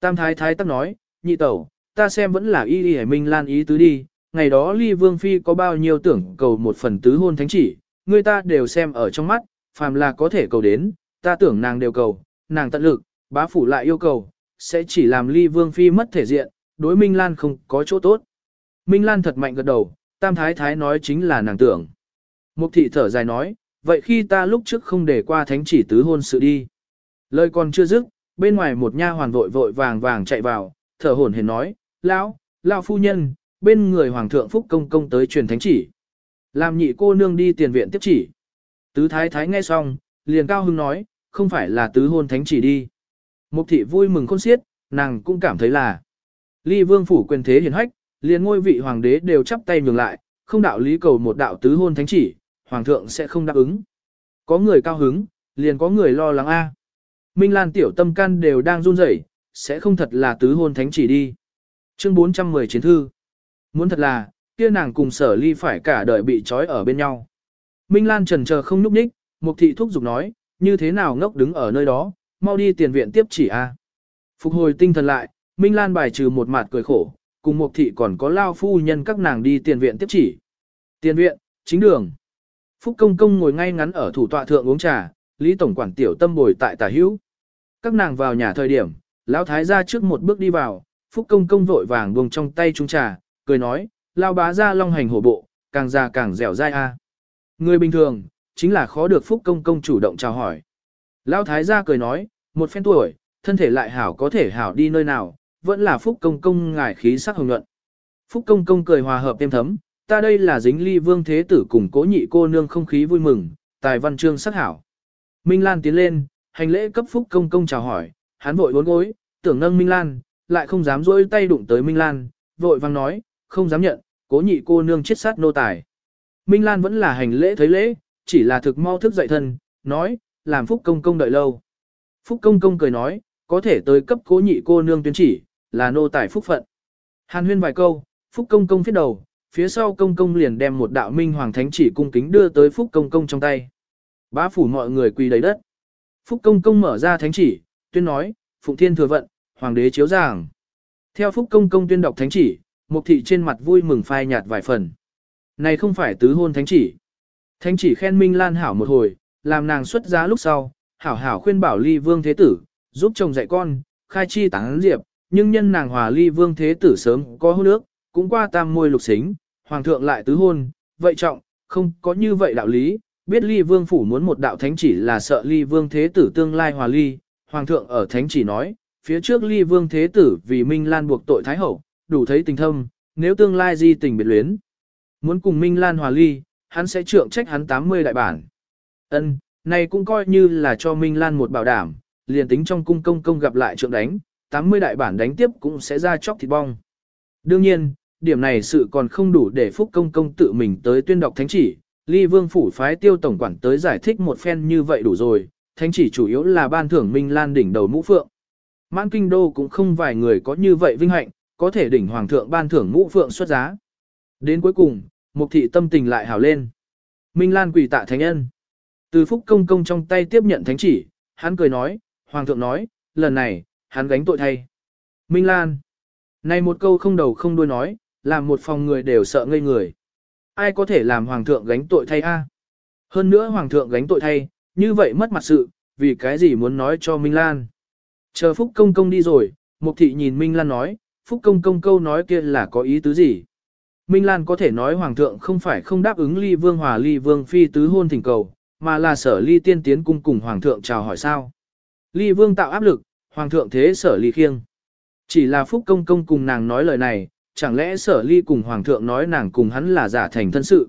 Tam thái thái tắc nói, nhị tẩu, ta xem vẫn là y y hải minh lan ý tứ đi, ngày đó ly vương phi có bao nhiêu tưởng cầu một phần tứ hôn thánh chỉ, người ta đều xem ở trong mắt, phàm là có thể cầu đến, ta tưởng nàng đều cầu, nàng tận lực, bá phủ lại yêu cầu, sẽ chỉ làm ly vương phi mất thể diện, đối Minh Lan không có chỗ tốt. Minh Lan thật mạnh gật đầu, tam thái thái nói chính là nàng tưởng. Mục thị thở dài nói, vậy khi ta lúc trước không để qua thánh chỉ tứ hôn sự đi. Lời còn chưa dứt, bên ngoài một nha hoàn vội vội vàng vàng chạy vào, thở hổn hển nói, lão, lão phu nhân, bên người hoàng thượng phúc công công tới truyền thánh chỉ. Làm nhị cô nương đi tiền viện tiếp chỉ. Tứ thái thái nghe xong, liền cao hưng nói, không phải là tứ hôn thánh chỉ đi. Mục thị vui mừng khôn xiết, nàng cũng cảm thấy là. Ly vương phủ quyền thế hiển hách, liền ngôi vị hoàng đế đều chắp tay nhường lại, không đạo lý cầu một đạo tứ hôn thánh chỉ, hoàng thượng sẽ không đáp ứng. Có người cao hứng, liền có người lo lắng a. Minh Lan tiểu tâm can đều đang run rẩy, sẽ không thật là tứ hôn thánh chỉ đi. Chương 410 chiến thư. Muốn thật là, kia nàng cùng sở ly phải cả đời bị trói ở bên nhau. Minh Lan trần chờ không núp ních, Mục thị thúc giục nói, như thế nào ngốc đứng ở nơi đó, mau đi tiền viện tiếp chỉ a. Phục hồi tinh thần lại, Minh Lan bài trừ một mặt cười khổ, cùng Mục thị còn có lao phu nhân các nàng đi tiền viện tiếp chỉ. Tiền viện, chính đường. Phúc Công Công ngồi ngay ngắn ở thủ tọa thượng uống trà, Lý Tổng quản tiểu tâm bồi tại tả hữu. Các nàng vào nhà thời điểm, Lão Thái ra trước một bước đi vào, Phúc Công Công vội vàng buông trong tay trung trà, cười nói, Lao bá ra long hành hổ bộ, càng già càng dẻo dai a. Người bình thường, chính là khó được Phúc Công Công chủ động chào hỏi. Lão Thái gia cười nói, một phen tuổi, thân thể lại hảo có thể hảo đi nơi nào, vẫn là Phúc Công Công ngải khí sắc hồng nhuận. Phúc Công Công cười hòa hợp êm thấm, ta đây là dính ly vương thế tử cùng cố nhị cô nương không khí vui mừng, tài văn chương sắc hảo. Minh Lan tiến lên, hành lễ cấp Phúc Công Công chào hỏi, hắn vội bốn gối, tưởng nâng Minh Lan, lại không dám dỗi tay đụng tới Minh Lan, vội vang nói, không dám nhận, cố nhị cô nương chết sát nô tài. Minh Lan vẫn là hành lễ thấy lễ, chỉ là thực mau thức dậy thân, nói, làm Phúc Công Công đợi lâu. Phúc Công Công cười nói, có thể tới cấp cố nhị cô nương tuyên chỉ, là nô tài phúc phận. Hàn huyên vài câu, Phúc Công Công phía đầu, phía sau Công Công liền đem một đạo minh hoàng thánh chỉ cung kính đưa tới Phúc Công Công trong tay. Bá phủ mọi người quỳ đầy đất. Phúc Công Công mở ra thánh chỉ, tuyên nói, Phụng Thiên thừa vận, Hoàng đế chiếu giảng. Theo Phúc Công Công tuyên đọc thánh chỉ, Mục thị trên mặt vui mừng phai nhạt vài phần. Này không phải tứ hôn thánh chỉ. Thánh chỉ khen Minh Lan hảo một hồi, làm nàng xuất giá lúc sau, hảo hảo khuyên bảo ly vương thế tử, giúp chồng dạy con, khai chi tán diệp, nhưng nhân nàng hòa ly vương thế tử sớm có hôn nước, cũng qua tam môi lục xính, hoàng thượng lại tứ hôn, vậy trọng, không có như vậy đạo lý, biết ly vương phủ muốn một đạo thánh chỉ là sợ ly vương thế tử tương lai hòa ly, hoàng thượng ở thánh chỉ nói, phía trước ly vương thế tử vì Minh Lan buộc tội thái hậu, đủ thấy tình thâm, nếu tương lai di tình biệt luyến, muốn cùng Minh Lan hòa ly, hắn sẽ trượng trách hắn 80 đại bản. Ân, này cũng coi như là cho Minh Lan một bảo đảm, liền tính trong cung công công gặp lại trượng đánh, 80 đại bản đánh tiếp cũng sẽ ra chóc thịt bong. Đương nhiên, điểm này sự còn không đủ để Phúc Công Công tự mình tới tuyên đọc thánh chỉ, Ly Vương phủ phái tiêu tổng quản tới giải thích một phen như vậy đủ rồi, thánh chỉ chủ yếu là ban thưởng Minh Lan đỉnh đầu mũ phượng. Mãn kinh đô cũng không vài người có như vậy vinh hạnh, có thể đỉnh hoàng thượng ban thưởng mũ phượng xuất giá. Đến cuối cùng, mục thị tâm tình lại hào lên. Minh Lan quỳ tạ thánh nhân. Từ phúc công công trong tay tiếp nhận thánh chỉ, hắn cười nói, hoàng thượng nói, lần này, hắn gánh tội thay. Minh Lan. Này một câu không đầu không đuôi nói, làm một phòng người đều sợ ngây người. Ai có thể làm hoàng thượng gánh tội thay a? Hơn nữa hoàng thượng gánh tội thay, như vậy mất mặt sự, vì cái gì muốn nói cho Minh Lan. Chờ Phúc Công Công đi rồi, Mục Thị nhìn Minh Lan nói, Phúc Công Công câu nói kia là có ý tứ gì? Minh Lan có thể nói Hoàng thượng không phải không đáp ứng ly vương hòa ly vương phi tứ hôn thỉnh cầu, mà là sở ly tiên tiến cung cùng Hoàng thượng chào hỏi sao. Ly vương tạo áp lực, Hoàng thượng thế sở ly khiêng. Chỉ là Phúc Công Công cùng nàng nói lời này, chẳng lẽ sở ly cùng Hoàng thượng nói nàng cùng hắn là giả thành thân sự.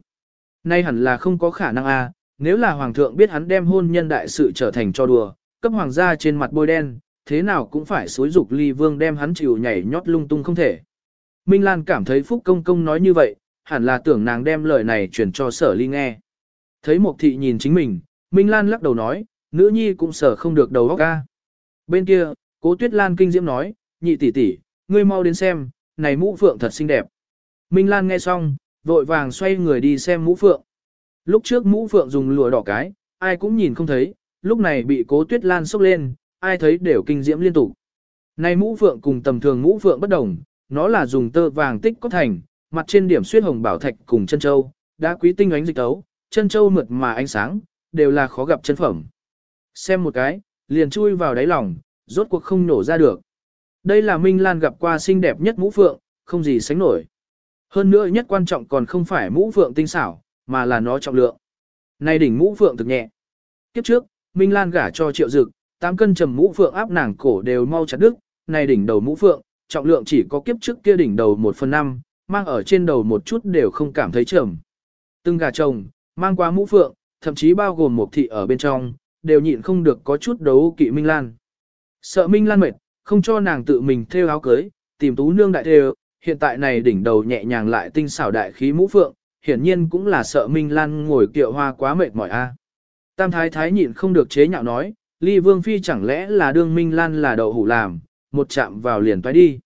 Nay hẳn là không có khả năng a nếu là Hoàng thượng biết hắn đem hôn nhân đại sự trở thành cho đùa, cấp Hoàng gia trên mặt bôi đen, thế nào cũng phải xối dục ly vương đem hắn chịu nhảy nhót lung tung không thể. Minh Lan cảm thấy Phúc Công Công nói như vậy, hẳn là tưởng nàng đem lời này chuyển cho sở ly nghe. Thấy Mộc Thị nhìn chính mình, Minh Lan lắc đầu nói, nữ nhi cũng sở không được đầu óc ca. Bên kia, cố Tuyết Lan kinh diễm nói, nhị tỷ tỷ, ngươi mau đến xem, này mũ phượng thật xinh đẹp. Minh Lan nghe xong, vội vàng xoay người đi xem mũ phượng. Lúc trước mũ phượng dùng lụa đỏ cái, ai cũng nhìn không thấy, lúc này bị cố Tuyết Lan xốc lên, ai thấy đều kinh diễm liên tục. Này mũ phượng cùng tầm thường mũ phượng bất đồng, nó là dùng tơ vàng tích có thành, mặt trên điểm suyết hồng bảo thạch cùng chân châu, đã quý tinh ánh dịch tấu, chân châu mượt mà ánh sáng, đều là khó gặp chân phẩm. Xem một cái, liền chui vào đáy lòng, rốt cuộc không nổ ra được. Đây là Minh Lan gặp qua xinh đẹp nhất mũ phượng, không gì sánh nổi. Hơn nữa nhất quan trọng còn không phải mũ phượng tinh xảo, mà là nó trọng lượng. Này đỉnh mũ phượng thực nhẹ. Kiếp trước, Minh Lan gả cho triệu dực, 8 cân trầm mũ phượng áp nàng cổ đều mau chặt đứt, này đỉnh đầu mũ phượng, trọng lượng chỉ có kiếp trước kia đỉnh đầu 1 phần 5, mang ở trên đầu một chút đều không cảm thấy trầm. Từng gà chồng, mang qua mũ phượng, thậm chí bao gồm một thị ở bên trong, đều nhịn không được có chút đấu kỵ Minh Lan. Sợ Minh Lan mệt, không cho nàng tự mình thêu áo cưới, tìm tú nương đại thêu, hiện tại này đỉnh đầu nhẹ nhàng lại tinh xảo đại khí mũ phượng, hiển nhiên cũng là sợ Minh Lan ngồi kiệu hoa quá mệt mỏi a. À. Tam thái thái nhịn không được chế nhạo nói, Ly Vương Phi chẳng lẽ là đương Minh Lan là đậu hủ làm, một chạm vào liền toái đi.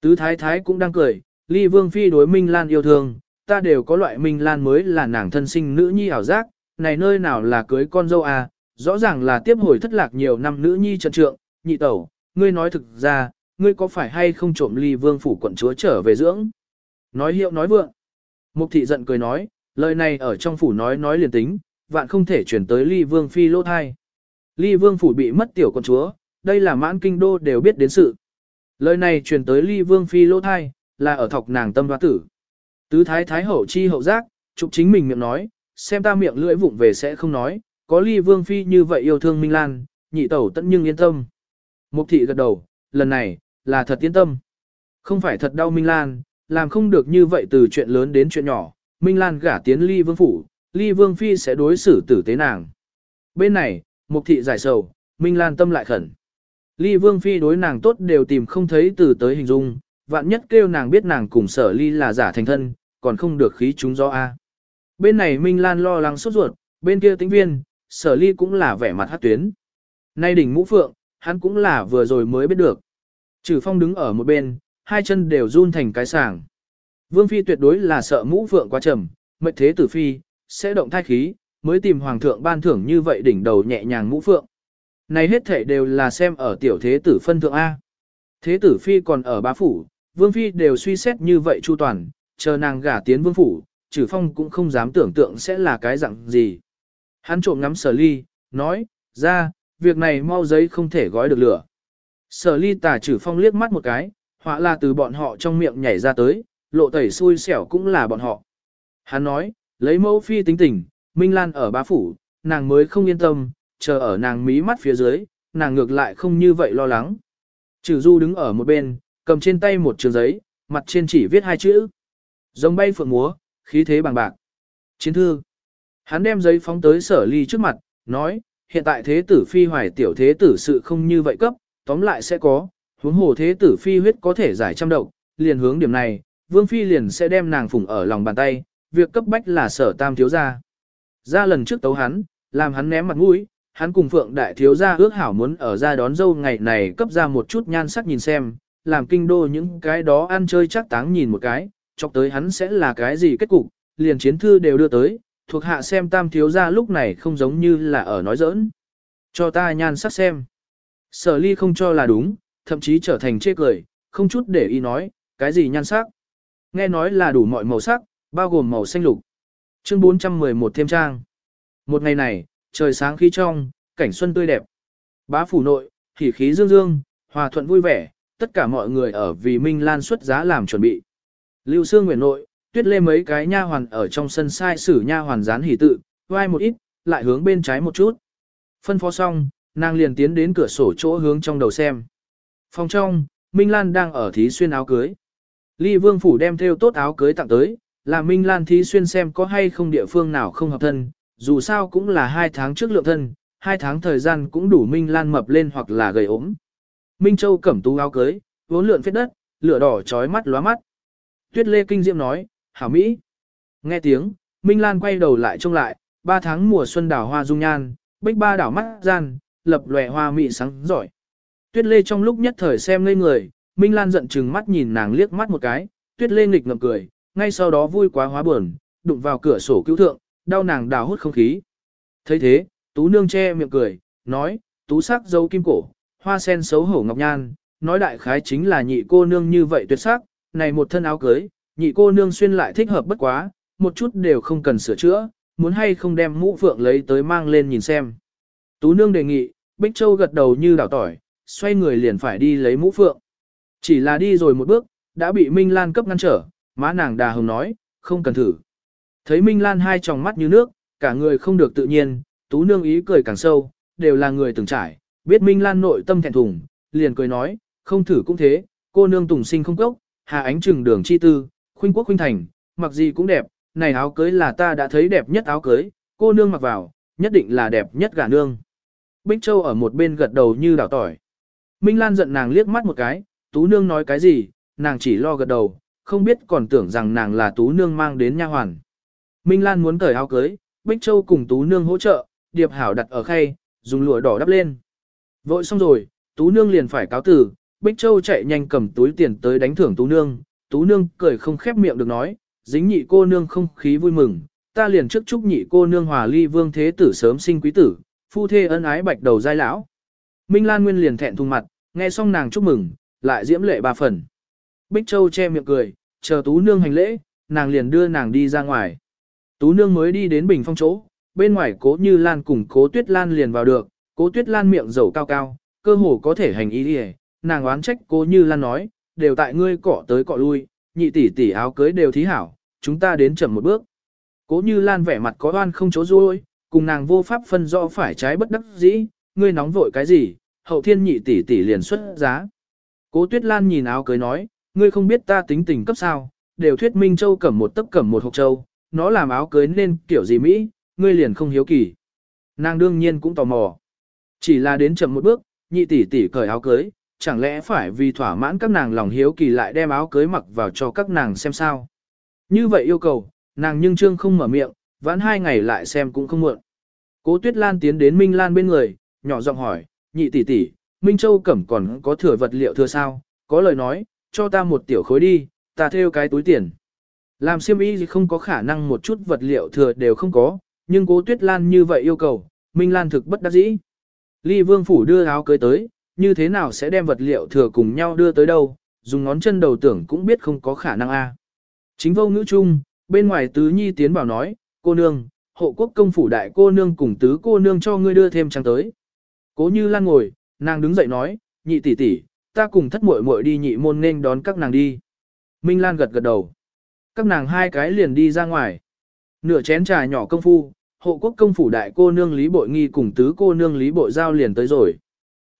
Tứ thái thái cũng đang cười, Ly Vương Phi đối Minh Lan yêu thương, ta đều có loại Minh Lan mới là nàng thân sinh nữ nhi ảo giác, này nơi nào là cưới con dâu à, rõ ràng là tiếp hồi thất lạc nhiều năm nữ nhi trận trượng, nhị tẩu, ngươi nói thực ra, ngươi có phải hay không trộm Ly Vương Phủ quận chúa trở về dưỡng? Nói hiệu nói vượng. Mục thị giận cười nói, lời này ở trong phủ nói nói liền tính, vạn không thể chuyển tới Ly Vương Phi lỗ thai. Ly Vương Phủ bị mất tiểu con chúa, đây là mãn kinh đô đều biết đến sự. Lời này truyền tới Ly Vương Phi lỗ thai, là ở thọc nàng tâm hoa tử. Tứ thái thái hậu chi hậu giác, chụp chính mình miệng nói, xem ta miệng lưỡi vụng về sẽ không nói, có ly vương phi như vậy yêu thương Minh Lan, nhị tẩu tận nhưng yên tâm. Mục thị gật đầu, lần này, là thật tiến tâm. Không phải thật đau Minh Lan, làm không được như vậy từ chuyện lớn đến chuyện nhỏ, Minh Lan gả tiến ly vương phủ, ly vương phi sẽ đối xử tử tế nàng. Bên này, mục thị giải sầu, Minh Lan tâm lại khẩn. Ly vương phi đối nàng tốt đều tìm không thấy từ tới hình dung, vạn nhất kêu nàng biết nàng cùng sở ly là giả thành thân, còn không được khí chúng do A. Bên này Minh Lan lo lắng sốt ruột, bên kia tĩnh viên, sở ly cũng là vẻ mặt hát tuyến. Nay đỉnh mũ phượng, hắn cũng là vừa rồi mới biết được. Trừ phong đứng ở một bên, hai chân đều run thành cái sàng. Vương Phi tuyệt đối là sợ mũ phượng quá trầm, mệnh thế tử Phi, sẽ động thai khí, mới tìm Hoàng thượng ban thưởng như vậy đỉnh đầu nhẹ nhàng mũ phượng. Này hết thể đều là xem ở tiểu thế tử phân thượng A. Thế tử Phi còn ở bá phủ, Vương Phi đều suy xét như vậy chu toàn, chờ nàng gả tiến vương phủ, trừ phong cũng không dám tưởng tượng sẽ là cái dạng gì. Hắn trộm ngắm sở ly, nói, ra, việc này mau giấy không thể gói được lửa. Sở ly tà trừ phong liếc mắt một cái, họa là từ bọn họ trong miệng nhảy ra tới, lộ tẩy xui xẻo cũng là bọn họ. Hắn nói, lấy mẫu phi tính tình, Minh Lan ở bá phủ, nàng mới không yên tâm, chờ ở nàng mí mắt phía dưới, nàng ngược lại không như vậy lo lắng. Trừ du đứng ở một bên, cầm trên tay một trường giấy, mặt trên chỉ viết hai chữ. Rồng bay phượng múa, khí thế bằng bạc. Chiến thư. Hắn đem giấy phóng tới sở ly trước mặt, nói, hiện tại thế tử phi hoài tiểu thế tử sự không như vậy cấp, tóm lại sẽ có, huống hồ thế tử phi huyết có thể giải trăm độc, liền hướng điểm này, vương phi liền sẽ đem nàng phụng ở lòng bàn tay, việc cấp bách là sở tam thiếu gia. Ra lần trước tấu hắn, làm hắn ném mặt mũi, hắn cùng phượng đại thiếu gia ước hảo muốn ở ra đón dâu ngày này cấp ra một chút nhan sắc nhìn xem, làm kinh đô những cái đó ăn chơi chắc táng nhìn một cái, chọc tới hắn sẽ là cái gì kết cục, liền chiến thư đều đưa tới, thuộc hạ xem tam thiếu gia lúc này không giống như là ở nói giỡn. Cho ta nhan sắc xem. Sở ly không cho là đúng, thậm chí trở thành chê cười, không chút để ý nói, cái gì nhan sắc. Nghe nói là đủ mọi màu sắc, bao gồm màu xanh lục. Chương 411 thêm trang. Một ngày này, trời sáng khí trong, cảnh xuân tươi đẹp. Bá phủ nội, hỉ khí dương dương, hòa thuận vui vẻ, tất cả mọi người ở vì Minh Lan xuất giá làm chuẩn bị. Lưu Sương Nguyễn nội, tuyết lê mấy cái nha hoàn ở trong sân sai sử nha hoàn dán hỉ tự, vai một ít, lại hướng bên trái một chút. Phân phó xong, nàng liền tiến đến cửa sổ chỗ hướng trong đầu xem. Phòng trong, Minh Lan đang ở thí xuyên áo cưới. Ly Vương Phủ đem theo tốt áo cưới tặng tới, là Minh Lan thí xuyên xem có hay không địa phương nào không hợp thân, dù sao cũng là hai tháng trước lượng thân, hai tháng thời gian cũng đủ Minh Lan mập lên hoặc là gầy ốm. Minh Châu cẩm tú áo cưới, vốn lượn phết đất, lửa đỏ trói mắt lóa mắt. Tuyết Lê Kinh Diệm nói, hảo Mỹ. Nghe tiếng, Minh Lan quay đầu lại trông lại, ba tháng mùa xuân đảo hoa dung nhan, bích ba đảo mắt gian, lập lòe hoa mị sáng giỏi. Tuyết Lê trong lúc nhất thời xem ngây người, Minh Lan giận chừng mắt nhìn nàng liếc mắt một cái, Tuyết Lê nghịch ngậm cười, ngay sau đó vui quá hóa buồn, đụng vào cửa sổ cứu thượng, đau nàng đào hút không khí. thấy thế, Tú Nương che miệng cười, nói, Tú sắc dấu kim cổ, hoa sen xấu hổ ngọc nhan, nói đại khái chính là nhị cô nương như vậy tuyệt sắc, này một thân áo cưới, nhị cô nương xuyên lại thích hợp bất quá, một chút đều không cần sửa chữa, muốn hay không đem mũ phượng lấy tới mang lên nhìn xem. Tú nương đề nghị, Bích Châu gật đầu như đảo tỏi, xoay người liền phải đi lấy mũ phượng. Chỉ là đi rồi một bước, đã bị Minh Lan cấp ngăn trở, má nàng đà hồng nói, không cần thử. Thấy Minh Lan hai tròng mắt như nước, cả người không được tự nhiên, tú nương ý cười càng sâu, đều là người từng trải, biết Minh Lan nội tâm thẹn thùng, liền cười nói, không thử cũng thế, cô nương tùng sinh không cốc, hà ánh trừng đường chi tư, khuynh quốc khuynh thành, mặc gì cũng đẹp, này áo cưới là ta đã thấy đẹp nhất áo cưới, cô nương mặc vào, nhất định là đẹp nhất gả nương. Bích Châu ở một bên gật đầu như đảo tỏi. Minh Lan giận nàng liếc mắt một cái, tú nương nói cái gì, nàng chỉ lo gật đầu, không biết còn tưởng rằng nàng là tú nương mang đến nha hoàn. Minh Lan muốn cởi áo cưới, Bích Châu cùng tú nương hỗ trợ, điệp hảo đặt ở khay, dùng lụa đỏ đắp lên. Vội xong rồi, tú nương liền phải cáo tử, Bích Châu chạy nhanh cầm túi tiền tới đánh thưởng tú nương, tú nương cười không khép miệng được nói, dính nhị cô nương không khí vui mừng, ta liền trước chúc nhị cô nương hòa ly vương thế tử sớm sinh quý tử, phu thê ân ái bạch đầu giai lão. Minh Lan Nguyên liền thẹn thùng mặt, nghe xong nàng chúc mừng, lại diễm lệ ba phần. Bích Châu che miệng cười, chờ Tú Nương hành lễ, nàng liền đưa nàng đi ra ngoài. Tú Nương mới đi đến bình phong chỗ, bên ngoài cố như Lan cùng cố Tuyết Lan liền vào được, cố Tuyết Lan miệng dầu cao cao, cơ hồ có thể hành ý đi nàng oán trách cố như Lan nói, đều tại ngươi cọ tới cọ lui, nhị tỷ tỷ áo cưới đều thí hảo, chúng ta đến chậm một bước. Cố như Lan vẻ mặt có oan không chỗ ruôi, cùng nàng vô pháp phân rõ phải trái bất đắc dĩ, ngươi nóng vội cái gì, hậu thiên nhị tỷ tỷ liền xuất giá. Cố Tuyết Lan nhìn áo cưới nói, ngươi không biết ta tính tình cấp sao, đều thuyết Minh Châu cầm một tấc cầm một hộp châu, nó làm áo cưới nên kiểu gì Mỹ, ngươi liền không hiếu kỳ. Nàng đương nhiên cũng tò mò. Chỉ là đến chậm một bước, nhị tỷ tỷ cởi áo cưới, chẳng lẽ phải vì thỏa mãn các nàng lòng hiếu kỳ lại đem áo cưới mặc vào cho các nàng xem sao. Như vậy yêu cầu, nàng nhưng trương không mở miệng, vãn hai ngày lại xem cũng không muộn. Cố Tuyết Lan tiến đến Minh Lan bên người, nhỏ giọng hỏi, nhị tỷ tỷ, Minh Châu Cẩm còn có thừa vật liệu thừa sao, có lời nói, cho ta một tiểu khối đi, ta theo cái túi tiền. Làm siêm y gì không có khả năng một chút vật liệu thừa đều không có, nhưng cố Tuyết Lan như vậy yêu cầu, Minh Lan thực bất đắc dĩ. Ly Vương Phủ đưa áo cưới tới, như thế nào sẽ đem vật liệu thừa cùng nhau đưa tới đâu, dùng ngón chân đầu tưởng cũng biết không có khả năng a. Chính vô ngữ chung, bên ngoài tứ nhi tiến bảo nói, cô nương, hộ quốc công phủ đại cô nương cùng tứ cô nương cho ngươi đưa thêm trang tới. Cố như lan ngồi, nàng đứng dậy nói, nhị tỷ tỷ, ta cùng thất muội muội đi nhị môn nên đón các nàng đi. Minh Lan gật gật đầu. Các nàng hai cái liền đi ra ngoài. Nửa chén trà nhỏ công phu, hộ quốc công phủ đại cô nương Lý Bội Nghi cùng tứ cô nương Lý Bội Giao liền tới rồi.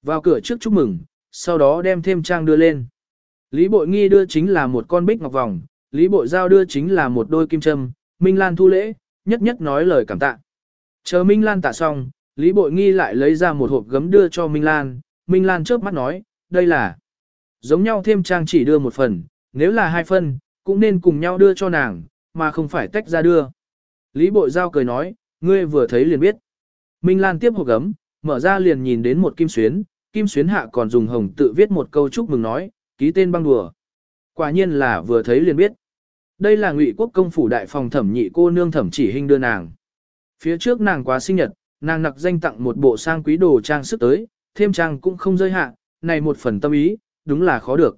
Vào cửa trước chúc mừng, sau đó đem thêm trang đưa lên. Lý Bội Nghi đưa chính là một con bích ngọc vòng, Lý Bội Giao đưa chính là một đôi kim châm, Minh Lan thu lễ, nhất nhất nói lời cảm tạ. Chờ Minh Lan tạ xong, Lý Bội Nghi lại lấy ra một hộp gấm đưa cho Minh Lan, Minh Lan chớp mắt nói, đây là giống nhau thêm trang chỉ đưa một phần, nếu là hai phần, cũng nên cùng nhau đưa cho nàng, mà không phải tách ra đưa. Lý Bội Giao cười nói, ngươi vừa thấy liền biết. Minh Lan tiếp hộp gấm, mở ra liền nhìn đến một kim xuyến, kim xuyến hạ còn dùng hồng tự viết một câu chúc mừng nói, ký tên băng đùa. Quả nhiên là vừa thấy liền biết. Đây là ngụy quốc công phủ đại phòng thẩm nhị cô nương thẩm chỉ hình đưa nàng. Phía trước nàng quá sinh nhật, nàng nặc danh tặng một bộ sang quý đồ trang sức tới, thêm trang cũng không rơi hạ, này một phần tâm ý, đúng là khó được.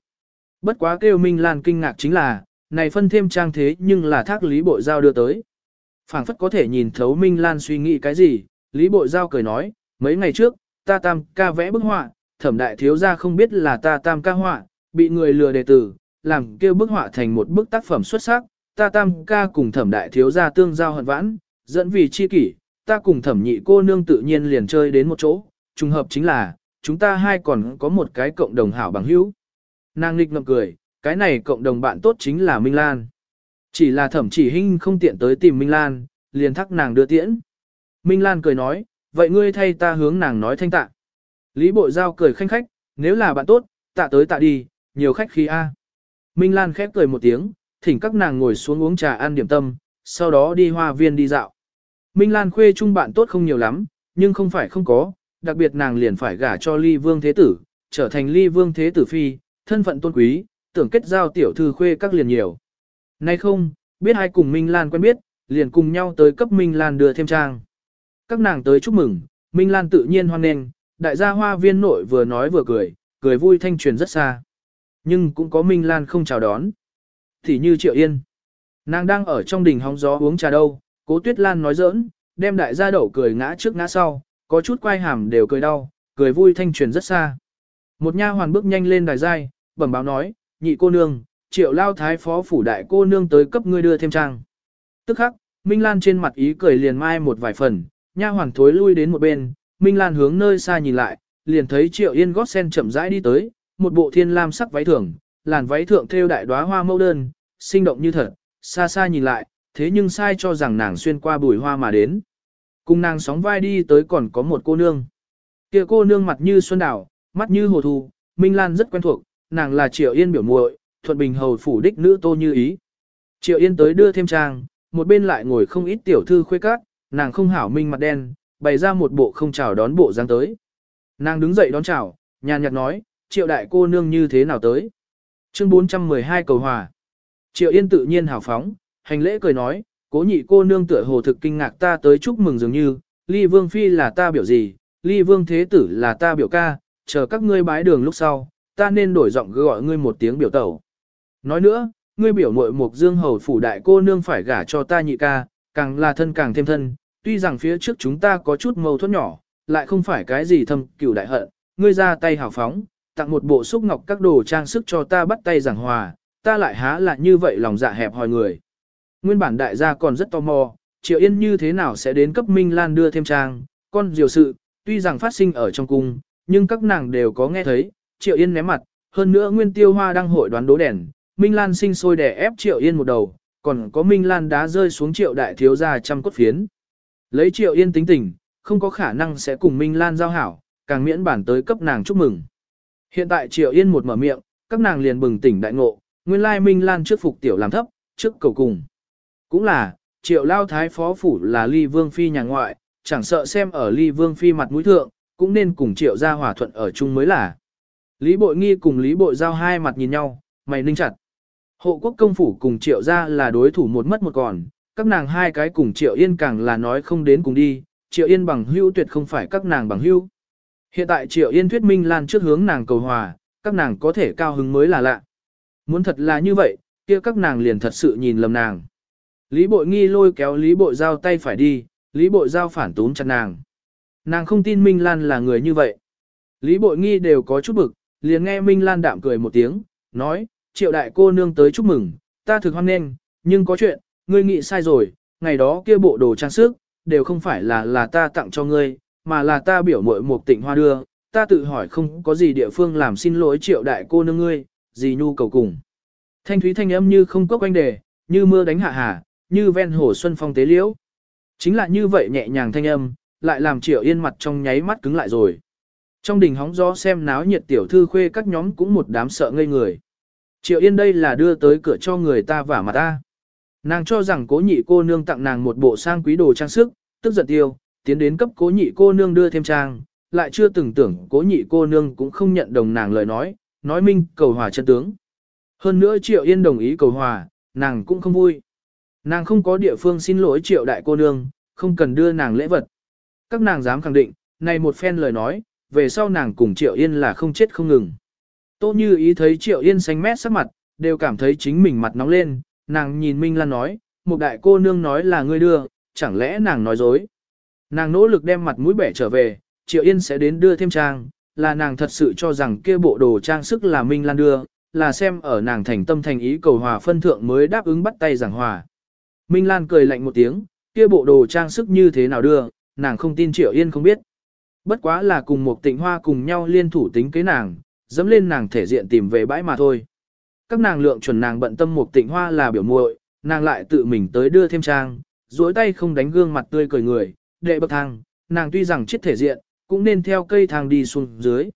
Bất quá kêu Minh Lan kinh ngạc chính là, này phân thêm trang thế nhưng là thác Lý Bội Giao đưa tới. phảng phất có thể nhìn thấu Minh Lan suy nghĩ cái gì, Lý Bội Giao cười nói, mấy ngày trước, ta tam ca vẽ bức họa, thẩm đại thiếu gia không biết là ta tam ca họa, bị người lừa đề tử, làm kêu bức họa thành một bức tác phẩm xuất sắc, ta tam ca cùng thẩm đại thiếu gia tương giao hận vãn, dẫn vì chi kỷ, ta cùng thẩm nhị cô nương tự nhiên liền chơi đến một chỗ, trùng hợp chính là, chúng ta hai còn có một cái cộng đồng hảo bằng hữu. Nàng nghịch ngậm cười, cái này cộng đồng bạn tốt chính là Minh Lan. Chỉ là thẩm chỉ hinh không tiện tới tìm Minh Lan, liền thắc nàng đưa tiễn. Minh Lan cười nói, vậy ngươi thay ta hướng nàng nói thanh tạ. Lý Bội Giao cười khanh khách, nếu là bạn tốt, tạ tới tạ đi, nhiều khách khí a. Minh Lan khép cười một tiếng, thỉnh các nàng ngồi xuống uống trà ăn điểm tâm, sau đó đi hoa viên đi dạo. Minh Lan khuê chung bạn tốt không nhiều lắm, nhưng không phải không có, đặc biệt nàng liền phải gả cho ly vương thế tử, trở thành ly vương thế tử phi, thân phận tôn quý, tưởng kết giao tiểu thư khuê các liền nhiều. Nay không, biết hai cùng Minh Lan quen biết, liền cùng nhau tới cấp Minh Lan đưa thêm trang. Các nàng tới chúc mừng, Minh Lan tự nhiên hoan nghênh, đại gia hoa viên nội vừa nói vừa cười, cười vui thanh truyền rất xa. Nhưng cũng có Minh Lan không chào đón. Thì như Triệu Yên. Nàng đang ở trong đình hóng gió uống trà đâu, cố Tuyết Lan nói giỡn, đem đại gia đậu cười ngã trước ngã sau, có chút quay hàm đều cười đau, cười vui thanh truyền rất xa. Một nha hoàn bước nhanh lên đài giai, bẩm báo nói, nhị cô nương, triệu lao thái phó phủ đại cô nương tới cấp ngươi đưa thêm trang. Tức khắc, Minh Lan trên mặt ý cười liền mai một vài phần, nha hoàn thối lui đến một bên, Minh Lan hướng nơi xa nhìn lại, liền thấy triệu yên gót sen chậm rãi đi tới, một bộ thiên lam sắc váy thường, làn váy thượng thêu đại đóa hoa mẫu đơn, sinh động như thật, xa xa nhìn lại, thế nhưng sai cho rằng nàng xuyên qua bùi hoa mà đến. Cùng nàng sóng vai đi tới còn có một cô nương. Kia cô nương mặt như xuân đảo, mắt như hồ thu, Minh Lan rất quen thuộc, nàng là Triệu Yên biểu muội, thuận bình hầu phủ đích nữ tô như ý. Triệu Yên tới đưa thêm trang, một bên lại ngồi không ít tiểu thư khuê các, nàng không hảo minh mặt đen, bày ra một bộ không chào đón bộ dáng tới. Nàng đứng dậy đón chào, nhàn nhạt nói, Triệu đại cô nương như thế nào tới. Chương 412 cầu hòa. Triệu Yên tự nhiên hào phóng, hành lễ cười nói, cố nhị cô nương tựa hồ thực kinh ngạc ta tới chúc mừng dường như, ly vương phi là ta biểu gì, ly vương thế tử là ta biểu ca, chờ các ngươi bái đường lúc sau, ta nên đổi giọng gọi ngươi một tiếng biểu tẩu. Nói nữa, ngươi biểu muội mục dương hầu phủ đại cô nương phải gả cho ta nhị ca, càng là thân càng thêm thân, tuy rằng phía trước chúng ta có chút mâu thuẫn nhỏ, lại không phải cái gì thâm cửu đại hận, ngươi ra tay hào phóng, tặng một bộ xúc ngọc các đồ trang sức cho ta bắt tay giảng hòa, ta lại há là như vậy lòng dạ hẹp hòi người. Nguyên bản đại gia còn rất tò mò, Triệu Yên như thế nào sẽ đến cấp Minh Lan đưa thêm trang, con diều sự, tuy rằng phát sinh ở trong cung, nhưng các nàng đều có nghe thấy, Triệu Yên ném mặt, hơn nữa Nguyên Tiêu Hoa đang hội đoán đố đèn, Minh Lan sinh sôi đè ép Triệu Yên một đầu, còn có Minh Lan đá rơi xuống Triệu đại thiếu gia trăm cốt phiến. Lấy Triệu Yên tính tình, không có khả năng sẽ cùng Minh Lan giao hảo, càng miễn bản tới cấp nàng chúc mừng. Hiện tại Triệu Yên một mở miệng, các nàng liền bừng tỉnh đại ngộ, nguyên lai Minh Lan trước phục tiểu làm thấp, trước cầu cùng. Cũng là, Triệu Lao Thái Phó Phủ là ly vương phi nhà ngoại, chẳng sợ xem ở ly vương phi mặt mũi thượng, cũng nên cùng Triệu gia hòa thuận ở chung mới là. Lý Bội Nghi cùng Lý Bội Giao hai mặt nhìn nhau, mày ninh chặt. Hộ quốc công phủ cùng Triệu gia là đối thủ một mất một còn, các nàng hai cái cùng Triệu Yên càng là nói không đến cùng đi, Triệu Yên bằng hữu tuyệt không phải các nàng bằng hữu. Hiện tại Triệu Yên thuyết minh lan trước hướng nàng cầu hòa, các nàng có thể cao hứng mới là lạ. Muốn thật là như vậy, kia các nàng liền thật sự nhìn lầm nàng. Lý Bội Nghi lôi kéo Lý Bội Giao tay phải đi, Lý Bội Giao phản tún chặt nàng. Nàng không tin Minh Lan là người như vậy. Lý Bội Nghi đều có chút bực, liền nghe Minh Lan đạm cười một tiếng, nói, triệu đại cô nương tới chúc mừng, ta thực hoan nghênh, nhưng có chuyện, ngươi nghĩ sai rồi, ngày đó kia bộ đồ trang sức, đều không phải là là ta tặng cho ngươi, mà là ta biểu mội một tỉnh hoa đưa, ta tự hỏi không có gì địa phương làm xin lỗi triệu đại cô nương ngươi, gì nhu cầu cùng. Thanh thúy thanh âm như không có quanh đề, như mưa đánh hạ hà, như ven hồ xuân phong tế liễu. Chính là như vậy nhẹ nhàng thanh âm, lại làm triệu yên mặt trong nháy mắt cứng lại rồi. Trong đình hóng gió xem náo nhiệt tiểu thư khuê các nhóm cũng một đám sợ ngây người. Triệu yên đây là đưa tới cửa cho người ta vả mặt ta. Nàng cho rằng cố nhị cô nương tặng nàng một bộ sang quý đồ trang sức, tức giận tiêu, tiến đến cấp cố nhị cô nương đưa thêm trang, lại chưa từng tưởng cố nhị cô nương cũng không nhận đồng nàng lời nói, nói minh cầu hòa chân tướng. Hơn nữa Triệu Yên đồng ý cầu hòa, nàng cũng không vui. Nàng không có địa phương xin lỗi Triệu đại cô nương, không cần đưa nàng lễ vật. Các nàng dám khẳng định, này một phen lời nói, về sau nàng cùng Triệu Yên là không chết không ngừng. Tô như ý thấy Triệu Yên xanh mét sắc mặt, đều cảm thấy chính mình mặt nóng lên, nàng nhìn Minh Lan nói, một đại cô nương nói là ngươi đưa, chẳng lẽ nàng nói dối. Nàng nỗ lực đem mặt mũi bẻ trở về, Triệu Yên sẽ đến đưa thêm trang, là nàng thật sự cho rằng kia bộ đồ trang sức là Minh Lan đưa, là xem ở nàng thành tâm thành ý cầu hòa phân thượng mới đáp ứng bắt tay giảng hòa. Minh Lan cười lạnh một tiếng, kia bộ đồ trang sức như thế nào đưa, nàng không tin Triệu Yên không biết. Bất quá là cùng một tịnh hoa cùng nhau liên thủ tính kế nàng, dẫm lên nàng thể diện tìm về bãi mà thôi. Các nàng lượng chuẩn nàng bận tâm một tịnh hoa là biểu muội, nàng lại tự mình tới đưa thêm trang, duỗi tay không đánh gương mặt tươi cười người, đệ bậc thang, nàng tuy rằng chết thể diện, cũng nên theo cây thang đi xuống dưới.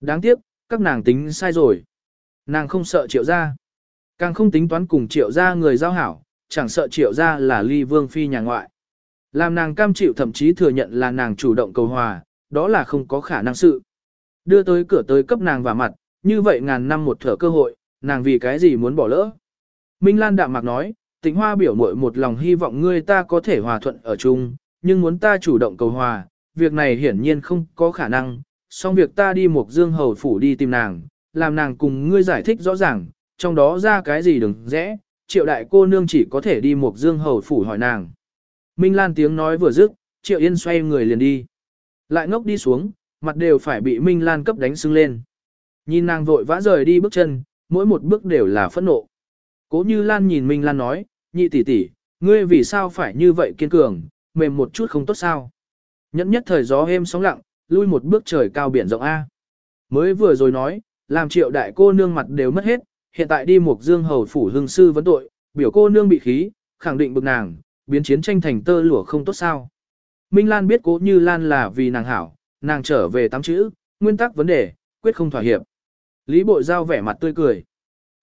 Đáng tiếc, các nàng tính sai rồi. Nàng không sợ triệu gia, càng không tính toán cùng triệu gia người giao hảo, chẳng sợ triệu gia là ly vương phi nhà ngoại. Làm nàng cam chịu thậm chí thừa nhận là nàng chủ động cầu hòa, đó là không có khả năng sự. Đưa tới cửa tới cấp nàng và mặt, như vậy ngàn năm một thở cơ hội, nàng vì cái gì muốn bỏ lỡ. Minh Lan đạm mạc nói, tịnh hoa biểu muội một lòng hy vọng ngươi ta có thể hòa thuận ở chung, nhưng muốn ta chủ động cầu hòa, việc này hiển nhiên không có khả năng, xong việc ta đi một dương hầu phủ đi tìm nàng, làm nàng cùng ngươi giải thích rõ ràng, trong đó ra cái gì đừng rẽ, triệu đại cô nương chỉ có thể đi một dương hầu phủ hỏi nàng. Minh Lan tiếng nói vừa dứt, triệu yên xoay người liền đi. Lại ngốc đi xuống, mặt đều phải bị Minh Lan cấp đánh sưng lên. Nhìn nàng vội vã rời đi bước chân, mỗi một bước đều là phẫn nộ. Cố như Lan nhìn Minh Lan nói, nhị tỷ tỷ, ngươi vì sao phải như vậy kiên cường, mềm một chút không tốt sao. Nhẫn nhất thời gió êm sóng lặng, lui một bước trời cao biển rộng A. Mới vừa rồi nói, làm triệu đại cô nương mặt đều mất hết, hiện tại đi một dương hầu phủ hương sư vấn tội, biểu cô nương bị khí, khẳng định bực nàng, biến chiến tranh thành tơ lụa không tốt sao. Minh Lan biết cố như Lan là vì nàng hảo, nàng trở về tám chữ, nguyên tắc vấn đề, quyết không thỏa hiệp. Lý Bội Giao vẻ mặt tươi cười.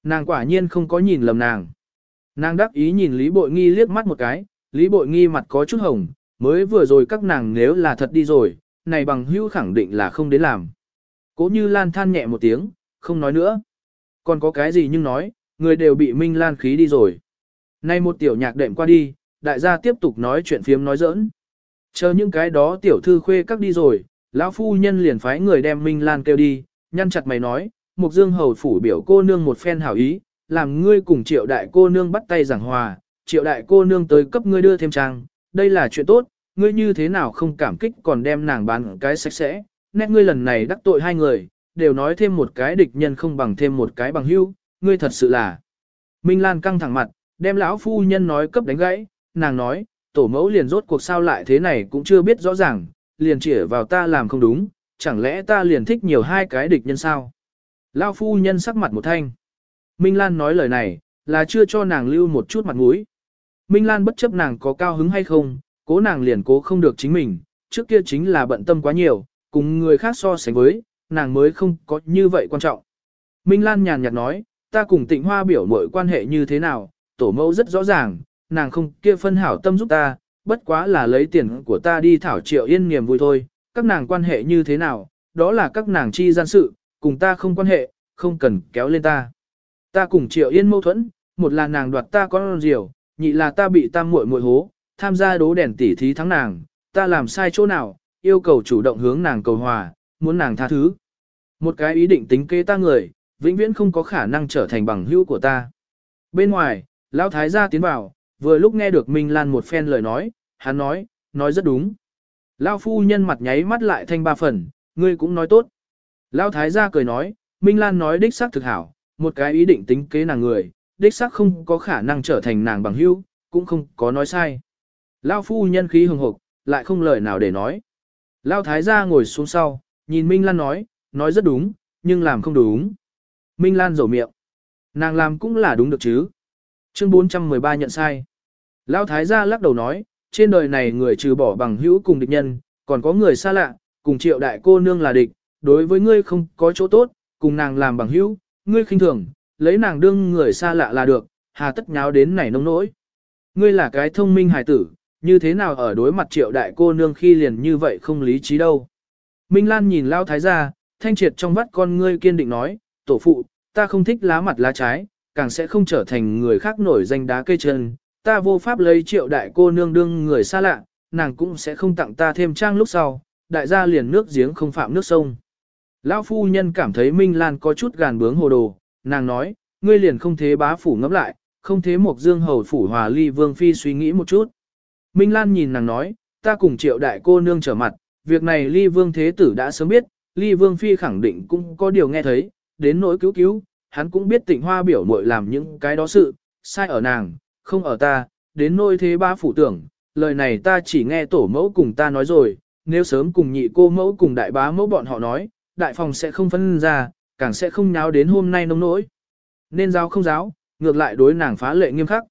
Nàng quả nhiên không có nhìn lầm nàng. Nàng đắc ý nhìn Lý Bội Nghi liếc mắt một cái, Lý Bội Nghi mặt có chút hồng, mới vừa rồi các nàng nếu là thật đi rồi, này bằng hữu khẳng định là không đến làm. Cố như Lan than nhẹ một tiếng, không nói nữa. Còn có cái gì nhưng nói, người đều bị Minh Lan khí đi rồi. Nay một tiểu nhạc đệm qua đi, đại gia tiếp tục nói chuyện phiếm nói giỡn. Chờ những cái đó tiểu thư khuê các đi rồi, lão phu nhân liền phái người đem Minh Lan kêu đi, nhăn chặt mày nói, Mục Dương hầu phủ biểu cô nương một phen hảo ý, làm ngươi cùng triệu đại cô nương bắt tay giảng hòa, triệu đại cô nương tới cấp ngươi đưa thêm trang, đây là chuyện tốt, ngươi như thế nào không cảm kích còn đem nàng bán cái sạch sẽ, nét ngươi lần này đắc tội hai người, đều nói thêm một cái địch nhân không bằng thêm một cái bằng hữu, ngươi thật sự là. Minh Lan căng thẳng mặt, đem lão phu nhân nói cấp đánh gãy, nàng nói, tổ mẫu liền rốt cuộc sao lại thế này cũng chưa biết rõ ràng, liền chỉ vào ta làm không đúng, chẳng lẽ ta liền thích nhiều hai cái địch nhân sao? Lão phu nhân sắc mặt một thanh. Minh Lan nói lời này, là chưa cho nàng lưu một chút mặt mũi. Minh Lan bất chấp nàng có cao hứng hay không, cố nàng liền cố không được chính mình, trước kia chính là bận tâm quá nhiều, cùng người khác so sánh với, nàng mới không có như vậy quan trọng. Minh Lan nhàn nhạt nói, ta cùng tịnh hoa biểu mội quan hệ như thế nào, tổ mẫu rất rõ ràng, nàng không kia phân hảo tâm giúp ta, bất quá là lấy tiền của ta đi thảo triệu yên niềm vui thôi, các nàng quan hệ như thế nào, đó là các nàng chi gian sự, cùng ta không quan hệ, không cần kéo lên ta. Ta cùng triệu yên mâu thuẫn, một là nàng đoạt ta con diều, nhị là ta bị tam muội muội hố, tham gia đố đèn tỉ thí thắng nàng, ta làm sai chỗ nào, yêu cầu chủ động hướng nàng cầu hòa, muốn nàng tha thứ. Một cái ý định tính kế ta người, vĩnh viễn không có khả năng trở thành bằng hữu của ta. Bên ngoài, Lão Thái gia tiến vào, vừa lúc nghe được Minh Lan một phen lời nói, hắn nói, nói rất đúng. Lão phu nhân mặt nháy mắt lại thanh ba phần, ngươi cũng nói tốt. Lão Thái gia cười nói, Minh Lan nói đích xác thực hảo, một cái ý định tính kế nàng người, đích xác không có khả năng trở thành nàng bằng hữu, cũng không có nói sai. Lão phu nhân khí hừng hực, lại không lời nào để nói. Lão Thái gia ngồi xuống sau, nhìn Minh Lan nói, nói rất đúng, nhưng làm không đúng. Minh Lan rầu miệng. Nàng làm cũng là đúng được chứ. Chương 413 nhận sai. Lão Thái gia lắc đầu nói, trên đời này người trừ bỏ bằng hữu cùng địch nhân, còn có người xa lạ, cùng triệu đại cô nương là địch, đối với ngươi không có chỗ tốt, cùng nàng làm bằng hữu, ngươi khinh thường, lấy nàng đương người xa lạ là được, hà tất nháo đến này nông nỗi. Ngươi là cái thông minh hài tử, như thế nào ở đối mặt triệu đại cô nương khi liền như vậy không lý trí đâu. Minh Lan nhìn Lao Thái gia, thanh triệt trong vắt con ngươi kiên định nói, tổ phụ, ta không thích lá mặt lá trái, càng sẽ không trở thành người khác nổi danh đá cây chân, ta vô pháp lấy triệu đại cô nương đương người xa lạ, nàng cũng sẽ không tặng ta thêm trang lúc sau, đại gia liền nước giếng không phạm nước sông. Lão phu nhân cảm thấy Minh Lan có chút gàn bướng hồ đồ, nàng nói, ngươi liền không thế bá phủ ngấp lại, không thế một dương hầu phủ hòa ly vương phi suy nghĩ một chút. Minh Lan nhìn nàng nói, ta cùng triệu đại cô nương trở mặt, việc này ly vương thế tử đã sớm biết, ly vương phi khẳng định cũng có điều nghe thấy, đến nỗi cứu cứu, hắn cũng biết tịnh hoa biểu muội làm những cái đó sự, sai ở nàng, không ở ta, đến nỗi thế ba phủ tưởng, lời này ta chỉ nghe tổ mẫu cùng ta nói rồi, nếu sớm cùng nhị cô mẫu cùng đại bá mẫu bọn họ nói, đại phòng sẽ không phân ra, càng sẽ không nháo đến hôm nay nông nỗi. Nên giáo không giáo, ngược lại đối nàng phá lệ nghiêm khắc.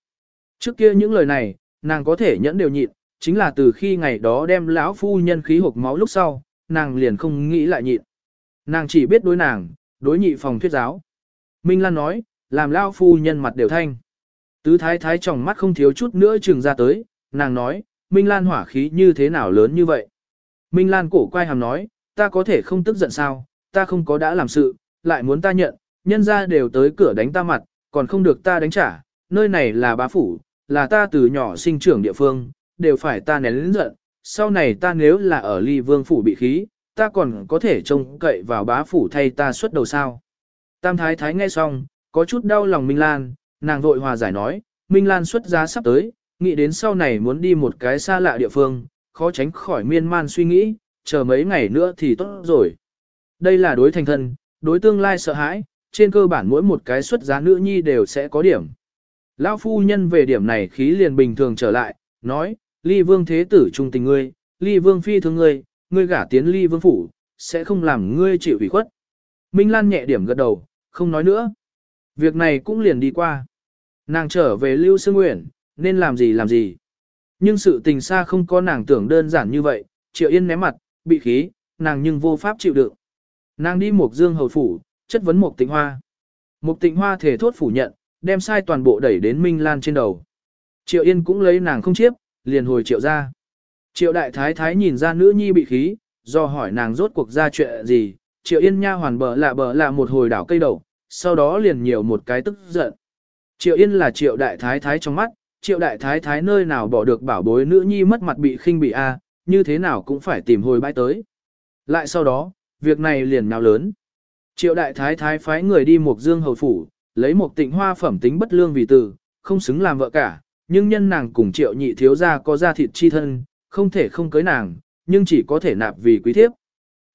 Trước kia những lời này, nàng có thể nhẫn đều nhịn, chính là từ khi ngày đó đem lão phu nhân khí hộp máu lúc sau, nàng liền không nghĩ lại nhịn. Nàng chỉ biết đối nàng, đối nhị phòng thuyết giáo. Minh Lan nói, làm lão phu nhân mặt đều thanh. Tứ thái thái trong mắt không thiếu chút nữa trừng ra tới, nàng nói, Minh Lan hỏa khí như thế nào lớn như vậy. Minh Lan cổ quay hàm nói, ta có thể không tức giận sao, ta không có đã làm sự, lại muốn ta nhận, nhân ra đều tới cửa đánh ta mặt, còn không được ta đánh trả, nơi này là bá phủ, là ta từ nhỏ sinh trưởng địa phương, đều phải ta nén lĩnh giận, sau này ta nếu là ở ly vương phủ bị khí, ta còn có thể trông cậy vào bá phủ thay ta xuất đầu sao. Tam thái thái nghe xong, có chút đau lòng Minh Lan, nàng vội hòa giải nói, Minh Lan xuất giá sắp tới, nghĩ đến sau này muốn đi một cái xa lạ địa phương, khó tránh khỏi miên man suy nghĩ, chờ mấy ngày nữa thì tốt rồi. Đây là đối thành thân, đối tương lai sợ hãi, trên cơ bản mỗi một cái xuất giá nữ nhi đều sẽ có điểm. Lão phu nhân về điểm này khí liền bình thường trở lại, nói, ly vương thế tử trung tình ngươi, ly vương phi thương ngươi, ngươi gả tiến ly vương phủ, sẽ không làm ngươi chịu ủy khuất. Minh Lan nhẹ điểm gật đầu, không nói nữa. Việc này cũng liền đi qua. Nàng trở về Lưu Sương Nguyễn, nên làm gì làm gì. Nhưng sự tình xa không có nàng tưởng đơn giản như vậy, Triệu Yên ném mặt, bị khí, nàng nhưng vô pháp chịu đựng. Nàng đi Mục Dương hầu phủ, chất vấn Mục Tịnh Hoa. Mục Tịnh Hoa thể thốt phủ nhận, đem sai toàn bộ đẩy đến Minh Lan trên đầu. Triệu Yên cũng lấy nàng không chiếp, liền hồi Triệu ra. Triệu Đại Thái Thái nhìn ra nữ nhi bị khí, do hỏi nàng rốt cuộc ra chuyện gì, Triệu Yên nha hoàn bờ lạ bờ lạ một hồi đảo cây đầu, sau đó liền nhiều một cái tức giận. Triệu Yên là Triệu Đại Thái Thái trong mắt, Triệu Đại Thái Thái nơi nào bỏ được bảo bối nữ nhi mất mặt bị khinh bị a, như thế nào cũng phải tìm hồi bãi tới. Lại sau đó, việc này liền nào lớn. Triệu Đại Thái Thái phái người đi một dương hầu phủ, lấy một tịnh hoa phẩm tính bất lương vì từ, không xứng làm vợ cả, nhưng nhân nàng cùng Triệu nhị thiếu gia có gia thịt chi thân, không thể không cưới nàng, nhưng chỉ có thể nạp vì quý thiếp.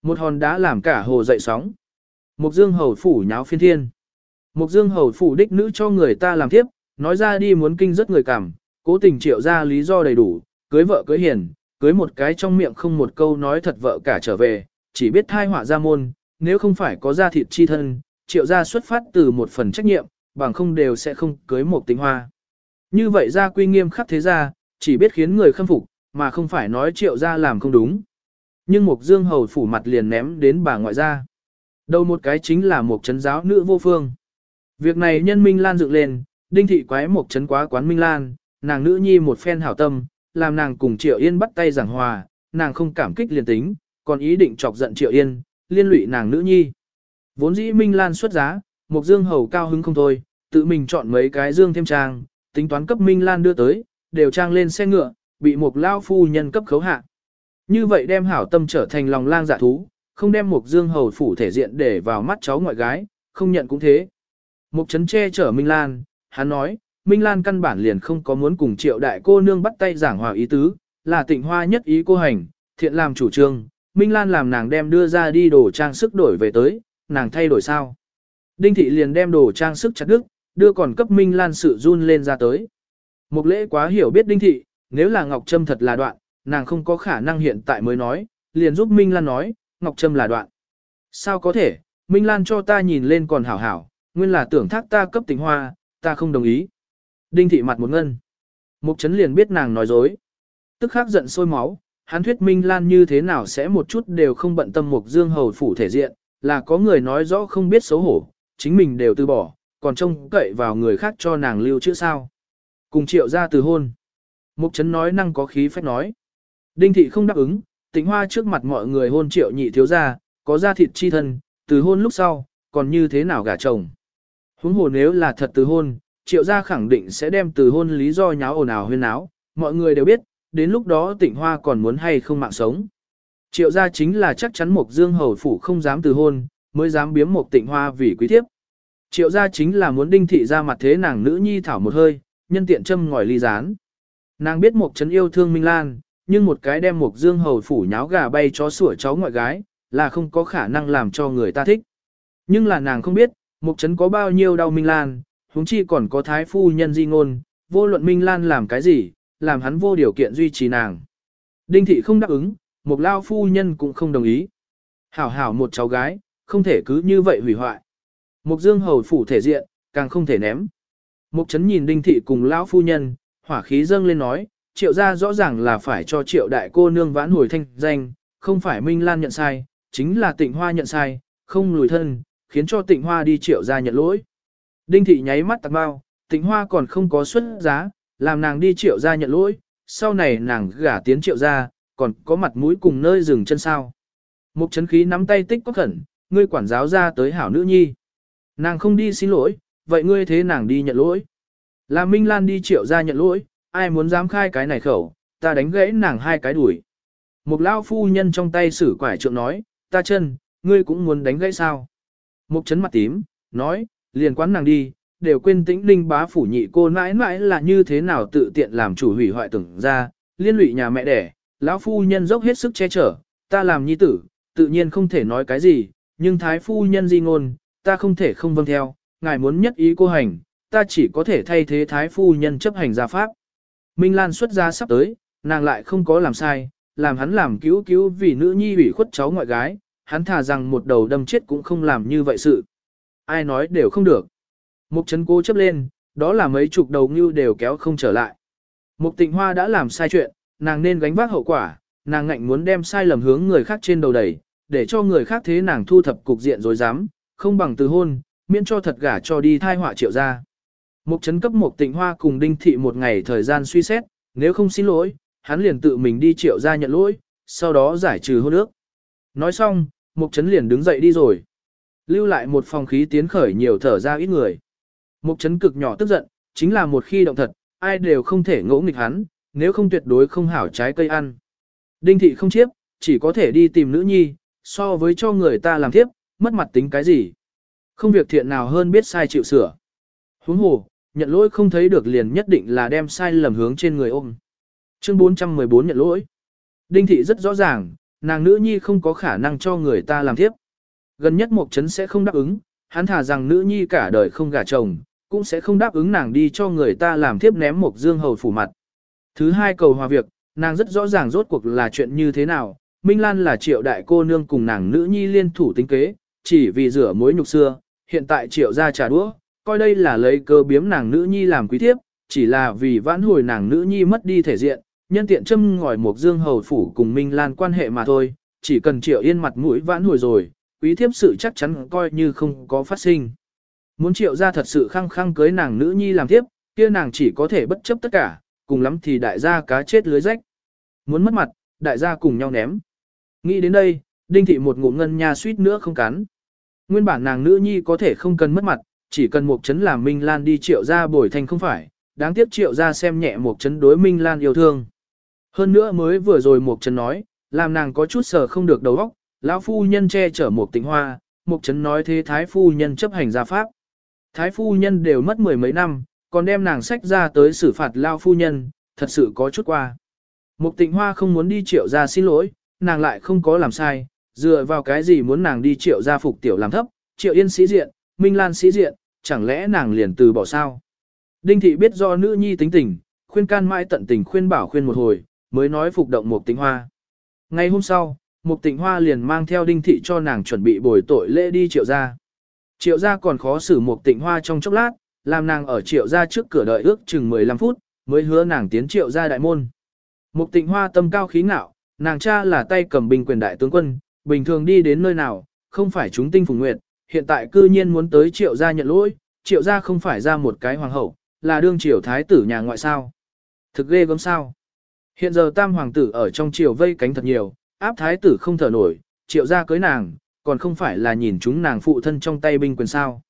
Một hòn đá làm cả hồ dậy sóng. Mục dương hầu phủ nháo phiên thiên. Mục dương hầu phủ đích nữ cho người ta làm thiếp, nói ra đi muốn kinh rất người cảm, cố tình triệu ra lý do đầy đủ, cưới vợ cưới hiền, cưới một cái trong miệng không một câu nói thật vợ cả trở về, chỉ biết thai họa ra môn, nếu không phải có gia thịt chi thân, triệu gia xuất phát từ một phần trách nhiệm, bằng không đều sẽ không cưới một tính hoa. Như vậy gia quy nghiêm khắc thế gia, chỉ biết khiến người khâm phục, mà không phải nói triệu gia làm không đúng. Nhưng Mục Dương Hầu phủ mặt liền ném đến bà ngoại gia. Đầu một cái chính là một chấn giáo nữ vô phương. Việc này nhân Minh Lan dựng lên, đinh thị quái một chấn quá quán Minh Lan, nàng nữ nhi một phen hảo tâm, làm nàng cùng Triệu Yên bắt tay giảng hòa, nàng không cảm kích liền tính, còn ý định chọc giận Triệu Yên, liên lụy nàng nữ nhi. Vốn dĩ Minh Lan xuất giá, Mục Dương Hầu cao hứng không thôi, tự mình chọn mấy cái dương thêm trang, tính toán cấp Minh Lan đưa tới, đều trang lên xe ngựa, bị một lao phu nhân cấp khấu hạ. Như vậy đem hảo tâm trở thành lòng lang dạ thú, không đem Mục Dương Hầu phủ thể diện để vào mắt cháu ngoại gái, không nhận cũng thế. Mục Trấn che chở Minh Lan, hắn nói, Minh Lan căn bản liền không có muốn cùng triệu đại cô nương bắt tay giảng hòa ý tứ, là tịnh hoa nhất ý cô hành, thiện làm chủ trương, Minh Lan làm nàng đem đưa ra đi đồ trang sức đổi về tới, nàng thay đổi sao. Đinh thị liền đem đồ trang sức chặt đứt, đưa còn cấp Minh Lan sự run lên ra tới. Mục lễ quá hiểu biết Đinh thị, nếu là Ngọc Trâm thật là đoạn, nàng không có khả năng hiện tại mới nói, liền giúp Minh Lan nói, Ngọc Trâm là đoạn. Sao có thể, Minh Lan cho ta nhìn lên còn hảo hảo, nguyên là tưởng thác ta cấp tình hoa, ta không đồng ý. Đinh thị mặt một ngân. Mục chấn liền biết nàng nói dối. Tức khắc giận sôi máu, hắn thuyết Minh Lan như thế nào sẽ một chút đều không bận tâm Mục Dương Hầu phủ thể diện, là có người nói rõ không biết xấu hổ, chính mình đều từ bỏ, còn trông cậy vào người khác cho nàng lưu chữ sao. Cùng triệu ra từ hôn. Mục chấn nói năng có khí phách nói. Đinh thị không đáp ứng, tĩnh hoa trước mặt mọi người hôn triệu nhị thiếu gia, có gia thịt chi thân, từ hôn lúc sau, còn như thế nào gả chồng. Huống hồ nếu là thật từ hôn, triệu gia khẳng định sẽ đem từ hôn lý do nháo ồn ào huyên náo, mọi người đều biết, đến lúc đó tịnh hoa còn muốn hay không mạng sống. Triệu gia chính là chắc chắn một dương hầu phủ không dám từ hôn, mới dám biếm một tịnh hoa vì quý thiếp. Triệu gia chính là muốn đinh thị ra mặt thế nàng nữ nhi thảo một hơi, nhân tiện châm ngòi ly gián. Nàng biết một chấn yêu thương Minh Lan, nhưng một cái đem một dương hầu phủ nháo gà bay chó sủa cháu ngoại gái, là không có khả năng làm cho người ta thích. Nhưng là nàng không biết, một chấn có bao nhiêu đau Minh Lan, huống chi còn có thái phu nhân di ngôn, vô luận Minh Lan làm cái gì, làm hắn vô điều kiện duy trì nàng. Đinh thị không đáp ứng, một lao phu nhân cũng không đồng ý. Hảo hảo một cháu gái, không thể cứ như vậy hủy hoại. Mục dương hầu phủ thể diện, càng không thể ném. Mục chấn nhìn đinh thị cùng lão phu nhân, hỏa khí dâng lên nói, triệu gia rõ ràng là phải cho triệu đại cô nương vãn hồi thanh danh, không phải Minh Lan nhận sai, chính là tịnh hoa nhận sai, không lùi thân, khiến cho tịnh hoa đi triệu gia nhận lỗi. Đinh thị nháy mắt tạc bao, tịnh hoa còn không có xuất giá, làm nàng đi triệu gia nhận lỗi, sau này nàng gả tiến triệu gia, còn có mặt mũi cùng nơi dừng chân sao. Mục chấn khí nắm tay tích có khẩn, ngươi quản giáo ra tới hảo nữ nhi. Nàng không đi xin lỗi, vậy ngươi thế nàng đi nhận lỗi. Là Minh Lan đi triệu gia nhận lỗi, ai muốn dám khai cái này khẩu, ta đánh gãy nàng hai cái đuổi. Một lao phu nhân trong tay sử quải trượng nói, ta chân, ngươi cũng muốn đánh gãy sao. Mục chấn mặt tím, nói, liền quán nàng đi, đều quên tĩnh linh bá phủ nhị cô mãi mãi là như thế nào tự tiện làm chủ hủy hoại tưởng ra, liên lụy nhà mẹ đẻ, lão phu nhân dốc hết sức che chở, ta làm nhi tử, tự nhiên không thể nói cái gì, nhưng thái phu nhân di ngôn, ta không thể không vâng theo, ngài muốn nhất ý cô hành, ta chỉ có thể thay thế thái phu nhân chấp hành gia pháp. Minh Lan xuất ra sắp tới, nàng lại không có làm sai, làm hắn làm cứu cứu vì nữ nhi ủy khuất cháu ngoại gái, hắn thà rằng một đầu đâm chết cũng không làm như vậy sự. Ai nói đều không được. Mục chấn cố chấp lên, đó là mấy chục đầu ngưu đều kéo không trở lại. Mục tịnh hoa đã làm sai chuyện, nàng nên gánh vác hậu quả, nàng ngạnh muốn đem sai lầm hướng người khác trên đầu đẩy, để cho người khác thế nàng thu thập cục diện rồi dám, không bằng từ hôn, miễn cho thật gả cho đi thai họa triệu ra. Mục chấn cấp Mục tịnh hoa cùng đinh thị một ngày thời gian suy xét, nếu không xin lỗi, hắn liền tự mình đi triệu ra nhận lỗi, sau đó giải trừ hôn ước. Nói xong, mục chấn liền đứng dậy đi rồi. Lưu lại một phòng khí tiến khởi nhiều thở ra ít người. Mục chấn cực nhỏ tức giận, chính là một khi động thật, ai đều không thể ngỗ nghịch hắn, nếu không tuyệt đối không hảo trái cây ăn. Đinh thị không chiếp, chỉ có thể đi tìm nữ nhi, so với cho người ta làm tiếp, mất mặt tính cái gì. Không việc thiện nào hơn biết sai chịu sửa. Huống hồ, nhận lỗi không thấy được liền nhất định là đem sai lầm hướng trên người ôm. Chương 414 nhận lỗi. Đinh thị rất rõ ràng, nàng nữ nhi không có khả năng cho người ta làm tiếp. Gần nhất một chấn sẽ không đáp ứng, hắn thả rằng nữ nhi cả đời không gả chồng, cũng sẽ không đáp ứng nàng đi cho người ta làm tiếp ném một dương hầu phủ mặt. Thứ hai cầu hòa việc, nàng rất rõ ràng rốt cuộc là chuyện như thế nào, Minh Lan là triệu đại cô nương cùng nàng nữ nhi liên thủ tính kế, chỉ vì rửa mối nhục xưa, hiện tại triệu ra trà đũa, coi đây là lấy cơ biếm nàng nữ nhi làm quý thiếp, chỉ là vì vãn hồi nàng nữ nhi mất đi thể diện, nhân tiện châm ngòi một dương hầu phủ cùng Minh Lan quan hệ mà thôi, chỉ cần triệu yên mặt mũi vãn hồi rồi, quý thiếp sự chắc chắn coi như không có phát sinh. Muốn triệu ra thật sự khăng khăng cưới nàng nữ nhi làm thiếp, kia nàng chỉ có thể bất chấp tất cả, cùng lắm thì đại gia cá chết lưới rách. Muốn mất mặt, đại gia cùng nhau ném. Nghĩ đến đây, đinh thị một ngụm ngân nha suýt nữa không cắn. Nguyên bản nàng nữ nhi có thể không cần mất mặt, chỉ cần một chấn làm Minh Lan đi triệu ra bồi thành không phải, đáng tiếc triệu ra xem nhẹ một chấn đối Minh Lan yêu thương. Hơn nữa mới vừa rồi một chấn nói, làm nàng có chút sờ không được đầu óc, lão phu nhân che chở một tịnh hoa, mục chấn nói thế thái phu nhân chấp hành gia pháp. Thái phu nhân đều mất mười mấy năm, còn đem nàng sách ra tới xử phạt lao phu nhân, thật sự có chút qua. Mục tịnh hoa không muốn đi triệu ra xin lỗi, nàng lại không có làm sai, dựa vào cái gì muốn nàng đi triệu ra phục tiểu làm thấp, triệu yên sĩ diện, minh lan sĩ diện, chẳng lẽ nàng liền từ bỏ sao? Đinh thị biết do nữ nhi tính tình, khuyên can mãi tận tình khuyên bảo khuyên một hồi, mới nói phục động mục tịnh hoa. Ngày hôm sau, Mục tịnh hoa liền mang theo đinh thị cho nàng chuẩn bị bồi tội lễ đi triệu gia. Triệu gia còn khó xử Mục tịnh hoa trong chốc lát, làm nàng ở triệu gia trước cửa đợi ước chừng 15 phút, mới hứa nàng tiến triệu gia đại môn. Mục tịnh hoa tâm cao khí ngạo, nàng cha là tay cầm binh quyền đại tướng quân, bình thường đi đến nơi nào, không phải chúng tinh phùng nguyệt, hiện tại cư nhiên muốn tới triệu gia nhận lỗi, triệu gia không phải ra một cái hoàng hậu, là đương triều thái tử nhà ngoại sao. Thực ghê gớm sao. Hiện giờ tam hoàng tử ở trong triều vây cánh thật nhiều, áp thái tử không thở nổi, triệu gia cưới nàng, còn không phải là nhìn chúng nàng phụ thân trong tay binh quyền sao.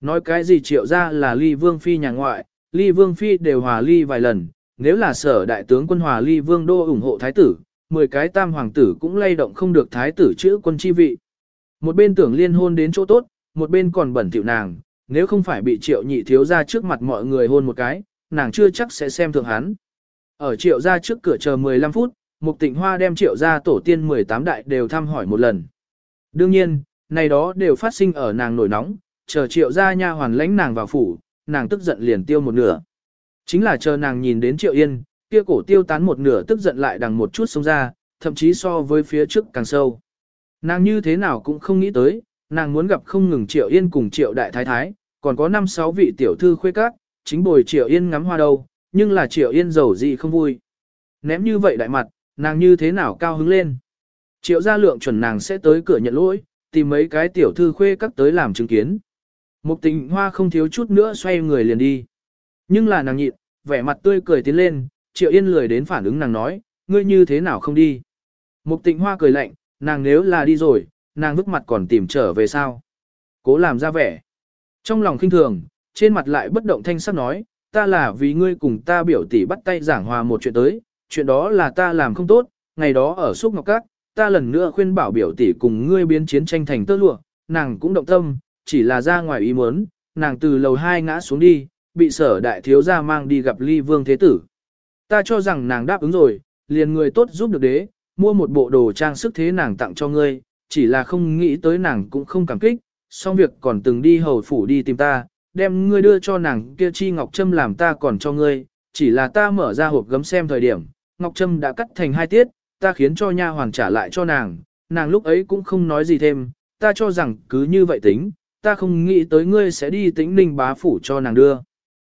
Nói cái gì triệu gia là ly vương phi nhà ngoại, ly vương phi đều hòa ly vài lần, nếu là sở đại tướng quân hòa ly vương đô ủng hộ thái tử, 10 cái tam hoàng tử cũng lay động không được thái tử chữ quân chi vị. Một bên tưởng liên hôn đến chỗ tốt, một bên còn bẩn thỉu nàng, nếu không phải bị triệu nhị thiếu ra trước mặt mọi người hôn một cái, nàng chưa chắc sẽ xem thường hắn. Ở triệu ra trước cửa chờ 15 phút, Mục Tịnh Hoa đem triệu gia tổ tiên 18 đại đều thăm hỏi một lần. Đương nhiên, này đó đều phát sinh ở nàng nổi nóng, chờ triệu gia nha hoàn lãnh nàng vào phủ, nàng tức giận liền tiêu một nửa. Chính là chờ nàng nhìn đến triệu yên, kia cổ tiêu tán một nửa tức giận lại đằng một chút sông ra, thậm chí so với phía trước càng sâu. Nàng như thế nào cũng không nghĩ tới, nàng muốn gặp không ngừng triệu yên cùng triệu đại thái thái, còn có năm sáu vị tiểu thư khuê các, chính bồi triệu yên ngắm hoa đâu, nhưng là triệu yên giàu gì không vui. Ném như vậy đại mặt, nàng như thế nào cao hứng lên. Triệu gia lượng chuẩn nàng sẽ tới cửa nhận lỗi, tìm mấy cái tiểu thư khuê các tới làm chứng kiến. Mục tình hoa không thiếu chút nữa xoay người liền đi. Nhưng là nàng nhịn, vẻ mặt tươi cười tiến lên, triệu yên lười đến phản ứng nàng nói, ngươi như thế nào không đi. Mục tịnh hoa cười lạnh, nàng nếu là đi rồi, nàng vứt mặt còn tìm trở về sao. Cố làm ra vẻ. Trong lòng khinh thường, trên mặt lại bất động thanh sắc nói, ta là vì ngươi cùng ta biểu tỷ bắt tay giảng hòa một chuyện tới, chuyện đó là ta làm không tốt, ngày đó ở Xúc Ngọc Các, ta lần nữa khuyên bảo biểu tỷ cùng ngươi biến chiến tranh thành tơ lụa, nàng cũng động tâm, chỉ là ra ngoài ý muốn, nàng từ lầu hai ngã xuống đi, bị sở đại thiếu gia mang đi gặp ly vương thế tử. Ta cho rằng nàng đáp ứng rồi, liền người tốt giúp được đế, mua một bộ đồ trang sức thế nàng tặng cho ngươi, chỉ là không nghĩ tới nàng cũng không cảm kích, xong việc còn từng đi hầu phủ đi tìm ta, đem ngươi đưa cho nàng kia chi ngọc trâm làm ta còn cho ngươi, chỉ là ta mở ra hộp gấm xem thời điểm, ngọc trâm đã cắt thành hai tiết, ta khiến cho nha hoàn trả lại cho nàng, nàng lúc ấy cũng không nói gì thêm, ta cho rằng cứ như vậy tính, ta không nghĩ tới ngươi sẽ đi tính ninh bá phủ cho nàng đưa.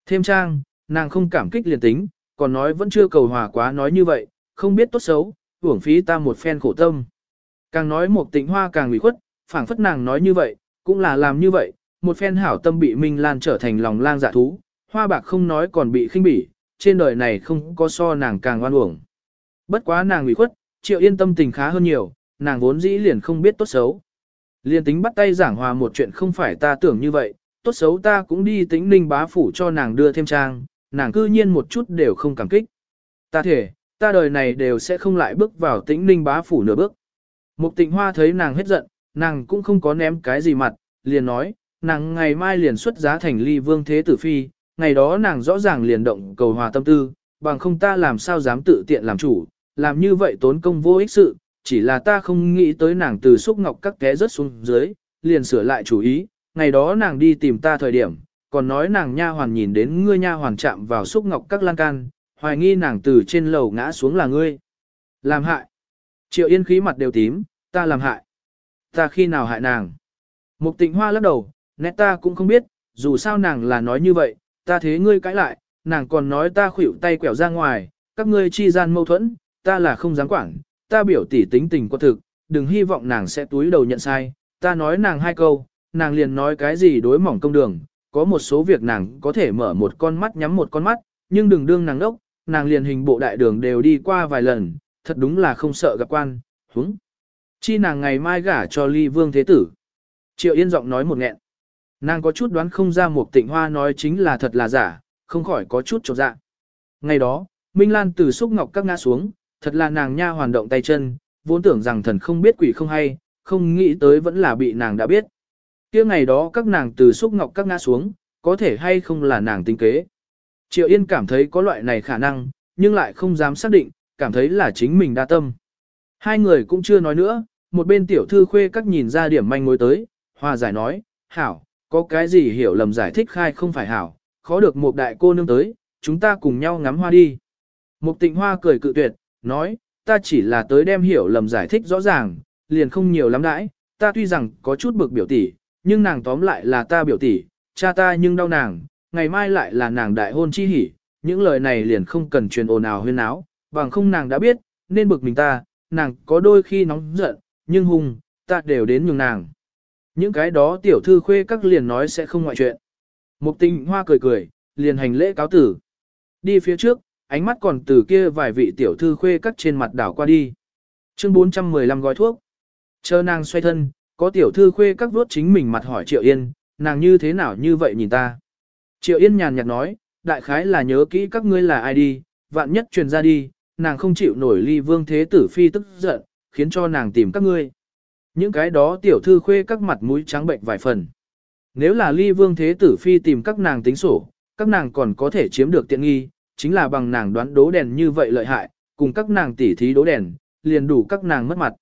Thêm trang, nàng không cảm kích liền tính, còn nói vẫn chưa cầu hòa quá nói như vậy, không biết tốt xấu, uổng phí ta một phen khổ tâm. Càng nói một tịnh hoa càng ủy khuất, phảng phất nàng nói như vậy, cũng là làm như vậy, một phen hảo tâm bị Minh Lan trở thành lòng lang dạ thú, hoa bạc không nói còn bị khinh bỉ, trên đời này không có so nàng càng oan uổng. Bất quá nàng ủy khuất, triệu yên tâm tình khá hơn nhiều, nàng vốn dĩ liền không biết tốt xấu. Liên tính bắt tay giảng hòa một chuyện không phải ta tưởng như vậy, tốt xấu ta cũng đi tính ninh bá phủ cho nàng đưa thêm trang, nàng cư nhiên một chút đều không cảm kích. Ta thể, ta đời này đều sẽ không lại bước vào tĩnh ninh bá phủ nửa bước. Mục tịnh hoa thấy nàng hết giận, nàng cũng không có ném cái gì mặt, liền nói, nàng ngày mai liền xuất giá thành ly vương thế tử phi, ngày đó nàng rõ ràng liền động cầu hòa tâm tư, bằng không ta làm sao dám tự tiện làm chủ, làm như vậy tốn công vô ích sự, chỉ là ta không nghĩ tới nàng từ xúc ngọc các té rớt xuống dưới, liền sửa lại chủ ý, ngày đó nàng đi tìm ta thời điểm, còn nói nàng nha hoàn nhìn đến ngươi nha hoàn chạm vào xúc ngọc các lan can, hoài nghi nàng từ trên lầu ngã xuống là ngươi. Làm hại. Triệu Yên khí mặt đều tím, ta làm hại. Ta khi nào hại nàng? Mục tịnh hoa lắc đầu, nét ta cũng không biết, dù sao nàng là nói như vậy, ta thế ngươi cãi lại, nàng còn nói ta khuỷu tay quẹo ra ngoài, các ngươi chi gian mâu thuẫn, ta là không dám quản, ta biểu tỷ tính tình có thực, đừng hy vọng nàng sẽ túi đầu nhận sai, ta nói nàng hai câu, nàng liền nói cái gì đối mỏng công đường, có một số việc nàng có thể mở một con mắt nhắm một con mắt, nhưng đừng đương nàng đốc, nàng liền hình bộ đại đường đều đi qua vài lần, thật đúng là không sợ gặp quan, húng. Chi nàng ngày mai gả cho ly vương thế tử. Triệu Yên giọng nói một nghẹn. Nàng có chút đoán không ra một tịnh hoa nói chính là thật là giả, không khỏi có chút trột dạ. Ngày đó, Minh Lan từ xúc ngọc các ngã xuống, thật là nàng nha hoàn động tay chân, vốn tưởng rằng thần không biết quỷ không hay, không nghĩ tới vẫn là bị nàng đã biết. kia ngày đó các nàng từ xúc ngọc các ngã xuống, có thể hay không là nàng tính kế. Triệu Yên cảm thấy có loại này khả năng, nhưng lại không dám xác định, cảm thấy là chính mình đa tâm. Hai người cũng chưa nói nữa, một bên tiểu thư khuê các nhìn ra điểm manh mối tới, hòa giải nói, hảo, có cái gì hiểu lầm giải thích khai không phải hảo, khó được một đại cô nương tới, chúng ta cùng nhau ngắm hoa đi. Mục tịnh hoa cười cự tuyệt, nói, ta chỉ là tới đem hiểu lầm giải thích rõ ràng, liền không nhiều lắm đãi, ta tuy rằng có chút bực biểu tỷ, nhưng nàng tóm lại là ta biểu tỷ, cha ta nhưng đau nàng, ngày mai lại là nàng đại hôn chi hỉ, những lời này liền không cần truyền ồn ào huyên áo, bằng không nàng đã biết, nên bực mình ta, nàng có đôi khi nóng giận, nhưng hung, ta đều đến nhường nàng. Những cái đó tiểu thư khuê các liền nói sẽ không ngoại chuyện. Mục tình hoa cười cười, liền hành lễ cáo tử. Đi phía trước, ánh mắt còn từ kia vài vị tiểu thư khuê các trên mặt đảo qua đi. Chương 415 gói thuốc. Chờ nàng xoay thân, có tiểu thư khuê các vuốt chính mình mặt hỏi Triệu Yên, nàng như thế nào như vậy nhìn ta. Triệu Yên nhàn nhạt nói, đại khái là nhớ kỹ các ngươi là ai đi, vạn nhất truyền ra đi, nàng không chịu nổi ly vương thế tử phi tức giận, khiến cho nàng tìm các ngươi. Những cái đó tiểu thư khuê các mặt mũi trắng bệnh vài phần. Nếu là ly vương thế tử phi tìm các nàng tính sổ, các nàng còn có thể chiếm được tiện nghi, chính là bằng nàng đoán đố đèn như vậy lợi hại, cùng các nàng tỉ thí đố đèn, liền đủ các nàng mất mặt.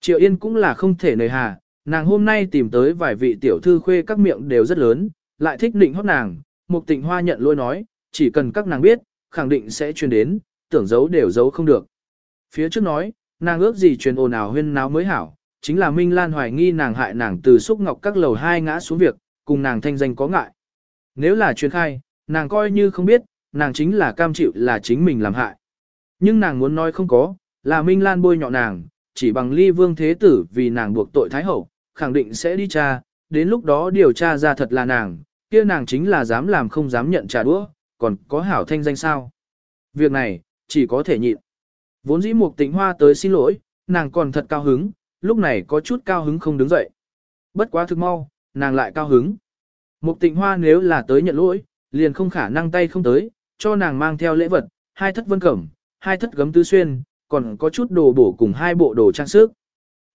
Triệu Yên cũng là không thể nời hà, nàng hôm nay tìm tới vài vị tiểu thư khuê các miệng đều rất lớn, lại thích định hót nàng, Mục Tịnh Hoa nhận lôi nói, chỉ cần các nàng biết, khẳng định sẽ truyền đến, tưởng giấu đều giấu không được. Phía trước nói, nàng ước gì truyền ồn ào huyên náo mới hảo, chính là Minh Lan hoài nghi nàng hại nàng từ xúc ngọc các lầu hai ngã xuống việc, cùng nàng thanh danh có ngại. Nếu là truyền khai, nàng coi như không biết, nàng chính là cam chịu là chính mình làm hại. Nhưng nàng muốn nói không có, là Minh Lan bôi nhọ nàng, chỉ bằng ly vương thế tử vì nàng buộc tội Thái Hậu, khẳng định sẽ đi tra, đến lúc đó điều tra ra thật là nàng, kia nàng chính là dám làm không dám nhận trả đũa, còn có hảo thanh danh sao. Việc này, chỉ có thể nhịn. Vốn dĩ mục tịnh hoa tới xin lỗi, nàng còn thật cao hứng, lúc này có chút cao hứng không đứng dậy. Bất quá thực mau, nàng lại cao hứng. Một tịnh hoa nếu là tới nhận lỗi, liền không khả năng tay không tới, cho nàng mang theo lễ vật, hai thất vân cẩm, hai thất gấm tứ xuyên, còn có chút đồ bổ cùng hai bộ đồ trang sức.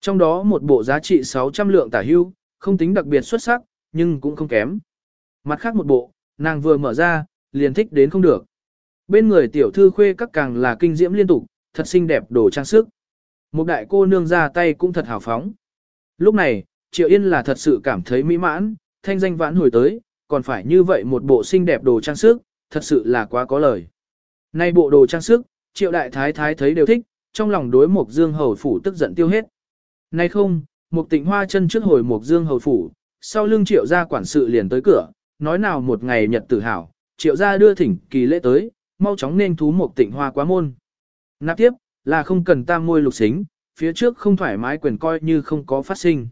Trong đó một bộ giá trị 600 lượng tả hưu, không tính đặc biệt xuất sắc, nhưng cũng không kém. Mặt khác một bộ, nàng vừa mở ra, liền thích đến không được. Bên người tiểu thư khuê các càng là kinh diễm liên tục, thật xinh đẹp đồ trang sức. Một đại cô nương ra tay cũng thật hào phóng. Lúc này, Triệu Yên là thật sự cảm thấy mỹ mãn, thanh danh vãn hồi tới, còn phải như vậy một bộ xinh đẹp đồ trang sức, thật sự là quá có lời. Nay bộ đồ trang sức, Triệu Đại Thái Thái thấy đều thích, trong lòng đối Mục Dương Hầu Phủ tức giận tiêu hết. Nay không, Mục Tịnh Hoa chân trước hồi Mục Dương Hầu Phủ, sau lưng Triệu gia quản sự liền tới cửa, nói nào một ngày nhật tử hảo, Triệu gia đưa thỉnh kỳ lễ tới, mau chóng nên thú Mục Tịnh Hoa quá môn. Nạp tiếp, là không cần tam môi lục xính, phía trước không thoải mái quyền coi như không có phát sinh.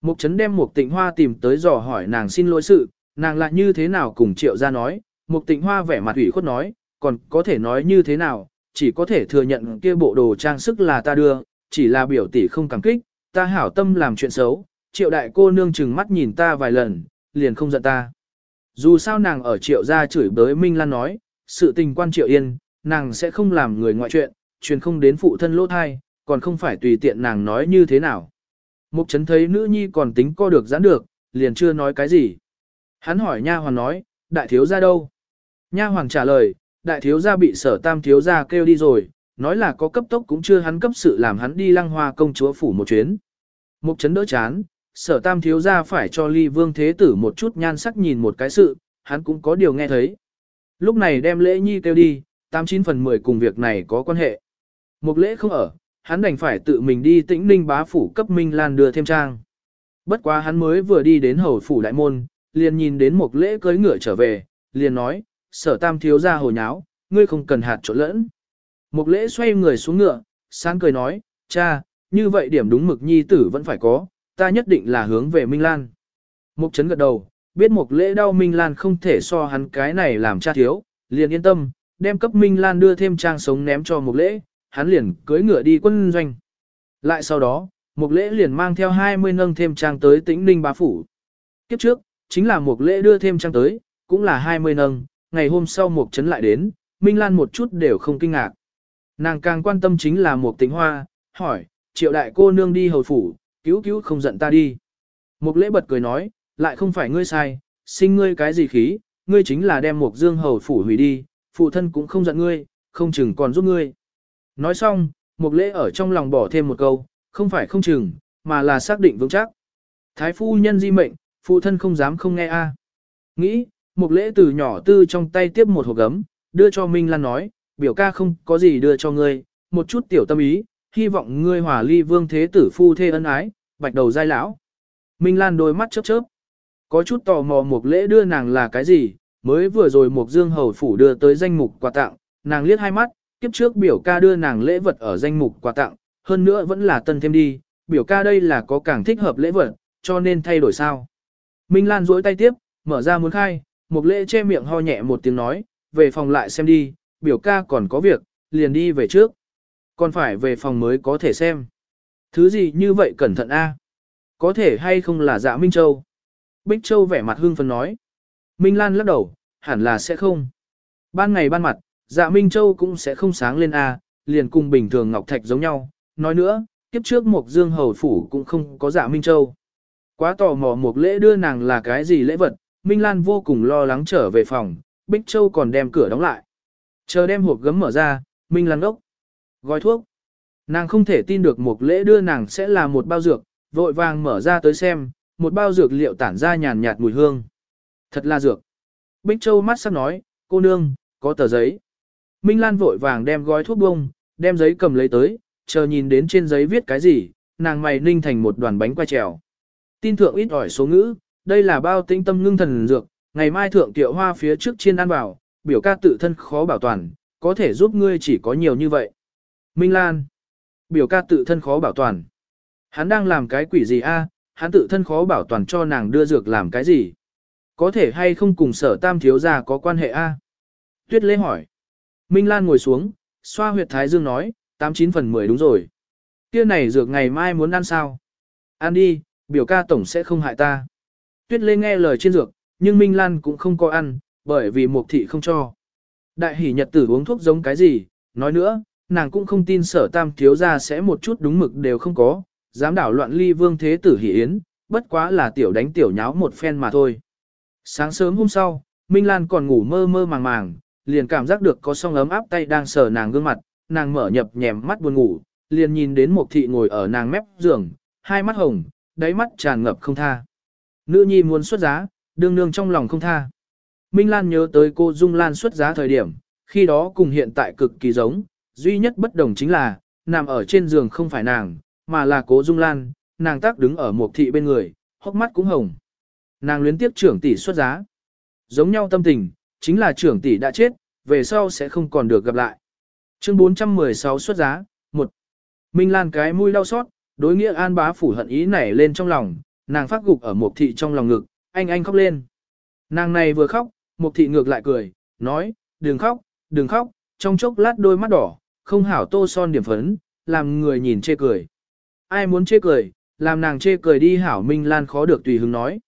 Mục Trấn đem Mục Tịnh Hoa tìm tới dò hỏi nàng xin lỗi sự, nàng lại như thế nào cùng Triệu gia nói, Mục Tịnh Hoa vẻ mặt ủy khuất nói, còn có thể nói như thế nào, chỉ có thể thừa nhận kia bộ đồ trang sức là ta đưa, chỉ là biểu tỷ không cảm kích, ta hảo tâm làm chuyện xấu, Triệu đại cô nương chừng mắt nhìn ta vài lần, liền không giận ta. Dù sao nàng ở Triệu gia chửi bới Minh Lan nói, sự tình quan Triệu Yên, nàng sẽ không làm người ngoại chuyện, truyền không đến phụ thân lỗ thai, còn không phải tùy tiện nàng nói như thế nào. Mục chấn thấy nữ nhi còn tính co được giãn được, liền chưa nói cái gì. Hắn hỏi nha hoàn nói, đại thiếu gia đâu? Nha hoàn trả lời, đại thiếu gia bị sở tam thiếu gia kêu đi rồi, nói là có cấp tốc cũng chưa hắn cấp sự làm hắn đi lăng hoa công chúa phủ một chuyến. Mục chấn đỡ chán, sở tam thiếu gia phải cho ly vương thế tử một chút nhan sắc nhìn một cái sự, hắn cũng có điều nghe thấy. Lúc này đem lễ nhi kêu đi, 89 phần 10 cùng việc này có quan hệ. Mục lễ không ở, hắn đành phải tự mình đi tĩnh ninh bá phủ cấp Minh Lan đưa thêm trang. Bất quá hắn mới vừa đi đến hầu phủ đại môn, liền nhìn đến mục lễ cưới ngựa trở về, liền nói, sở tam thiếu ra hồi nháo, ngươi không cần hạt trộn lẫn. Mục lễ xoay người xuống ngựa, sáng cười nói, cha, như vậy điểm đúng mực nhi tử vẫn phải có, ta nhất định là hướng về Minh Lan. Mục chấn gật đầu, biết mục lễ đau Minh Lan không thể so hắn cái này làm cha thiếu, liền yên tâm, đem cấp Minh Lan đưa thêm trang sống ném cho mục lễ, hắn liền cưỡi ngựa đi quân doanh. Lại sau đó, một lễ liền mang theo 20 nâng thêm trang tới tĩnh ninh bá phủ. Kiếp trước, chính là một lễ đưa thêm trang tới, cũng là 20 nâng, ngày hôm sau một chấn lại đến, Minh Lan một chút đều không kinh ngạc. Nàng càng quan tâm chính là một Tĩnh hoa, hỏi, triệu đại cô nương đi hầu phủ, cứu cứu không giận ta đi. Một lễ bật cười nói, lại không phải ngươi sai, sinh ngươi cái gì khí, ngươi chính là đem một dương hầu phủ hủy đi, phụ thân cũng không giận ngươi, không chừng còn giúp ngươi. Nói xong, mục lễ ở trong lòng bỏ thêm một câu, không phải không chừng, mà là xác định vững chắc. Thái phu nhân di mệnh, phụ thân không dám không nghe a. À. Nghĩ, mục lễ từ nhỏ tư trong tay tiếp một hộp gấm, đưa cho Minh Lan nói, biểu ca không có gì đưa cho ngươi, một chút tiểu tâm ý, hy vọng ngươi hòa ly vương thế tử phu thê ân ái, bạch đầu giai lão. Minh Lan đôi mắt chớp chớp. Có chút tò mò mục lễ đưa nàng là cái gì, mới vừa rồi một dương hầu phủ đưa tới danh mục quà tặng, nàng liếc hai mắt, kiếp trước biểu ca đưa nàng lễ vật ở danh mục quà tặng, hơn nữa vẫn là tân thêm đi, biểu ca đây là có càng thích hợp lễ vật, cho nên thay đổi sao. Minh Lan duỗi tay tiếp, mở ra muốn khai, một lễ che miệng ho nhẹ một tiếng nói, về phòng lại xem đi, biểu ca còn có việc, liền đi về trước. Còn phải về phòng mới có thể xem. Thứ gì như vậy cẩn thận a? Có thể hay không là dạ Minh Châu? Bích Châu vẻ mặt hương phấn nói. Minh Lan lắc đầu, hẳn là sẽ không. Ban ngày ban mặt, dạ Minh Châu cũng sẽ không sáng lên A, liền cùng bình thường Ngọc Thạch giống nhau. Nói nữa, kiếp trước Mộc Dương Hầu Phủ cũng không có dạ Minh Châu. Quá tò mò một lễ đưa nàng là cái gì lễ vật, Minh Lan vô cùng lo lắng trở về phòng, Bích Châu còn đem cửa đóng lại. Chờ đem hộp gấm mở ra, Minh Lan ốc, Gói thuốc. Nàng không thể tin được một lễ đưa nàng sẽ là một bao dược, vội vàng mở ra tới xem, một bao dược liệu tản ra nhàn nhạt mùi hương. Thật là dược. Bích Châu mắt sắp nói, cô nương, có tờ giấy. Minh Lan vội vàng đem gói thuốc bông, đem giấy cầm lấy tới, chờ nhìn đến trên giấy viết cái gì, nàng mày ninh thành một đoàn bánh qua trèo. Tin thượng ít ỏi số ngữ, đây là bao tinh tâm ngưng thần dược, ngày mai thượng tiệu hoa phía trước chiên ăn vào, biểu ca tự thân khó bảo toàn, có thể giúp ngươi chỉ có nhiều như vậy. Minh Lan, biểu ca tự thân khó bảo toàn. Hắn đang làm cái quỷ gì a? hắn tự thân khó bảo toàn cho nàng đưa dược làm cái gì? Có thể hay không cùng sở tam thiếu gia có quan hệ a? Tuyết lễ hỏi. Minh Lan ngồi xuống, xoa huyệt thái dương nói, 89 phần 10 đúng rồi. Kia này dược ngày mai muốn ăn sao? Ăn đi, biểu ca tổng sẽ không hại ta. Tuyết lê nghe lời trên dược, nhưng Minh Lan cũng không có ăn, bởi vì mục thị không cho. Đại hỷ nhật tử uống thuốc giống cái gì, nói nữa, nàng cũng không tin sở tam thiếu ra sẽ một chút đúng mực đều không có, dám đảo loạn ly vương thế tử hỷ yến, bất quá là tiểu đánh tiểu nháo một phen mà thôi. Sáng sớm hôm sau, Minh Lan còn ngủ mơ mơ màng màng, liền cảm giác được có song ấm áp tay đang sờ nàng gương mặt, nàng mở nhập nhèm mắt buồn ngủ, liền nhìn đến một thị ngồi ở nàng mép giường, hai mắt hồng, đáy mắt tràn ngập không tha. Nữ nhi muốn xuất giá, đương nương trong lòng không tha. Minh Lan nhớ tới cô Dung Lan xuất giá thời điểm, khi đó cùng hiện tại cực kỳ giống, duy nhất bất đồng chính là, nằm ở trên giường không phải nàng, mà là cố Dung Lan, nàng tác đứng ở một thị bên người, hốc mắt cũng hồng. Nàng luyến tiếp trưởng tỷ xuất giá. Giống nhau tâm tình, chính là trưởng tỷ đã chết, về sau sẽ không còn được gặp lại. Chương 416 xuất giá, 1. Minh Lan cái mũi đau xót, đối nghĩa an bá phủ hận ý nảy lên trong lòng, nàng phát gục ở một thị trong lòng ngực, anh anh khóc lên. Nàng này vừa khóc, một thị ngược lại cười, nói, đừng khóc, đừng khóc, trong chốc lát đôi mắt đỏ, không hảo tô son điểm phấn, làm người nhìn chê cười. Ai muốn chê cười, làm nàng chê cười đi hảo Minh Lan khó được tùy hứng nói.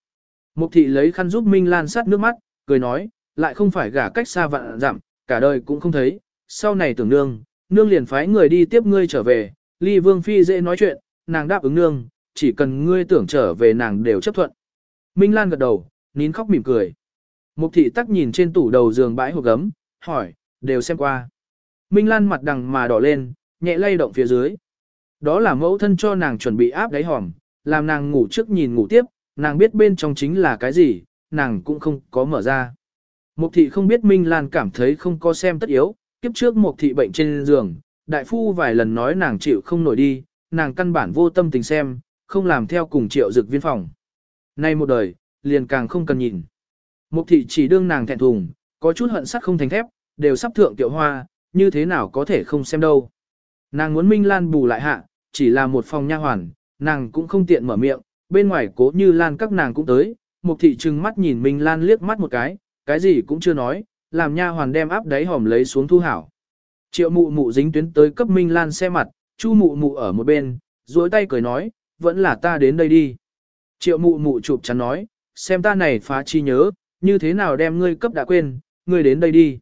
Mục thị lấy khăn giúp Minh Lan sát nước mắt, cười nói, lại không phải gả cách xa vạn dặm, cả đời cũng không thấy, sau này tưởng nương, nương liền phái người đi tiếp ngươi trở về, ly vương phi dễ nói chuyện, nàng đáp ứng nương, chỉ cần ngươi tưởng trở về nàng đều chấp thuận. Minh Lan gật đầu, nín khóc mỉm cười. Mục thị tắc nhìn trên tủ đầu giường bãi hộp gấm, hỏi, đều xem qua. Minh Lan mặt đằng mà đỏ lên, nhẹ lay động phía dưới. Đó là mẫu thân cho nàng chuẩn bị áp đáy hòm, làm nàng ngủ trước nhìn ngủ tiếp, nàng biết bên trong chính là cái gì, nàng cũng không có mở ra. Mục thị không biết Minh Lan cảm thấy không có xem tất yếu, kiếp trước mục thị bệnh trên giường, đại phu vài lần nói nàng chịu không nổi đi, nàng căn bản vô tâm tình xem, không làm theo cùng triệu dực viên phòng. Nay một đời, liền càng không cần nhìn. Mục thị chỉ đương nàng thẹn thùng, có chút hận sắt không thành thép, đều sắp thượng tiểu hoa, như thế nào có thể không xem đâu. Nàng muốn Minh Lan bù lại hạ, chỉ là một phòng nha hoàn, nàng cũng không tiện mở miệng, bên ngoài cố như Lan các nàng cũng tới, Mục thị trừng mắt nhìn Minh Lan liếc mắt một cái, cái gì cũng chưa nói, làm nha hoàn đem áp đáy hòm lấy xuống thu hảo. Triệu mụ mụ dính tuyến tới cấp Minh Lan xe mặt, chu mụ mụ ở một bên, duỗi tay cười nói, vẫn là ta đến đây đi. Triệu mụ mụ chụp chắn nói, xem ta này phá chi nhớ, như thế nào đem ngươi cấp đã quên, ngươi đến đây đi.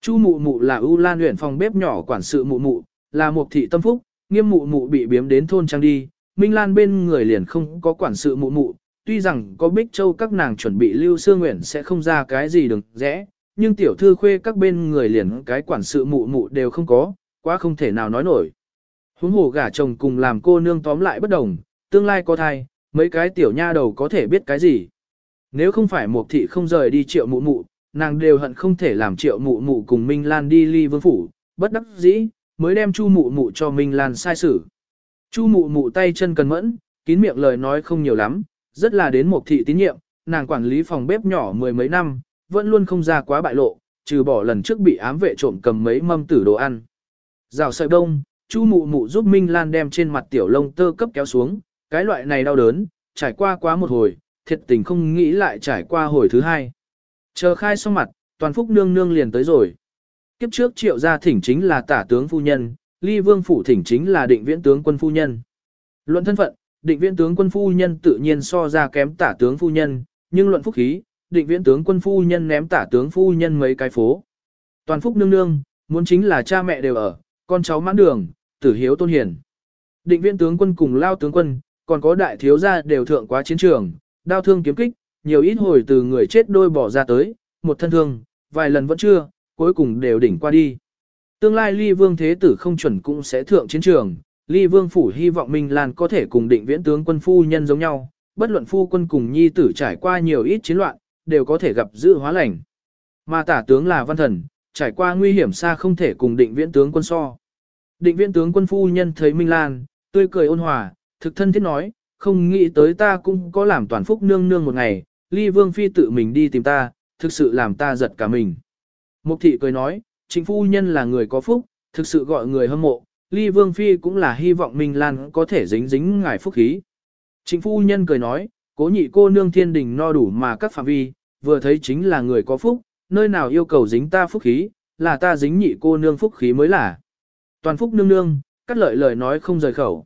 Chu mụ mụ là ưu lan huyện phòng bếp nhỏ quản sự mụ mụ, là một thị tâm phúc, nghiêm mụ mụ bị biếm đến thôn trang đi, Minh Lan bên người liền không có quản sự mụ mụ, tuy rằng có Bích Châu các nàng chuẩn bị lưu sương nguyện sẽ không ra cái gì đừng rẽ, nhưng tiểu thư khuê các bên người liền cái quản sự mụ mụ đều không có, quá không thể nào nói nổi. Huống hồ gả chồng cùng làm cô nương tóm lại bất đồng, tương lai có thai, mấy cái tiểu nha đầu có thể biết cái gì. Nếu không phải một thị không rời đi triệu mụ mụ, nàng đều hận không thể làm triệu mụ mụ cùng Minh Lan đi ly vương phủ, bất đắc dĩ, mới đem chu mụ mụ cho Minh Lan sai xử. Chu mụ mụ tay chân cần mẫn, kín miệng lời nói không nhiều lắm, rất là đến một thị tín nhiệm, nàng quản lý phòng bếp nhỏ mười mấy năm, vẫn luôn không ra quá bại lộ, trừ bỏ lần trước bị ám vệ trộm cầm mấy mâm tử đồ ăn. Rào sợi đông, chu mụ mụ giúp Minh Lan đem trên mặt tiểu lông tơ cấp kéo xuống, cái loại này đau đớn, trải qua quá một hồi, thiệt tình không nghĩ lại trải qua hồi thứ hai. Chờ khai xong mặt, toàn phúc nương nương liền tới rồi. Kiếp trước triệu gia thỉnh chính là tả tướng phu nhân, ly vương phủ thỉnh chính là định viễn tướng quân phu nhân. Luận thân phận, định viễn tướng quân phu nhân tự nhiên so ra kém tả tướng phu nhân, nhưng luận phúc khí, định viễn tướng quân phu nhân ném tả tướng phu nhân mấy cái phố. Toàn phúc nương nương, muốn chính là cha mẹ đều ở, con cháu mãn đường, tử hiếu tôn hiền. Định viễn tướng quân cùng lao tướng quân, còn có đại thiếu gia đều thượng quá chiến trường, đao thương kiếm kích, nhiều ít hồi từ người chết đôi bỏ ra tới, một thân thương, vài lần vẫn chưa, cuối cùng đều đỉnh qua đi. Tương lai ly vương thế tử không chuẩn cũng sẽ thượng chiến trường, ly vương phủ hy vọng Minh Lan có thể cùng định viễn tướng quân phu nhân giống nhau, bất luận phu quân cùng nhi tử trải qua nhiều ít chiến loạn, đều có thể gặp dự hóa lành. Mà tả tướng là văn thần, trải qua nguy hiểm xa không thể cùng định viễn tướng quân so. Định viễn tướng quân phu nhân thấy Minh Lan, tươi cười ôn hòa, thực thân thiết nói, không nghĩ tới ta cũng có làm toàn phúc nương nương một ngày, ly vương phi tự mình đi tìm ta, thực sự làm ta giật cả mình. Mục thị cười nói, chính phu nhân là người có phúc, thực sự gọi người hâm mộ, ly vương phi cũng là hy vọng Minh Lan có thể dính dính ngài phúc khí. Chính phu nhân cười nói, cố nhị cô nương thiên đình no đủ mà các phạm vi, vừa thấy chính là người có phúc, nơi nào yêu cầu dính ta phúc khí, là ta dính nhị cô nương phúc khí mới là. Toàn phúc nương nương, cắt lợi lời nói không rời khẩu.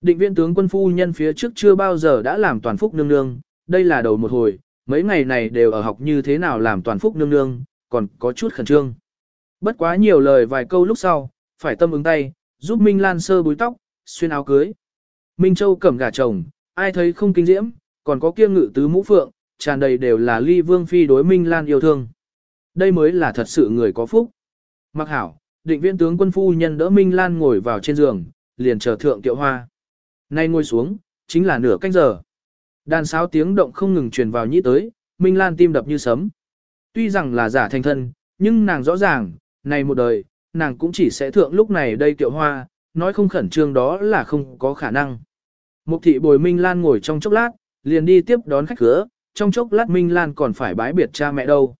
Định viên tướng quân phu nhân phía trước chưa bao giờ đã làm toàn phúc nương nương, đây là đầu một hồi, mấy ngày này đều ở học như thế nào làm toàn phúc nương nương, còn có chút khẩn trương. Bất quá nhiều lời vài câu lúc sau, Phải tâm ứng tay, giúp Minh Lan sơ búi tóc, xuyên áo cưới. Minh Châu cẩm gà chồng, ai thấy không kinh diễm, còn có kia ngự tứ mũ phượng, tràn đầy đều là ly vương phi đối Minh Lan yêu thương. Đây mới là thật sự người có phúc. Mặc hảo, định viên tướng quân phu nhân đỡ Minh Lan ngồi vào trên giường, liền chờ thượng tiệu hoa. Nay ngồi xuống, chính là nửa canh giờ. Đàn sáo tiếng động không ngừng truyền vào nhĩ tới, Minh Lan tim đập như sấm. Tuy rằng là giả thành thân, nhưng nàng rõ ràng, này một đời, nàng cũng chỉ sẽ thượng lúc này đây tiểu hoa, nói không khẩn trương đó là không có khả năng. Mục thị bồi Minh Lan ngồi trong chốc lát, liền đi tiếp đón khách khứa, trong chốc lát Minh Lan còn phải bái biệt cha mẹ đâu.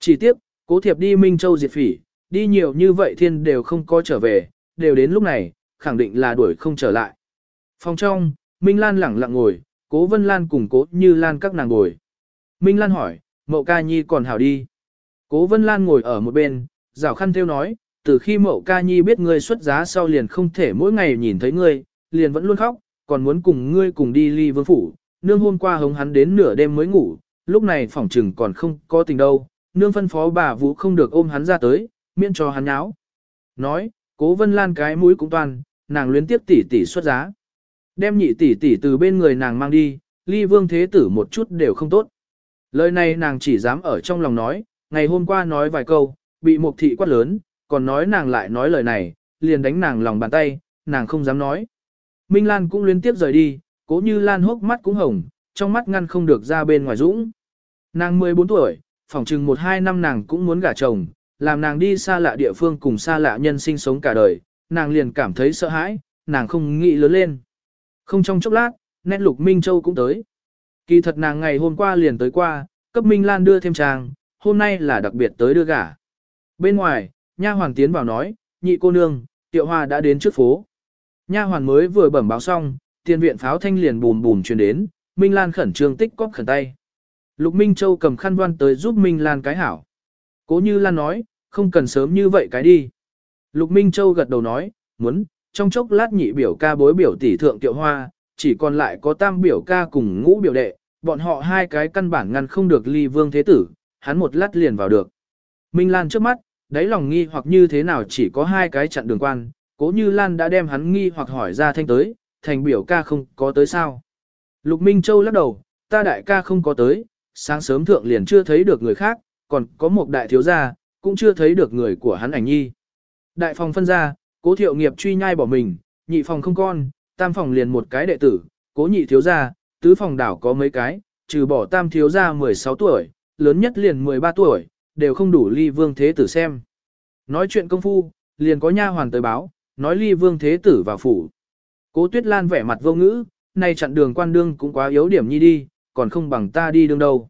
Chỉ tiếp, cố thiệp đi Minh Châu diệt phỉ, đi nhiều như vậy thiên đều không có trở về, đều đến lúc này, khẳng định là đuổi không trở lại. Phòng trong, Minh Lan lẳng lặng ngồi, cố Vân Lan cùng cố như Lan các nàng ngồi. Minh Lan hỏi, mậu ca nhi còn hảo đi. Cố Vân Lan ngồi ở một bên, rào khăn theo nói, từ khi mậu ca nhi biết ngươi xuất giá sau liền không thể mỗi ngày nhìn thấy ngươi, liền vẫn luôn khóc, còn muốn cùng ngươi cùng đi ly vương phủ. Nương hôm qua hống hắn đến nửa đêm mới ngủ, lúc này phỏng trừng còn không có tình đâu, nương phân phó bà vũ không được ôm hắn ra tới, miễn cho hắn nháo. Nói, cố vân lan cái mũi cũng toàn, nàng luyến tiếp tỷ tỷ xuất giá. Đem nhị tỷ tỷ từ bên người nàng mang đi, ly vương thế tử một chút đều không tốt. Lời này nàng chỉ dám ở trong lòng nói, ngày hôm qua nói vài câu, bị một thị quát lớn, còn nói nàng lại nói lời này, liền đánh nàng lòng bàn tay, nàng không dám nói. Minh Lan cũng liên tiếp rời đi, cố như Lan hốc mắt cũng hồng, trong mắt ngăn không được ra bên ngoài dũng. Nàng 14 tuổi, phỏng chừng 1-2 năm nàng cũng muốn gả chồng, làm nàng đi xa lạ địa phương cùng xa lạ nhân sinh sống cả đời, nàng liền cảm thấy sợ hãi, nàng không nghĩ lớn lên. Không trong chốc lát, nét lục Minh Châu cũng tới. Kỳ thật nàng ngày hôm qua liền tới qua, cấp Minh Lan đưa thêm trang, hôm nay là đặc biệt tới đưa gả. Bên ngoài, nha hoàng tiến vào nói, nhị cô nương, tiệu hoa đã đến trước phố. Nha hoàn mới vừa bẩm báo xong, tiền viện pháo thanh liền bùm bùm truyền đến, Minh Lan khẩn trương tích cóp khẩn tay. Lục Minh Châu cầm khăn đoan tới giúp Minh Lan cái hảo. Cố như Lan nói, không cần sớm như vậy cái đi. Lục Minh Châu gật đầu nói, muốn, trong chốc lát nhị biểu ca bối biểu tỷ thượng tiệu hoa, chỉ còn lại có tam biểu ca cùng ngũ biểu đệ, bọn họ hai cái căn bản ngăn không được ly vương thế tử, hắn một lát liền vào được. Minh Lan trước mắt, đáy lòng nghi hoặc như thế nào chỉ có hai cái chặn đường quan, cố như Lan đã đem hắn nghi hoặc hỏi ra thanh tới, thành biểu ca không có tới sao. Lục Minh Châu lắc đầu, ta đại ca không có tới, sáng sớm thượng liền chưa thấy được người khác, còn có một đại thiếu gia, cũng chưa thấy được người của hắn ảnh nhi. Đại phòng phân ra, cố thiệu nghiệp truy nhai bỏ mình, nhị phòng không con, tam phòng liền một cái đệ tử, cố nhị thiếu gia, tứ phòng đảo có mấy cái, trừ bỏ tam thiếu gia 16 tuổi, lớn nhất liền 13 tuổi, đều không đủ ly vương thế tử xem. Nói chuyện công phu, liền có nha hoàn tới báo, nói ly vương thế tử vào phủ. Cố tuyết lan vẻ mặt vô ngữ, nay chặn đường quan đương cũng quá yếu điểm nhi đi, còn không bằng ta đi đương đâu.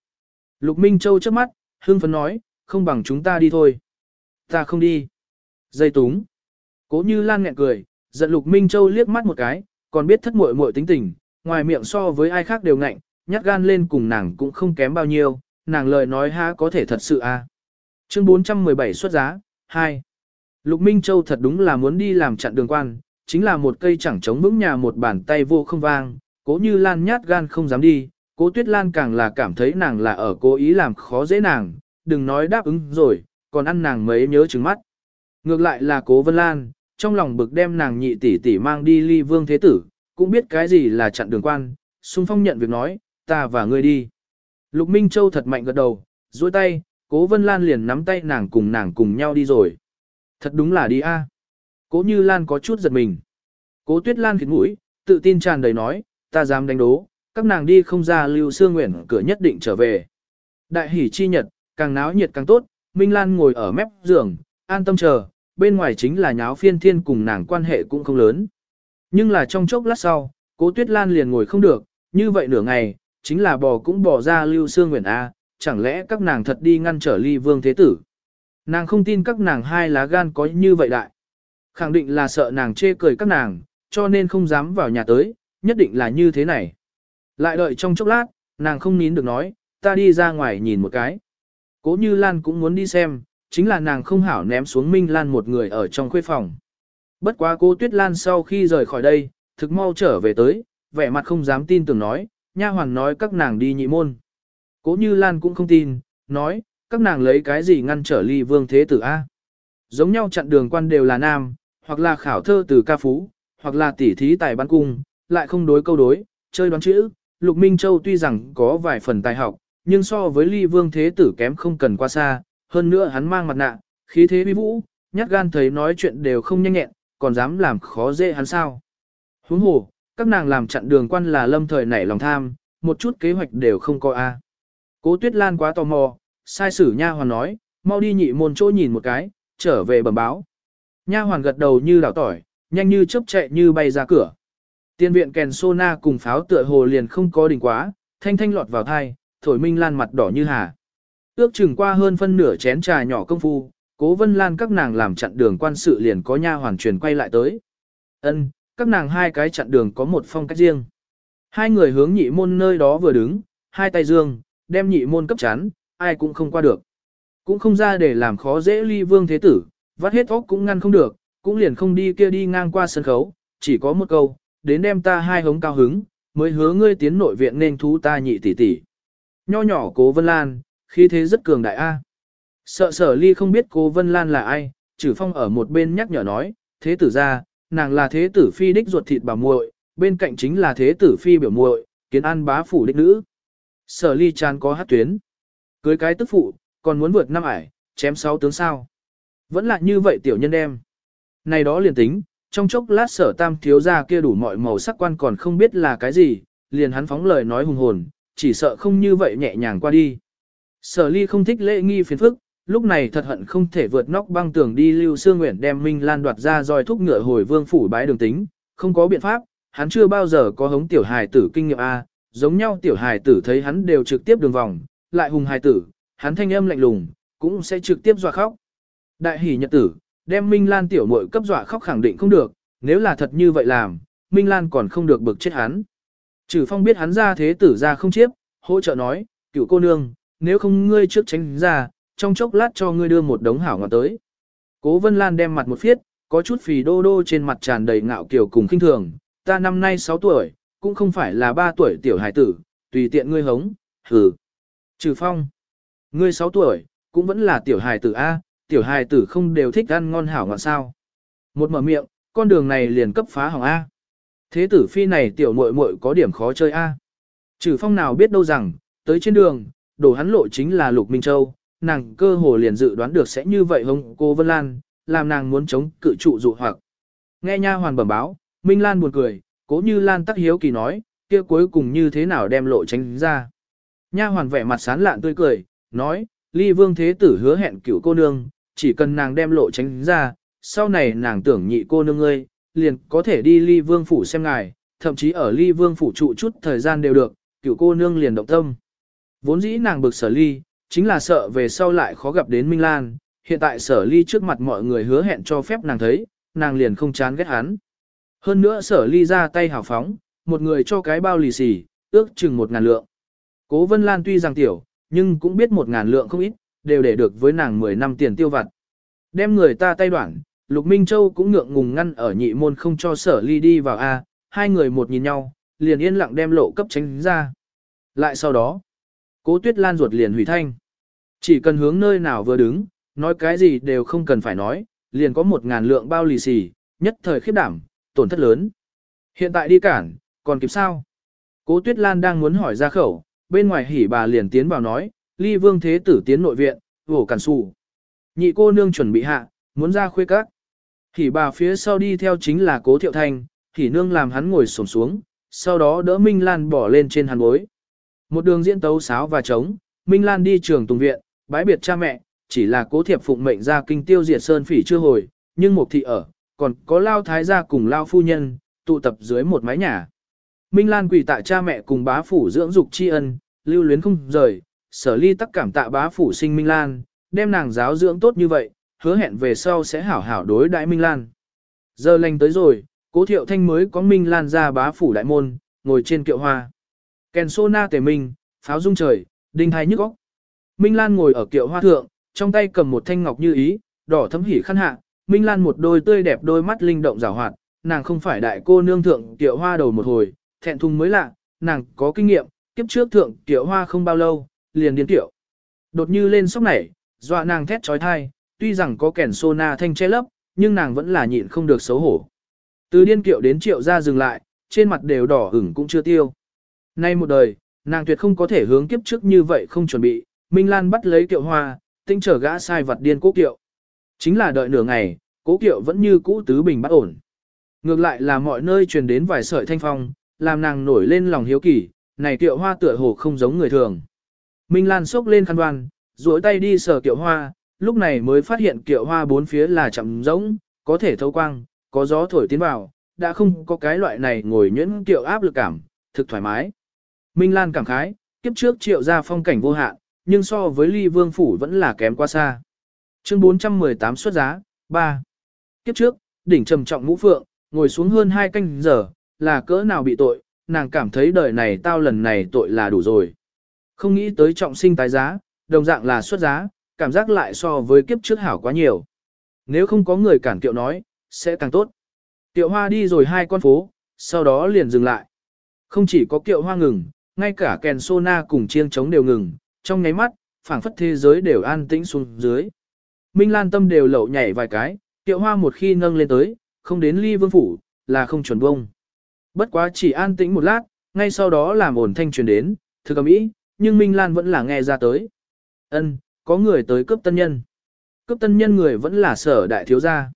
Lục Minh Châu trước mắt, hương phấn nói, không bằng chúng ta đi thôi. Ta không đi. Dây túng. Cố như lan nghẹn cười, giận Lục Minh Châu liếc mắt một cái, còn biết thất muội muội tính tình, ngoài miệng so với ai khác đều ngạnh, nhát gan lên cùng nàng cũng không kém bao nhiêu, nàng lời nói ha có thể thật sự à. Chương 417 xuất giá, 2. Lục Minh Châu thật đúng là muốn đi làm chặn đường quan, chính là một cây chẳng chống vững nhà một bàn tay vô không vang, cố như Lan nhát gan không dám đi, cố Tuyết Lan càng là cảm thấy nàng là ở cố ý làm khó dễ nàng, đừng nói đáp ứng rồi, còn ăn nàng mấy nhớ trứng mắt. Ngược lại là cố Vân Lan, trong lòng bực đem nàng nhị tỷ tỷ mang đi ly vương thế tử, cũng biết cái gì là chặn đường quan, xung phong nhận việc nói, ta và ngươi đi. Lục Minh Châu thật mạnh gật đầu, duỗi tay, cố Vân Lan liền nắm tay nàng cùng nàng cùng nhau đi rồi. Thật đúng là đi a. Cố Như Lan có chút giật mình. Cố Tuyết Lan khịt mũi, tự tin tràn đầy nói, ta dám đánh đố, các nàng đi không ra lưu Sương Nguyễn cửa nhất định trở về. Đại hỷ chi nhật, càng náo nhiệt càng tốt, Minh Lan ngồi ở mép giường, an tâm chờ, bên ngoài chính là nháo phiên thiên cùng nàng quan hệ cũng không lớn. Nhưng là trong chốc lát sau, cố Tuyết Lan liền ngồi không được, như vậy nửa ngày, chính là bò cũng bỏ ra lưu Sương Nguyễn A, chẳng lẽ các nàng thật đi ngăn trở ly vương thế tử. Nàng không tin các nàng hai lá gan có như vậy đại. Khẳng định là sợ nàng chê cười các nàng, cho nên không dám vào nhà tới, nhất định là như thế này. Lại đợi trong chốc lát, nàng không nín được nói, ta đi ra ngoài nhìn một cái. Cố như Lan cũng muốn đi xem, chính là nàng không hảo ném xuống Minh Lan một người ở trong khuê phòng. Bất quá cô Tuyết Lan sau khi rời khỏi đây, thực mau trở về tới, vẻ mặt không dám tin tưởng nói, nha hoàng nói các nàng đi nhị môn. Cố như Lan cũng không tin, nói, các nàng lấy cái gì ngăn trở ly vương thế tử A. Giống nhau chặn đường quan đều là nam, hoặc là khảo thơ từ ca phú, hoặc là tỉ thí tài bán cung, lại không đối câu đối, chơi đoán chữ. Lục Minh Châu tuy rằng có vài phần tài học, nhưng so với ly vương thế tử kém không cần qua xa, hơn nữa hắn mang mặt nạ, khí thế uy vũ, nhát gan thấy nói chuyện đều không nhanh nhẹn, còn dám làm khó dễ hắn sao. Huống hồ, các nàng làm chặn đường quan là lâm thời nảy lòng tham, một chút kế hoạch đều không có a. Cố Tuyết Lan quá tò mò, sai sử nha hoàn nói, mau đi nhị môn chỗ nhìn một cái, trở về bẩm báo. Nha hoàn gật đầu như đảo tỏi, nhanh như chớp chạy như bay ra cửa. Tiên viện kèn sona cùng pháo tựa hồ liền không có đỉnh quá, thanh thanh lọt vào thai, thổi minh lan mặt đỏ như hà. Ước chừng qua hơn phân nửa chén trà nhỏ công phu, cố vân lan các nàng làm chặn đường quan sự liền có nha hoàn truyền quay lại tới. ân các nàng hai cái chặn đường có một phong cách riêng. Hai người hướng nhị môn nơi đó vừa đứng, hai tay dương, đem nhị môn cấp chán, ai cũng không qua được. Cũng không ra để làm khó dễ ly vương thế tử, vắt hết óc cũng ngăn không được, cũng liền không đi kia đi ngang qua sân khấu, chỉ có một câu, đến đem ta hai hống cao hứng, mới hứa ngươi tiến nội viện nên thú ta nhị tỷ tỷ. Nho nhỏ cố Vân Lan, khí thế rất cường đại A. Sợ sở ly không biết cố Vân Lan là ai, trừ phong ở một bên nhắc nhở nói, thế tử ra, nàng là thế tử phi đích ruột thịt bà muội, bên cạnh chính là thế tử phi biểu muội, kiến an bá phủ đích nữ. Sở ly chán có hát tuyến. Cưới cái tức phụ, còn muốn vượt năm ải, chém sáu tướng sao. Vẫn là như vậy tiểu nhân đem. Này đó liền tính, trong chốc lát sở tam thiếu ra kia đủ mọi màu sắc quan còn không biết là cái gì, liền hắn phóng lời nói hùng hồn, chỉ sợ không như vậy nhẹ nhàng qua đi. Sở ly không thích lễ nghi phiền phức, lúc này thật hận không thể vượt nóc băng tường đi lưu xương nguyện đem Minh Lan đoạt ra rồi thúc ngựa hồi vương phủ bái đường tính, không có biện pháp, hắn chưa bao giờ có hống tiểu hài tử kinh nghiệm A, giống nhau tiểu hài tử thấy hắn đều trực tiếp đường vòng, lại hùng hài tử, hắn thanh âm lạnh lùng, cũng sẽ trực tiếp dọa khóc. Đại hỷ nhật tử, đem Minh Lan tiểu muội cấp dọa khóc khẳng định không được, nếu là thật như vậy làm, Minh Lan còn không được bực chết hắn. Trừ phong biết hắn ra thế tử ra không chiếp, hỗ trợ nói, cựu cô nương, nếu không ngươi trước tránh ra, trong chốc lát cho ngươi đưa một đống hảo ngọt tới. Cố Vân Lan đem mặt một phiết, có chút phì đô đô trên mặt tràn đầy ngạo kiều cùng khinh thường, ta năm nay 6 tuổi, cũng không phải là 3 tuổi tiểu hải tử, tùy tiện ngươi hống, hừ. Trừ phong, ngươi 6 tuổi, cũng vẫn là tiểu hải tử A, tiểu hải tử không đều thích ăn ngon hảo ngọt sao. Một mở miệng, con đường này liền cấp phá hỏng A. Thế tử phi này tiểu muội muội có điểm khó chơi A. Trừ phong nào biết đâu rằng, tới trên đường, đổ hắn lộ chính là Lục Minh Châu, nàng cơ hồ liền dự đoán được sẽ như vậy hông cô Vân Lan, làm nàng muốn chống cự trụ dụ hoặc. Nghe nha hoàn bẩm báo, Minh Lan buồn cười, cố như Lan tắc hiếu kỳ nói, kia cuối cùng như thế nào đem lộ tránh ra. Nha hoàn vẻ mặt sán lạn tươi cười, nói, ly vương thế tử hứa hẹn cựu cô nương, chỉ cần nàng đem lộ tránh ra, sau này nàng tưởng nhị cô nương ngươi, liền có thể đi ly vương phủ xem ngài, thậm chí ở ly vương phủ trụ chút thời gian đều được, cựu cô nương liền động tâm. Vốn dĩ nàng bực sở ly, chính là sợ về sau lại khó gặp đến Minh Lan, hiện tại sở ly trước mặt mọi người hứa hẹn cho phép nàng thấy, nàng liền không chán ghét hắn. Hơn nữa sở ly ra tay hào phóng, một người cho cái bao lì xì, ước chừng một ngàn lượng. Cố Vân Lan tuy rằng tiểu, nhưng cũng biết một ngàn lượng không ít, đều để được với nàng 10 năm tiền tiêu vặt. Đem người ta tay đoạn, Lục Minh Châu cũng ngượng ngùng ngăn ở nhị môn không cho sở ly đi vào A, hai người một nhìn nhau, liền yên lặng đem lộ cấp tránh ra. Lại sau đó, cố tuyết lan ruột liền hủy thanh. Chỉ cần hướng nơi nào vừa đứng, nói cái gì đều không cần phải nói, liền có một ngàn lượng bao lì xì, nhất thời khiếp đảm, tổn thất lớn. Hiện tại đi cản, còn kịp sao? Cố tuyết lan đang muốn hỏi ra khẩu, bên ngoài hỉ bà liền tiến vào nói, ly vương thế tử tiến nội viện, vổ cản xù. Nhị cô nương chuẩn bị hạ, muốn ra khuê các. Hỉ bà phía sau đi theo chính là cố thiệu thanh, hỉ nương làm hắn ngồi sổm xuống, sau đó đỡ Minh Lan bỏ lên trên hàn bối. Một đường diễn tấu sáo và trống, Minh Lan đi trường tùng viện, bái biệt cha mẹ, chỉ là cố thiệp phụng mệnh ra kinh tiêu diệt sơn phỉ chưa hồi, nhưng một thị ở, còn có lao thái gia cùng lao phu nhân, tụ tập dưới một mái nhà. Minh Lan quỳ tại cha mẹ cùng bá phủ dưỡng dục tri ân, lưu luyến không rời, sở ly tắc cảm tạ bá phủ sinh Minh Lan, đem nàng giáo dưỡng tốt như vậy, hứa hẹn về sau sẽ hảo hảo đối đại Minh Lan. Giờ lành tới rồi, cố thiệu thanh mới có Minh Lan ra bá phủ đại môn, ngồi trên kiệu hoa. Kèn sô na tề minh, pháo rung trời, đinh thai nhức óc. Minh Lan ngồi ở kiệu hoa thượng, trong tay cầm một thanh ngọc như ý, đỏ thấm hỉ khăn hạ, Minh Lan một đôi tươi đẹp đôi mắt linh động rào hoạt, nàng không phải đại cô nương thượng tiểu hoa đầu một hồi, thẹn thùng mới lạ, nàng có kinh nghiệm, kiếp trước thượng tiểu hoa không bao lâu, liền điên tiểu. Đột như lên sóc nảy, dọa nàng thét trói thai, tuy rằng có kẻn sô na thanh che lấp, nhưng nàng vẫn là nhịn không được xấu hổ. Từ điên kiệu đến triệu ra dừng lại, trên mặt đều đỏ ửng cũng chưa tiêu. Nay một đời, nàng tuyệt không có thể hướng kiếp trước như vậy không chuẩn bị, Minh Lan bắt lấy kiệu hoa, tinh trở gã sai vật điên cố kiệu. Chính là đợi nửa ngày, cố kiệu vẫn như cũ tứ bình bắt ổn. Ngược lại là mọi nơi truyền đến vài sợi thanh phong, làm nàng nổi lên lòng hiếu kỳ, này kiệu hoa tựa hồ không giống người thường. Minh Lan sốc lên khăn đoan, duỗi tay đi sờ kiệu hoa, lúc này mới phát hiện kiệu hoa bốn phía là chậm rỗng, có thể thấu quang, có gió thổi tiến vào, đã không có cái loại này ngồi nhuyễn kiệu áp lực cảm, thực thoải mái. Minh Lan cảm khái, kiếp trước triệu ra phong cảnh vô hạn, nhưng so với ly vương phủ vẫn là kém quá xa. Chương 418 xuất giá, 3. Kiếp trước, đỉnh trầm trọng ngũ phượng, ngồi xuống hơn hai canh giờ, là cỡ nào bị tội, nàng cảm thấy đời này tao lần này tội là đủ rồi. Không nghĩ tới trọng sinh tái giá, đồng dạng là xuất giá, cảm giác lại so với kiếp trước hảo quá nhiều. Nếu không có người cản kiệu nói, sẽ càng tốt. Kiệu hoa đi rồi hai con phố, sau đó liền dừng lại. Không chỉ có kiệu hoa ngừng, ngay cả kèn na cùng chiêng trống đều ngừng, trong nháy mắt, phảng phất thế giới đều an tĩnh xuống dưới. Minh Lan tâm đều lậu nhảy vài cái, Tiệu hoa một khi nâng lên tới, không đến ly vương phủ, là không chuẩn bông. Bất quá chỉ an tĩnh một lát, ngay sau đó làm ổn thanh truyền đến, thư cầm ý, nhưng Minh Lan vẫn là nghe ra tới. ân có người tới cướp tân nhân. Cướp tân nhân người vẫn là sở đại thiếu gia.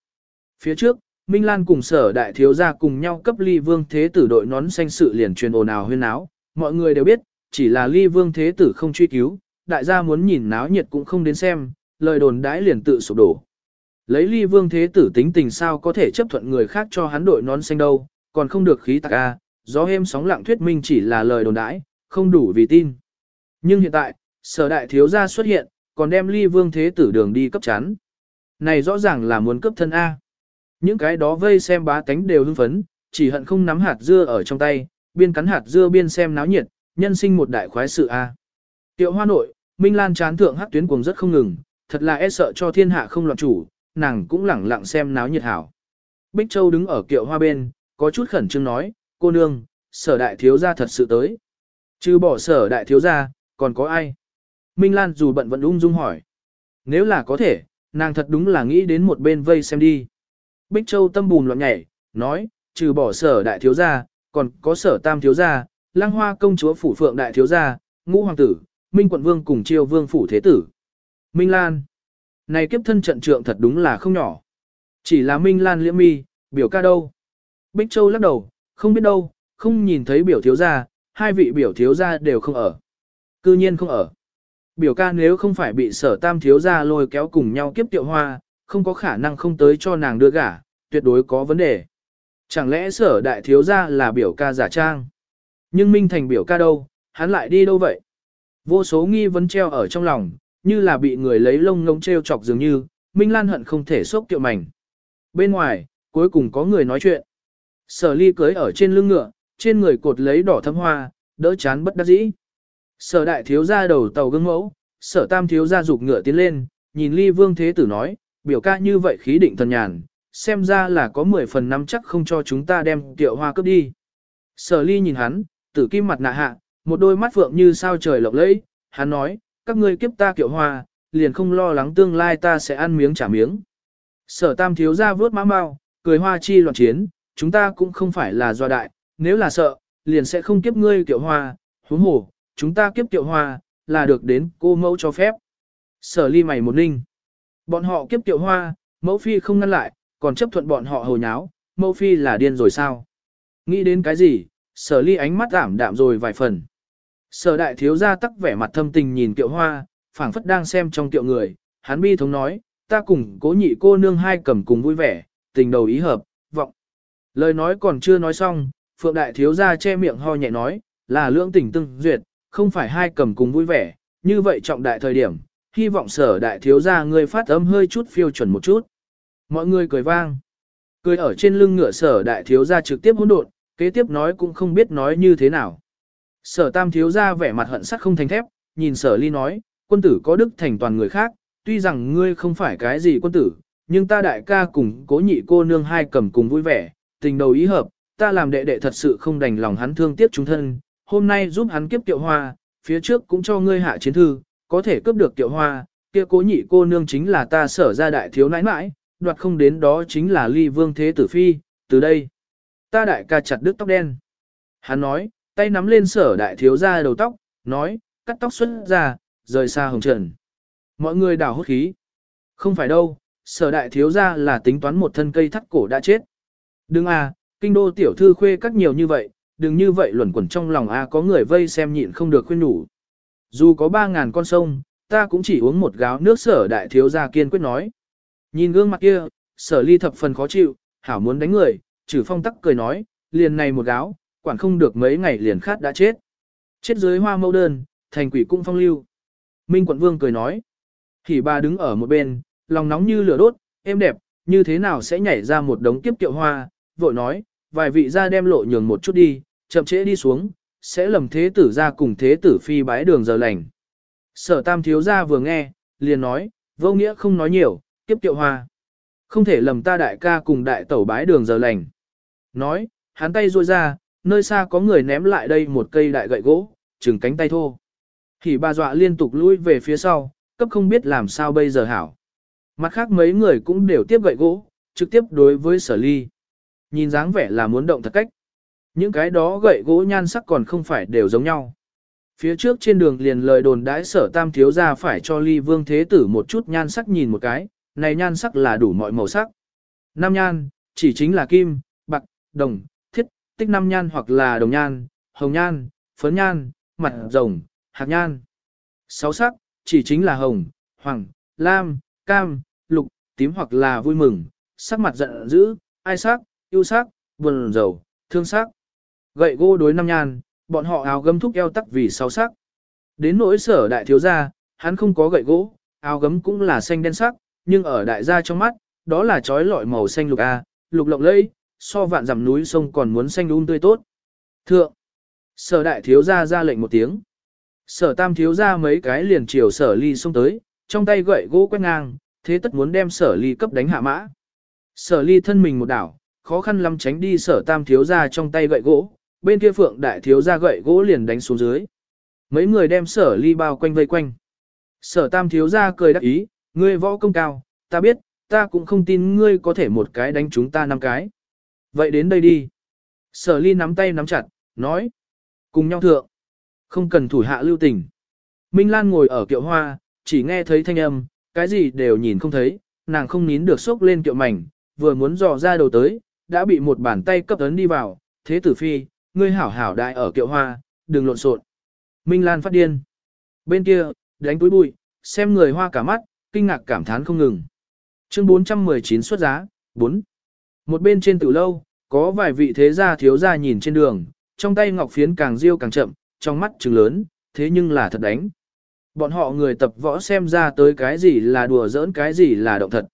Phía trước, Minh Lan cùng sở đại thiếu gia cùng nhau cấp ly vương thế tử đội nón xanh sự liền truyền ồn ào huyên áo. Mọi người đều biết, chỉ là ly vương thế tử không truy cứu, đại gia muốn nhìn náo nhiệt cũng không đến xem, lời đồn đãi liền tự sụp đổ. Lấy ly vương thế tử tính tình sao có thể chấp thuận người khác cho hắn đội nón xanh đâu, còn không được khí tạc a, gió êm sóng lặng thuyết minh chỉ là lời đồn đãi, không đủ vì tin. Nhưng hiện tại, sở đại thiếu gia xuất hiện, còn đem ly vương thế tử đường đi cấp chán. Này rõ ràng là muốn cấp thân A. Những cái đó vây xem bá tánh đều hưng phấn, chỉ hận không nắm hạt dưa ở trong tay, biên cắn hạt dưa biên xem náo nhiệt, nhân sinh một đại khoái sự A. Tiệu hoa nội, Minh Lan chán thượng hắc tuyến cuồng rất không ngừng, thật là e sợ cho thiên hạ không loạn chủ, nàng cũng lẳng lặng xem náo nhiệt hảo. Bích Châu đứng ở kiệu hoa bên, có chút khẩn trương nói, cô nương, sở đại thiếu gia thật sự tới. Chứ bỏ sở đại thiếu gia, còn có ai? Minh Lan dù bận vẫn ung dung hỏi. Nếu là có thể, nàng thật đúng là nghĩ đến một bên vây xem đi. Bích Châu tâm bùn loạn nhảy, nói, trừ bỏ sở đại thiếu gia, còn có sở tam thiếu gia, lang hoa công chúa phủ phượng đại thiếu gia, ngũ hoàng tử, minh quận vương cùng triều vương phủ thế tử. Minh Lan. Này kiếp thân trận trượng thật đúng là không nhỏ. Chỉ là Minh Lan liễm mi, biểu ca đâu. Bích Châu lắc đầu, không biết đâu, không nhìn thấy biểu thiếu gia, hai vị biểu thiếu gia đều không ở. Cư nhiên không ở. Biểu ca nếu không phải bị sở tam thiếu gia lôi kéo cùng nhau kiếp tiệu hoa, không có khả năng không tới cho nàng đưa gả, tuyệt đối có vấn đề. Chẳng lẽ sở đại thiếu gia là biểu ca giả trang? Nhưng Minh Thành biểu ca đâu, hắn lại đi đâu vậy? Vô số nghi vấn treo ở trong lòng, như là bị người lấy lông ngông treo chọc dường như, Minh Lan hận không thể sốc tiệu mảnh. Bên ngoài, cuối cùng có người nói chuyện. Sở ly cưới ở trên lưng ngựa, trên người cột lấy đỏ thấm hoa, đỡ chán bất đắc dĩ. Sở đại thiếu ra đầu tàu gương mẫu, sở tam thiếu ra dục ngựa tiến lên, nhìn ly vương thế tử nói, biểu ca như vậy khí định thần nhàn, xem ra là có 10 phần năm chắc không cho chúng ta đem tiệu hoa cướp đi. Sở ly nhìn hắn, tử kim mặt nạ hạ, một đôi mắt phượng như sao trời lộng lẫy, hắn nói, các ngươi kiếp ta kiệu hoa, liền không lo lắng tương lai ta sẽ ăn miếng trả miếng. Sở tam thiếu ra vớt mã mau, cười hoa chi loạn chiến, chúng ta cũng không phải là do đại, nếu là sợ, liền sẽ không kiếp ngươi kiệu hoa, huống hồ, chúng ta kiếp kiệu hoa, là được đến cô mẫu cho phép. Sở ly mày một ninh. Bọn họ kiếp kiệu hoa, mẫu phi không ngăn lại, còn chấp thuận bọn họ hồi nháo, mẫu phi là điên rồi sao? Nghĩ đến cái gì, sở ly ánh mắt ảm đạm rồi vài phần. Sở đại thiếu gia tắc vẻ mặt thâm tình nhìn kiệu hoa, phảng phất đang xem trong kiệu người, hắn bi thống nói, ta cùng cố nhị cô nương hai cầm cùng vui vẻ, tình đầu ý hợp, vọng. Lời nói còn chưa nói xong, phượng đại thiếu gia che miệng ho nhẹ nói, là lưỡng tình tương duyệt, không phải hai cầm cùng vui vẻ, như vậy trọng đại thời điểm, hy vọng sở đại thiếu gia ngươi phát âm hơi chút phiêu chuẩn một chút. Mọi người cười vang. Cười ở trên lưng ngựa sở đại thiếu gia trực tiếp hỗn độn, kế tiếp nói cũng không biết nói như thế nào. Sở tam thiếu gia vẻ mặt hận sắc không thành thép, nhìn sở ly nói, quân tử có đức thành toàn người khác, tuy rằng ngươi không phải cái gì quân tử, nhưng ta đại ca cùng cố nhị cô nương hai cầm cùng vui vẻ, tình đầu ý hợp, ta làm đệ đệ thật sự không đành lòng hắn thương tiếc chúng thân, hôm nay giúp hắn kiếp kiệu hoa, phía trước cũng cho ngươi hạ chiến thư, có thể cướp được kiệu hoa, kia cố nhị cô nương chính là ta sở ra đại thiếu nãi nãi, đoạt không đến đó chính là ly vương thế tử phi, từ đây. Ta đại ca chặt đứt tóc đen. Hắn nói, tay nắm lên sở đại thiếu ra đầu tóc, nói, cắt tóc xuất ra, rời xa hồng trần. Mọi người đảo hốt khí. Không phải đâu, sở đại thiếu ra là tính toán một thân cây thắt cổ đã chết. Đừng à, kinh đô tiểu thư khuê cắt nhiều như vậy, đừng như vậy luẩn quẩn trong lòng a có người vây xem nhịn không được khuyên nhủ. Dù có ba ngàn con sông, ta cũng chỉ uống một gáo nước sở đại thiếu gia kiên quyết nói. Nhìn gương mặt kia, sở ly thập phần khó chịu, hảo muốn đánh người, trừ phong tắc cười nói, liền này một gáo, quản không được mấy ngày liền khát đã chết. Chết dưới hoa mâu đơn, thành quỷ cũng phong lưu. Minh quận vương cười nói. Thì bà đứng ở một bên, lòng nóng như lửa đốt, êm đẹp, như thế nào sẽ nhảy ra một đống kiếp kiệu hoa, vội nói, vài vị ra đem lộ nhường một chút đi, chậm trễ đi xuống, sẽ lầm thế tử ra cùng thế tử phi bái đường giờ lành. Sở tam thiếu ra vừa nghe, liền nói, vô nghĩa không nói nhiều, kiếp kiệu hoa. Không thể lầm ta đại ca cùng đại tẩu bái đường giờ lành. Nói, hắn tay ruôi ra, nơi xa có người ném lại đây một cây đại gậy gỗ, chừng cánh tay thô. Thì bà dọa liên tục lui về phía sau, cấp không biết làm sao bây giờ hảo. Mặt khác mấy người cũng đều tiếp gậy gỗ, trực tiếp đối với sở ly. Nhìn dáng vẻ là muốn động thật cách. Những cái đó gậy gỗ nhan sắc còn không phải đều giống nhau. Phía trước trên đường liền lời đồn đãi sở tam thiếu ra phải cho ly vương thế tử một chút nhan sắc nhìn một cái, này nhan sắc là đủ mọi màu sắc. Nam nhan, chỉ chính là kim, bạc, đồng, tích năm nhan hoặc là đồng nhan, hồng nhan, phấn nhan, mặt rồng, hạt nhan. Sáu sắc, chỉ chính là hồng, hoàng, lam, cam, lục, tím hoặc là vui mừng, sắc mặt giận dữ, ai sắc, yêu sắc, buồn rầu, thương sắc. Gậy gỗ đối năm nhan, bọn họ áo gấm thúc eo tắc vì sáu sắc. Đến nỗi sở đại thiếu gia, hắn không có gậy gỗ, áo gấm cũng là xanh đen sắc, nhưng ở đại gia trong mắt, đó là trói lọi màu xanh lục A, lục lộng lẫy, so vạn dặm núi sông còn muốn xanh um tươi tốt. Thượng, sở đại thiếu gia ra lệnh một tiếng. Sở tam thiếu gia mấy cái liền chiều sở ly xông tới, trong tay gậy gỗ quét ngang, thế tất muốn đem sở ly cấp đánh hạ mã. Sở ly thân mình một đảo, khó khăn lắm tránh đi sở tam thiếu gia trong tay gậy gỗ, bên kia phượng đại thiếu gia gậy gỗ liền đánh xuống dưới. Mấy người đem sở ly bao quanh vây quanh. Sở tam thiếu gia cười đắc ý, ngươi võ công cao, ta biết, ta cũng không tin ngươi có thể một cái đánh chúng ta năm cái. Vậy đến đây đi. Sở ly nắm tay nắm chặt, nói. Cùng nhau thượng. Không cần thủ hạ lưu tình. Minh Lan ngồi ở kiệu hoa, chỉ nghe thấy thanh âm, cái gì đều nhìn không thấy, nàng không nín được sốc lên kiệu mảnh, vừa muốn dò ra đầu tới, đã bị một bàn tay cấp ấn đi vào, thế tử phi, ngươi hảo hảo đại ở kiệu hoa, đừng lộn xộn. Minh Lan phát điên. Bên kia, đánh túi bụi, xem người hoa cả mắt, kinh ngạc cảm thán không ngừng. Chương 419 xuất giá, 4. Một bên trên tử lâu, có vài vị thế gia thiếu gia nhìn trên đường, trong tay ngọc phiến càng riêu càng chậm, trong mắt trừng lớn, thế nhưng là thật đánh. Bọn họ người tập võ xem ra tới cái gì là đùa giỡn cái gì là động thật.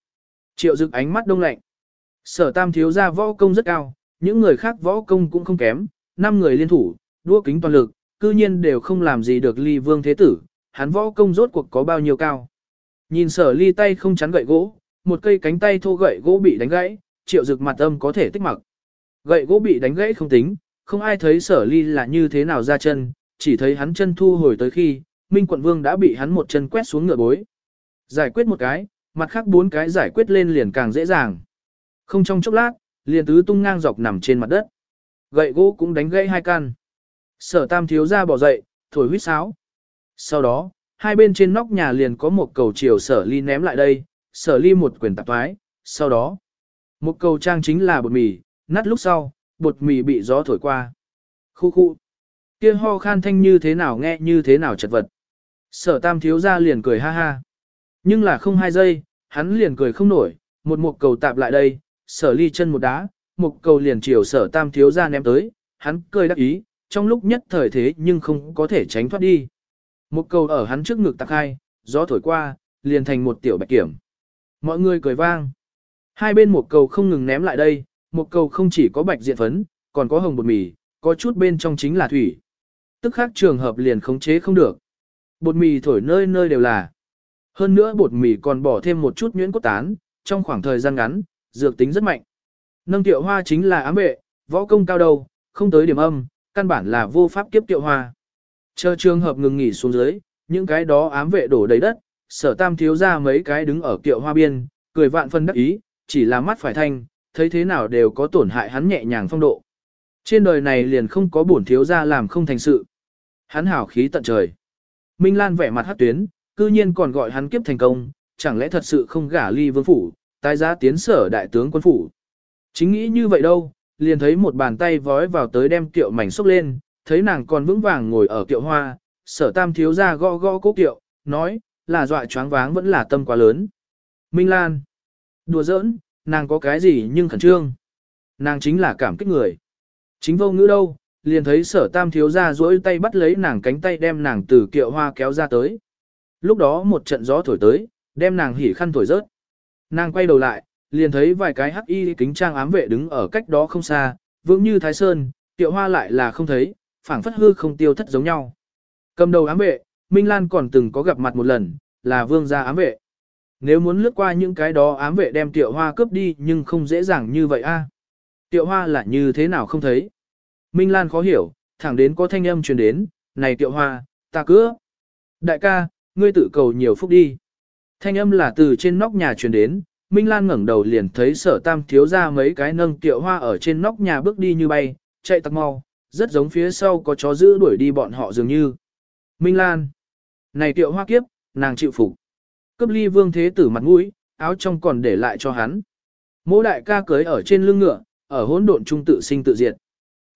Triệu dực ánh mắt đông lạnh. Sở tam thiếu gia võ công rất cao, những người khác võ công cũng không kém, năm người liên thủ, đua kính toàn lực, cư nhiên đều không làm gì được ly vương thế tử, hắn võ công rốt cuộc có bao nhiêu cao. Nhìn sở ly tay không chắn gậy gỗ, một cây cánh tay thô gậy gỗ bị đánh gãy, triệu dực mặt âm có thể tích mặc. Gậy gỗ bị đánh gãy không tính, không ai thấy sở ly là như thế nào ra chân, chỉ thấy hắn chân thu hồi tới khi, Minh quận vương đã bị hắn một chân quét xuống ngựa bối. Giải quyết một cái, mặt khác bốn cái giải quyết lên liền càng dễ dàng. Không trong chốc lát, liền tứ tung ngang dọc nằm trên mặt đất. Gậy gỗ cũng đánh gãy hai căn. Sở tam thiếu ra bỏ dậy, thổi huýt sáo. Sau đó, hai bên trên nóc nhà liền có một cầu chiều sở ly ném lại đây, sở ly một quyền tạp thoái. Sau đó, một cầu trang chính là bột mì, nát lúc sau, bột mì bị gió thổi qua. Khu khu. Kia ho khan thanh như thế nào nghe như thế nào chật vật. Sở tam thiếu ra liền cười ha ha. Nhưng là không hai giây, hắn liền cười không nổi, một mục cầu tạp lại đây, sở ly chân một đá, mục cầu liền chiều sở tam thiếu ra ném tới, hắn cười đắc ý, trong lúc nhất thời thế nhưng không có thể tránh thoát đi. Mục cầu ở hắn trước ngực tạc hai, gió thổi qua, liền thành một tiểu bạch kiểm. Mọi người cười vang. Hai bên một cầu không ngừng ném lại đây, một cầu không chỉ có bạch diện phấn, còn có hồng bột mì, có chút bên trong chính là thủy. Tức khác trường hợp liền khống chế không được. Bột mì thổi nơi nơi đều là. Hơn nữa bột mì còn bỏ thêm một chút nhuyễn cốt tán, trong khoảng thời gian ngắn, dược tính rất mạnh. Nâng tiệu hoa chính là ám vệ, võ công cao đầu, không tới điểm âm, căn bản là vô pháp kiếp tiệu hoa. Chờ trường hợp ngừng nghỉ xuống dưới, những cái đó ám vệ đổ đầy đất, sở tam thiếu ra mấy cái đứng ở tiệu hoa biên, cười vạn phân đắc ý, chỉ là mắt phải thanh, thấy thế nào đều có tổn hại hắn nhẹ nhàng phong độ. Trên đời này liền không có bổn thiếu ra làm không thành sự. Hắn hảo khí tận trời. Minh Lan vẻ mặt hát tuyến, cư nhiên còn gọi hắn kiếp thành công, chẳng lẽ thật sự không gả ly vương phủ, tái giá tiến sở đại tướng quân phủ. Chính nghĩ như vậy đâu, liền thấy một bàn tay vói vào tới đem kiệu mảnh xúc lên, thấy nàng còn vững vàng ngồi ở kiệu hoa, sở tam thiếu ra gõ gõ cố kiệu, nói, là dọa choáng váng vẫn là tâm quá lớn. Minh Lan, đùa giỡn, nàng có cái gì nhưng khẩn trương. Nàng chính là cảm kích người. Chính vô ngữ đâu, liền thấy sở tam thiếu ra duỗi tay bắt lấy nàng cánh tay đem nàng từ kiệu hoa kéo ra tới. Lúc đó một trận gió thổi tới, đem nàng hỉ khăn thổi rớt. Nàng quay đầu lại, liền thấy vài cái hắc y kính trang ám vệ đứng ở cách đó không xa, vững như thái sơn, kiệu hoa lại là không thấy, phảng phất hư không tiêu thất giống nhau. Cầm đầu ám vệ, Minh Lan còn từng có gặp mặt một lần, là vương gia ám vệ. Nếu muốn lướt qua những cái đó ám vệ đem tiệu hoa cướp đi nhưng không dễ dàng như vậy a. À. Tiệu hoa là như thế nào không thấy. Minh Lan khó hiểu, thẳng đến có thanh âm truyền đến, này tiệu hoa, ta cướp. Đại ca, ngươi tự cầu nhiều phúc đi. Thanh âm là từ trên nóc nhà truyền đến, Minh Lan ngẩng đầu liền thấy sở tam thiếu ra mấy cái nâng tiệu hoa ở trên nóc nhà bước đi như bay, chạy tắc mau, rất giống phía sau có chó giữ đuổi đi bọn họ dường như. Minh Lan. Này tiệu hoa kiếp, nàng chịu phục. Cấp ly vương thế tử mặt mũi, áo trong còn để lại cho hắn. Mỗ đại ca cưới ở trên lưng ngựa, ở hỗn độn trung tự sinh tự diệt.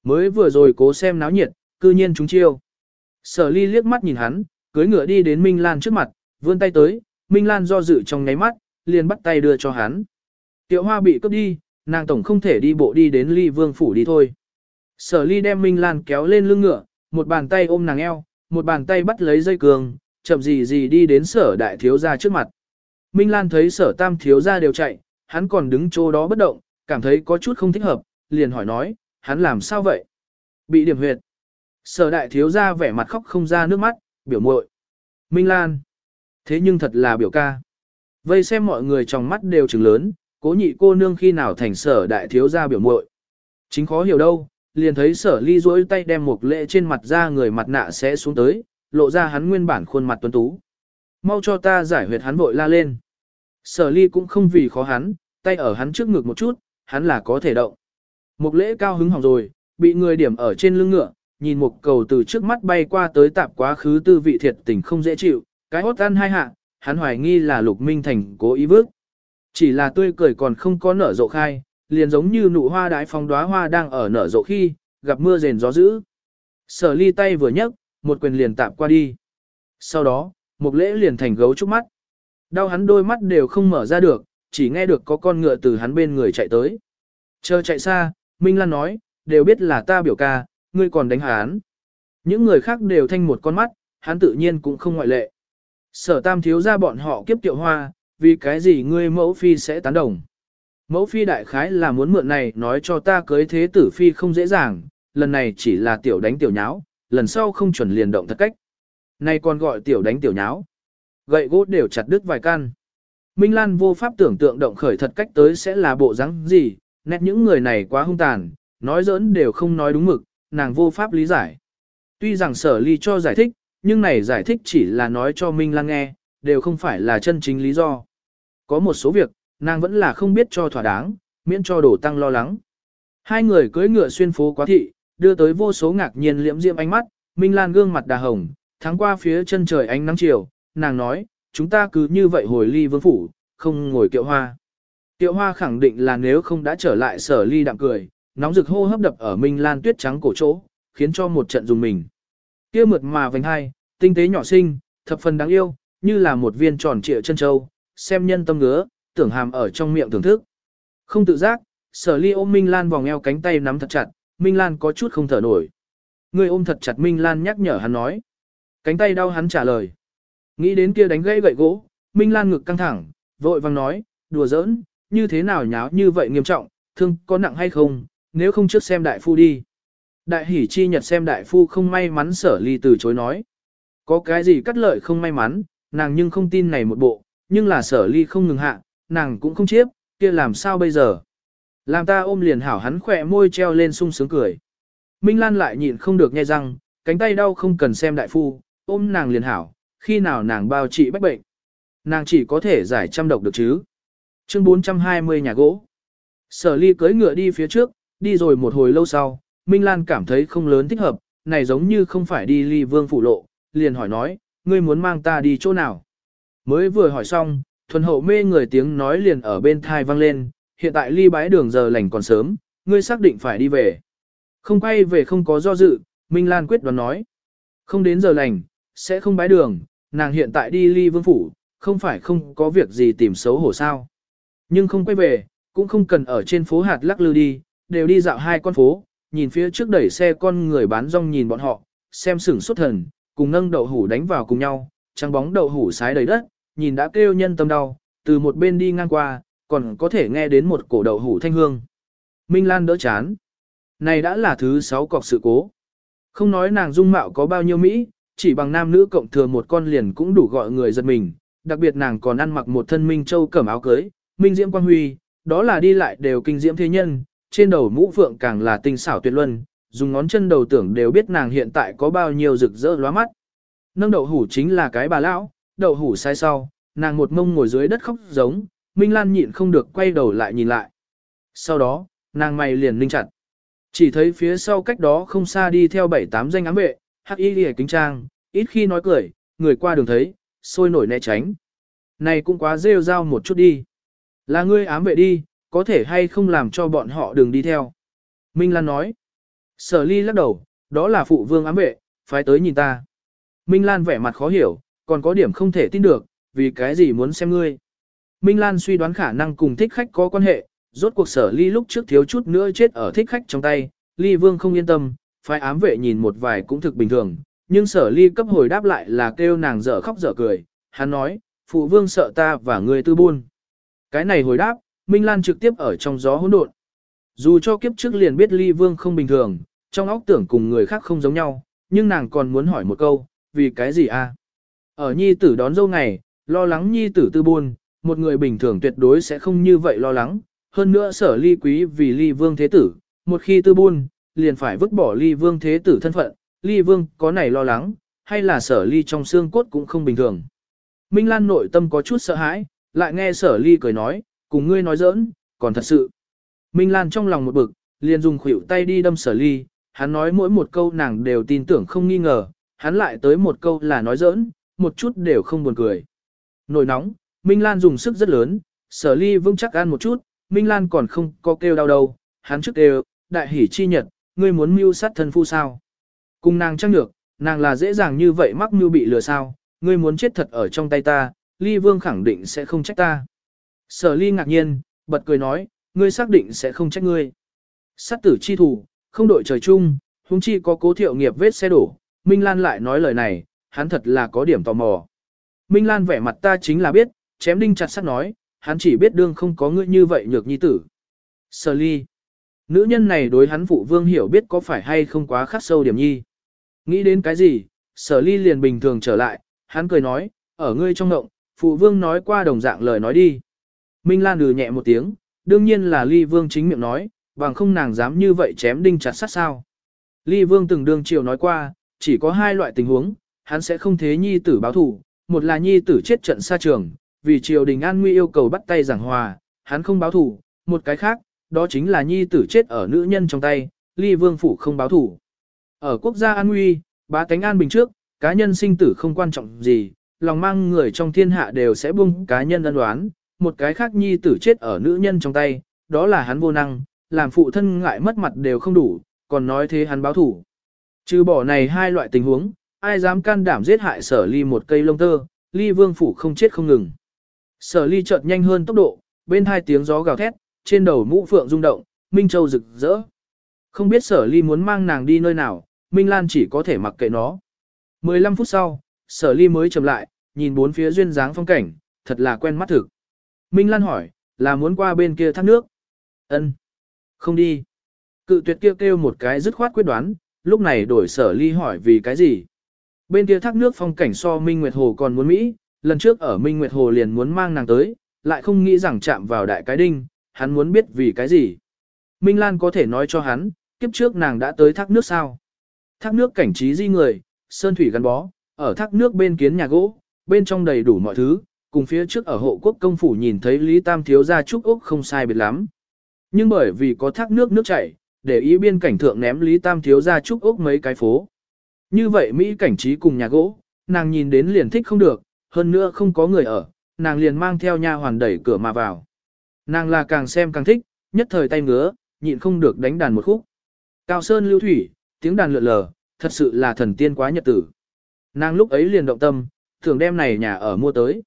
Mới vừa rồi cố xem náo nhiệt, cư nhiên chúng chiêu. Sở ly liếc mắt nhìn hắn, cưới ngựa đi đến Minh Lan trước mặt, vươn tay tới, Minh Lan do dự trong ngáy mắt, liền bắt tay đưa cho hắn. Tiệu hoa bị cướp đi, nàng tổng không thể đi bộ đi đến ly vương phủ đi thôi. Sở ly đem Minh Lan kéo lên lưng ngựa, một bàn tay ôm nàng eo, một bàn tay bắt lấy dây cường, chậm gì gì đi đến sở đại thiếu gia trước mặt. Minh Lan thấy sở tam thiếu gia đều chạy, hắn còn đứng chỗ đó bất động, cảm thấy có chút không thích hợp, liền hỏi nói, hắn làm sao vậy? Bị điểm huyệt. Sở đại thiếu gia vẻ mặt khóc không ra nước mắt, biểu muội. Minh Lan. Thế nhưng thật là biểu ca. Vây xem mọi người trong mắt đều trừng lớn, cố nhị cô nương khi nào thành sở đại thiếu gia biểu muội. Chính khó hiểu đâu, liền thấy sở ly duỗi tay đem một lệ trên mặt ra người mặt nạ sẽ xuống tới, lộ ra hắn nguyên bản khuôn mặt tuấn tú. Mau cho ta giải huyệt hắn vội la lên. Sở ly cũng không vì khó hắn, tay ở hắn trước ngực một chút, hắn là có thể động. Mục lễ cao hứng hỏng rồi, bị người điểm ở trên lưng ngựa, nhìn một cầu từ trước mắt bay qua tới tạp quá khứ tư vị thiệt tình không dễ chịu, cái hốt ăn hai hạ, hắn hoài nghi là lục minh thành cố ý bước. Chỉ là tươi cười còn không có nở rộ khai, liền giống như nụ hoa đái phong đóa hoa đang ở nở rộ khi, gặp mưa rền gió dữ. Sở ly tay vừa nhấc, một quyền liền tạp qua đi. Sau đó, một lễ liền thành gấu trúc mắt. Đau hắn đôi mắt đều không mở ra được, chỉ nghe được có con ngựa từ hắn bên người chạy tới. Chờ chạy xa, Minh Lan nói, đều biết là ta biểu ca, ngươi còn đánh hắn. Những người khác đều thanh một con mắt, hắn tự nhiên cũng không ngoại lệ. Sở tam thiếu ra bọn họ kiếp tiệu hoa, vì cái gì ngươi mẫu phi sẽ tán đồng. Mẫu phi đại khái là muốn mượn này nói cho ta cưới thế tử phi không dễ dàng, lần này chỉ là tiểu đánh tiểu nháo, lần sau không chuẩn liền động thật cách. Nay còn gọi tiểu đánh tiểu nháo. Gậy gỗ đều chặt đứt vài căn. Minh Lan vô pháp tưởng tượng động khởi thật cách tới sẽ là bộ dáng gì, nét những người này quá hung tàn, nói giỡn đều không nói đúng mực, nàng vô pháp lý giải. Tuy rằng sở ly cho giải thích, nhưng này giải thích chỉ là nói cho Minh Lan nghe, đều không phải là chân chính lý do. Có một số việc, nàng vẫn là không biết cho thỏa đáng, miễn cho đổ tăng lo lắng. Hai người cưỡi ngựa xuyên phố quá thị, đưa tới vô số ngạc nhiên liễm diễm ánh mắt, Minh Lan gương mặt đà hồng, tháng qua phía chân trời ánh nắng chiều, nàng nói, chúng ta cứ như vậy hồi ly vương phủ, không ngồi kiệu hoa. Kiệu hoa khẳng định là nếu không đã trở lại sở ly đạm cười, nóng rực hô hấp đập ở Minh Lan tuyết trắng cổ chỗ, khiến cho một trận dùng mình. Kia mượt mà vành hai, tinh tế nhỏ xinh, thập phần đáng yêu, như là một viên tròn trịa chân châu, xem nhân tâm ngứa, tưởng hàm ở trong miệng thưởng thức. Không tự giác, sở ly ôm Minh Lan vòng eo cánh tay nắm thật chặt, Minh Lan có chút không thở nổi. Người ôm thật chặt Minh Lan nhắc nhở hắn nói. Cánh tay đau hắn trả lời. Nghĩ đến kia đánh gãy gậy gỗ, Minh Lan ngực căng thẳng, vội vàng nói, đùa giỡn, như thế nào nháo như vậy nghiêm trọng, thương có nặng hay không, nếu không trước xem đại phu đi. Đại hỷ chi nhật xem đại phu không may mắn sở ly từ chối nói. Có cái gì cắt lợi không may mắn, nàng nhưng không tin này một bộ, nhưng là sở ly không ngừng hạ, nàng cũng không chiếp, kia làm sao bây giờ. Làm ta ôm liền hảo hắn khỏe môi treo lên sung sướng cười. Minh Lan lại nhịn không được nghe răng, cánh tay đau không cần xem đại phu, ôm nàng liền hảo, khi nào nàng bao trị bách bệnh. Nàng chỉ có thể giải trăm độc được chứ. Chương 420 nhà gỗ. Sở ly cưỡi ngựa đi phía trước, đi rồi một hồi lâu sau, Minh Lan cảm thấy không lớn thích hợp, này giống như không phải đi ly vương phủ lộ, liền hỏi nói, ngươi muốn mang ta đi chỗ nào? Mới vừa hỏi xong, thuần hậu mê người tiếng nói liền ở bên thai vang lên, hiện tại ly bái đường giờ lành còn sớm, ngươi xác định phải đi về. Không quay về không có do dự, Minh Lan quyết đoán nói. Không đến giờ lành, sẽ không bái đường, nàng hiện tại đi ly vương phủ, không phải không có việc gì tìm xấu hổ sao. Nhưng không quay về, cũng không cần ở trên phố hạt lắc lư đi, đều đi dạo hai con phố, nhìn phía trước đẩy xe con người bán rong nhìn bọn họ, xem sửng xuất thần, cùng nâng đậu hủ đánh vào cùng nhau, trắng bóng đậu hủ sái đầy đất, nhìn đã kêu nhân tâm đau, từ một bên đi ngang qua, còn có thể nghe đến một cổ đậu hủ thanh hương. Minh Lan đỡ chán. Này đã là thứ sáu cọc sự cố. Không nói nàng dung mạo có bao nhiêu Mỹ, chỉ bằng nam nữ cộng thừa một con liền cũng đủ gọi người giật mình, đặc biệt nàng còn ăn mặc một thân Minh Châu cẩm áo cưới, Minh Diễm Quang Huy, đó là đi lại đều kinh diễm thế nhân, trên đầu mũ phượng càng là tinh xảo tuyệt luân, dùng ngón chân đầu tưởng đều biết nàng hiện tại có bao nhiêu rực rỡ lóa mắt. Nâng đậu hủ chính là cái bà lão, đậu hủ sai sau, nàng một mông ngồi dưới đất khóc giống, Minh Lan nhịn không được quay đầu lại nhìn lại. Sau đó, nàng mày liền ninh chặt. Chỉ thấy phía sau cách đó không xa đi theo bảy tám danh ám vệ, hắc y lìa kính trang, ít khi nói cười, người qua đường thấy, sôi nổi né tránh. Này cũng quá rêu rao một chút đi. Là ngươi ám vệ đi, có thể hay không làm cho bọn họ đừng đi theo. Minh Lan nói. Sở ly lắc đầu, đó là phụ vương ám vệ, phải tới nhìn ta. Minh Lan vẻ mặt khó hiểu, còn có điểm không thể tin được, vì cái gì muốn xem ngươi. Minh Lan suy đoán khả năng cùng thích khách có quan hệ, rốt cuộc sở ly lúc trước thiếu chút nữa chết ở thích khách trong tay, ly vương không yên tâm, phải ám vệ nhìn một vài cũng thực bình thường, nhưng sở ly cấp hồi đáp lại là kêu nàng dở khóc dở cười, hắn nói, phụ vương sợ ta và người tư buôn. Cái này hồi đáp, Minh Lan trực tiếp ở trong gió hỗn độn. Dù cho kiếp trước liền biết ly vương không bình thường, trong óc tưởng cùng người khác không giống nhau, nhưng nàng còn muốn hỏi một câu, vì cái gì a? Ở nhi tử đón dâu ngày, lo lắng nhi tử tư buôn, một người bình thường tuyệt đối sẽ không như vậy lo lắng, hơn nữa sở ly quý vì ly vương thế tử, một khi tư buôn, liền phải vứt bỏ ly vương thế tử thân phận, ly vương có này lo lắng, hay là sở ly trong xương cốt cũng không bình thường. Minh Lan nội tâm có chút sợ hãi, lại nghe sở ly cười nói, cùng ngươi nói giỡn, còn thật sự. Minh Lan trong lòng một bực, liền dùng khuỷu tay đi đâm sở ly, hắn nói mỗi một câu nàng đều tin tưởng không nghi ngờ, hắn lại tới một câu là nói giỡn, một chút đều không buồn cười. Nổi nóng, Minh Lan dùng sức rất lớn, sở ly vững chắc ăn một chút, Minh Lan còn không có kêu đau đâu, hắn trước kêu, đại hỷ chi nhật, ngươi muốn mưu sát thân phu sao. Cùng nàng trăng được, nàng là dễ dàng như vậy mắc mưu bị lừa sao, ngươi muốn chết thật ở trong tay ta, ly vương khẳng định sẽ không trách ta. Sở ly ngạc nhiên, bật cười nói, ngươi xác định sẽ không trách ngươi. Sát tử chi thủ, không đội trời chung, huống chi có cố thiệu nghiệp vết xe đổ, Minh Lan lại nói lời này, hắn thật là có điểm tò mò. Minh Lan vẻ mặt ta chính là biết, chém đinh chặt sắt nói, hắn chỉ biết đương không có ngươi như vậy nhược nhi tử. Sở ly. Nữ nhân này đối hắn phụ vương hiểu biết có phải hay không quá khắc sâu điểm nhi. Nghĩ đến cái gì, sở ly liền bình thường trở lại, hắn cười nói, ở ngươi trong ngộng, phụ vương nói qua đồng dạng lời nói đi. Minh Lan lừ nhẹ một tiếng, đương nhiên là ly vương chính miệng nói, bằng không nàng dám như vậy chém đinh chặt sắt sao. Ly vương từng đương chiều nói qua, chỉ có hai loại tình huống, hắn sẽ không thế nhi tử báo thủ, một là nhi tử chết trận xa trường, vì triều đình an nguy yêu cầu bắt tay giảng hòa, hắn không báo thủ, một cái khác, đó chính là nhi tử chết ở nữ nhân trong tay, ly vương phủ không báo thủ. Ở quốc gia an nguy, bá tánh an bình trước, cá nhân sinh tử không quan trọng gì, lòng mang người trong thiên hạ đều sẽ buông cá nhân ân đoán, một cái khác nhi tử chết ở nữ nhân trong tay, đó là hắn vô năng, làm phụ thân ngại mất mặt đều không đủ, còn nói thế hắn báo thủ. Trừ bỏ này hai loại tình huống, ai dám can đảm giết hại sở ly một cây lông tơ, ly vương phủ không chết không ngừng. Sở ly chợt nhanh hơn tốc độ, bên hai tiếng gió gào thét, trên đầu mũ phượng rung động, Minh Châu rực rỡ. Không biết sở ly muốn mang nàng đi nơi nào, Minh Lan chỉ có thể mặc kệ nó. 15 phút sau, sở ly mới chậm lại, nhìn bốn phía duyên dáng phong cảnh, thật là quen mắt thực. Minh Lan hỏi, là muốn qua bên kia thác nước? Ân, Không đi. Cự tuyệt kêu kêu một cái dứt khoát quyết đoán, lúc này đổi sở ly hỏi vì cái gì? Bên kia thác nước phong cảnh so Minh Nguyệt Hồ còn muốn Mỹ, lần trước ở Minh Nguyệt Hồ liền muốn mang nàng tới, lại không nghĩ rằng chạm vào đại cái đinh, hắn muốn biết vì cái gì. Minh Lan có thể nói cho hắn, kiếp trước nàng đã tới thác nước sao. Thác nước cảnh trí di người, sơn thủy gắn bó, ở thác nước bên kiến nhà gỗ, bên trong đầy đủ mọi thứ, Cùng phía trước ở hộ quốc công phủ nhìn thấy Lý Tam thiếu gia trúc ốc không sai biệt lắm. Nhưng bởi vì có thác nước nước chảy, để ý biên cảnh thượng ném Lý Tam thiếu gia trúc ốc mấy cái phố. Như vậy Mỹ cảnh trí cùng nhà gỗ, nàng nhìn đến liền thích không được, hơn nữa không có người ở, nàng liền mang theo nha hoàn đẩy cửa mà vào. Nàng là càng xem càng thích, nhất thời tay ngứa, nhịn không được đánh đàn một khúc. Cao sơn lưu thủy, tiếng đàn lượn lờ, thật sự là thần tiên quá nhật tử. Nàng lúc ấy liền động tâm, thường đem này nhà ở mua tới.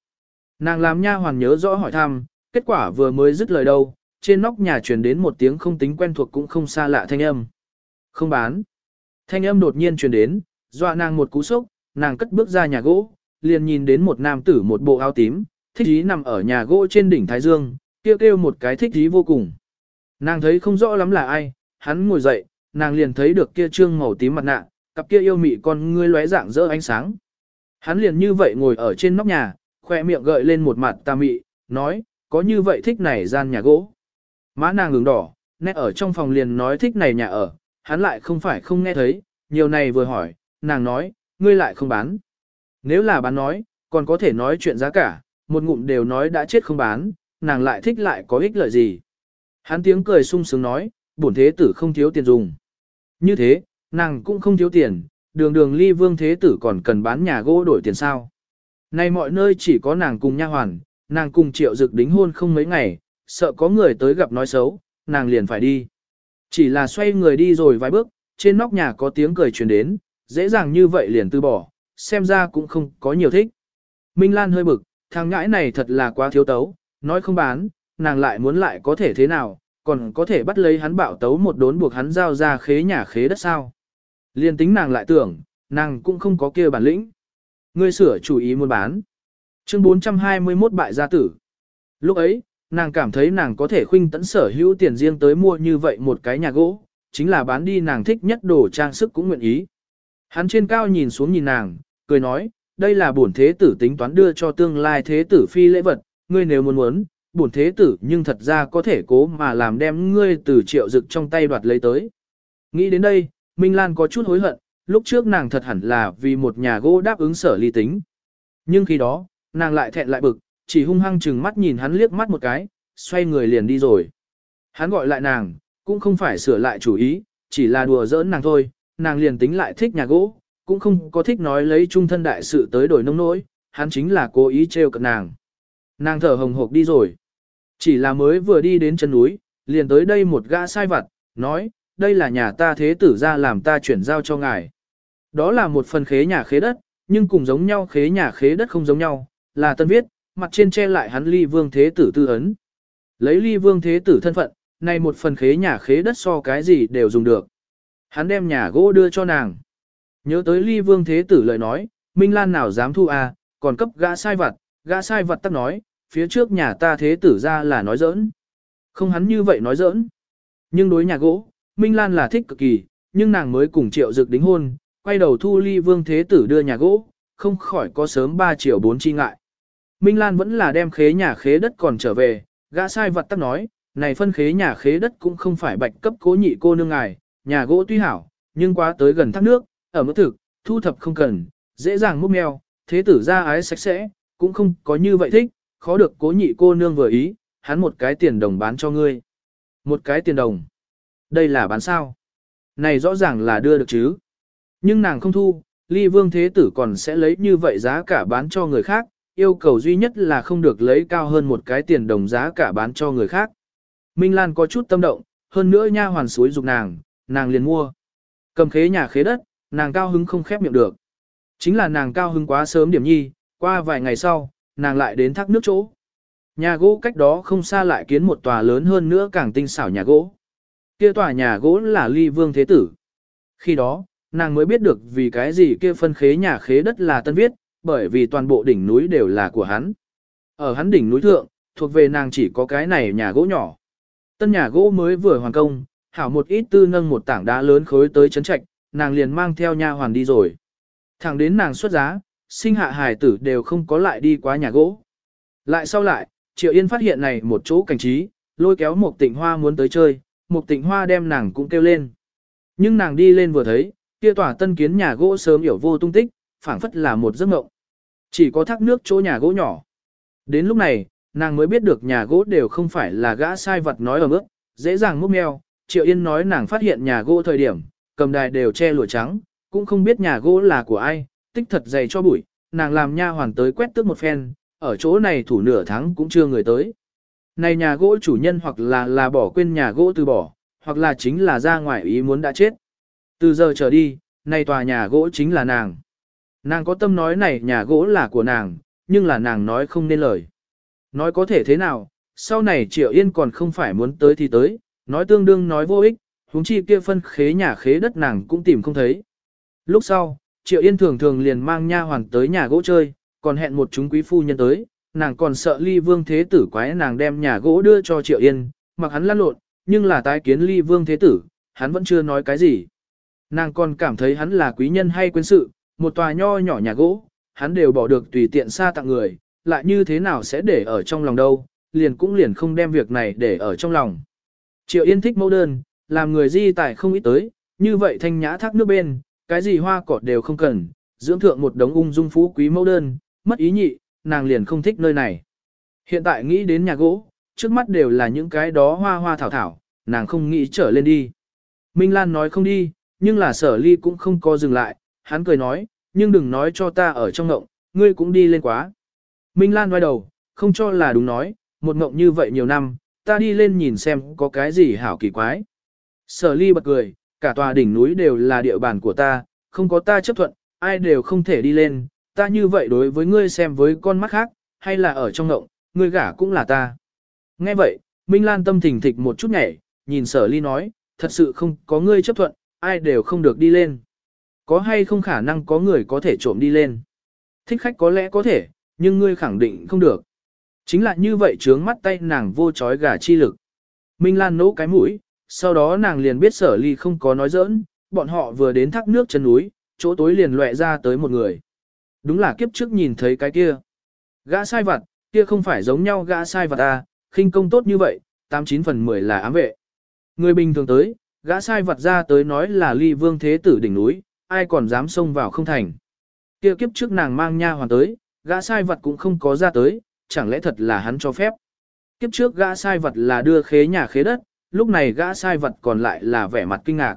Nàng làm nha hoàn nhớ rõ hỏi thăm, kết quả vừa mới dứt lời đâu, trên nóc nhà truyền đến một tiếng không tính quen thuộc cũng không xa lạ thanh âm. Không bán. Thanh âm đột nhiên truyền đến, dọa nàng một cú sốc, nàng cất bước ra nhà gỗ, liền nhìn đến một nam tử một bộ áo tím, thích ý nằm ở nhà gỗ trên đỉnh Thái Dương, kêu kêu một cái thích ý vô cùng. Nàng thấy không rõ lắm là ai, hắn ngồi dậy, nàng liền thấy được kia trương màu tím mặt nạ, cặp kia yêu mị con ngươi lóe dạng rỡ ánh sáng. Hắn liền như vậy ngồi ở trên nóc nhà, khoe miệng gợi lên một mặt tà mị, nói, có như vậy thích này gian nhà gỗ. Má nàng ngừng đỏ, nét ở trong phòng liền nói thích này nhà ở, hắn lại không phải không nghe thấy, nhiều này vừa hỏi, nàng nói, ngươi lại không bán. Nếu là bán nói, còn có thể nói chuyện giá cả, một ngụm đều nói đã chết không bán, nàng lại thích lại có ích lợi gì. Hắn tiếng cười sung sướng nói, bổn thế tử không thiếu tiền dùng. Như thế, nàng cũng không thiếu tiền, đường đường ly vương thế tử còn cần bán nhà gỗ đổi tiền sao. Nay mọi nơi chỉ có nàng cùng nha hoàn, nàng cùng triệu dực đính hôn không mấy ngày, sợ có người tới gặp nói xấu, nàng liền phải đi. Chỉ là xoay người đi rồi vài bước, trên nóc nhà có tiếng cười truyền đến, dễ dàng như vậy liền từ bỏ, xem ra cũng không có nhiều thích. Minh Lan hơi bực, thằng ngãi này thật là quá thiếu tấu, nói không bán, nàng lại muốn lại có thể thế nào, còn có thể bắt lấy hắn bạo tấu một đốn buộc hắn giao ra khế nhà khế đất sao. Liên tính nàng lại tưởng, nàng cũng không có kia bản lĩnh. Ngươi sửa chủ ý muốn bán. Chương 421 bại gia tử. Lúc ấy, nàng cảm thấy nàng có thể khuynh tẫn sở hữu tiền riêng tới mua như vậy một cái nhà gỗ, chính là bán đi nàng thích nhất đồ trang sức cũng nguyện ý. Hắn trên cao nhìn xuống nhìn nàng, cười nói, đây là bổn thế tử tính toán đưa cho tương lai thế tử phi lễ vật, ngươi nếu muốn muốn, bổn thế tử nhưng thật ra có thể cố mà làm đem ngươi từ triệu dực trong tay đoạt lấy tới. Nghĩ đến đây, Minh Lan có chút hối hận, lúc trước nàng thật hẳn là vì một nhà gỗ đáp ứng sở ly tính. Nhưng khi đó, nàng lại thẹn lại bực, chỉ hung hăng chừng mắt nhìn hắn liếc mắt một cái, xoay người liền đi rồi. Hắn gọi lại nàng, cũng không phải sửa lại chủ ý, chỉ là đùa giỡn nàng thôi, nàng liền tính lại thích nhà gỗ, cũng không có thích nói lấy trung thân đại sự tới đổi nông nỗi, hắn chính là cố ý trêu cợt nàng. Nàng thở hồng hộc đi rồi. Chỉ là mới vừa đi đến chân núi, liền tới đây một gã sai vặt, nói, đây là nhà ta thế tử ra làm ta chuyển giao cho ngài. Đó là một phần khế nhà khế đất, nhưng cùng giống nhau khế nhà khế đất không giống nhau, là tân viết, mặt trên che lại hắn ly vương thế tử tư ấn. Lấy ly vương thế tử thân phận, này một phần khế nhà khế đất so cái gì đều dùng được. Hắn đem nhà gỗ đưa cho nàng. Nhớ tới ly vương thế tử lời nói, Minh Lan nào dám thu à, còn cấp gã sai vặt, gã sai vặt tắc nói, phía trước nhà ta thế tử ra là nói giỡn. Không hắn như vậy nói giỡn. Nhưng đối nhà gỗ, Minh Lan là thích cực kỳ, nhưng nàng mới cùng triệu dực đính hôn, quay đầu thu ly vương thế tử đưa nhà gỗ, không khỏi có sớm 3 triệu 4 chi ngại. Minh Lan vẫn là đem khế nhà khế đất còn trở về, gã sai vật tắc nói, này phân khế nhà khế đất cũng không phải bạch cấp cố nhị cô nương ngài, nhà gỗ tuy hảo, nhưng quá tới gần thác nước, ở mức thực, thu thập không cần, dễ dàng múc mèo, thế tử ra ái sạch sẽ, cũng không có như vậy thích, khó được cố nhị cô nương vừa ý, hắn một cái tiền đồng bán cho ngươi. Một cái tiền đồng. Đây là bán sao? Này rõ ràng là đưa được chứ. Nhưng nàng không thu, ly vương thế tử còn sẽ lấy như vậy giá cả bán cho người khác, yêu cầu duy nhất là không được lấy cao hơn một cái tiền đồng giá cả bán cho người khác. Minh Lan có chút tâm động, hơn nữa nha hoàn suối dục nàng, nàng liền mua. Cầm khế nhà khế đất, nàng cao hứng không khép miệng được. Chính là nàng cao hứng quá sớm điểm nhi, qua vài ngày sau, nàng lại đến thác nước chỗ. Nhà gỗ cách đó không xa lại kiến một tòa lớn hơn nữa càng tinh xảo nhà gỗ. Kia tòa nhà gỗ là ly vương thế tử. Khi đó, nàng mới biết được vì cái gì kia phân khế nhà khế đất là tân viết, bởi vì toàn bộ đỉnh núi đều là của hắn. Ở hắn đỉnh núi thượng, thuộc về nàng chỉ có cái này nhà gỗ nhỏ. Tân nhà gỗ mới vừa hoàn công, hảo một ít tư nâng một tảng đá lớn khối tới chấn trạch, nàng liền mang theo nha hoàn đi rồi. Thẳng đến nàng xuất giá, sinh hạ hài tử đều không có lại đi qua nhà gỗ. Lại sau lại, Triệu Yên phát hiện này một chỗ cảnh trí, lôi kéo một tịnh hoa muốn tới chơi, một tịnh hoa đem nàng cũng kêu lên. Nhưng nàng đi lên vừa thấy, kia tòa tân kiến nhà gỗ sớm hiểu vô tung tích, phảng phất là một giấc mộng. Chỉ có thác nước chỗ nhà gỗ nhỏ. Đến lúc này, nàng mới biết được nhà gỗ đều không phải là gã sai vật nói ở mức, dễ dàng múc meo. Triệu Yên nói nàng phát hiện nhà gỗ thời điểm, cầm đài đều che lụa trắng, cũng không biết nhà gỗ là của ai, tích thật dày cho bụi, nàng làm nha hoàn tới quét tước một phen, ở chỗ này thủ nửa tháng cũng chưa người tới. Này nhà gỗ chủ nhân hoặc là là bỏ quên nhà gỗ từ bỏ, hoặc là chính là ra ngoài ý muốn đã chết. Từ giờ trở đi, này tòa nhà gỗ chính là nàng. Nàng có tâm nói này nhà gỗ là của nàng, nhưng là nàng nói không nên lời. Nói có thể thế nào, sau này Triệu Yên còn không phải muốn tới thì tới, nói tương đương nói vô ích, huống chi kia phân khế nhà khế đất nàng cũng tìm không thấy. Lúc sau, Triệu Yên thường thường liền mang nha hoàng tới nhà gỗ chơi, còn hẹn một chúng quý phu nhân tới, nàng còn sợ ly vương thế tử quái nàng đem nhà gỗ đưa cho Triệu Yên, mặc hắn lăn lộn, nhưng là tái kiến ly vương thế tử, hắn vẫn chưa nói cái gì. Nàng còn cảm thấy hắn là quý nhân hay quyến sự, một tòa nho nhỏ nhà gỗ, hắn đều bỏ được tùy tiện xa tặng người, lại như thế nào sẽ để ở trong lòng đâu, liền cũng liền không đem việc này để ở trong lòng. Triệu Yên thích mẫu đơn, làm người di tài không ít tới, như vậy thanh nhã thác nước bên, cái gì hoa cỏ đều không cần, dưỡng thượng một đống ung dung phú quý mẫu đơn, mất ý nhị, nàng liền không thích nơi này. Hiện tại nghĩ đến nhà gỗ, trước mắt đều là những cái đó hoa hoa thảo thảo, nàng không nghĩ trở lên đi. Minh Lan nói không đi, nhưng là sở ly cũng không có dừng lại, hắn cười nói, nhưng đừng nói cho ta ở trong ngộng, ngươi cũng đi lên quá. Minh Lan ngoài đầu, không cho là đúng nói, một ngộng như vậy nhiều năm, ta đi lên nhìn xem có cái gì hảo kỳ quái. Sở ly bật cười, cả tòa đỉnh núi đều là địa bàn của ta, không có ta chấp thuận, ai đều không thể đi lên, ta như vậy đối với ngươi xem với con mắt khác, hay là ở trong ngộng, ngươi gả cũng là ta. Nghe vậy, Minh Lan tâm thình thịch một chút nhảy, nhìn sở ly nói, thật sự không có ngươi chấp thuận, ai đều không được đi lên. Có hay không khả năng có người có thể trộm đi lên. Thích khách có lẽ có thể, nhưng ngươi khẳng định không được. Chính là như vậy trướng mắt tay nàng vô chói gà chi lực. Minh Lan nỗ cái mũi, sau đó nàng liền biết sở ly không có nói giỡn, bọn họ vừa đến thác nước chân núi, chỗ tối liền lệ ra tới một người. Đúng là kiếp trước nhìn thấy cái kia. Gã sai vặt, kia không phải giống nhau gã sai vặt à, khinh công tốt như vậy, 89 phần 10 là ám vệ. Người bình thường tới, gã sai vặt ra tới nói là ly vương thế tử đỉnh núi, ai còn dám xông vào không thành. Kia kiếp trước nàng mang nha hoàn tới, gã sai vặt cũng không có ra tới, chẳng lẽ thật là hắn cho phép. Kiếp trước gã sai vật là đưa khế nhà khế đất, lúc này gã sai vật còn lại là vẻ mặt kinh ngạc.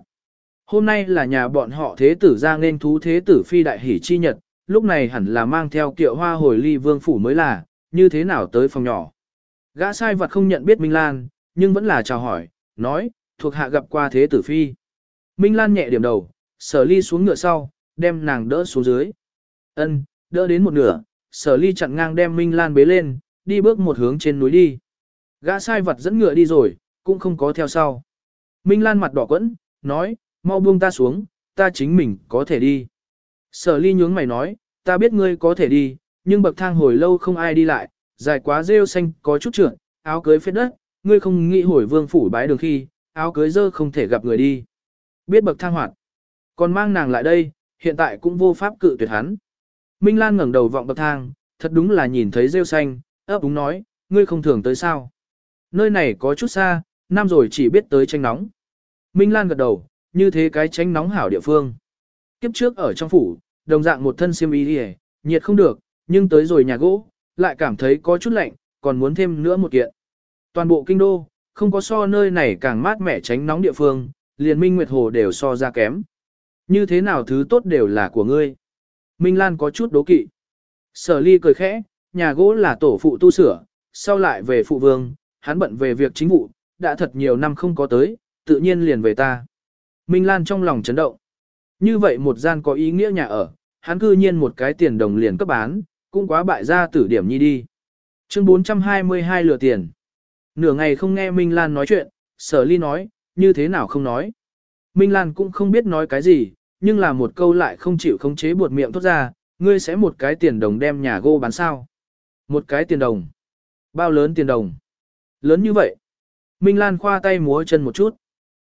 Hôm nay là nhà bọn họ thế tử ra nên thú thế tử phi đại hỷ chi nhật, lúc này hẳn là mang theo kiệu hoa hồi ly vương phủ mới là, như thế nào tới phòng nhỏ. Gã sai vật không nhận biết Minh Lan, nhưng vẫn là chào hỏi, nói, thuộc hạ gặp qua thế tử phi. Minh Lan nhẹ điểm đầu, sở ly xuống ngựa sau, đem nàng đỡ xuống dưới. ân đỡ đến một nửa, sở ly chặn ngang đem Minh Lan bế lên, đi bước một hướng trên núi đi. Gã sai vật dẫn ngựa đi rồi, cũng không có theo sau. Minh Lan mặt đỏ quẫn, nói, mau buông ta xuống, ta chính mình có thể đi. Sở ly nhướng mày nói, ta biết ngươi có thể đi, nhưng bậc thang hồi lâu không ai đi lại, dài quá rêu xanh có chút trượt, áo cưới phết đất, ngươi không nghĩ hồi vương phủ bái đường khi, áo cưới dơ không thể gặp người đi. Biết bậc thang hoạt, còn mang nàng lại đây, hiện tại cũng vô pháp cự tuyệt hắn. Minh Lan ngẩng đầu vọng bậc thang, thật đúng là nhìn thấy rêu xanh, ấp úng nói, ngươi không thường tới sao. Nơi này có chút xa, năm rồi chỉ biết tới tranh nóng. Minh Lan gật đầu, như thế cái tranh nóng hảo địa phương. Kiếp trước ở trong phủ, đồng dạng một thân xiêm y đi nhiệt không được, nhưng tới rồi nhà gỗ, lại cảm thấy có chút lạnh, còn muốn thêm nữa một kiện. Toàn bộ kinh đô, không có so nơi này càng mát mẻ tránh nóng địa phương, liền Minh Nguyệt Hồ đều so ra kém. Như thế nào thứ tốt đều là của ngươi. Minh Lan có chút đố kỵ. Sở ly cười khẽ, nhà gỗ là tổ phụ tu sửa, sau lại về phụ vương, hắn bận về việc chính vụ, đã thật nhiều năm không có tới, tự nhiên liền về ta. Minh Lan trong lòng chấn động. Như vậy một gian có ý nghĩa nhà ở, hắn cư nhiên một cái tiền đồng liền cấp bán, cũng quá bại ra tử điểm nhi đi. Chương 422 lừa tiền. Nửa ngày không nghe Minh Lan nói chuyện, sở ly nói, như thế nào không nói. Minh Lan cũng không biết nói cái gì, nhưng là một câu lại không chịu khống chế buột miệng thốt ra, ngươi sẽ một cái tiền đồng đem nhà gỗ bán sao. Một cái tiền đồng. Bao lớn tiền đồng? Lớn như vậy. Minh Lan khoa tay múa chân một chút.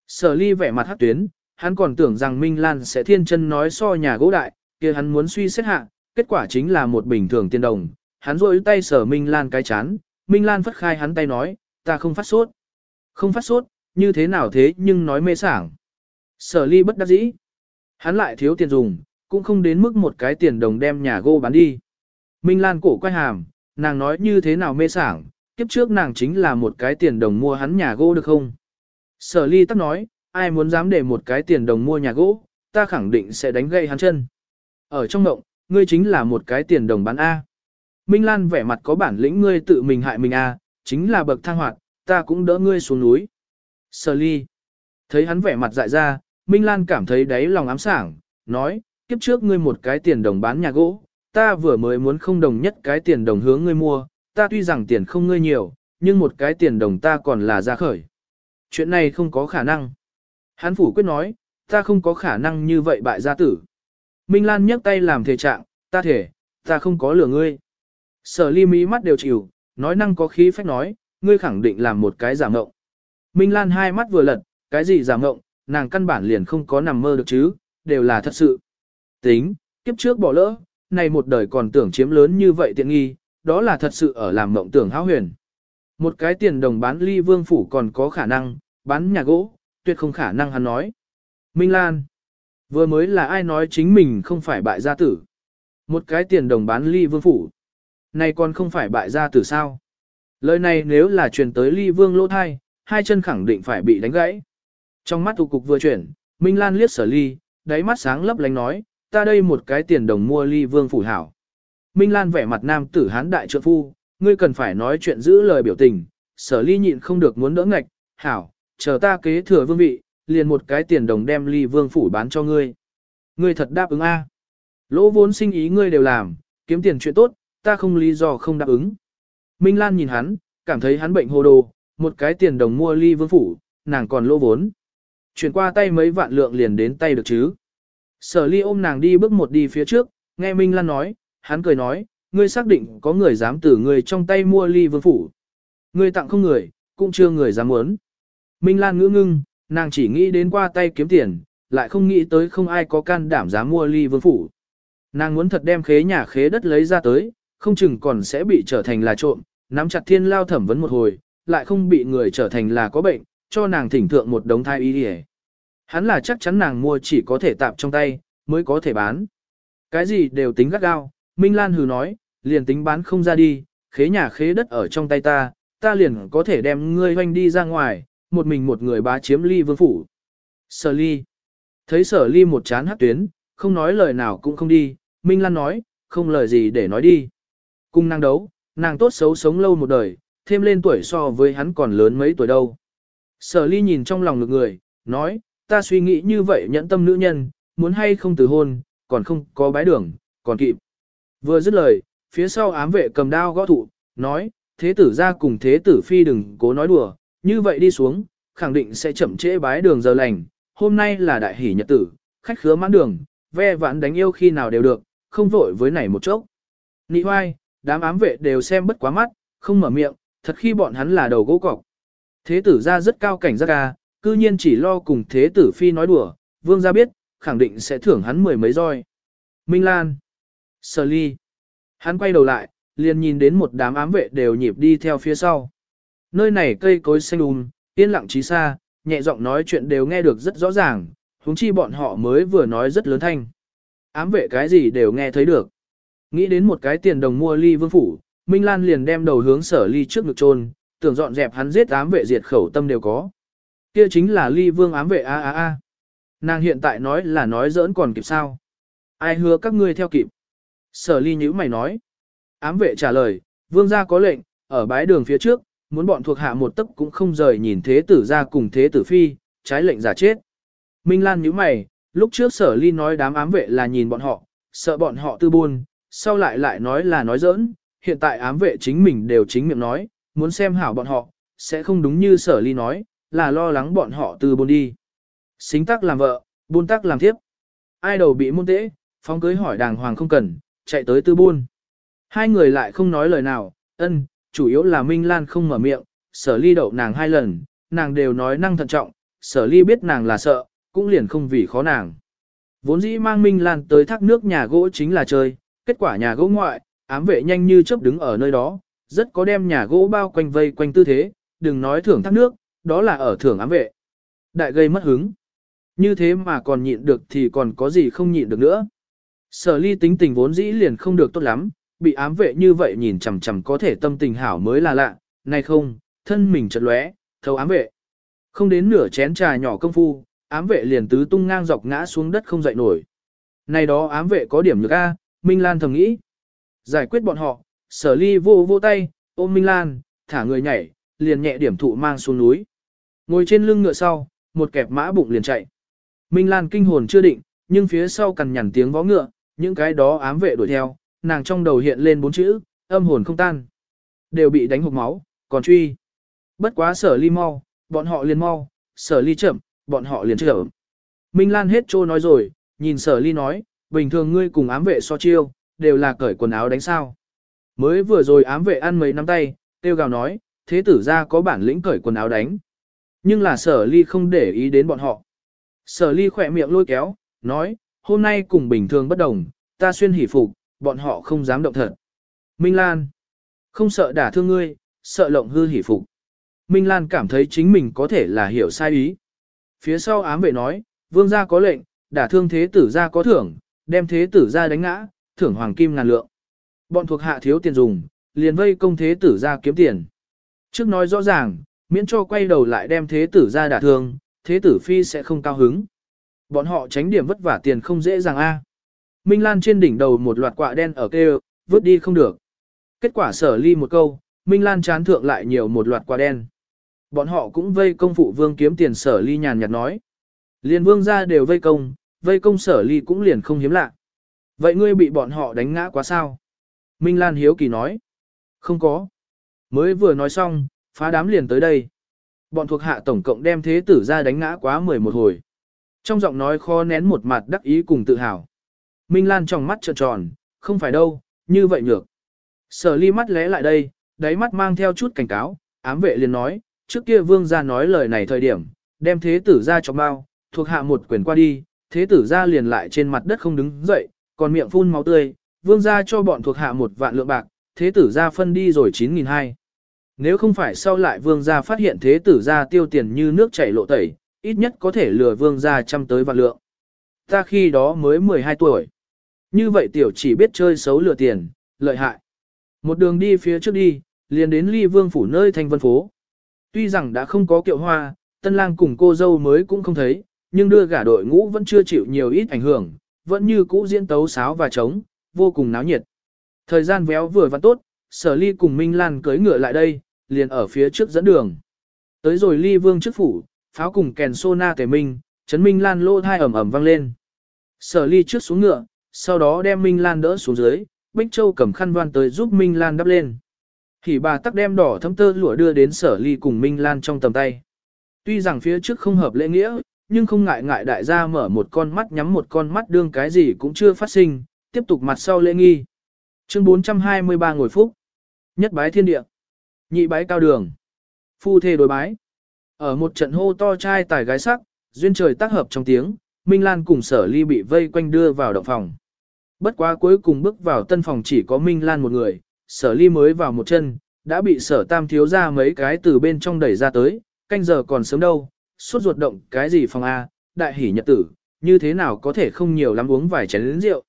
Sở ly vẻ mặt hát tuyến, hắn còn tưởng rằng Minh Lan sẽ thiên chân nói so nhà gỗ đại, kia hắn muốn suy xét hạ, kết quả chính là một bình thường tiền đồng. Hắn rôi tay sở Minh Lan cái chán, Minh Lan phất khai hắn tay nói, ta không phát sốt. Không phát sốt, như thế nào thế nhưng nói mê sảng. Sở ly bất đắc dĩ. Hắn lại thiếu tiền dùng, cũng không đến mức một cái tiền đồng đem nhà gỗ bán đi. Minh Lan cổ quay hàm, nàng nói như thế nào mê sảng, kiếp trước nàng chính là một cái tiền đồng mua hắn nhà gỗ được không? Sở ly tắc nói, ai muốn dám để một cái tiền đồng mua nhà gỗ, ta khẳng định sẽ đánh gây hắn chân. Ở trong động, ngươi chính là một cái tiền đồng bán A. Minh Lan vẻ mặt có bản lĩnh ngươi tự mình hại mình A, chính là bậc thang hoạt, ta cũng đỡ ngươi xuống núi. Sở ly. Thấy hắn vẻ mặt dại ra, Minh Lan cảm thấy đáy lòng ám sảng, nói, kiếp trước ngươi một cái tiền đồng bán nhà gỗ, ta vừa mới muốn không đồng nhất cái tiền đồng hướng ngươi mua, ta tuy rằng tiền không ngươi nhiều, nhưng một cái tiền đồng ta còn là ra khởi. Chuyện này không có khả năng. Hán phủ quyết nói, ta không có khả năng như vậy bại gia tử. Minh Lan nhấc tay làm thể trạng, ta thể, ta không có lừa ngươi. Sở ly mỹ mắt đều chịu, nói năng có khí phách nói, ngươi khẳng định làm một cái giả mộng. Minh Lan hai mắt vừa lật, cái gì giả mộng, nàng căn bản liền không có nằm mơ được chứ, đều là thật sự. Tính, kiếp trước bỏ lỡ, này một đời còn tưởng chiếm lớn như vậy tiện nghi, đó là thật sự ở làm mộng tưởng hão huyền. Một cái tiền đồng bán ly vương phủ còn có khả năng, bán nhà gỗ, tuyệt không khả năng hắn nói. Minh Lan, vừa mới là ai nói chính mình không phải bại gia tử. Một cái tiền đồng bán ly vương phủ. Này còn không phải bại gia tử sao? Lời này nếu là truyền tới ly vương lỗ thai, hai chân khẳng định phải bị đánh gãy. Trong mắt thủ cục vừa chuyển, Minh Lan liếc sở ly, đáy mắt sáng lấp lánh nói, ta đây một cái tiền đồng mua ly vương phủ hảo. Minh Lan vẻ mặt nam tử hán đại trượng phu, ngươi cần phải nói chuyện giữ lời biểu tình, sở ly nhịn không được muốn đỡ ngạch, hảo, chờ ta kế thừa vương vị, liền một cái tiền đồng đem ly vương phủ bán cho ngươi. Ngươi thật đáp ứng A. Lỗ vốn sinh ý ngươi đều làm, kiếm tiền chuyện tốt, ta không lý do không đáp ứng. Minh Lan nhìn hắn, cảm thấy hắn bệnh hồ đồ, một cái tiền đồng mua ly vương phủ, nàng còn lỗ vốn. Chuyển qua tay mấy vạn lượng liền đến tay được chứ. Sở ly ôm nàng đi bước một đi phía trước, nghe Minh Lan nói, hắn cười nói, ngươi xác định có người dám từ người trong tay mua ly vương phủ. Ngươi tặng không người, cũng chưa người dám muốn. Minh Lan ngữ ngưng, nàng chỉ nghĩ đến qua tay kiếm tiền, lại không nghĩ tới không ai có can đảm dám mua ly vương phủ. Nàng muốn thật đem khế nhà khế đất lấy ra tới, không chừng còn sẽ bị trở thành là trộm, nắm chặt thiên lao thẩm vấn một hồi, lại không bị người trở thành là có bệnh, cho nàng thỉnh thượng một đống thai y đi Hắn là chắc chắn nàng mua chỉ có thể tạm trong tay, mới có thể bán. Cái gì đều tính gắt gao, Minh Lan hừ nói, liền tính bán không ra đi, khế nhà khế đất ở trong tay ta, ta liền có thể đem ngươi hoanh đi ra ngoài, một mình một người bá chiếm ly vương phủ. Sở ly. Thấy sở ly một chán hát tuyến, không nói lời nào cũng không đi, Minh Lan nói, không lời gì để nói đi. Cung năng đấu, nàng tốt xấu sống lâu một đời, thêm lên tuổi so với hắn còn lớn mấy tuổi đâu. Sở ly nhìn trong lòng ngực người, nói, ta suy nghĩ như vậy nhẫn tâm nữ nhân, muốn hay không từ hôn, còn không có bái đường, còn kịp. Vừa dứt lời, phía sau ám vệ cầm đao gõ thụ, nói, thế tử ra cùng thế tử phi đừng cố nói đùa, như vậy đi xuống, khẳng định sẽ chậm trễ bái đường giờ lành, hôm nay là đại hỷ nhật tử, khách khứa mãn đường, ve vãn đánh yêu khi nào đều được, không vội với này một chốc. Nị hoai, đám ám vệ đều xem bất quá mắt, không mở miệng, thật khi bọn hắn là đầu gỗ cọc. Thế tử ra rất cao cảnh giác ca, cư nhiên chỉ lo cùng thế tử phi nói đùa, vương gia biết, khẳng định sẽ thưởng hắn mười mấy roi. Minh Lan, Sở Ly, hắn quay đầu lại, liền nhìn đến một đám ám vệ đều nhịp đi theo phía sau. Nơi này cây cối xanh um, yên lặng trí xa, nhẹ giọng nói chuyện đều nghe được rất rõ ràng, huống chi bọn họ mới vừa nói rất lớn thanh. Ám vệ cái gì đều nghe thấy được. Nghĩ đến một cái tiền đồng mua ly vương phủ, Minh Lan liền đem đầu hướng sở ly trước ngực trôn, tưởng dọn dẹp hắn giết ám vệ diệt khẩu tâm đều có. Kia chính là ly vương ám vệ a a a. Nàng hiện tại nói là nói giỡn còn kịp sao. Ai hứa các ngươi theo kịp. Sở ly nhữ mày nói. Ám vệ trả lời, vương gia có lệnh, ở bái đường phía trước, muốn bọn thuộc hạ một tấc cũng không rời nhìn thế tử ra cùng thế tử phi, trái lệnh giả chết. Minh Lan nhíu mày, lúc trước sở ly nói đám ám vệ là nhìn bọn họ, sợ bọn họ tư buôn, sau lại lại nói là nói giỡn, hiện tại ám vệ chính mình đều chính miệng nói, muốn xem hảo bọn họ, sẽ không đúng như sở ly nói, là lo lắng bọn họ tư buôn đi. Xính tắc làm vợ, buôn tắc làm thiếp. Ai đầu bị môn tễ, phóng cưới hỏi đàng hoàng không cần, chạy tới tư buôn. Hai người lại không nói lời nào, ân, chủ yếu là Minh Lan không mở miệng, sở ly đậu nàng hai lần, nàng đều nói năng thận trọng, sở ly biết nàng là sợ, cũng liền không vì khó nàng. Vốn dĩ mang Minh Lan tới thác nước nhà gỗ chính là chơi, kết quả nhà gỗ ngoại, ám vệ nhanh như chớp đứng ở nơi đó, rất có đem nhà gỗ bao quanh vây quanh tư thế, đừng nói thưởng thác nước, đó là ở thưởng ám vệ. Đại gây mất hứng. Như thế mà còn nhịn được thì còn có gì không nhịn được nữa. Sở ly tính tình vốn dĩ liền không được tốt lắm, bị ám vệ như vậy nhìn chằm chằm có thể tâm tình hảo mới là lạ, nay không, thân mình chật lóe, thấu ám vệ. Không đến nửa chén trà nhỏ công phu, ám vệ liền tứ tung ngang dọc ngã xuống đất không dậy nổi. Này đó ám vệ có điểm nhược A, Minh Lan thầm nghĩ. Giải quyết bọn họ, sở ly vô vô tay, ôm Minh Lan, thả người nhảy, liền nhẹ điểm thụ mang xuống núi. Ngồi trên lưng ngựa sau, một kẹp mã bụng liền chạy. Minh Lan kinh hồn chưa định, nhưng phía sau cằn nhằn tiếng vó ngựa, những cái đó ám vệ đuổi theo, nàng trong đầu hiện lên bốn chữ, âm hồn không tan. Đều bị đánh hộp máu, còn truy. Bất quá sở ly mau, bọn họ liền mau, sở ly chậm, bọn họ liền chậm. Minh Lan hết trô nói rồi, nhìn sở ly nói, bình thường ngươi cùng ám vệ so chiêu, đều là cởi quần áo đánh sao. Mới vừa rồi ám vệ ăn mấy nắm tay, tiêu gào nói, thế tử ra có bản lĩnh cởi quần áo đánh. Nhưng là sở ly không để ý đến bọn họ. Sở ly khỏe miệng lôi kéo, nói, hôm nay cùng bình thường bất đồng, ta xuyên hỉ phục, bọn họ không dám động thật. Minh Lan, không sợ đả thương ngươi, sợ lộng hư hỉ phục. Minh Lan cảm thấy chính mình có thể là hiểu sai ý. Phía sau ám vệ nói, vương gia có lệnh, đả thương thế tử gia có thưởng, đem thế tử gia đánh ngã, thưởng hoàng kim ngàn lượng. Bọn thuộc hạ thiếu tiền dùng, liền vây công thế tử gia kiếm tiền. Trước nói rõ ràng, miễn cho quay đầu lại đem thế tử gia đả thương, thế tử phi sẽ không cao hứng. Bọn họ tránh điểm vất vả tiền không dễ dàng a. À. Minh Lan trên đỉnh đầu một loạt quạ đen ở kêu, vứt đi không được. Kết quả sở ly một câu, Minh Lan chán thượng lại nhiều một loạt quạ đen. Bọn họ cũng vây công phụ vương kiếm tiền sở ly nhàn nhạt nói. Liền vương ra đều vây công, vây công sở ly cũng liền không hiếm lạ. Vậy ngươi bị bọn họ đánh ngã quá sao? Minh Lan hiếu kỳ nói. Không có. Mới vừa nói xong, phá đám liền tới đây. Bọn thuộc hạ tổng cộng đem thế tử ra đánh ngã quá 11 hồi. Trong giọng nói khó nén một mặt đắc ý cùng tự hào. Minh Lan trong mắt trợn tròn, không phải đâu, như vậy nhược. Sở ly mắt lẽ lại đây, đáy mắt mang theo chút cảnh cáo, ám vệ liền nói, trước kia vương gia nói lời này thời điểm, đem thế tử ra cho bao, thuộc hạ một quyền qua đi, thế tử ra liền lại trên mặt đất không đứng dậy, còn miệng phun máu tươi, vương gia cho bọn thuộc hạ một vạn lượng bạc, thế tử ra phân đi rồi 9.200. Nếu không phải sau lại vương gia phát hiện thế tử ra tiêu tiền như nước chảy lộ tẩy, ít nhất có thể lừa vương gia trăm tới vạn lượng. Ta khi đó mới 12 tuổi. Như vậy tiểu chỉ biết chơi xấu lừa tiền, lợi hại. Một đường đi phía trước đi, liền đến ly vương phủ nơi thanh vân phố. Tuy rằng đã không có kiệu hoa, tân lang cùng cô dâu mới cũng không thấy, nhưng đưa gả đội ngũ vẫn chưa chịu nhiều ít ảnh hưởng, vẫn như cũ diễn tấu sáo và trống, vô cùng náo nhiệt. Thời gian véo vừa và tốt, sở ly cùng Minh Lan cưới ngựa lại đây, liền ở phía trước dẫn đường. Tới rồi ly vương trước phủ, pháo cùng kèn sô na tề minh, chấn Minh Lan lô thai ẩm ẩm vang lên. Sở ly trước xuống ngựa, sau đó đem Minh Lan đỡ xuống dưới, Bích Châu cầm khăn đoan tới giúp Minh Lan đắp lên. Thì bà tắc đem đỏ thấm tơ lụa đưa đến sở ly cùng Minh Lan trong tầm tay. Tuy rằng phía trước không hợp lễ nghĩa, nhưng không ngại ngại đại gia mở một con mắt nhắm một con mắt đương cái gì cũng chưa phát sinh, tiếp tục mặt sau lễ nghi. Chương 423 ngồi phúc. Nhất bái thiên địa. Nhị bái cao đường. Phu thê đối bái. Ở một trận hô to trai tài gái sắc, duyên trời tác hợp trong tiếng, Minh Lan cùng sở ly bị vây quanh đưa vào động phòng. Bất quá cuối cùng bước vào tân phòng chỉ có Minh Lan một người, sở ly mới vào một chân, đã bị sở tam thiếu ra mấy cái từ bên trong đẩy ra tới, canh giờ còn sớm đâu, suốt ruột động cái gì phòng A, đại hỉ nhật tử, như thế nào có thể không nhiều lắm uống vài chén lĩnh rượu.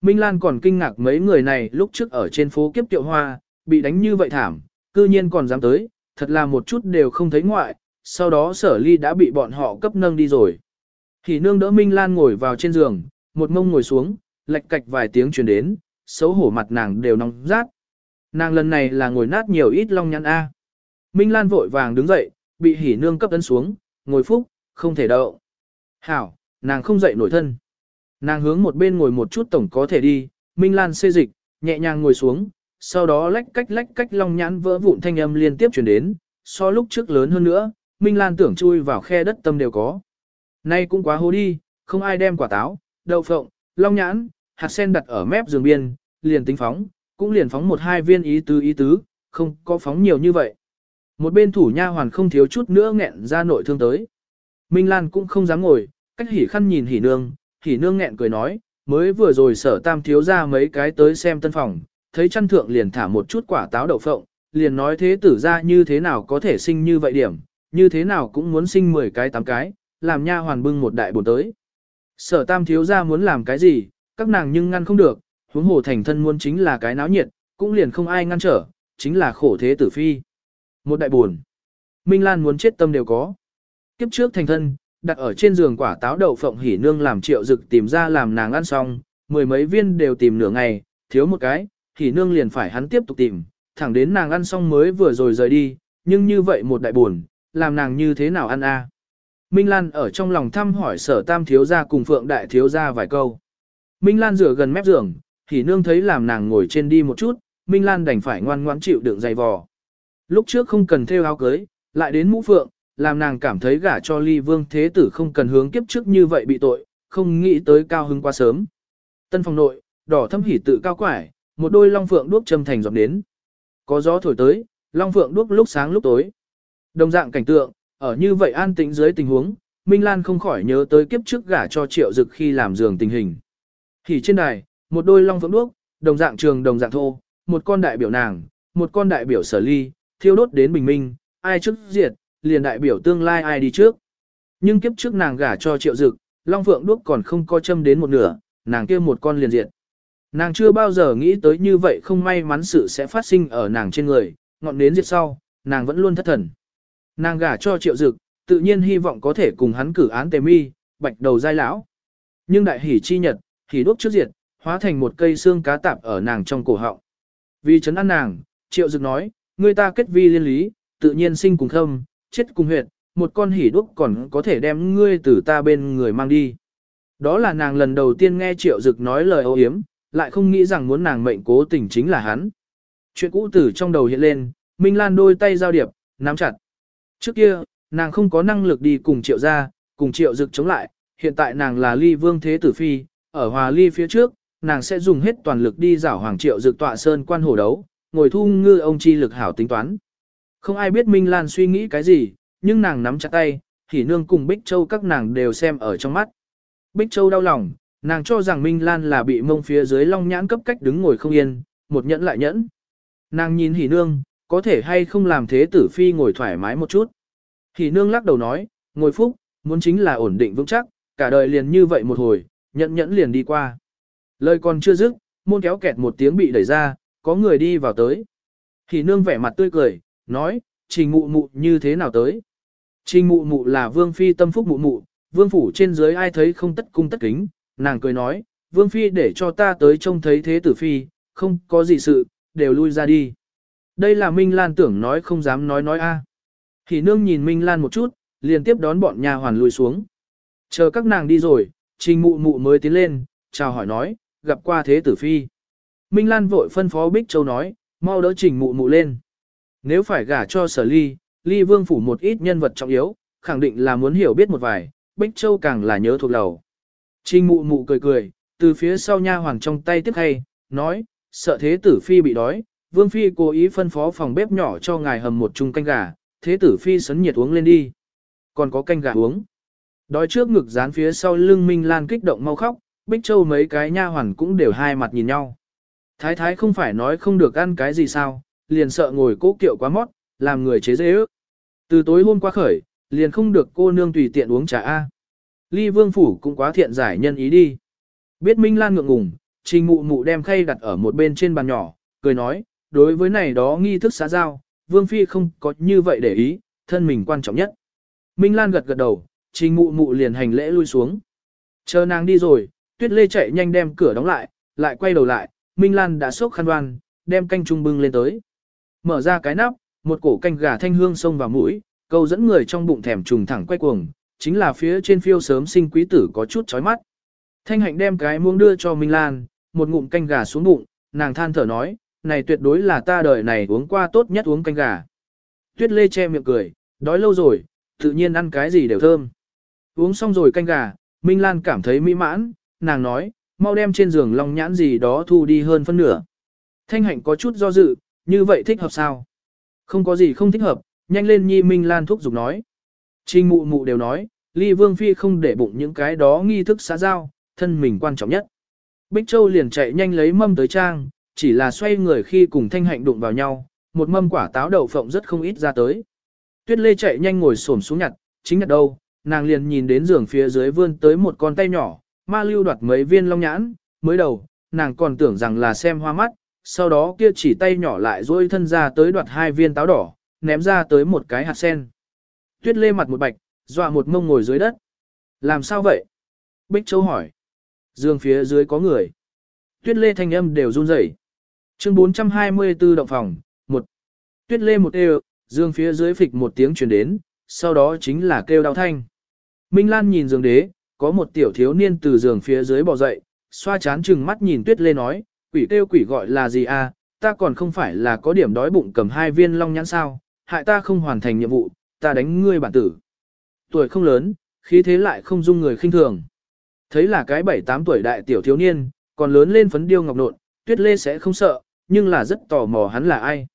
Minh Lan còn kinh ngạc mấy người này lúc trước ở trên phố kiếp tiệu hoa, bị đánh như vậy thảm, cư nhiên còn dám tới, thật là một chút đều không thấy ngoại, sau đó sở ly đã bị bọn họ cấp nâng đi rồi. Hỉ nương đỡ Minh Lan ngồi vào trên giường, một mông ngồi xuống, lệch cạch vài tiếng truyền đến, xấu hổ mặt nàng đều nóng rát. Nàng lần này là ngồi nát nhiều ít long nhăn A. Minh Lan vội vàng đứng dậy, bị hỉ nương cấp ấn xuống, ngồi phúc, không thể đậu. Hảo, nàng không dậy nổi thân. Nàng hướng một bên ngồi một chút tổng có thể đi, Minh Lan xê dịch, nhẹ nhàng ngồi xuống, sau đó lách cách lách cách long nhãn vỡ vụn thanh âm liên tiếp truyền đến, so lúc trước lớn hơn nữa, Minh Lan tưởng chui vào khe đất tâm đều có. Nay cũng quá hố đi, không ai đem quả táo, đậu phộng, long nhãn, hạt sen đặt ở mép giường biên, liền tính phóng, cũng liền phóng một hai viên ý tứ ý tứ, không có phóng nhiều như vậy. Một bên thủ nha hoàn không thiếu chút nữa nghẹn ra nội thương tới. Minh Lan cũng không dám ngồi, cách hỉ khăn nhìn hỉ nương, hỉ nương nghẹn cười nói, mới vừa rồi sở tam thiếu ra mấy cái tới xem tân phòng, thấy chăn thượng liền thả một chút quả táo đậu phộng, liền nói thế tử ra như thế nào có thể sinh như vậy điểm, như thế nào cũng muốn sinh 10 cái 8 cái, làm nha hoàn bưng một đại bổn tới. Sở tam thiếu ra muốn làm cái gì, các nàng nhưng ngăn không được, Huống hồ thành thân muốn chính là cái náo nhiệt, cũng liền không ai ngăn trở, chính là khổ thế tử phi. Một đại buồn. Minh Lan muốn chết tâm đều có. Kiếp trước thành thân, đặt ở trên giường quả táo đậu phộng hỉ nương làm triệu dực tìm ra làm nàng ăn xong, mười mấy viên đều tìm nửa ngày, thiếu một cái, hỉ nương liền phải hắn tiếp tục tìm, thẳng đến nàng ăn xong mới vừa rồi rời đi, nhưng như vậy một đại buồn, làm nàng như thế nào ăn a? Minh Lan ở trong lòng thăm hỏi sở tam thiếu gia cùng phượng đại thiếu gia vài câu. Minh Lan rửa gần mép giường, thì nương thấy làm nàng ngồi trên đi một chút, Minh Lan đành phải ngoan ngoãn chịu đựng dày vò. Lúc trước không cần theo áo cưới, lại đến mũ phượng, làm nàng cảm thấy gả cho ly vương thế tử không cần hướng kiếp trước như vậy bị tội, không nghĩ tới cao hứng quá sớm. Tân phòng nội, đỏ thâm hỉ tự cao quải, một đôi long phượng đuốc châm thành giọt đến. Có gió thổi tới, long phượng đuốc lúc sáng lúc tối. Đồng dạng cảnh tượng, ở như vậy an tĩnh dưới tình huống, Minh Lan không khỏi nhớ tới kiếp trước gả cho triệu dực khi làm giường tình hình. Thì trên đài, một đôi long phượng đuốc, đồng dạng trường đồng dạng thô, một con đại biểu nàng, một con đại biểu sở ly, thiêu đốt đến bình minh, ai trước diệt, liền đại biểu tương lai ai đi trước. Nhưng kiếp trước nàng gả cho triệu dực, long phượng đuốc còn không có châm đến một nửa, nàng kia một con liền diệt. Nàng chưa bao giờ nghĩ tới như vậy không may mắn sự sẽ phát sinh ở nàng trên người, ngọn đến diệt sau, nàng vẫn luôn thất thần. Nàng gả cho triệu dực, tự nhiên hy vọng có thể cùng hắn cử án tề mi, bạch đầu giai lão. Nhưng đại hỉ chi nhật, hỉ đuốc trước diệt, hóa thành một cây xương cá tạp ở nàng trong cổ họng. Vì chấn an nàng, triệu dực nói, người ta kết vi liên lý, tự nhiên sinh cùng khâm, chết cùng huyệt, một con hỉ đuốc còn có thể đem ngươi từ ta bên người mang đi. Đó là nàng lần đầu tiên nghe triệu dực nói lời ô hiếm, lại không nghĩ rằng muốn nàng mệnh cố tình chính là hắn. Chuyện cũ từ trong đầu hiện lên, Minh Lan đôi tay giao điệp, nắm chặt. Trước kia, nàng không có năng lực đi cùng triệu gia, cùng triệu dực chống lại, hiện tại nàng là ly vương thế tử phi, ở hòa ly phía trước, nàng sẽ dùng hết toàn lực đi giảo hoàng triệu dực tọa sơn quan hổ đấu, ngồi thu ngư ông chi lực hảo tính toán. Không ai biết Minh Lan suy nghĩ cái gì, nhưng nàng nắm chặt tay, thì nương cùng Bích Châu các nàng đều xem ở trong mắt. Bích Châu đau lòng, nàng cho rằng Minh Lan là bị mông phía dưới long nhãn cấp cách đứng ngồi không yên, một nhẫn lại nhẫn. Nàng nhìn hỉ nương, có thể hay không làm thế tử phi ngồi thoải mái một chút. Hỷ nương lắc đầu nói, ngồi phúc, muốn chính là ổn định vững chắc, cả đời liền như vậy một hồi, nhẫn nhẫn liền đi qua. Lời còn chưa dứt, môn kéo kẹt một tiếng bị đẩy ra, có người đi vào tới. Hỷ nương vẻ mặt tươi cười, nói, trình mụ mụ như thế nào tới. Trình mụ mụ là vương phi tâm phúc mụ mụ, vương phủ trên dưới ai thấy không tất cung tất kính, nàng cười nói, vương phi để cho ta tới trông thấy thế tử phi, không có gì sự, đều lui ra đi. Đây là Minh Lan tưởng nói không dám nói nói a. À. Thì nương nhìn Minh Lan một chút, liền tiếp đón bọn nhà hoàn lùi xuống. Chờ các nàng đi rồi, trình mụ mụ mới tiến lên, chào hỏi nói, gặp qua thế tử phi. Minh Lan vội phân phó Bích Châu nói, mau đỡ trình mụ mụ lên. Nếu phải gả cho sở ly, ly vương phủ một ít nhân vật trọng yếu, khẳng định là muốn hiểu biết một vài, Bích Châu càng là nhớ thuộc lầu. Trình mụ mụ cười cười, từ phía sau nha hoàng trong tay tiếp hay, nói, sợ thế tử phi bị đói, vương phi cố ý phân phó phòng bếp nhỏ cho ngài hầm một chung canh gà, thế tử phi sấn nhiệt uống lên đi. Còn có canh gà uống. Đói trước ngực dán phía sau lưng Minh Lan kích động mau khóc, Bích Châu mấy cái nha hoàn cũng đều hai mặt nhìn nhau. Thái thái không phải nói không được ăn cái gì sao, liền sợ ngồi cố kiệu quá mót, làm người chế dễ ước. Từ tối hôm qua khởi, liền không được cô nương tùy tiện uống trà A. Ly vương phủ cũng quá thiện giải nhân ý đi. Biết Minh Lan ngượng ngùng, trình mụ mụ đem khay đặt ở một bên trên bàn nhỏ, cười nói, đối với này đó nghi thức xã giao, vương phi không có như vậy để ý, thân mình quan trọng nhất. Minh Lan gật gật đầu, trình mụ mụ liền hành lễ lui xuống. Chờ nàng đi rồi, tuyết lê chạy nhanh đem cửa đóng lại, lại quay đầu lại, Minh Lan đã sốc khăn đoan, đem canh trung bưng lên tới. Mở ra cái nắp, một cổ canh gà thanh hương xông vào mũi, câu dẫn người trong bụng thèm trùng thẳng quay cuồng, chính là phía trên phiêu sớm sinh quý tử có chút chói mắt. Thanh hạnh đem cái muông đưa cho Minh Lan, một ngụm canh gà xuống bụng, nàng than thở nói, này tuyệt đối là ta đời này uống qua tốt nhất uống canh gà. Tuyết lê che miệng cười, đói lâu rồi, tự nhiên ăn cái gì đều thơm. Uống xong rồi canh gà, Minh Lan cảm thấy mỹ mãn, nàng nói, mau đem trên giường long nhãn gì đó thu đi hơn phân nửa. Thanh hạnh có chút do dự, như vậy thích hợp sao? Không có gì không thích hợp, nhanh lên nhi Minh Lan thúc giục nói. Trình mụ mụ đều nói, ly vương phi không để bụng những cái đó nghi thức xã giao, thân mình quan trọng nhất. Bích Châu liền chạy nhanh lấy mâm tới trang, chỉ là xoay người khi cùng thanh hạnh đụng vào nhau, một mâm quả táo đậu phộng rất không ít ra tới. Tuyết Lê chạy nhanh ngồi xổm xuống nhặt, chính nhặt đâu, nàng liền nhìn đến giường phía dưới vươn tới một con tay nhỏ, ma lưu đoạt mấy viên long nhãn, mới đầu, nàng còn tưởng rằng là xem hoa mắt, sau đó kia chỉ tay nhỏ lại dôi thân ra tới đoạt hai viên táo đỏ, ném ra tới một cái hạt sen. Tuyết lê mặt một bạch, dọa một mông ngồi dưới đất. Làm sao vậy? Bích Châu hỏi. Dương phía dưới có người. Tuyết lê thanh âm đều run rẩy. Chương 424 động phòng, một Tuyết lê một đều, dương phía dưới phịch một tiếng truyền đến, sau đó chính là kêu đau thanh. Minh Lan nhìn giường đế, có một tiểu thiếu niên từ giường phía dưới bò dậy, xoa chán chừng mắt nhìn Tuyết lê nói, quỷ kêu quỷ gọi là gì à, ta còn không phải là có điểm đói bụng cầm hai viên long nhãn sao, hại ta không hoàn thành nhiệm vụ, ta đánh ngươi bản tử. Tuổi không lớn, khí thế lại không dung người khinh thường. Thấy là cái bảy tám tuổi đại tiểu thiếu niên, còn lớn lên phấn điêu ngọc nộn, tuyết lê sẽ không sợ, nhưng là rất tò mò hắn là ai.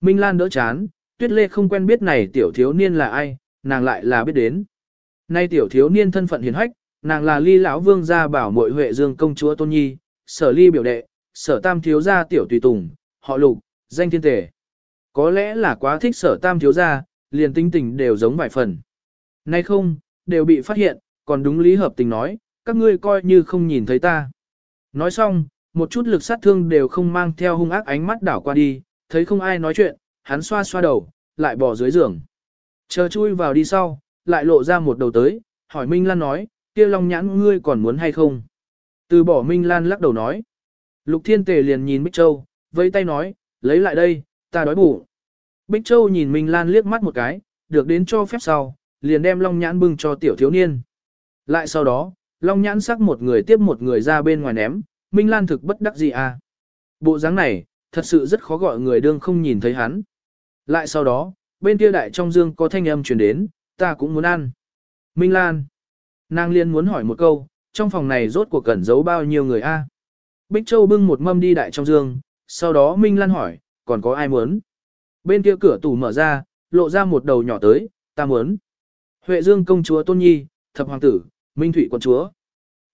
Minh Lan đỡ chán, tuyết lê không quen biết này tiểu thiếu niên là ai, nàng lại là biết đến. Nay tiểu thiếu niên thân phận hiền hách, nàng là ly lão vương gia bảo muội huệ dương công chúa tôn nhi, sở ly biểu đệ, sở tam thiếu gia tiểu tùy tùng, họ lục, danh thiên tể. Có lẽ là quá thích sở tam thiếu gia, liền tinh tình đều giống vài phần. Nay không, đều bị phát hiện, còn đúng lý hợp tình nói, các ngươi coi như không nhìn thấy ta. Nói xong, một chút lực sát thương đều không mang theo hung ác ánh mắt đảo qua đi, thấy không ai nói chuyện, hắn xoa xoa đầu, lại bỏ dưới giường. Chờ chui vào đi sau, lại lộ ra một đầu tới, hỏi Minh Lan nói, kia long nhãn ngươi còn muốn hay không? Từ bỏ Minh Lan lắc đầu nói. Lục Thiên Tề liền nhìn Bích Châu, vẫy tay nói, lấy lại đây, ta đói bụng. Bích Châu nhìn Minh Lan liếc mắt một cái, được đến cho phép sau, liền đem long nhãn bưng cho tiểu thiếu niên. Lại sau đó, long nhãn sắc một người tiếp một người ra bên ngoài ném, Minh Lan thực bất đắc gì à. Bộ dáng này, thật sự rất khó gọi người đương không nhìn thấy hắn. Lại sau đó, bên kia đại trong dương có thanh âm truyền đến, ta cũng muốn ăn. Minh Lan. Nàng liên muốn hỏi một câu, trong phòng này rốt cuộc cẩn giấu bao nhiêu người a? Bích Châu bưng một mâm đi đại trong dương, sau đó Minh Lan hỏi, còn có ai muốn? Bên kia cửa tủ mở ra, lộ ra một đầu nhỏ tới, ta muốn. Huệ Dương công chúa Tôn Nhi, thập hoàng tử, Minh Thụy quận chúa.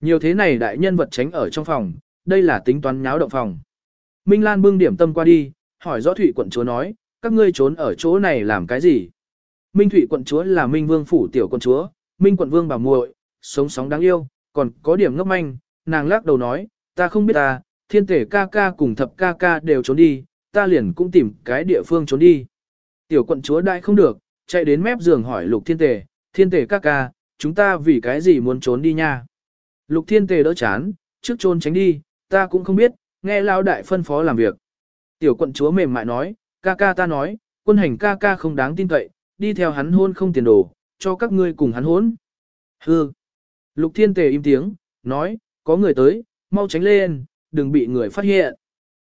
Nhiều thế này đại nhân vật tránh ở trong phòng, đây là tính toán nháo động phòng. Minh Lan bưng điểm tâm qua đi, hỏi rõ Thụy quận chúa nói, các ngươi trốn ở chỗ này làm cái gì? Minh Thụy quận chúa là Minh Vương phủ tiểu quận chúa, Minh quận vương bà muội, sống sóng đáng yêu, còn có điểm ngốc manh, nàng lắc đầu nói, ta không biết ta, thiên tể ca ca cùng thập ca ca đều trốn đi, ta liền cũng tìm cái địa phương trốn đi. Tiểu quận chúa đại không được, chạy đến mép giường hỏi lục thiên tể, thiên tể ca ca, chúng ta vì cái gì muốn trốn đi nha? Lục thiên tể đỡ chán, trước trốn tránh đi, ta cũng không biết, nghe lão đại phân phó làm việc. Tiểu quận chúa mềm mại nói, ca ca ta nói, quân hành ca ca không đáng tin cậy, đi theo hắn hôn không tiền đồ, cho các ngươi cùng hắn hôn. hừ. Lục thiên tề im tiếng, nói, có người tới, mau tránh lên, đừng bị người phát hiện.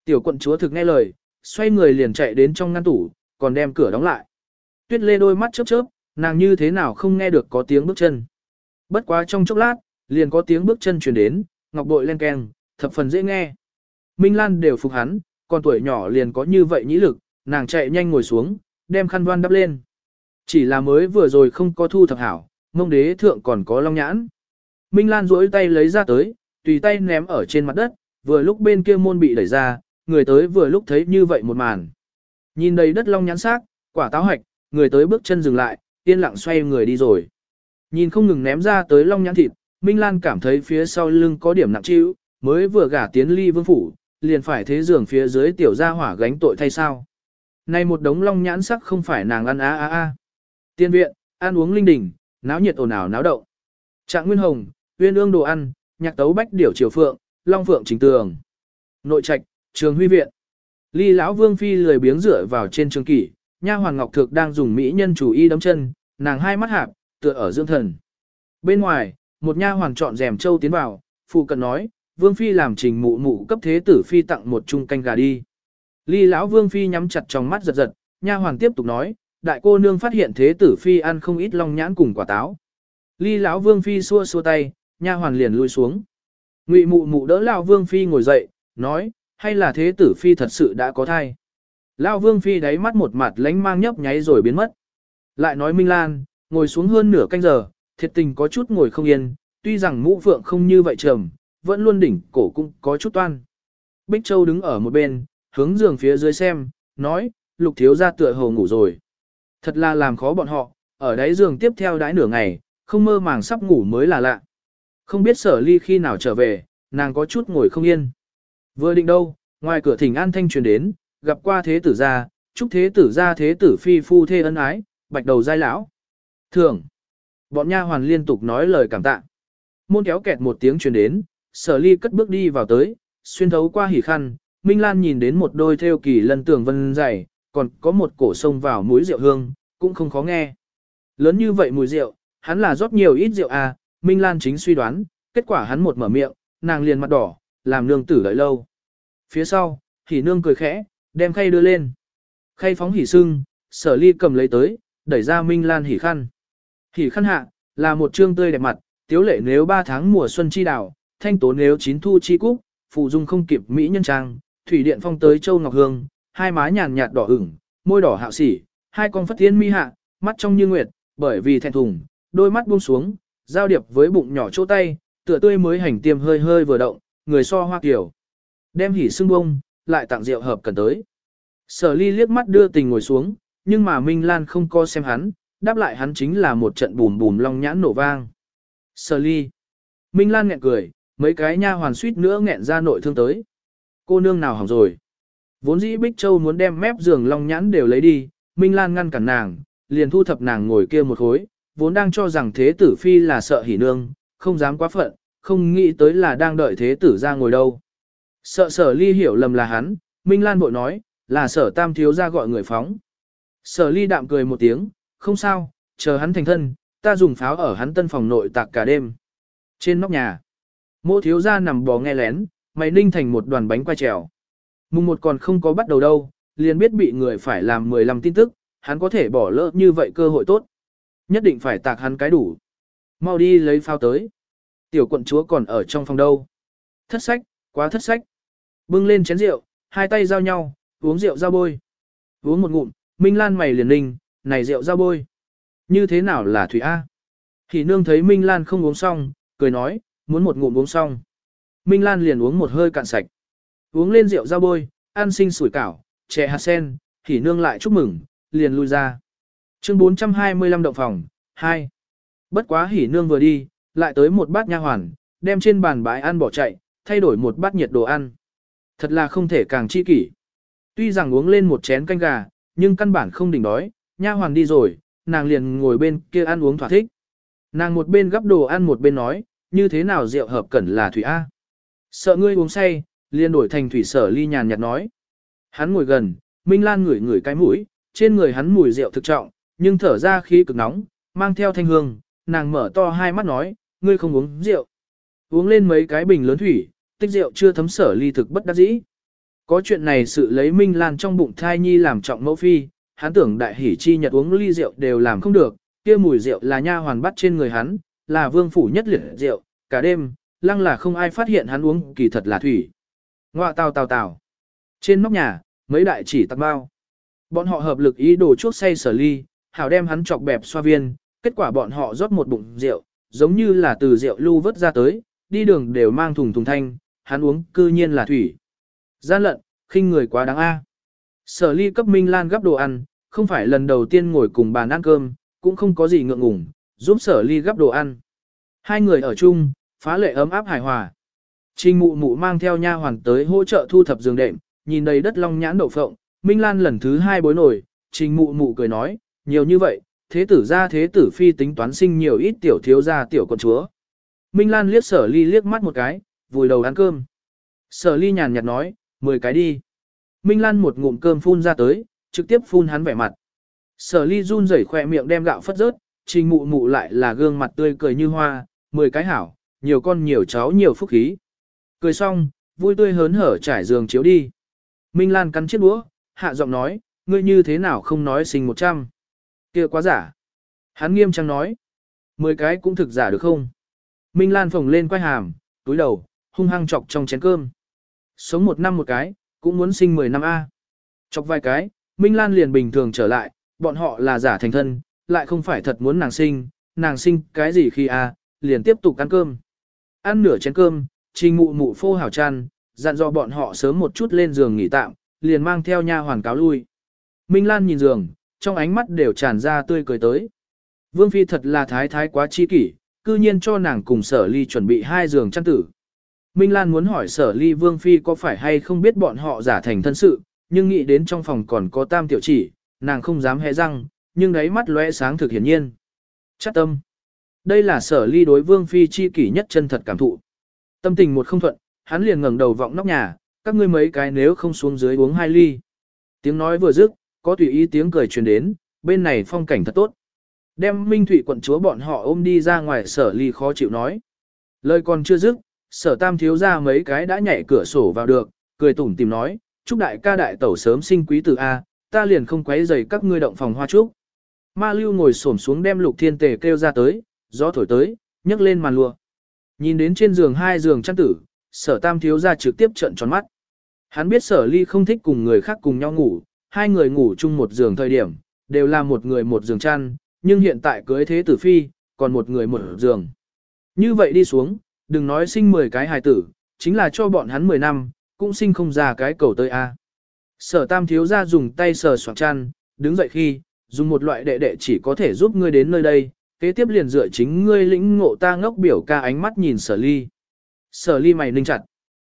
Tiểu quận chúa thực nghe lời, xoay người liền chạy đến trong ngăn tủ, còn đem cửa đóng lại. Tuyết lê đôi mắt chớp chớp, nàng như thế nào không nghe được có tiếng bước chân. Bất quá trong chốc lát, liền có tiếng bước chân truyền đến, ngọc bội len keng, thập phần dễ nghe. Minh Lan đều phục hắn, còn tuổi nhỏ liền có như vậy nhĩ lực, nàng chạy nhanh ngồi xuống, đem khăn đoan đắp lên. Chỉ là mới vừa rồi không có thu thập hảo, mông đế thượng còn có long nhãn. Minh Lan duỗi tay lấy ra tới, tùy tay ném ở trên mặt đất, vừa lúc bên kia môn bị đẩy ra, người tới vừa lúc thấy như vậy một màn. Nhìn đầy đất long nhãn xác, quả táo hạch, người tới bước chân dừng lại, yên lặng xoay người đi rồi. Nhìn không ngừng ném ra tới long nhãn thịt, Minh Lan cảm thấy phía sau lưng có điểm nặng chịu, mới vừa gả tiến ly vương phủ, liền phải thế giường phía dưới tiểu gia hỏa gánh tội thay sao. nay một đống long nhãn sắc không phải nàng ăn á á á. Tiên viện, ăn uống linh đình, náo nhiệt ồn ào náo động. Trạng Nguyên Hồng, uyên ương đồ ăn, nhạc tấu bách điểu triều phượng, long phượng chính tường. Nội trạch, trường huy viện. Ly lão vương phi lười biếng rửa vào trên trường kỷ, nha hoàng ngọc thực đang dùng mỹ nhân chủ y đấm chân, nàng hai mắt hạp, tựa ở dương thần. Bên ngoài, một nha hoàng chọn rèm châu tiến vào, phụ cận nói, vương phi làm trình mụ mụ cấp thế tử phi tặng một chung canh gà đi. Ly lão vương phi nhắm chặt trong mắt giật giật, nha hoàn tiếp tục nói, đại cô nương phát hiện thế tử phi ăn không ít long nhãn cùng quả táo. Ly lão vương phi xua xua tay, nha hoàn liền lui xuống. Ngụy mụ mụ đỡ lão vương phi ngồi dậy, nói, hay là thế tử phi thật sự đã có thai. Lão vương phi đáy mắt một mặt lánh mang nhấp nháy rồi biến mất. Lại nói Minh Lan, ngồi xuống hơn nửa canh giờ, thiệt tình có chút ngồi không yên, tuy rằng mũ phượng không như vậy trầm, vẫn luôn đỉnh cổ cũng có chút toan. Bích Châu đứng ở một bên, hướng giường phía dưới xem, nói, lục thiếu ra tựa hồ ngủ rồi. Thật là làm khó bọn họ, ở đáy giường tiếp theo đãi nửa ngày, không mơ màng sắp ngủ mới là lạ. Không biết sở ly khi nào trở về, nàng có chút ngồi không yên. Vừa định đâu, ngoài cửa thỉnh an thanh truyền đến, gặp qua thế tử gia, chúc thế tử gia thế tử phi phu thê ân ái, bạch đầu giai lão. Thường. Bọn nha hoàn liên tục nói lời cảm tạ. Môn kéo kẹt một tiếng truyền đến, sở ly cất bước đi vào tới, xuyên thấu qua hỉ khăn, Minh Lan nhìn đến một đôi theo kỳ lân tường vân dày, còn có một cổ sông vào mũi rượu hương, cũng không khó nghe. Lớn như vậy mùi rượu, hắn là rót nhiều ít rượu à, Minh Lan chính suy đoán, kết quả hắn một mở miệng, nàng liền mặt đỏ, làm nương tử đợi lâu. Phía sau, hỉ nương cười khẽ, đem khay đưa lên. Khay phóng hỉ sưng, sở ly cầm lấy tới, đẩy ra Minh Lan hỉ khăn. Hỉ khăn hạ, là một trương tươi đẹp mặt, tiếu lệ nếu ba tháng mùa xuân chi đào, thanh tố nếu chín thu chi cúc, phụ dung không kịp mỹ nhân trang, thủy điện phong tới châu ngọc hương, hai má nhàn nhạt đỏ ửng, môi đỏ hạo sỉ, hai con phất thiên mi hạ, mắt trong như nguyệt, bởi vì thẹn thùng, đôi mắt buông xuống, giao điệp với bụng nhỏ chỗ tay, tựa tươi mới hành tiêm hơi hơi vừa động, người so hoa kiểu. Đem hỉ xương bông, lại tặng rượu hợp cần tới. Sở ly liếc mắt đưa tình ngồi xuống, nhưng mà Minh Lan không co xem hắn, đáp lại hắn chính là một trận bùm bùm long nhãn nổ vang. Sở ly. Minh Lan nghẹn cười, mấy cái nha hoàn suýt nữa nghẹn ra nội thương tới. Cô nương nào hỏng rồi. Vốn dĩ Bích Châu muốn đem mép giường long nhãn đều lấy đi, Minh Lan ngăn cản nàng, liền thu thập nàng ngồi kia một khối, vốn đang cho rằng thế tử phi là sợ hỉ nương, không dám quá phận, không nghĩ tới là đang đợi thế tử ra ngồi đâu. Sợ sở ly hiểu lầm là hắn, Minh Lan bội nói, là sở tam thiếu ra gọi người phóng. Sở ly đạm cười một tiếng, không sao, chờ hắn thành thân, ta dùng pháo ở hắn tân phòng nội tạc cả đêm. Trên nóc nhà, mô thiếu ra nằm bò nghe lén, mày ninh thành một đoàn bánh quay trèo. Mùng một còn không có bắt đầu đâu, liền biết bị người phải làm 15 tin tức, hắn có thể bỏ lỡ như vậy cơ hội tốt. Nhất định phải tạc hắn cái đủ. Mau đi lấy phao tới. Tiểu quận chúa còn ở trong phòng đâu. Thất sách, quá thất sách. Bưng lên chén rượu, hai tay giao nhau, uống rượu giao bôi. Uống một ngụm, Minh Lan mày liền ninh, này rượu giao bôi. Như thế nào là Thủy A? Thì nương thấy Minh Lan không uống xong, cười nói, muốn một ngụm uống xong. Minh Lan liền uống một hơi cạn sạch. Uống lên rượu giao bôi, ăn sinh sủi cảo, chè hạt sen, thì nương lại chúc mừng, liền lui ra. Chương 425 động phòng, 2. Bất quá hỉ nương vừa đi, lại tới một bát nha hoàn, đem trên bàn bãi ăn bỏ chạy, thay đổi một bát nhiệt đồ ăn. Thật là không thể càng chi kỷ. Tuy rằng uống lên một chén canh gà, nhưng căn bản không đỉnh đói, nha hoàn đi rồi, nàng liền ngồi bên kia ăn uống thỏa thích. Nàng một bên gắp đồ ăn một bên nói, như thế nào rượu hợp cẩn là thủy A. Sợ ngươi uống say, liền đổi thành thủy sở ly nhàn nhạt nói. Hắn ngồi gần, Minh Lan ngửi ngửi cái mũi, trên người hắn mùi rượu thực trọng, nhưng thở ra khí cực nóng, mang theo thanh hương, nàng mở to hai mắt nói, ngươi không uống rượu. Uống lên mấy cái bình lớn thủy, tích rượu chưa thấm sở ly thực bất đắc dĩ. Có chuyện này sự lấy Minh Lan trong bụng thai nhi làm trọng mẫu phi, hắn tưởng đại hỷ chi nhật uống ly rượu đều làm không được, kia mùi rượu là nha hoàn bắt trên người hắn, là vương phủ nhất liệt rượu, cả đêm, lăng là không ai phát hiện hắn uống kỳ thật là thủy. Ngoạ tào tào tào. Trên nóc nhà, mấy đại chỉ tắc bao. Bọn họ hợp lực ý đồ chuốc say sở ly, hảo đem hắn chọc bẹp xoa viên, kết quả bọn họ rót một bụng rượu, giống như là từ rượu lưu vớt ra tới, đi đường đều mang thùng thùng thanh, hắn uống cư nhiên là thủy. Gian lận, khinh người quá đáng a. Sở ly cấp Minh Lan gấp đồ ăn, không phải lần đầu tiên ngồi cùng bàn ăn cơm, cũng không có gì ngượng ngùng, giúp sở ly gấp đồ ăn. Hai người ở chung, phá lệ ấm áp hài hòa. Trình mụ mụ mang theo nha hoàn tới hỗ trợ thu thập giường đệm, nhìn đầy đất long nhãn đậu phộng, Minh Lan lần thứ hai bối nổi, trình mụ mụ cười nói, nhiều như vậy, thế tử ra thế tử phi tính toán sinh nhiều ít tiểu thiếu ra tiểu con chúa. Minh Lan liếc sở ly liếc mắt một cái, vùi đầu ăn cơm. Sở ly nhàn nhạt nói, mười cái đi. Minh Lan một ngụm cơm phun ra tới, trực tiếp phun hắn vẻ mặt. Sở ly run rẩy khỏe miệng đem gạo phất rớt, trình mụ mụ lại là gương mặt tươi cười như hoa, mười cái hảo, nhiều con nhiều cháu nhiều phúc khí. Cười xong, vui tươi hớn hở trải giường chiếu đi. Minh Lan cắn chiếc đũa, hạ giọng nói, ngươi như thế nào không nói sinh một trăm? kia quá giả. Hắn nghiêm trang nói, mười cái cũng thực giả được không? Minh Lan phồng lên quay hàm, túi đầu, hung hăng chọc trong chén cơm. Sống một năm một cái, cũng muốn sinh mười năm A. Chọc vài cái, Minh Lan liền bình thường trở lại, bọn họ là giả thành thân, lại không phải thật muốn nàng sinh, nàng sinh cái gì khi A, liền tiếp tục ăn cơm. Ăn nửa chén cơm, trình mụ mụ phô hảo chăn, dặn dò bọn họ sớm một chút lên giường nghỉ tạm, liền mang theo nha hoàn cáo lui. Minh Lan nhìn giường, trong ánh mắt đều tràn ra tươi cười tới. Vương Phi thật là thái thái quá chi kỷ, cư nhiên cho nàng cùng sở ly chuẩn bị hai giường chăn tử. Minh Lan muốn hỏi sở ly vương phi có phải hay không biết bọn họ giả thành thân sự, nhưng nghĩ đến trong phòng còn có tam tiểu chỉ, nàng không dám hé răng, nhưng đáy mắt lóe sáng thực hiển nhiên. Chắc tâm. Đây là sở ly đối vương phi chi kỷ nhất chân thật cảm thụ. Tâm tình một không thuận, hắn liền ngẩng đầu vọng nóc nhà, các ngươi mấy cái nếu không xuống dưới uống hai ly. Tiếng nói vừa dứt, có tùy ý tiếng cười truyền đến, bên này phong cảnh thật tốt. Đem Minh Thụy quận chúa bọn họ ôm đi ra ngoài sở ly khó chịu nói. Lời còn chưa dứt, sở tam thiếu ra mấy cái đã nhảy cửa sổ vào được, cười tủm tìm nói, chúc đại ca đại tẩu sớm sinh quý tử A, ta liền không quấy rầy các ngươi động phòng hoa trúc. Ma lưu ngồi xổm xuống đem lục thiên tề kêu ra tới, gió thổi tới, nhấc lên màn lụa. Nhìn đến trên giường hai giường chăn tử, sở tam thiếu ra trực tiếp trận tròn mắt. Hắn biết sở ly không thích cùng người khác cùng nhau ngủ, hai người ngủ chung một giường thời điểm, đều là một người một giường chăn, nhưng hiện tại cưới thế tử phi, còn một người một giường. Như vậy đi xuống, đừng nói sinh 10 cái hài tử, chính là cho bọn hắn 10 năm, cũng sinh không ra cái cầu tới A. Sở tam thiếu ra dùng tay sờ soạn chăn, đứng dậy khi, dùng một loại đệ đệ chỉ có thể giúp ngươi đến nơi đây, kế tiếp liền dựa chính ngươi lĩnh ngộ ta ngốc biểu ca ánh mắt nhìn sở ly. Sở ly mày ninh chặt.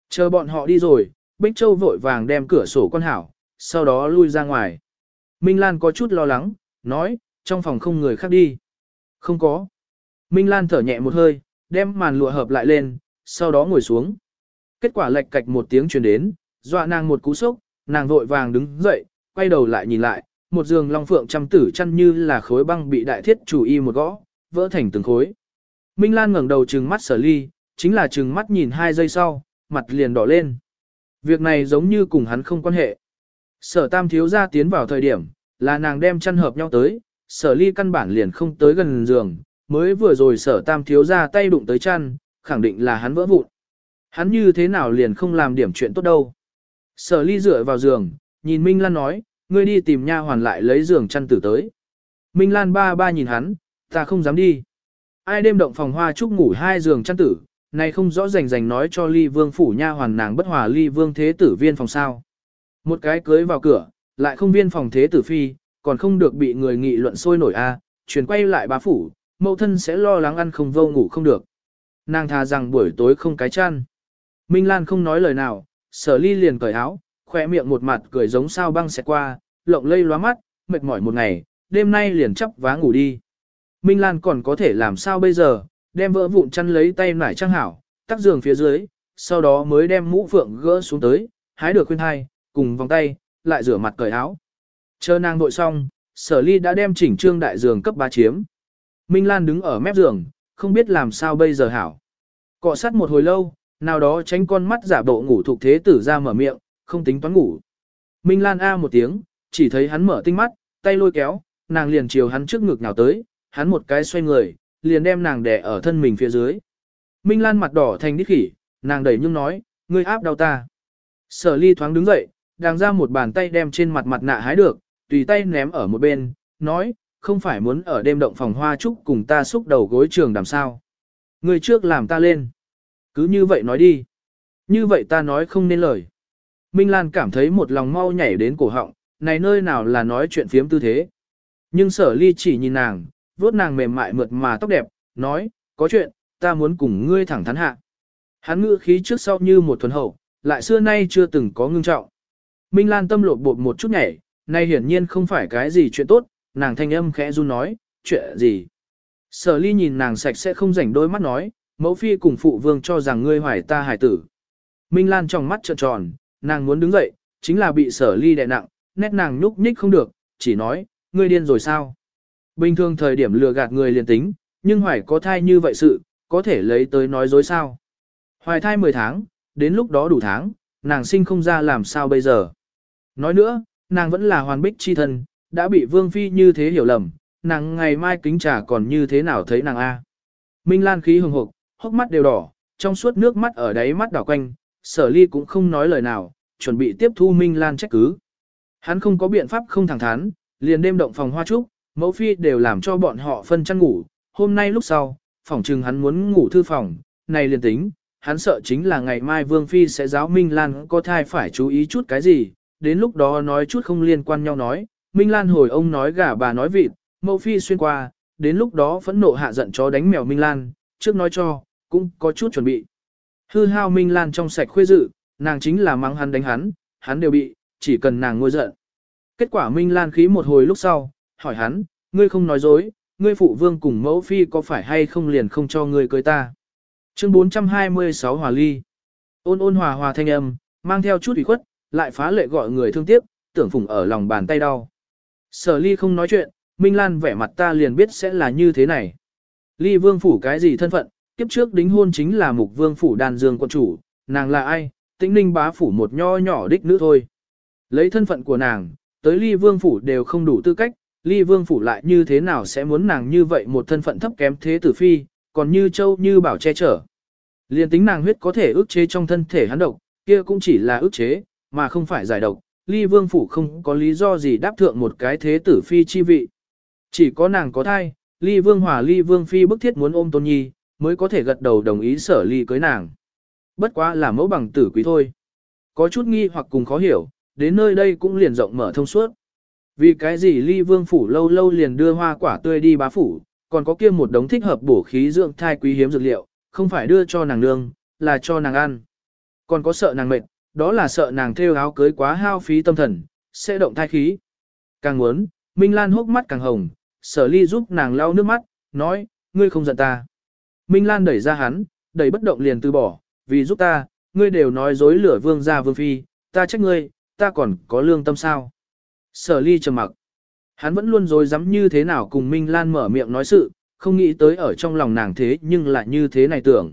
Chờ bọn họ đi rồi, Bích Châu vội vàng đem cửa sổ con hảo, sau đó lui ra ngoài. Minh Lan có chút lo lắng, nói, trong phòng không người khác đi. Không có. Minh Lan thở nhẹ một hơi, đem màn lụa hợp lại lên, sau đó ngồi xuống. Kết quả lệch cạch một tiếng truyền đến, dọa nàng một cú sốc, nàng vội vàng đứng dậy, quay đầu lại nhìn lại, một giường long phượng trăm tử chăn như là khối băng bị đại thiết chủ y một gõ, vỡ thành từng khối. Minh Lan ngẩng đầu trừng mắt sở ly, chính là trừng mắt nhìn hai giây sau, mặt liền đỏ lên. Việc này giống như cùng hắn không quan hệ. Sở tam thiếu ra tiến vào thời điểm, là nàng đem chăn hợp nhau tới, sở ly căn bản liền không tới gần giường, mới vừa rồi sở tam thiếu ra tay đụng tới chăn, khẳng định là hắn vỡ vụn. Hắn như thế nào liền không làm điểm chuyện tốt đâu. Sở ly dựa vào giường, nhìn Minh Lan nói, ngươi đi tìm nha hoàn lại lấy giường chăn tử tới. Minh Lan ba ba nhìn hắn, ta không dám đi. Ai đêm động phòng hoa chúc ngủ hai giường chăn tử, này không rõ rành rành nói cho ly vương phủ nha hoàn nàng bất hòa ly vương thế tử viên phòng sao. Một cái cưới vào cửa, lại không viên phòng thế tử phi, còn không được bị người nghị luận sôi nổi a, à, chuyển quay lại bá phủ, mẫu thân sẽ lo lắng ăn không vô ngủ không được. Nàng thà rằng buổi tối không cái chăn. Minh Lan không nói lời nào, sở ly liền cởi áo, khoe miệng một mặt cười giống sao băng xẹt qua, lộng lây loa mắt, mệt mỏi một ngày, đêm nay liền chắp vá ngủ đi. Minh Lan còn có thể làm sao bây giờ, đem vỡ vụn chăn lấy tay nải trang hảo, tắt giường phía dưới, sau đó mới đem mũ phượng gỡ xuống tới, hái được khuyên hai, cùng vòng tay, lại rửa mặt cởi áo. Chờ nàng đội xong, sở ly đã đem chỉnh trương đại giường cấp ba chiếm. Minh Lan đứng ở mép giường, không biết làm sao bây giờ hảo. Cọ sát một hồi lâu, nào đó tránh con mắt giả bộ ngủ thuộc thế tử ra mở miệng, không tính toán ngủ. Minh Lan A một tiếng, chỉ thấy hắn mở tinh mắt, tay lôi kéo, nàng liền chiều hắn trước ngực nào tới, hắn một cái xoay người, liền đem nàng đè ở thân mình phía dưới. Minh Lan mặt đỏ thành đít khỉ, nàng đẩy nhung nói, ngươi áp đau ta. Sở ly thoáng đứng dậy, đàng ra một bàn tay đem trên mặt mặt nạ hái được, tùy tay ném ở một bên, nói, không phải muốn ở đêm động phòng hoa trúc cùng ta xúc đầu gối trường đàm sao. Ngươi trước làm ta lên. Cứ như vậy nói đi. Như vậy ta nói không nên lời. Minh Lan cảm thấy một lòng mau nhảy đến cổ họng, này nơi nào là nói chuyện phiếm tư thế. Nhưng sở ly chỉ nhìn nàng, vuốt nàng mềm mại mượt mà tóc đẹp, nói, có chuyện, ta muốn cùng ngươi thẳng thắn hạ. Hắn ngữ khí trước sau như một thuần hậu, lại xưa nay chưa từng có ngưng trọng. Minh Lan tâm lột bột một chút nhảy, nay hiển nhiên không phải cái gì chuyện tốt, nàng thanh âm khẽ run nói, chuyện gì. Sở ly nhìn nàng sạch sẽ không rảnh đôi mắt nói, mẫu phi cùng phụ vương cho rằng ngươi hoài ta hài tử. Minh Lan trong mắt trợn tròn, nàng muốn đứng dậy, chính là bị sở ly đè nặng, nét nàng nhúc nhích không được, chỉ nói, ngươi điên rồi sao? Bình thường thời điểm lừa gạt người liền tính, nhưng hoài có thai như vậy sự, có thể lấy tới nói dối sao? Hoài thai 10 tháng, đến lúc đó đủ tháng, nàng sinh không ra làm sao bây giờ? Nói nữa, nàng vẫn là hoàn bích chi thân, đã bị vương phi như thế hiểu lầm, nàng ngày mai kính trà còn như thế nào thấy nàng A. Minh Lan khí hừng hực, hốc mắt đều đỏ, trong suốt nước mắt ở đáy mắt đỏ quanh, sở ly cũng không nói lời nào, chuẩn bị tiếp thu Minh Lan trách cứ. Hắn không có biện pháp không thẳng thắn, liền đêm động phòng hoa trúc, mẫu phi đều làm cho bọn họ phân chăn ngủ, hôm nay lúc sau, phòng trừng hắn muốn ngủ thư phòng, này liền tính, hắn sợ chính là ngày mai Vương Phi sẽ giáo Minh Lan có thai phải chú ý chút cái gì, đến lúc đó nói chút không liên quan nhau nói, Minh Lan hồi ông nói gà bà nói vịt, mẫu Phi xuyên qua, đến lúc đó phẫn nộ hạ giận chó đánh mèo Minh Lan, trước nói cho, cũng có chút chuẩn bị. Hư hao Minh Lan trong sạch khuê dự, nàng chính là mắng hắn đánh hắn, hắn đều bị, chỉ cần nàng ngôi giận. Kết quả Minh Lan khí một hồi lúc sau, hỏi hắn, ngươi không nói dối, ngươi phụ vương cùng mẫu phi có phải hay không liền không cho ngươi cưới ta. Chương 426 Hòa Ly Ôn ôn hòa hòa thanh âm, mang theo chút ủy khuất, lại phá lệ gọi người thương tiếc, tưởng phùng ở lòng bàn tay đau. Sở ly không nói chuyện, Minh Lan vẻ mặt ta liền biết sẽ là như thế này. Ly vương phủ cái gì thân phận, kiếp trước đính hôn chính là mục vương phủ đàn dương quân chủ, nàng là ai, tĩnh ninh bá phủ một nho nhỏ đích nữ thôi. Lấy thân phận của nàng, tới ly vương phủ đều không đủ tư cách, ly vương phủ lại như thế nào sẽ muốn nàng như vậy một thân phận thấp kém thế tử phi, còn như châu như bảo che chở. Liên tính nàng huyết có thể ức chế trong thân thể hắn độc, kia cũng chỉ là ức chế, mà không phải giải độc. Ly vương phủ không có lý do gì đáp thượng một cái thế tử phi chi vị. Chỉ có nàng có thai, ly vương hòa ly vương phi bức thiết muốn ôm tôn nhi, mới có thể gật đầu đồng ý sở ly cưới nàng. Bất quá là mẫu bằng tử quý thôi. Có chút nghi hoặc cùng khó hiểu, đến nơi đây cũng liền rộng mở thông suốt. Vì cái gì ly vương phủ lâu lâu liền đưa hoa quả tươi đi bá phủ, còn có kia một đống thích hợp bổ khí dưỡng thai quý hiếm dược liệu, không phải đưa cho nàng nương, là cho nàng ăn. Còn có sợ nàng mệt, đó là sợ nàng thêu áo cưới quá hao phí tâm thần, sẽ động thai khí. Càng muốn, Minh Lan hốc mắt càng hồng, sở ly giúp nàng lau nước mắt, nói, ngươi không giận ta. Minh Lan đẩy ra hắn, đẩy bất động liền từ bỏ, vì giúp ta, ngươi đều nói dối lửa vương gia vương phi, ta trách ngươi, ta còn có lương tâm sao. Sở ly trầm mặc. Hắn vẫn luôn dối dám như thế nào cùng Minh Lan mở miệng nói sự, không nghĩ tới ở trong lòng nàng thế nhưng lại như thế này tưởng.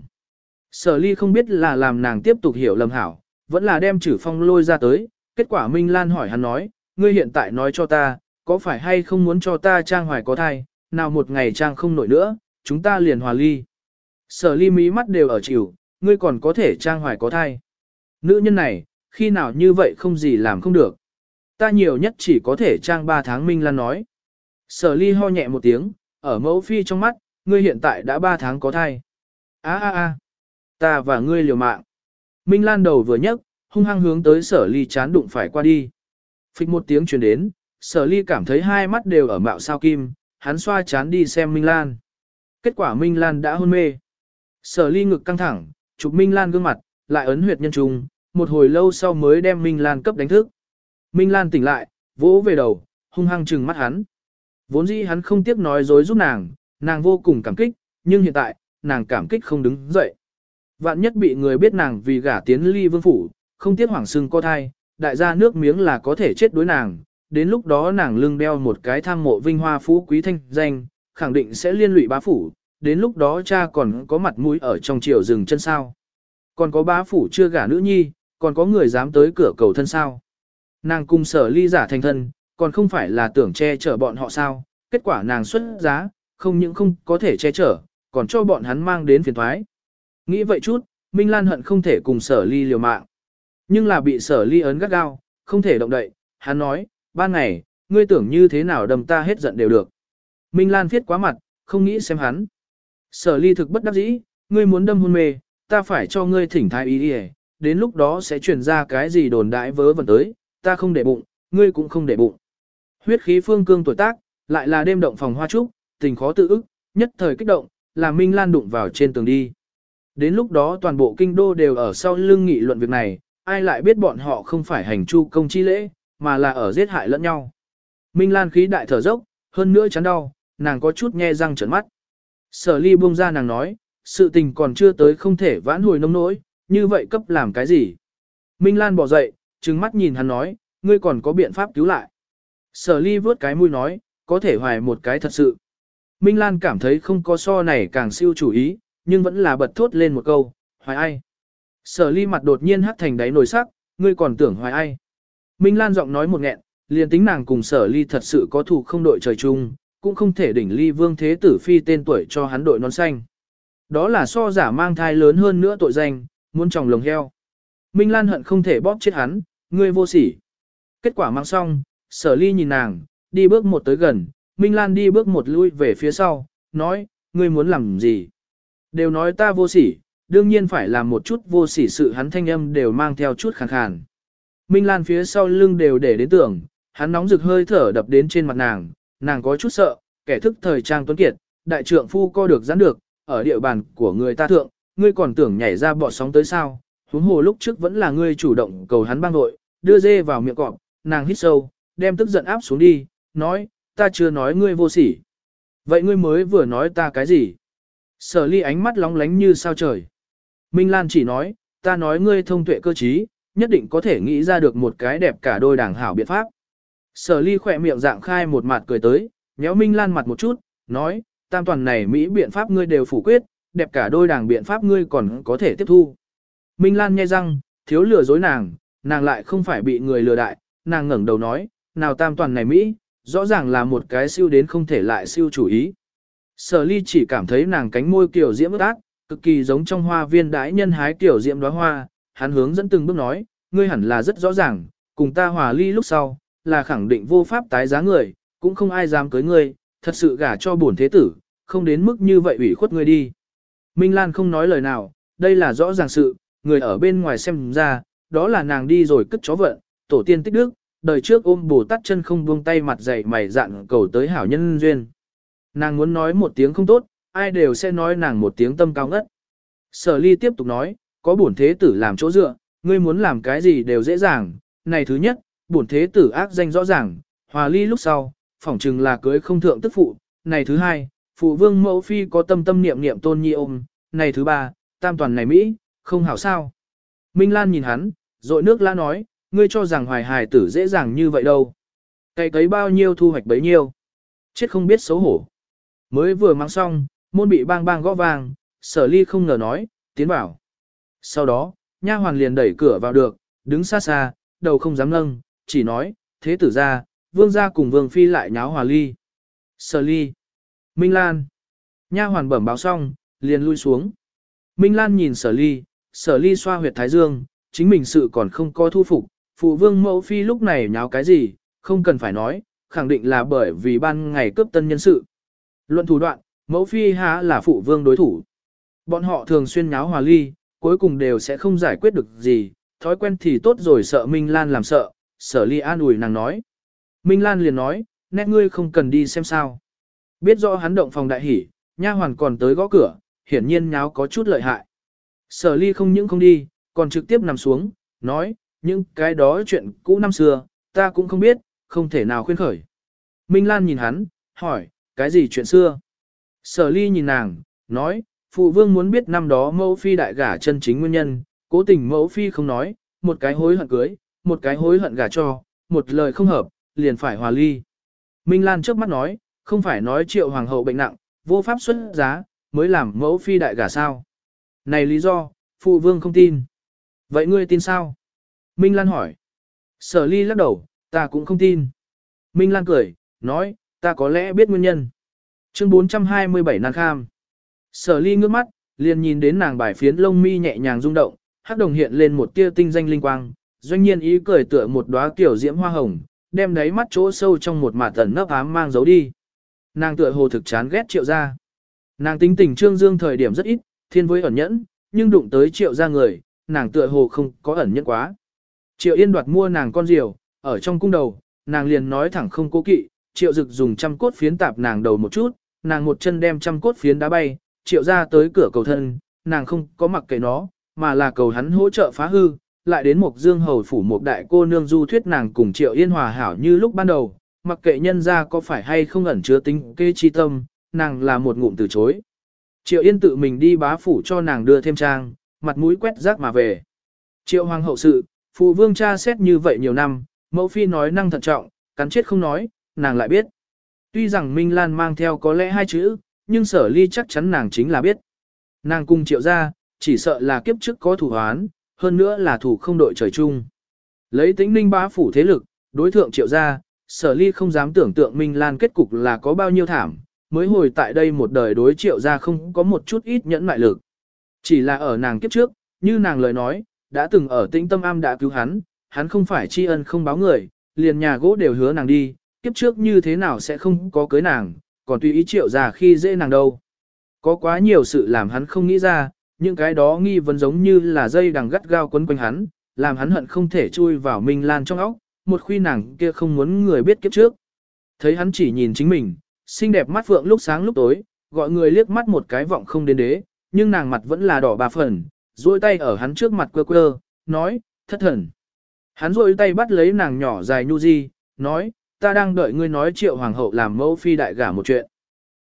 Sở ly không biết là làm nàng tiếp tục hiểu lầm hảo, vẫn là đem chử phong lôi ra tới, kết quả Minh Lan hỏi hắn nói, ngươi hiện tại nói cho ta, có phải hay không muốn cho ta trang hoài có thai, nào một ngày trang không nổi nữa, chúng ta liền hòa ly. Sở ly mí mắt đều ở chịu, ngươi còn có thể trang hoài có thai. Nữ nhân này, khi nào như vậy không gì làm không được. Ta nhiều nhất chỉ có thể trang 3 tháng Minh Lan nói. Sở ly ho nhẹ một tiếng, ở mẫu phi trong mắt, ngươi hiện tại đã 3 tháng có thai. a a a ta và ngươi liều mạng. Minh Lan đầu vừa nhấc, hung hăng hướng tới sở ly chán đụng phải qua đi. Phích một tiếng truyền đến, sở ly cảm thấy hai mắt đều ở mạo sao kim, hắn xoa chán đi xem Minh Lan. Kết quả Minh Lan đã hôn mê. Sở ly ngực căng thẳng, chụp Minh Lan gương mặt, lại ấn huyệt nhân trùng, một hồi lâu sau mới đem Minh Lan cấp đánh thức. Minh Lan tỉnh lại, vỗ về đầu, hung hăng trừng mắt hắn. Vốn dĩ hắn không tiếc nói dối giúp nàng, nàng vô cùng cảm kích, nhưng hiện tại, nàng cảm kích không đứng dậy. Vạn nhất bị người biết nàng vì gả tiến ly vương phủ, không tiếc hoảng sưng co thai, đại gia nước miếng là có thể chết đối nàng, đến lúc đó nàng lưng đeo một cái tham mộ vinh hoa phú quý thanh danh, khẳng định sẽ liên lụy bá phủ, đến lúc đó cha còn có mặt mũi ở trong triều rừng chân sao. Còn có bá phủ chưa gả nữ nhi, còn có người dám tới cửa cầu thân sao. Nàng cùng sở ly giả thành thân, còn không phải là tưởng che chở bọn họ sao, kết quả nàng xuất giá, không những không có thể che chở, còn cho bọn hắn mang đến phiền thoái. Nghĩ vậy chút, Minh Lan hận không thể cùng sở ly liều mạng. Nhưng là bị sở ly ấn gắt gao, không thể động đậy, hắn nói, ban ngày, ngươi tưởng như thế nào đầm ta hết giận đều được. Minh Lan viết quá mặt, không nghĩ xem hắn. Sở ly thực bất đắc dĩ, ngươi muốn đâm hôn mê, ta phải cho ngươi thỉnh thái ý đi đến lúc đó sẽ truyền ra cái gì đồn đại vớ vẩn tới, ta không để bụng, ngươi cũng không để bụng. Huyết khí phương cương tuổi tác, lại là đêm động phòng hoa trúc, tình khó tự ức, nhất thời kích động, làm Minh Lan đụng vào trên tường đi. Đến lúc đó toàn bộ kinh đô đều ở sau lưng nghị luận việc này, ai lại biết bọn họ không phải hành chu công chi lễ, mà là ở giết hại lẫn nhau. Minh Lan khí đại thở dốc, hơn nữa chán đau, nàng có chút nghe răng trợn mắt. Sở ly buông ra nàng nói, sự tình còn chưa tới không thể vãn hồi nông nỗi, như vậy cấp làm cái gì? Minh Lan bỏ dậy, trừng mắt nhìn hắn nói, ngươi còn có biện pháp cứu lại. Sở ly vớt cái mũi nói, có thể hoài một cái thật sự. Minh Lan cảm thấy không có so này càng siêu chủ ý, nhưng vẫn là bật thốt lên một câu, hoài ai. Sở ly mặt đột nhiên hắt thành đáy nổi sắc, ngươi còn tưởng hoài ai. Minh Lan giọng nói một nghẹn, liền tính nàng cùng sở ly thật sự có thù không đội trời chung, cũng không thể đỉnh ly vương thế tử phi tên tuổi cho hắn đội nón xanh. Đó là so giả mang thai lớn hơn nữa tội danh, muốn tròng lồng heo. Minh Lan hận không thể bóp chết hắn, ngươi vô sỉ. Kết quả mang xong, sở ly nhìn nàng, đi bước một tới gần, Minh Lan đi bước một lui về phía sau, nói, ngươi muốn làm gì? Đều nói ta vô sỉ, đương nhiên phải làm một chút vô sỉ sự hắn thanh âm đều mang theo chút khàn khàn. Minh Lan phía sau lưng đều để đến tưởng, hắn nóng rực hơi thở đập đến trên mặt nàng, nàng có chút sợ, kẻ thức thời trang tuấn kiệt, đại trượng phu co được giãn được, ở địa bàn của người ta thượng, ngươi còn tưởng nhảy ra bọ sóng tới sao, huống hồ lúc trước vẫn là ngươi chủ động cầu hắn băng đội, đưa dê vào miệng cọp, nàng hít sâu, đem tức giận áp xuống đi, nói, ta chưa nói ngươi vô sỉ. Vậy ngươi mới vừa nói ta cái gì? Sở ly ánh mắt lóng lánh như sao trời. Minh Lan chỉ nói, ta nói ngươi thông tuệ cơ trí, nhất định có thể nghĩ ra được một cái đẹp cả đôi đảng hảo biện pháp. Sở ly khỏe miệng dạng khai một mặt cười tới, nhéo Minh Lan mặt một chút, nói, tam toàn này Mỹ biện pháp ngươi đều phủ quyết, đẹp cả đôi đảng biện pháp ngươi còn có thể tiếp thu. Minh Lan nghe răng, thiếu lừa dối nàng, nàng lại không phải bị người lừa đại, nàng ngẩng đầu nói, nào tam toàn này Mỹ, rõ ràng là một cái siêu đến không thể lại siêu chủ ý. Sở ly chỉ cảm thấy nàng cánh môi kiểu diễm ước ác, cực kỳ giống trong hoa viên đãi nhân hái kiểu diễm đóa hoa, hắn hướng dẫn từng bước nói, ngươi hẳn là rất rõ ràng, cùng ta hòa ly lúc sau, là khẳng định vô pháp tái giá người, cũng không ai dám cưới ngươi, thật sự gả cho bổn thế tử, không đến mức như vậy ủy khuất ngươi đi. Minh Lan không nói lời nào, đây là rõ ràng sự, người ở bên ngoài xem ra, đó là nàng đi rồi cất chó vận, tổ tiên tích đức, đời trước ôm bồ tát chân không buông tay mặt dày mày dạn cầu tới hảo nhân duyên. Nàng muốn nói một tiếng không tốt, ai đều sẽ nói nàng một tiếng tâm cao ngất. Sở ly tiếp tục nói, có bổn thế tử làm chỗ dựa, ngươi muốn làm cái gì đều dễ dàng. Này thứ nhất, bổn thế tử ác danh rõ ràng, hòa ly lúc sau, phỏng chừng là cưới không thượng tức phụ. Này thứ hai, phụ vương mẫu phi có tâm tâm niệm niệm tôn nhi ôm. Này thứ ba, tam toàn này Mỹ, không hảo sao. Minh Lan nhìn hắn, rội nước la nói, ngươi cho rằng hoài hài tử dễ dàng như vậy đâu. Cây cấy bao nhiêu thu hoạch bấy nhiêu. Chết không biết xấu hổ. Mới vừa mang xong, môn bị bang bang gõ vàng, sở ly không ngờ nói, tiến bảo. Sau đó, nha hoàn liền đẩy cửa vào được, đứng xa xa, đầu không dám nâng, chỉ nói, thế tử ra, vương gia cùng vương phi lại nháo hòa ly. Sở ly. Minh Lan. Nha hoàn bẩm báo xong, liền lui xuống. Minh Lan nhìn sở ly, sở ly xoa huyệt thái dương, chính mình sự còn không có thu phục, phụ vương mẫu phi lúc này nháo cái gì, không cần phải nói, khẳng định là bởi vì ban ngày cướp tân nhân sự. Luận thủ đoạn, mẫu phi há là phụ vương đối thủ. Bọn họ thường xuyên nháo hòa ly, cuối cùng đều sẽ không giải quyết được gì, thói quen thì tốt rồi sợ Minh Lan làm sợ, sở ly an ủi nàng nói. Minh Lan liền nói, nét ngươi không cần đi xem sao. Biết rõ hắn động phòng đại hỉ, nha hoàn còn tới gõ cửa, hiển nhiên nháo có chút lợi hại. Sở ly không những không đi, còn trực tiếp nằm xuống, nói, những cái đó chuyện cũ năm xưa, ta cũng không biết, không thể nào khuyên khởi. Minh Lan nhìn hắn, hỏi, cái gì chuyện xưa? Sở ly nhìn nàng, nói, phụ vương muốn biết năm đó mẫu phi đại gả chân chính nguyên nhân, cố tình mẫu phi không nói, một cái hối hận cưới, một cái hối hận gả cho, một lời không hợp, liền phải hòa ly. Minh Lan trước mắt nói, không phải nói triệu hoàng hậu bệnh nặng, vô pháp xuất giá, mới làm mẫu phi đại gả sao. Này lý do, phụ vương không tin. Vậy ngươi tin sao? Minh Lan hỏi. Sở ly lắc đầu, ta cũng không tin. Minh Lan cười, nói, ta có lẽ biết nguyên nhân. Chương 427 nàng kham. Sở ly ngước mắt, liền nhìn đến nàng bài phiến lông mi nhẹ nhàng rung động, hắc đồng hiện lên một tia tinh danh linh quang, doanh nhiên ý cười tựa một đóa kiểu diễm hoa hồng, đem đáy mắt chỗ sâu trong một mạt tẩn nấp ám mang giấu đi. Nàng tựa hồ thực chán ghét triệu gia. Nàng tính tình trương dương thời điểm rất ít, thiên với ẩn nhẫn, nhưng đụng tới triệu gia người, nàng tựa hồ không có ẩn nhẫn quá. Triệu yên đoạt mua nàng con diều, ở trong cung đầu, nàng liền nói thẳng không cố kỵ, triệu dực dùng trăm cốt phiến tạp nàng đầu một chút, nàng một chân đem trăm cốt phiến đá bay, triệu ra tới cửa cầu thân, nàng không có mặc kệ nó, mà là cầu hắn hỗ trợ phá hư, lại đến một dương hầu phủ một đại cô nương du thuyết nàng cùng triệu yên hòa hảo như lúc ban đầu, mặc kệ nhân ra có phải hay không ẩn chứa tính kê chi tâm, nàng là một ngụm từ chối. Triệu yên tự mình đi bá phủ cho nàng đưa thêm trang, mặt mũi quét rác mà về. Triệu hoàng hậu sự, phụ vương cha xét như vậy nhiều năm, mẫu phi nói năng thận trọng, cắn chết không nói, nàng lại biết. Tuy rằng Minh Lan mang theo có lẽ hai chữ, nhưng sở ly chắc chắn nàng chính là biết. Nàng cùng triệu ra, chỉ sợ là kiếp trước có thủ hoán, hơn nữa là thủ không đội trời chung. Lấy tính ninh bá phủ thế lực, đối thượng triệu gia sở ly không dám tưởng tượng Minh Lan kết cục là có bao nhiêu thảm, mới hồi tại đây một đời đối triệu gia không có một chút ít nhẫn mại lực. Chỉ là ở nàng kiếp trước, như nàng lời nói, đã từng ở tĩnh tâm am đã cứu hắn, hắn không phải tri ân không báo người, liền nhà gỗ đều hứa nàng đi, kiếp trước như thế nào sẽ không có cưới nàng, còn tùy ý triệu gia khi dễ nàng đâu. Có quá nhiều sự làm hắn không nghĩ ra, những cái đó nghi vấn giống như là dây đằng gắt gao quấn quanh hắn, làm hắn hận không thể chui vào Minh Lan trong óc, một khuy nàng kia không muốn người biết kiếp trước. Thấy hắn chỉ nhìn chính mình, xinh đẹp mắt phượng lúc sáng lúc tối, gọi người liếc mắt một cái vọng không đến đế, nhưng nàng mặt vẫn là đỏ bà phần, duỗi tay ở hắn trước mặt quơ quơ, nói, thất thần. Hắn duỗi tay bắt lấy nàng nhỏ dài nhu di, nói, ta đang đợi ngươi nói triệu hoàng hậu làm mẫu phi đại gả một chuyện.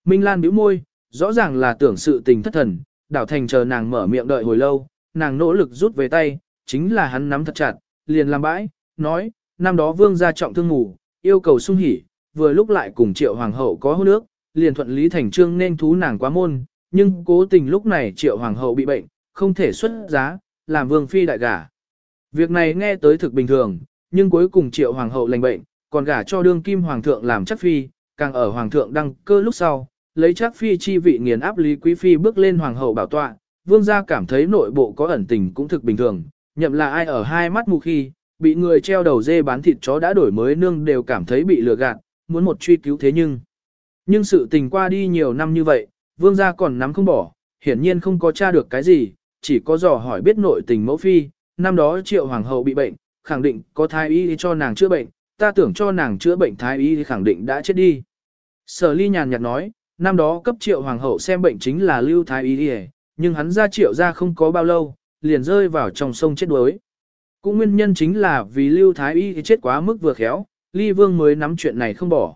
Minh Lan bĩu môi, rõ ràng là tưởng sự tình thất thần, đảo thành chờ nàng mở miệng đợi hồi lâu, nàng nỗ lực rút về tay, chính là hắn nắm thật chặt, liền làm bãi, nói, năm đó vương gia trọng thương ngủ, yêu cầu sung hỉ, vừa lúc lại cùng triệu hoàng hậu có hôn nước, liền thuận lý thành trương nên thú nàng quá môn, nhưng cố tình lúc này triệu hoàng hậu bị bệnh, không thể xuất giá, làm vương phi đại gả. Việc này nghe tới thực bình thường, nhưng cuối cùng triệu hoàng hậu lành bệnh, còn gả cho đương kim hoàng thượng làm chắc phi, càng ở hoàng thượng đăng cơ lúc sau, lấy chắc phi chi vị nghiền áp lý quý phi bước lên hoàng hậu bảo tọa, vương gia cảm thấy nội bộ có ẩn tình cũng thực bình thường, nhậm là ai ở hai mắt mù khi, bị người treo đầu dê bán thịt chó đã đổi mới nương đều cảm thấy bị lừa gạt, muốn một truy cứu thế nhưng. Nhưng sự tình qua đi nhiều năm như vậy, vương gia còn nắm không bỏ, hiển nhiên không có tra được cái gì, chỉ có dò hỏi biết nội tình mẫu phi, năm đó triệu hoàng hậu bị bệnh, khẳng định có thái y cho nàng chữa bệnh, ta tưởng cho nàng chữa bệnh thái y thì khẳng định đã chết đi. Sở ly nhàn nhạt nói, năm đó cấp triệu hoàng hậu xem bệnh chính là lưu thái y đi nhưng hắn ra triệu ra không có bao lâu, liền rơi vào trong sông chết đuối. Cũng nguyên nhân chính là vì lưu thái y chết quá mức vừa khéo, ly vương mới nắm chuyện này không bỏ.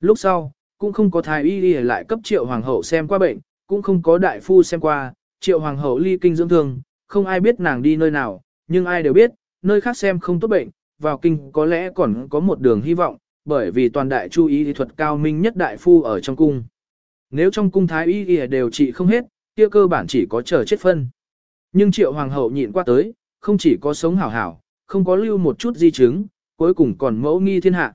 Lúc sau, cũng không có thái y đi lại cấp triệu hoàng hậu xem qua bệnh, cũng không có đại phu xem qua, triệu hoàng hậu ly kinh dưỡng thương, không ai biết nàng đi nơi nào, nhưng ai đều biết, nơi khác xem không tốt bệnh, vào kinh có lẽ còn có một đường hy vọng, bởi vì toàn đại chu y thuật cao minh nhất đại phu ở trong cung. Nếu trong cung thái y y đều trị không hết, kia cơ bản chỉ có chờ chết phân. Nhưng triệu hoàng hậu nhịn qua tới, không chỉ có sống hảo hảo, không có lưu một chút di chứng, cuối cùng còn mẫu nghi thiên hạ.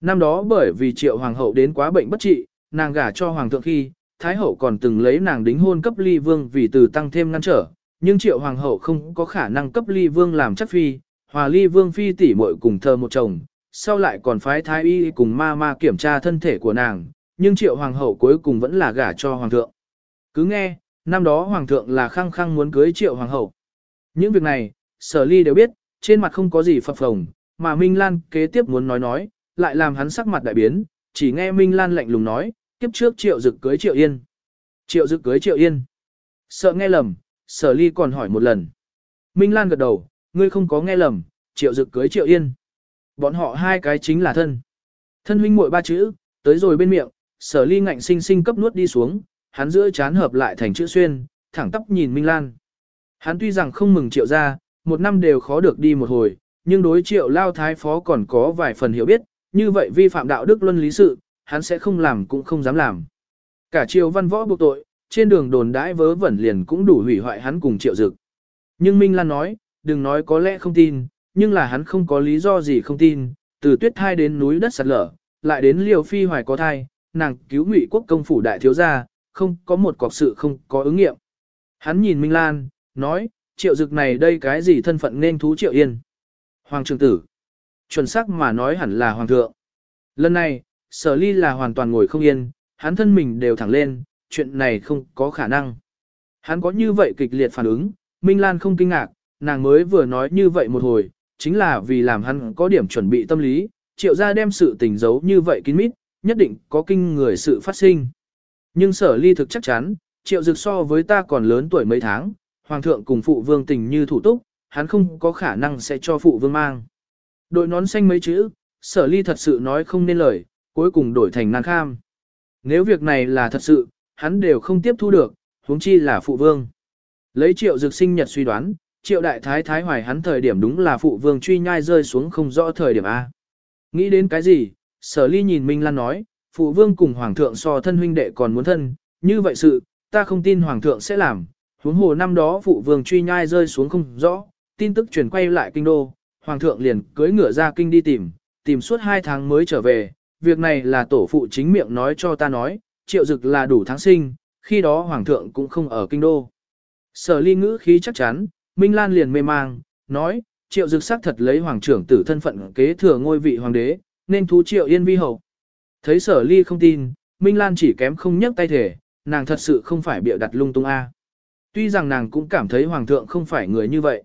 Năm đó bởi vì triệu hoàng hậu đến quá bệnh bất trị, nàng gả cho hoàng thượng khi, thái hậu còn từng lấy nàng đính hôn cấp ly vương vì từ tăng thêm ngăn trở, nhưng triệu hoàng hậu không có khả năng cấp ly vương làm chắc phi, hòa ly vương phi tỷ muội cùng thờ một chồng, sau lại còn phái thái y cùng ma ma kiểm tra thân thể của nàng, nhưng triệu hoàng hậu cuối cùng vẫn là gả cho hoàng thượng. Cứ nghe, năm đó hoàng thượng là khăng khăng muốn cưới triệu hoàng hậu. Những việc này, sở ly đều biết, trên mặt không có gì phập phồng, mà Minh Lan kế tiếp muốn nói nói, lại làm hắn sắc mặt đại biến, chỉ nghe Minh Lan lạnh lùng nói, kiếp trước triệu dực cưới triệu yên. Triệu dực cưới triệu yên. Sợ nghe lầm, sở ly còn hỏi một lần. Minh Lan gật đầu, ngươi không có nghe lầm, triệu dực cưới triệu yên. Bọn họ hai cái chính là thân. Thân huynh muội ba chữ, tới rồi bên miệng, sở ly ngạnh sinh sinh cấp nuốt đi xuống, hắn giữa chán hợp lại thành chữ xuyên, thẳng tóc nhìn Minh Lan. Hắn tuy rằng không mừng triệu ra, một năm đều khó được đi một hồi, nhưng đối triệu lao thái phó còn có vài phần hiểu biết, như vậy vi phạm đạo đức luân lý sự, hắn sẽ không làm cũng không dám làm. Cả triều văn võ buộc tội, trên đường đồn đãi vớ vẩn liền cũng đủ hủy hoại hắn cùng triệu dực. Nhưng Minh Lan nói, đừng nói có lẽ không tin, nhưng là hắn không có lý do gì không tin, từ tuyết thai đến núi đất sạt lở, lại đến liều phi hoài có thai, nàng cứu ngụy quốc công phủ đại thiếu gia, không có một cọc sự không có ứng nghiệm. Hắn nhìn Minh Lan, nói, triệu dực này đây cái gì thân phận nên thú triệu yên. Hoàng trường tử. Chuẩn xác mà nói hẳn là hoàng thượng. Lần này, sở ly là hoàn toàn ngồi không yên, hắn thân mình đều thẳng lên, chuyện này không có khả năng. Hắn có như vậy kịch liệt phản ứng, Minh Lan không kinh ngạc, nàng mới vừa nói như vậy một hồi, chính là vì làm hắn có điểm chuẩn bị tâm lý, triệu gia đem sự tình giấu như vậy kín mít, nhất định có kinh người sự phát sinh. Nhưng sở ly thực chắc chắn, triệu dực so với ta còn lớn tuổi mấy tháng, hoàng thượng cùng phụ vương tình như thủ túc, hắn không có khả năng sẽ cho phụ vương mang. Đội nón xanh mấy chữ, sở ly thật sự nói không nên lời, cuối cùng đổi thành nan kham. Nếu việc này là thật sự, hắn đều không tiếp thu được, huống chi là phụ vương. Lấy triệu dực sinh nhật suy đoán, triệu đại thái thái hoài hắn thời điểm đúng là phụ vương truy nhai rơi xuống không rõ thời điểm A. Nghĩ đến cái gì, sở ly nhìn Minh Lan nói, phụ vương cùng hoàng thượng so thân huynh đệ còn muốn thân, như vậy sự, ta không tin hoàng thượng sẽ làm. Huống hồ năm đó phụ vương truy nhai rơi xuống không rõ, tin tức truyền quay lại kinh đô, hoàng thượng liền cưỡi ngựa ra kinh đi tìm, tìm suốt hai tháng mới trở về, việc này là tổ phụ chính miệng nói cho ta nói, triệu dực là đủ tháng sinh, khi đó hoàng thượng cũng không ở kinh đô. Sở ly ngữ khí chắc chắn, Minh Lan liền mê mang, nói, triệu dực xác thật lấy hoàng trưởng tử thân phận kế thừa ngôi vị hoàng đế, nên thú triệu yên vi hậu. Thấy sở ly không tin, Minh Lan chỉ kém không nhấc tay thể, nàng thật sự không phải bịa đặt lung tung A. Tuy rằng nàng cũng cảm thấy hoàng thượng không phải người như vậy.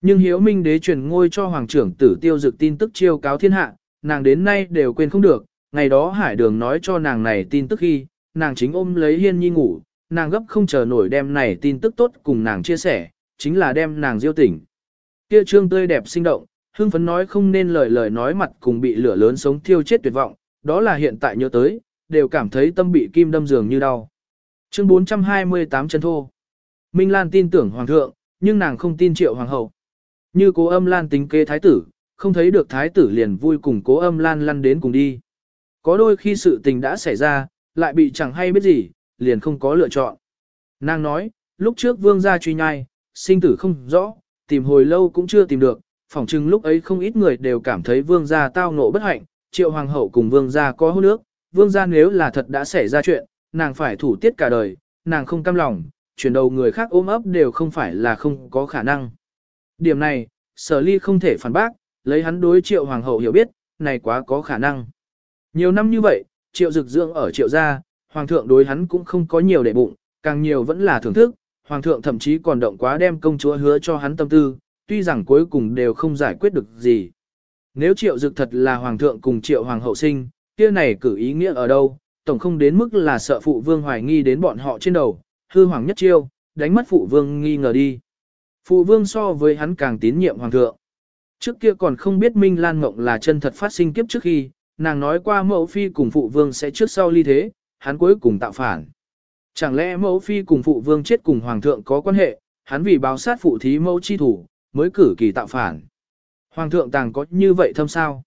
Nhưng hiếu minh đế truyền ngôi cho hoàng trưởng tử tiêu dực tin tức chiêu cáo thiên hạ, nàng đến nay đều quên không được, ngày đó hải đường nói cho nàng này tin tức khi, nàng chính ôm lấy hiên nhi ngủ, nàng gấp không chờ nổi đem này tin tức tốt cùng nàng chia sẻ, chính là đem nàng diêu tỉnh. Kia trương tươi đẹp sinh động, hương phấn nói không nên lời lời nói mặt cùng bị lửa lớn sống thiêu chết tuyệt vọng, đó là hiện tại nhớ tới, đều cảm thấy tâm bị kim đâm dường như đau. Chương 428 chân thô. Minh Lan tin tưởng hoàng thượng, nhưng nàng không tin triệu hoàng hậu. Như cố âm Lan tính kế thái tử, không thấy được thái tử liền vui cùng cố âm Lan lăn đến cùng đi. Có đôi khi sự tình đã xảy ra, lại bị chẳng hay biết gì, liền không có lựa chọn. Nàng nói, lúc trước vương gia truy nhai, sinh tử không rõ, tìm hồi lâu cũng chưa tìm được, phỏng chừng lúc ấy không ít người đều cảm thấy vương gia tao ngộ bất hạnh, triệu hoàng hậu cùng vương gia có hôn nước, vương gia nếu là thật đã xảy ra chuyện, nàng phải thủ tiết cả đời, nàng không cam lòng, chuyển đầu người khác ôm ấp đều không phải là không có khả năng. Điểm này, sở ly không thể phản bác, lấy hắn đối triệu hoàng hậu hiểu biết, này quá có khả năng. Nhiều năm như vậy, triệu dực dưỡng ở triệu gia, hoàng thượng đối hắn cũng không có nhiều để bụng, càng nhiều vẫn là thưởng thức, hoàng thượng thậm chí còn động quá đem công chúa hứa cho hắn tâm tư, tuy rằng cuối cùng đều không giải quyết được gì. Nếu triệu dực thật là hoàng thượng cùng triệu hoàng hậu sinh, kia này cử ý nghĩa ở đâu, tổng không đến mức là sợ phụ vương hoài nghi đến bọn họ trên đầu, hư hoàng nhất chiêu, đánh mất phụ vương nghi ngờ đi. Phụ vương so với hắn càng tín nhiệm hoàng thượng. Trước kia còn không biết Minh Lan Mộng là chân thật phát sinh kiếp trước khi, nàng nói qua mẫu phi cùng phụ vương sẽ trước sau ly thế, hắn cuối cùng tạo phản. Chẳng lẽ mẫu phi cùng phụ vương chết cùng hoàng thượng có quan hệ, hắn vì báo sát phụ thí mẫu chi thủ, mới cử kỳ tạo phản. Hoàng thượng tàng có như vậy thâm sao?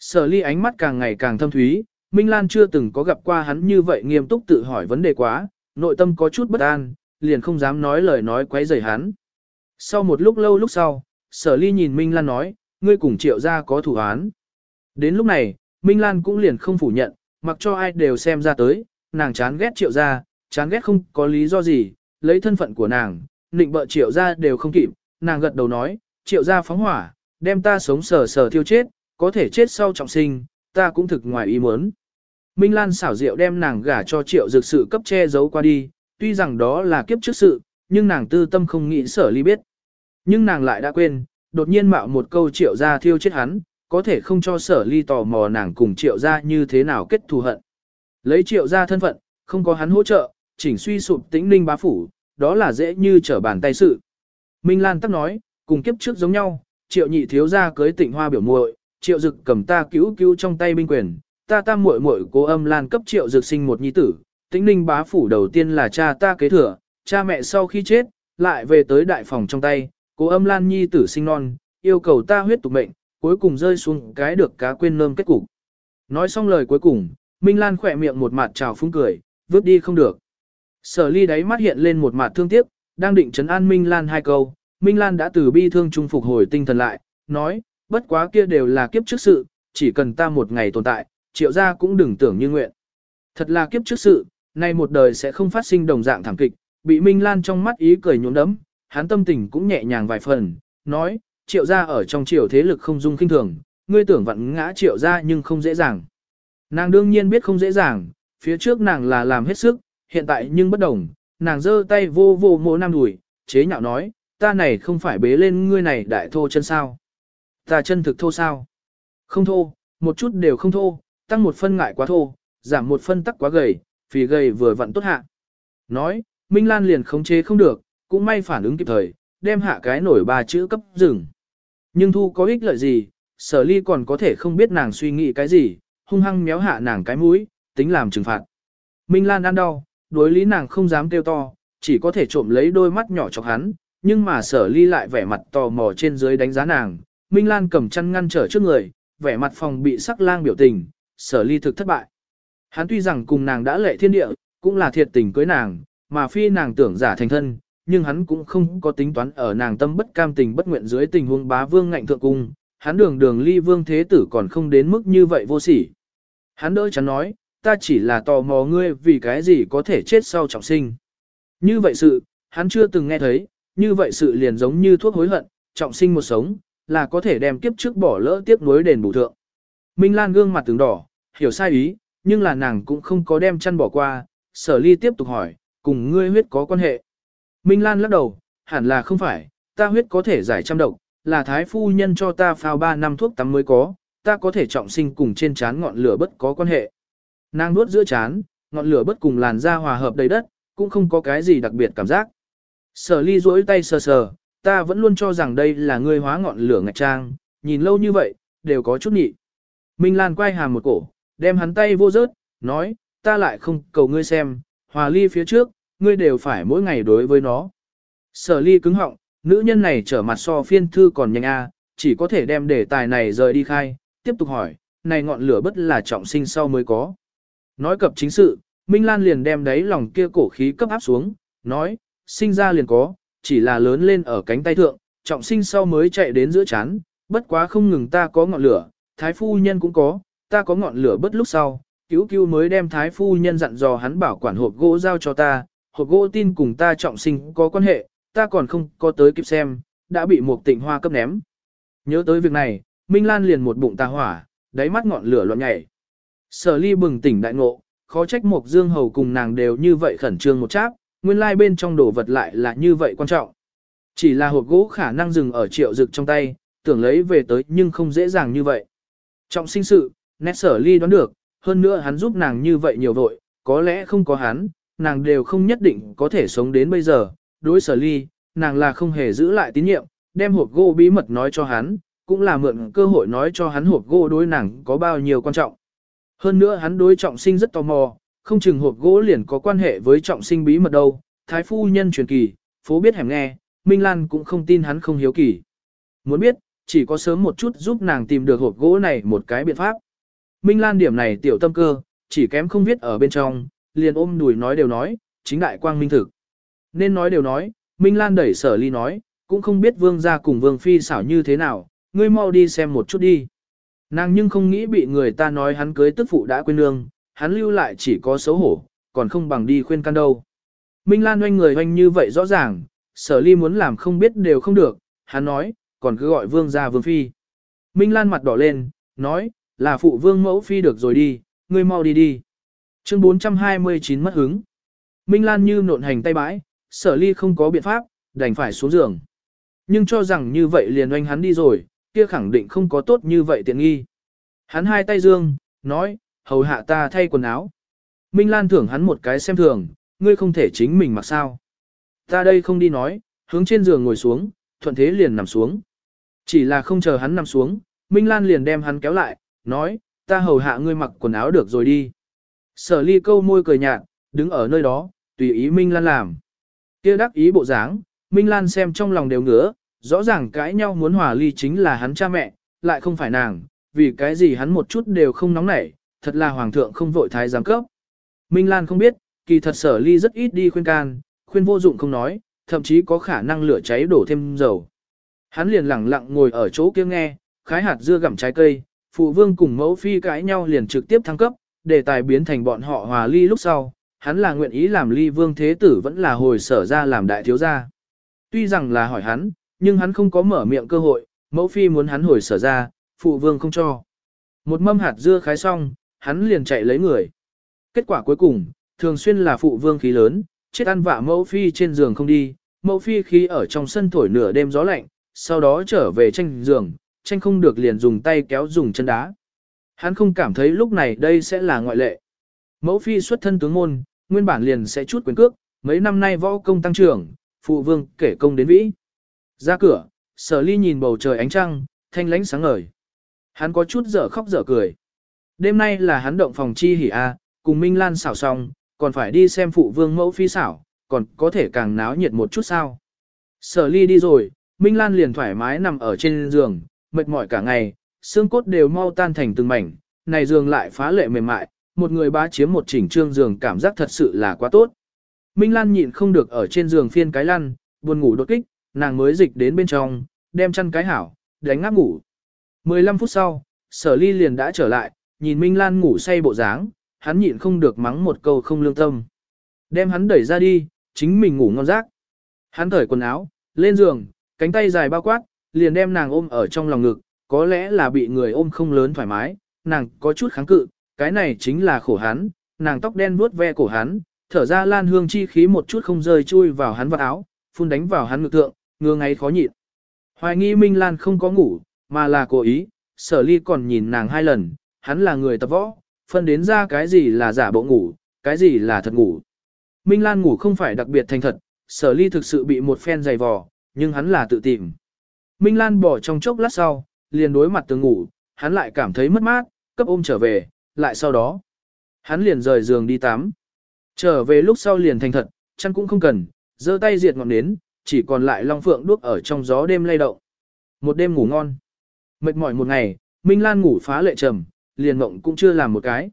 Sở ly ánh mắt càng ngày càng thâm thúy, Minh Lan chưa từng có gặp qua hắn như vậy nghiêm túc tự hỏi vấn đề quá, nội tâm có chút bất an, liền không dám nói lời nói quấy rầy hắn. Sau một lúc lâu lúc sau, sở ly nhìn Minh Lan nói, ngươi cùng triệu gia có thủ án. Đến lúc này, Minh Lan cũng liền không phủ nhận, mặc cho ai đều xem ra tới, nàng chán ghét triệu gia, chán ghét không có lý do gì, lấy thân phận của nàng, định bợ triệu gia đều không kịp, nàng gật đầu nói, triệu gia phóng hỏa, đem ta sống sờ sờ thiêu chết, có thể chết sau trọng sinh, ta cũng thực ngoài ý muốn. Minh Lan xảo diệu đem nàng gả cho triệu dược sự cấp che giấu qua đi, tuy rằng đó là kiếp trước sự, nhưng nàng tư tâm không nghĩ sở ly biết. Nhưng nàng lại đã quên, đột nhiên mạo một câu triệu gia thiêu chết hắn, có thể không cho sở ly tò mò nàng cùng triệu gia như thế nào kết thù hận. Lấy triệu gia thân phận, không có hắn hỗ trợ, chỉnh suy sụp tĩnh ninh bá phủ, đó là dễ như trở bàn tay sự. Minh Lan tắc nói, cùng kiếp trước giống nhau, triệu nhị thiếu gia cưới tịnh hoa biểu muội, triệu dực cầm ta cứu cứu trong tay binh quyền, ta tam muội muội cố âm lan cấp triệu dực sinh một nhi tử, tĩnh ninh bá phủ đầu tiên là cha ta kế thừa, cha mẹ sau khi chết, lại về tới đại phòng trong tay, cố âm lan nhi tử sinh non, yêu cầu ta huyết tục mệnh, cuối cùng rơi xuống cái được cá quên nơm kết cục. Nói xong lời cuối cùng, Minh Lan khỏe miệng một mặt trào phúng cười, vứt đi không được. Sở ly đáy mắt hiện lên một mặt thương tiếc, đang định trấn an Minh Lan hai câu, Minh Lan đã từ bi thương trung phục hồi tinh thần lại, nói, bất quá kia đều là kiếp trước sự, chỉ cần ta một ngày tồn tại, triệu gia cũng đừng tưởng như nguyện. Thật là kiếp trước sự, nay một đời sẽ không phát sinh đồng dạng thảm kịch, bị Minh Lan trong mắt ý cười nhuốm đấm, hắn tâm tình cũng nhẹ nhàng vài phần, nói, triệu gia ở trong triều thế lực không dung kinh thường, ngươi tưởng vặn ngã triệu gia nhưng không dễ dàng. Nàng đương nhiên biết không dễ dàng, phía trước nàng là làm hết sức, hiện tại nhưng bất đồng, nàng giơ tay vô vô mộ nam đùi, chế nhạo nói, ta này không phải bế lên ngươi này đại thô chân sao. Ta chân thực thô sao? Không thô, một chút đều không thô, tăng một phân ngại quá thô, giảm một phân tắc quá gầy, phì gầy vừa vặn tốt hạ. Nói, Minh Lan liền khống chế không được, cũng may phản ứng kịp thời, đem hạ cái nổi ba chữ cấp rừng. Nhưng thu có ích lợi gì, sở ly còn có thể không biết nàng suy nghĩ cái gì, hung hăng méo hạ nàng cái mũi, tính làm trừng phạt. Minh Lan ăn đau, đối lý nàng không dám kêu to, chỉ có thể trộm lấy đôi mắt nhỏ chọc hắn, nhưng mà sở ly lại vẻ mặt tò mò trên dưới đánh giá nàng. Minh Lan cầm chăn ngăn trở trước người, vẻ mặt phòng bị sắc lang biểu tình, sở ly thực thất bại. Hắn tuy rằng cùng nàng đã lệ thiên địa, cũng là thiệt tình cưới nàng, mà phi nàng tưởng giả thành thân, nhưng hắn cũng không có tính toán ở nàng tâm bất cam tình bất nguyện dưới tình huống bá vương ngạnh thượng cung, hắn đường đường ly vương thế tử còn không đến mức như vậy vô sỉ. Hắn đỡ chắn nói, ta chỉ là tò mò ngươi vì cái gì có thể chết sau trọng sinh. Như vậy sự, hắn chưa từng nghe thấy, như vậy sự liền giống như thuốc hối hận, trọng sinh một sống, là có thể đem kiếp trước bỏ lỡ tiếp nối đền bù thượng. Minh Lan gương mặt tướng đỏ, hiểu sai ý, nhưng là nàng cũng không có đem chăn bỏ qua, sở ly tiếp tục hỏi, cùng ngươi huyết có quan hệ. Minh Lan lắc đầu, hẳn là không phải, ta huyết có thể giải trăm độc, là thái phu nhân cho ta phao 3 năm thuốc tắm mới có, ta có thể trọng sinh cùng trên chán ngọn lửa bất có quan hệ. Nàng nuốt giữa chán, ngọn lửa bất cùng làn da hòa hợp đầy đất, cũng không có cái gì đặc biệt cảm giác. Sở ly duỗi tay sờ sờ, ta vẫn luôn cho rằng đây là ngươi hóa ngọn lửa ngạch trang, nhìn lâu như vậy, đều có chút nhị. Minh Lan quay hàm một cổ, đem hắn tay vô rớt, nói, ta lại không cầu ngươi xem, hòa ly phía trước, ngươi đều phải mỗi ngày đối với nó. Sở ly cứng họng, nữ nhân này trở mặt so phiên thư còn nhanh a, chỉ có thể đem đề tài này rời đi khai, tiếp tục hỏi, này ngọn lửa bất là trọng sinh sau mới có. Nói cập chính sự, Minh Lan liền đem đấy lòng kia cổ khí cấp áp xuống, nói, sinh ra liền có, chỉ là lớn lên ở cánh tay thượng, trọng sinh sau mới chạy đến giữa chán, bất quá không ngừng ta có ngọn lửa, thái phu nhân cũng có, ta có ngọn lửa bất lúc sau, cứu cứu mới đem thái phu nhân dặn dò hắn bảo quản hộp gỗ giao cho ta, hộp gỗ tin cùng ta trọng sinh có quan hệ, ta còn không có tới kịp xem, đã bị một tịnh hoa cấp ném. Nhớ tới việc này, Minh Lan liền một bụng tà hỏa, đáy mắt ngọn lửa loạn nhảy. Sở ly bừng tỉnh đại ngộ, khó trách một dương hầu cùng nàng đều như vậy khẩn trương một cháp, nguyên lai bên trong đồ vật lại là như vậy quan trọng. Chỉ là hộp gỗ khả năng dừng ở triệu dực trong tay, tưởng lấy về tới nhưng không dễ dàng như vậy. Trọng sinh sự, nét sở ly đoán được, hơn nữa hắn giúp nàng như vậy nhiều vội, có lẽ không có hắn, nàng đều không nhất định có thể sống đến bây giờ. Đối sở ly, nàng là không hề giữ lại tín nhiệm, đem hộp gỗ bí mật nói cho hắn, cũng là mượn cơ hội nói cho hắn hộp gỗ đối nàng có bao nhiêu quan trọng. Hơn nữa hắn đối trọng sinh rất tò mò, không chừng hộp gỗ liền có quan hệ với trọng sinh bí mật đâu, thái phu nhân truyền kỳ, phố biết hẻm nghe, Minh Lan cũng không tin hắn không hiếu kỳ. Muốn biết, chỉ có sớm một chút giúp nàng tìm được hộp gỗ này một cái biện pháp. Minh Lan điểm này tiểu tâm cơ, chỉ kém không viết ở bên trong, liền ôm đùi nói đều nói, chính đại quang minh thực. Nên nói đều nói, Minh Lan đẩy sở ly nói, cũng không biết vương gia cùng vương phi xảo như thế nào, ngươi mau đi xem một chút đi. Nàng nhưng không nghĩ bị người ta nói hắn cưới tức phụ đã quên nương, hắn lưu lại chỉ có xấu hổ, còn không bằng đi khuyên can đâu. Minh Lan oanh người oanh như vậy rõ ràng, sở ly muốn làm không biết đều không được, hắn nói, còn cứ gọi vương gia vương phi. Minh Lan mặt đỏ lên, nói, là phụ vương mẫu phi được rồi đi, ngươi mau đi đi. Chương 429 mất hứng. Minh Lan như nộn hành tay bãi, sở ly không có biện pháp, đành phải xuống giường. Nhưng cho rằng như vậy liền oanh hắn đi rồi, kia khẳng định không có tốt như vậy tiện nghi. Hắn hai tay dương, nói, hầu hạ ta thay quần áo. Minh Lan thưởng hắn một cái xem thường, ngươi không thể chính mình mặc sao. Ta đây không đi nói, hướng trên giường ngồi xuống, thuận thế liền nằm xuống. Chỉ là không chờ hắn nằm xuống, Minh Lan liền đem hắn kéo lại, nói, ta hầu hạ ngươi mặc quần áo được rồi đi. Sở ly câu môi cười nhạt, đứng ở nơi đó, tùy ý Minh Lan làm. kia đắc ý bộ dáng, Minh Lan xem trong lòng đều ngứa, rõ ràng cãi nhau muốn hòa ly chính là hắn cha mẹ, lại không phải nàng, vì cái gì hắn một chút đều không nóng nảy, thật là hoàng thượng không vội thái giám cấp. Minh Lan không biết, kỳ thật sở ly rất ít đi khuyên can, khuyên vô dụng không nói, thậm chí có khả năng lửa cháy đổ thêm dầu. Hắn liền lặng lặng ngồi ở chỗ kia nghe, khái hạt dưa gặm trái cây, phụ vương cùng mẫu phi cãi nhau liền trực tiếp thăng cấp, đề tài biến thành bọn họ hòa ly lúc sau, hắn là nguyện ý làm ly vương thế tử vẫn là hồi sở ra làm đại thiếu gia. Tuy rằng là hỏi hắn, nhưng hắn không có mở miệng cơ hội, mẫu phi muốn hắn hồi sở ra, phụ vương không cho. Một mâm hạt dưa khái xong, hắn liền chạy lấy người. Kết quả cuối cùng, thường xuyên là phụ vương khí lớn, chết ăn vạ mẫu phi trên giường không đi, mẫu phi khí ở trong sân thổi nửa đêm gió lạnh, sau đó trở về tranh giường, tranh không được liền dùng tay kéo dùng chân đá. Hắn không cảm thấy lúc này đây sẽ là ngoại lệ. Mẫu phi xuất thân tướng môn, nguyên bản liền sẽ chút quyền cước, mấy năm nay võ công tăng trưởng, phụ vương kể công đến vĩ. Ra cửa, sở ly nhìn bầu trời ánh trăng, thanh lánh sáng ngời. Hắn có chút dở khóc dở cười. Đêm nay là hắn động phòng chi hỉ a, à, cùng Minh Lan xảo xong, còn phải đi xem phụ vương mẫu phi xảo, còn có thể càng náo nhiệt một chút sao. Sở ly đi rồi, Minh Lan liền thoải mái nằm ở trên giường, mệt mỏi cả ngày, xương cốt đều mau tan thành từng mảnh, này giường lại phá lệ mềm mại, một người bá chiếm một chỉnh trương giường cảm giác thật sự là quá tốt. Minh Lan nhịn không được ở trên giường phiên cái lăn, buồn ngủ đột kích, nàng mới dịch đến bên trong, đem chăn cái hảo, đánh ngáp ngủ. 15 phút sau, sở ly liền đã trở lại, nhìn Minh Lan ngủ say bộ dáng, hắn nhịn không được mắng một câu không lương tâm. Đem hắn đẩy ra đi, chính mình ngủ ngon giấc. Hắn thởi quần áo, lên giường, cánh tay dài bao quát, liền đem nàng ôm ở trong lòng ngực, có lẽ là bị người ôm không lớn thoải mái, nàng có chút kháng cự, cái này chính là khổ hắn, nàng tóc đen vuốt ve cổ hắn, thở ra lan hương chi khí một chút không rơi chui vào hắn vào áo, phun đánh vào hắn ngực thượng, ngứa ngáy khó nhịn. Hoài nghi Minh Lan không có ngủ, mà là cố ý, sở ly còn nhìn nàng hai lần, hắn là người tập võ, phân đến ra cái gì là giả bộ ngủ, cái gì là thật ngủ. Minh Lan ngủ không phải đặc biệt thành thật, sở ly thực sự bị một phen dày vò, nhưng hắn là tự tìm. Minh Lan bỏ trong chốc lát sau, liền đối mặt tường ngủ, hắn lại cảm thấy mất mát, cấp ôm trở về, lại sau đó. Hắn liền rời giường đi tắm. Trở về lúc sau liền thành thật, chăn cũng không cần, giơ tay diệt ngọn nến, chỉ còn lại long phượng đuốc ở trong gió đêm lay động. Một đêm ngủ ngon. Mệt mỏi một ngày, Minh Lan ngủ phá lệ trầm, liền mộng cũng chưa làm một cái.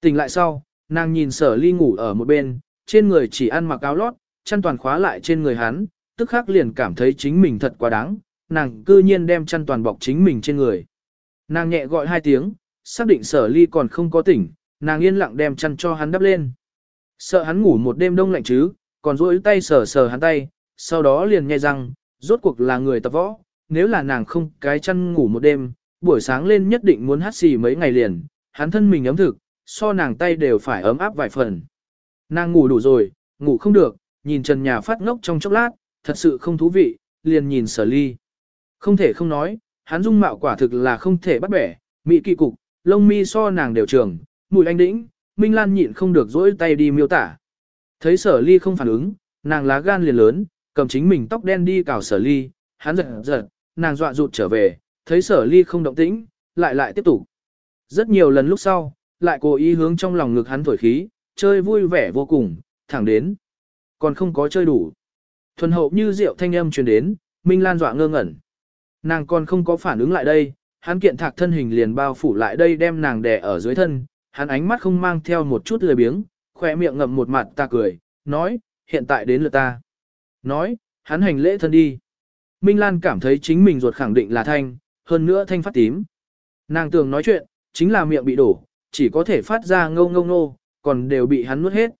Tỉnh lại sau, nàng nhìn sở ly ngủ ở một bên, trên người chỉ ăn mặc áo lót, chăn toàn khóa lại trên người hắn, tức khắc liền cảm thấy chính mình thật quá đáng, nàng cư nhiên đem chăn toàn bọc chính mình trên người. Nàng nhẹ gọi hai tiếng, xác định sở ly còn không có tỉnh, nàng yên lặng đem chăn cho hắn đắp lên. Sợ hắn ngủ một đêm đông lạnh chứ, còn duỗi tay sờ sờ hắn tay, sau đó liền nghe rằng, rốt cuộc là người tập võ, nếu là nàng không cái chăn ngủ một đêm, buổi sáng lên nhất định muốn hát xì mấy ngày liền, hắn thân mình ấm thực, so nàng tay đều phải ấm áp vài phần. Nàng ngủ đủ rồi, ngủ không được, nhìn trần nhà phát ngốc trong chốc lát, thật sự không thú vị, liền nhìn sở ly. Không thể không nói, hắn dung mạo quả thực là không thể bắt bẻ, mỹ kỳ cục, lông mi so nàng đều trường, mùi anh đĩnh, Minh Lan nhịn không được dỗi tay đi miêu tả. Thấy sở ly không phản ứng, nàng lá gan liền lớn, cầm chính mình tóc đen đi cào sở ly, hắn giật giật, nàng dọa rụt trở về, thấy sở ly không động tĩnh, lại lại tiếp tục. Rất nhiều lần lúc sau, lại cố ý hướng trong lòng ngực hắn thổi khí, chơi vui vẻ vô cùng, thẳng đến. Còn không có chơi đủ. Thuần hậu như rượu thanh âm truyền đến, Minh Lan dọa ngơ ngẩn. Nàng còn không có phản ứng lại đây, hắn kiện thạc thân hình liền bao phủ lại đây đem nàng đè ở dưới thân, hắn ánh mắt không mang theo một chút lười biếng, khỏe miệng ngậm một mặt ta cười, nói, hiện tại đến lượt ta. Nói, hắn hành lễ thân đi. Minh Lan cảm thấy chính mình ruột khẳng định là thanh, hơn nữa thanh phát tím. Nàng tưởng nói chuyện, chính là miệng bị đổ, chỉ có thể phát ra ngâu ngâu nô, còn đều bị hắn nuốt hết.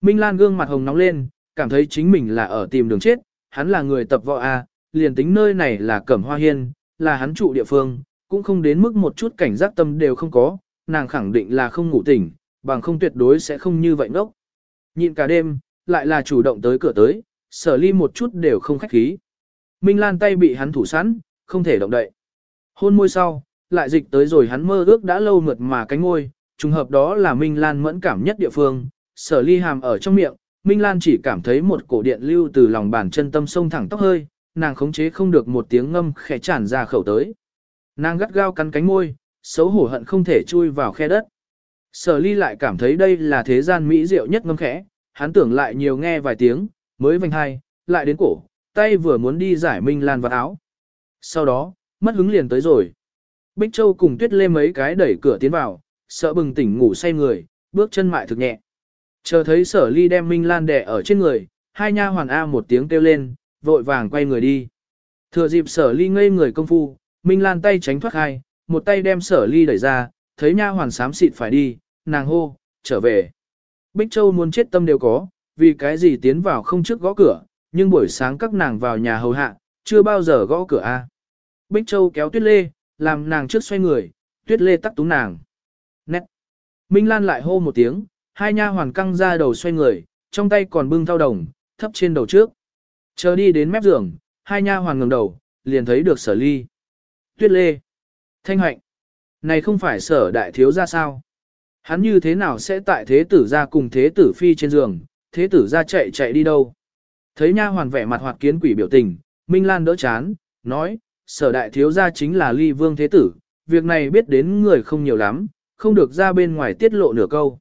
Minh Lan gương mặt hồng nóng lên, cảm thấy chính mình là ở tìm đường chết, hắn là người tập võ A, liền tính nơi này là Cẩm Hoa Hiên, là hắn trụ địa phương, cũng không đến mức một chút cảnh giác tâm đều không có, nàng khẳng định là không ngủ tỉnh, bằng không tuyệt đối sẽ không như vậy ngốc. Nhịn cả đêm, lại là chủ động tới cửa tới, sở ly một chút đều không khách khí. Minh Lan tay bị hắn thủ sẵn, không thể động đậy. Hôn môi sau, lại dịch tới rồi hắn mơ ước đã lâu mượt mà cánh ngôi, trùng hợp đó là Minh Lan mẫn cảm nhất địa phương, sở ly hàm ở trong miệng, Minh Lan chỉ cảm thấy một cổ điện lưu từ lòng bàn chân tâm sông thẳng tóc hơi, nàng khống chế không được một tiếng ngâm khẽ tràn ra khẩu tới. Nàng gắt gao cắn cánh môi, xấu hổ hận không thể chui vào khe đất. Sở ly lại cảm thấy đây là thế gian mỹ diệu nhất ngâm khẽ, hắn tưởng lại nhiều nghe vài tiếng, mới vành hai, lại đến cổ, tay vừa muốn đi giải Minh Lan vào áo. Sau đó, mất hứng liền tới rồi. Bích Châu cùng Tuyết Lê mấy cái đẩy cửa tiến vào, sợ bừng tỉnh ngủ say người, bước chân mại thực nhẹ. Chờ thấy sở ly đem Minh Lan đè ở trên người, hai nha hoàn A một tiếng kêu lên, vội vàng quay người đi. Thừa dịp sở ly ngây người công phu, Minh Lan tay tránh thoát hai, một tay đem sở ly đẩy ra, thấy nha hoàn xám xịt phải đi, nàng hô, trở về. Bích Châu muốn chết tâm đều có, vì cái gì tiến vào không trước gõ cửa, nhưng buổi sáng các nàng vào nhà hầu hạ, chưa bao giờ gõ cửa a. Bích Châu kéo Tuyết Lê, làm nàng trước xoay người, Tuyết Lê tắt túng nàng. Nét. Minh Lan lại hô một tiếng, hai nha hoàn căng ra đầu xoay người, trong tay còn bưng thao đồng, thấp trên đầu trước. Chờ đi đến mép giường, hai nha hoàn ngẩng đầu, liền thấy được sở ly. Tuyết Lê. Thanh hạnh. Này không phải sở đại thiếu ra sao? Hắn như thế nào sẽ tại thế tử ra cùng thế tử phi trên giường, thế tử ra chạy chạy đi đâu? Thấy nha hoàn vẻ mặt hoạt kiến quỷ biểu tình, Minh Lan đỡ chán, nói, sở đại thiếu gia chính là ly vương thế tử, việc này biết đến người không nhiều lắm, không được ra bên ngoài tiết lộ nửa câu.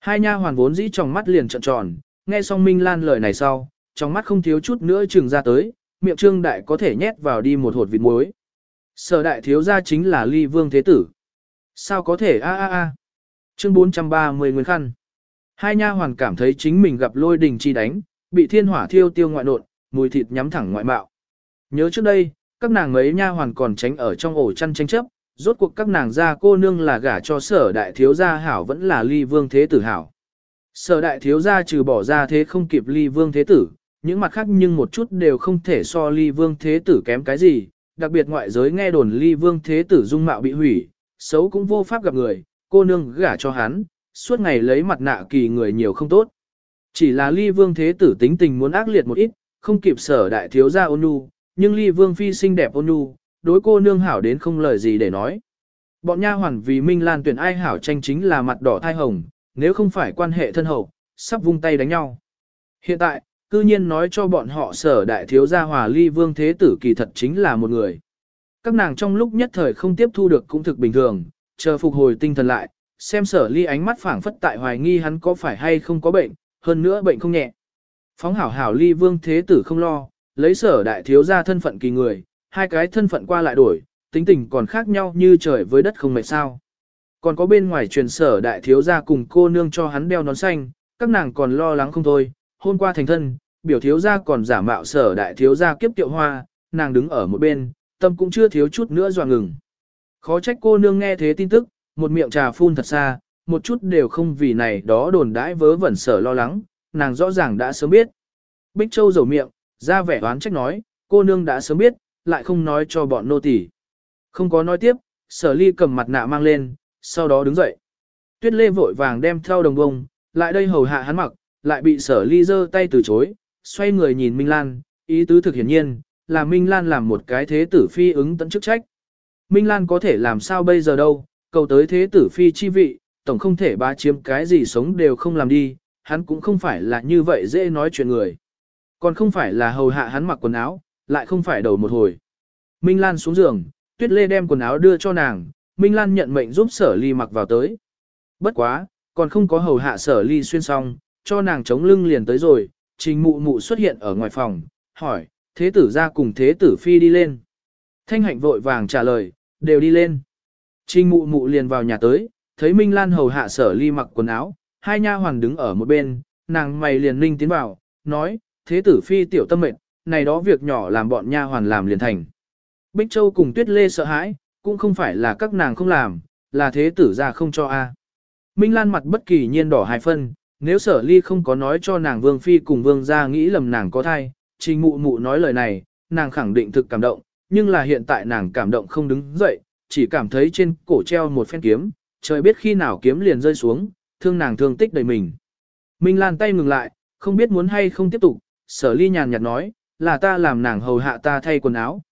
Hai nha hoàn vốn dĩ trong mắt liền trợn tròn, nghe xong Minh Lan lời này sau, trong mắt không thiếu chút nữa trừng ra tới, miệng trương đại có thể nhét vào đi một hột vịt muối. Sở đại thiếu gia chính là ly vương thế tử. Sao có thể a a a. Chương 430 Nguyên Khăn. Hai nha hoàn cảm thấy chính mình gặp lôi đình chi đánh, bị thiên hỏa thiêu tiêu ngoại nộn, mùi thịt nhắm thẳng ngoại mạo. Nhớ trước đây, các nàng mấy nha hoàn còn tránh ở trong ổ chăn tranh chấp, rốt cuộc các nàng gia cô nương là gả cho sở đại thiếu gia hảo vẫn là ly vương thế tử hảo. Sở đại thiếu gia trừ bỏ ra thế không kịp ly vương thế tử, những mặt khác nhưng một chút đều không thể so ly vương thế tử kém cái gì, đặc biệt ngoại giới nghe đồn ly vương thế tử dung mạo bị hủy, xấu cũng vô pháp gặp người, cô nương gả cho hắn, suốt ngày lấy mặt nạ kỳ người nhiều không tốt. Chỉ là ly vương thế tử tính tình muốn ác liệt một ít, không kịp sở đại thiếu gia ôn nhu, nhưng ly vương phi xinh đẹp ôn nhu, đối cô nương hảo đến không lời gì để nói. Bọn nha hoàn vì Minh Lan tuyển ai hảo tranh chính là mặt đỏ thai hồng, nếu không phải quan hệ thân hậu, sắp vung tay đánh nhau. Hiện tại, cư nhiên nói cho bọn họ sở đại thiếu gia hòa ly vương thế tử kỳ thật chính là một người. Các nàng trong lúc nhất thời không tiếp thu được cũng thực bình thường, chờ phục hồi tinh thần lại, xem sở ly ánh mắt phảng phất tại hoài nghi hắn có phải hay không có bệnh, hơn nữa bệnh không nhẹ. Phóng hảo hảo ly vương thế tử không lo, lấy sở đại thiếu gia thân phận kỳ người, hai cái thân phận qua lại đổi, tính tình còn khác nhau như trời với đất không mệt sao. Còn có bên ngoài truyền sở đại thiếu gia cùng cô nương cho hắn đeo nón xanh, các nàng còn lo lắng không thôi, hôm qua thành thân, biểu thiếu gia còn giả mạo sở đại thiếu gia kiếp tiệu hoa, nàng đứng ở một bên, tâm cũng chưa thiếu chút nữa dò ngừng. Khó trách cô nương nghe thế tin tức, một miệng trà phun thật xa, một chút đều không vì này đó đồn đãi vớ vẩn sở lo lắng, nàng rõ ràng đã sớm biết. Bích Châu dầu miệng, ra vẻ đoán trách nói, cô nương đã sớm biết, lại không nói cho bọn nô tỳ. Không có nói tiếp, sở ly cầm mặt nạ mang lên, sau đó đứng dậy. Tuyết lê vội vàng đem theo đồng bông, lại đây hầu hạ hắn mặc, lại bị sở ly giơ tay từ chối, xoay người nhìn Minh Lan, ý tứ thực hiển nhiên, là Minh Lan làm một cái thế tử phi ứng tận chức trách. Minh Lan có thể làm sao bây giờ đâu, cầu tới thế tử phi chi vị, tổng không thể ba chiếm cái gì sống đều không làm đi, hắn cũng không phải là như vậy dễ nói chuyện người. Còn không phải là hầu hạ hắn mặc quần áo, lại không phải đầu một hồi. Minh Lan xuống giường, Tuyết Lê đem quần áo đưa cho nàng, Minh Lan nhận mệnh giúp sở ly mặc vào tới. Bất quá, còn không có hầu hạ sở ly xuyên xong, cho nàng chống lưng liền tới rồi, trình mụ mụ xuất hiện ở ngoài phòng, hỏi, thế tử ra cùng thế tử phi đi lên. Thanh hạnh vội vàng trả lời, đều đi lên. Trình mụ mụ liền vào nhà tới, thấy Minh Lan hầu hạ sở ly mặc quần áo, hai nha hoàn đứng ở một bên, nàng mày liền ninh tiến vào, nói, thế tử phi tiểu tâm mệnh, này đó việc nhỏ làm bọn nha hoàn làm liền thành. Bích Châu cùng Tuyết Lê sợ hãi, cũng không phải là các nàng không làm, là thế tử ra không cho a. Minh Lan mặt bất kỳ nhiên đỏ hai phân, nếu sở ly không có nói cho nàng vương phi cùng vương gia nghĩ lầm nàng có thai, trình mụ mụ nói lời này, nàng khẳng định thực cảm động, nhưng là hiện tại nàng cảm động không đứng dậy, chỉ cảm thấy trên cổ treo một phen kiếm, trời biết khi nào kiếm liền rơi xuống, thương nàng thương tích đầy mình. Minh Lan tay ngừng lại, không biết muốn hay không tiếp tục, sở ly nhàn nhạt nói, là ta làm nàng hầu hạ ta thay quần áo.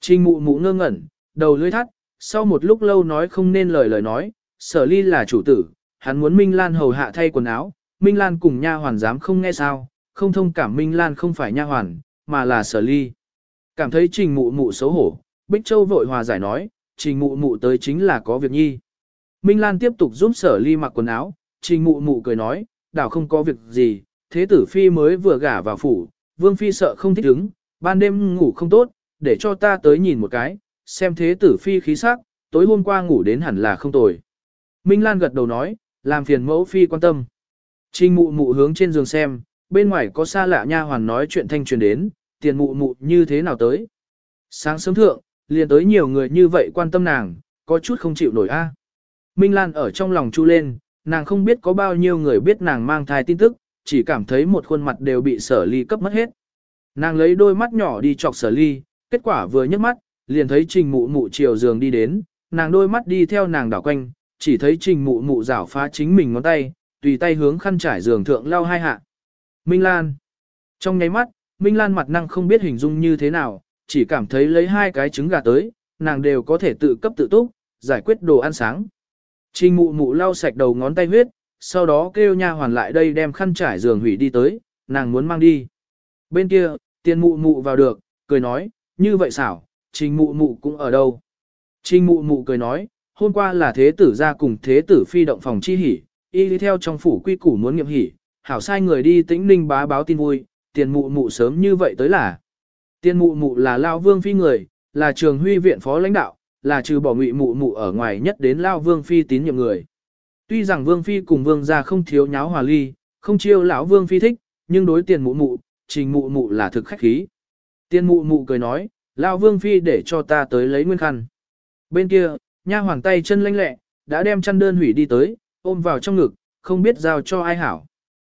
Trình mụ mụ ngơ ngẩn, đầu lưỡi thắt, sau một lúc lâu nói không nên lời lời nói, sở ly là chủ tử, hắn muốn Minh Lan hầu hạ thay quần áo, Minh Lan cùng nha hoàn dám không nghe sao, không thông cảm Minh Lan không phải nha hoàn, mà là sở ly. Cảm thấy trình mụ mụ xấu hổ, Bích Châu vội hòa giải nói, trình mụ mụ tới chính là có việc nhi. Minh Lan tiếp tục giúp sở ly mặc quần áo, trình mụ mụ cười nói, đảo không có việc gì, thế tử phi mới vừa gả vào phủ, vương phi sợ không thích ứng, ban đêm ngủ không tốt, để cho ta tới nhìn một cái, xem thế tử phi khí sắc, tối hôm qua ngủ đến hẳn là không tồi. Minh Lan gật đầu nói, làm phiền mẫu phi quan tâm. Trình mụ mụ hướng trên giường xem, bên ngoài có xa lạ nha hoàn nói chuyện thanh truyền đến, tiền mụ mụ như thế nào tới. Sáng sớm thượng, liền tới nhiều người như vậy quan tâm nàng, có chút không chịu nổi a. Minh Lan ở trong lòng chu lên, nàng không biết có bao nhiêu người biết nàng mang thai tin tức, chỉ cảm thấy một khuôn mặt đều bị sở ly cấp mất hết. Nàng lấy đôi mắt nhỏ đi chọc sở ly, kết quả vừa nhấc mắt, liền thấy trình mụ mụ chiều giường đi đến, nàng đôi mắt đi theo nàng đảo quanh, chỉ thấy trình mụ mụ rảo phá chính mình ngón tay, tùy tay hướng khăn trải giường thượng lao hai hạ. Minh Lan. Trong nháy mắt, Minh Lan mặt năng không biết hình dung như thế nào, chỉ cảm thấy lấy hai cái trứng gà tới, nàng đều có thể tự cấp tự túc, giải quyết đồ ăn sáng. Trình mụ mụ lau sạch đầu ngón tay huyết, sau đó kêu nha hoàn lại đây đem khăn trải giường hủy đi tới, nàng muốn mang đi. Bên kia, tiền mụ mụ vào được, cười nói, như vậy xảo, trình mụ mụ cũng ở đâu. Trình mụ mụ cười nói, hôm qua là thế tử ra cùng thế tử phi động phòng chi hỉ, y đi theo trong phủ quy củ muốn nghiệm hỉ, hảo sai người đi tĩnh ninh bá báo tin vui, tiền mụ mụ sớm như vậy tới là. Tiên mụ mụ là lao vương phi người, là trường huy viện phó lãnh đạo, là trừ bỏ ngụy mụ mụ ở ngoài nhất đến lao vương phi tín nhiệm người. Tuy rằng vương phi cùng vương gia không thiếu nháo hòa ly, không chiêu lão vương phi thích, nhưng đối tiền mụ mụ, trình mụ mụ là thực khách khí. Tiên mụ mụ cười nói, lao vương phi để cho ta tới lấy nguyên khăn. Bên kia, nha hoàng tay chân lanh lẹ, đã đem chăn đơn hủy đi tới, ôm vào trong ngực, không biết giao cho ai hảo.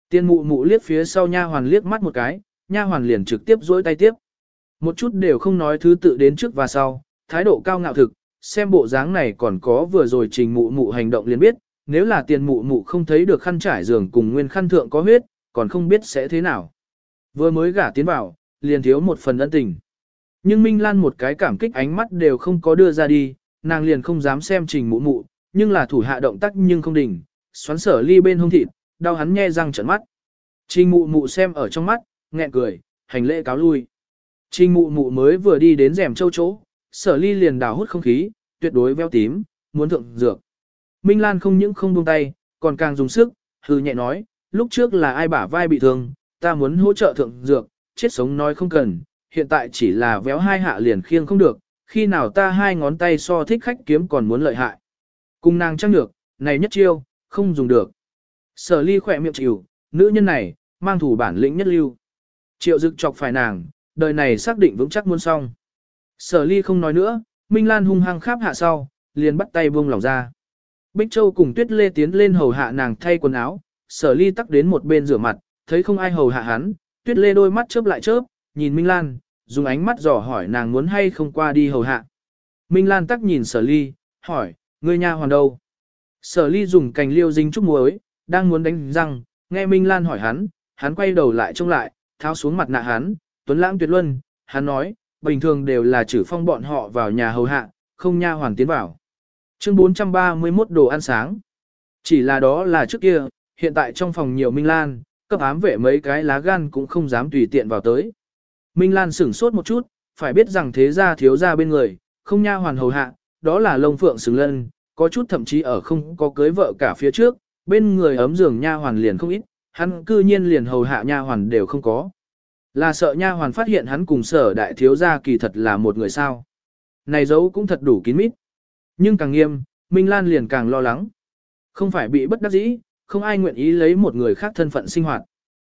Tiên mụ mụ liếc phía sau nha hoàn liếc mắt một cái, nha hoàn liền trực tiếp duỗi tay tiếp. Một chút đều không nói thứ tự đến trước và sau, thái độ cao ngạo thực, xem bộ dáng này còn có vừa rồi trình mụ mụ hành động liền biết, nếu là tiền mụ mụ không thấy được khăn trải giường cùng nguyên khăn thượng có huyết, còn không biết sẽ thế nào. Vừa mới gả tiến vào, liền thiếu một phần ân tình. Nhưng Minh Lan một cái cảm kích ánh mắt đều không có đưa ra đi, nàng liền không dám xem trình mụ mụ, nhưng là thủ hạ động tác nhưng không đỉnh, xoắn sở ly bên hông thịt, đau hắn nhe răng trận mắt. Trình mụ mụ xem ở trong mắt, nghẹn cười, hành lễ cáo lui. Trình mụ mụ mới vừa đi đến rèm châu chỗ, sở ly liền đào hút không khí, tuyệt đối veo tím, muốn thượng dược. Minh Lan không những không buông tay, còn càng dùng sức, hừ nhẹ nói, lúc trước là ai bả vai bị thương, ta muốn hỗ trợ thượng dược, chết sống nói không cần, hiện tại chỉ là véo hai hạ liền khiêng không được, khi nào ta hai ngón tay so thích khách kiếm còn muốn lợi hại. Cùng nàng trăng được, này nhất chiêu, không dùng được. Sở ly khỏe miệng chịu, nữ nhân này, mang thủ bản lĩnh nhất lưu. Triệu dực chọc phải nàng, đời này xác định vững chắc muôn xong. Sở ly không nói nữa, Minh Lan hung hăng kháp hạ sau, liền bắt tay buông lòng ra. Bích Châu cùng Tuyết Lê tiến lên hầu hạ nàng thay quần áo, sở ly tắc đến một bên rửa mặt, thấy không ai hầu hạ hắn, Tuyết Lê đôi mắt chớp lại chớp, nhìn Minh Lan, dùng ánh mắt dò hỏi nàng muốn hay không qua đi hầu hạ. Minh Lan tắc nhìn sở ly, hỏi, ngươi nhà hoàn đâu? Sở ly dùng cành liêu dính chút muối, đang muốn đánh răng, nghe Minh Lan hỏi hắn, hắn quay đầu lại trông lại, tháo xuống mặt nạ hắn, tuấn lãng tuyệt luân, hắn nói, bình thường đều là chử phong bọn họ vào nhà hầu hạ, không nha hoàn tiến vào. Chương 431 đồ ăn sáng. Chỉ là đó là trước kia, hiện tại trong phòng nhiều Minh Lan, cấp ám vệ mấy cái lá gan cũng không dám tùy tiện vào tới. Minh Lan sửng sốt một chút, phải biết rằng thế gia thiếu gia bên người, không nha hoàn hầu hạ, đó là lông phượng xứng lân, có chút thậm chí ở không có cưới vợ cả phía trước, bên người ấm giường nha hoàn liền không ít, hắn cư nhiên liền hầu hạ nha hoàn đều không có. Là sợ nha hoàn phát hiện hắn cùng sở đại thiếu gia kỳ thật là một người sao. Này dấu cũng thật đủ kín mít. Nhưng càng nghiêm, Minh Lan liền càng lo lắng. Không phải bị bất đắc dĩ, không ai nguyện ý lấy một người khác thân phận sinh hoạt.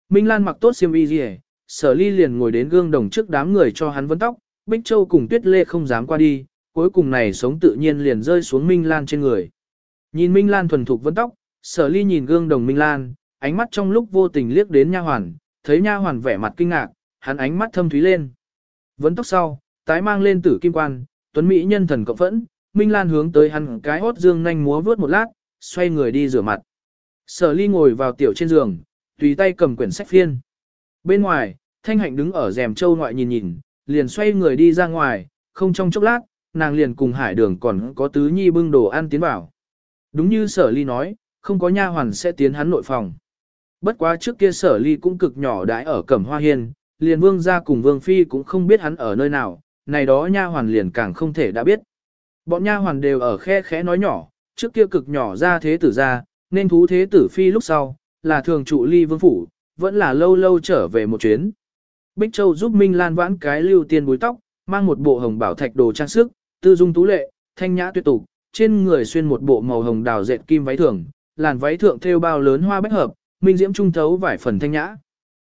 Minh Lan mặc tốt xiêm y gì sở ly liền ngồi đến gương đồng trước đám người cho hắn vấn tóc, Bích Châu cùng Tuyết Lê không dám qua đi, cuối cùng này sống tự nhiên liền rơi xuống Minh Lan trên người. Nhìn Minh Lan thuần thục vấn tóc, sở ly nhìn gương đồng Minh Lan, ánh mắt trong lúc vô tình liếc đến nha hoàn, thấy nha hoàn vẻ mặt kinh ngạc, hắn ánh mắt thâm thúy lên. Vấn tóc sau, tái mang lên tử kim quan, tuấn mỹ nhân thần cộng phẫn, Minh Lan hướng tới hắn cái hốt dương nhanh múa vướt một lát, xoay người đi rửa mặt. Sở ly ngồi vào tiểu trên giường, tùy tay cầm quyển sách phiên. Bên ngoài, Thanh Hạnh đứng ở rèm châu ngoại nhìn nhìn, liền xoay người đi ra ngoài, không trong chốc lát, nàng liền cùng hải đường còn có tứ nhi bưng đồ ăn tiến vào. Đúng như sở ly nói, không có nha hoàn sẽ tiến hắn nội phòng. Bất quá trước kia sở ly cũng cực nhỏ đãi ở cẩm hoa hiên, liền vương ra cùng vương phi cũng không biết hắn ở nơi nào, này đó nha hoàn liền càng không thể đã biết. Bọn nha hoàn đều ở khe khẽ nói nhỏ, trước kia cực nhỏ ra thế tử ra, nên thú thế tử phi lúc sau, là thường trụ ly vương phủ, vẫn là lâu lâu trở về một chuyến. Bích Châu giúp Minh Lan vãn cái lưu tiên búi tóc, mang một bộ hồng bảo thạch đồ trang sức, tư dung tú lệ, thanh nhã tuyệt tục, trên người xuyên một bộ màu hồng đào dệt kim váy thường, làn váy thượng thêu bao lớn hoa bách hợp, minh diễm trung thấu vải phần thanh nhã.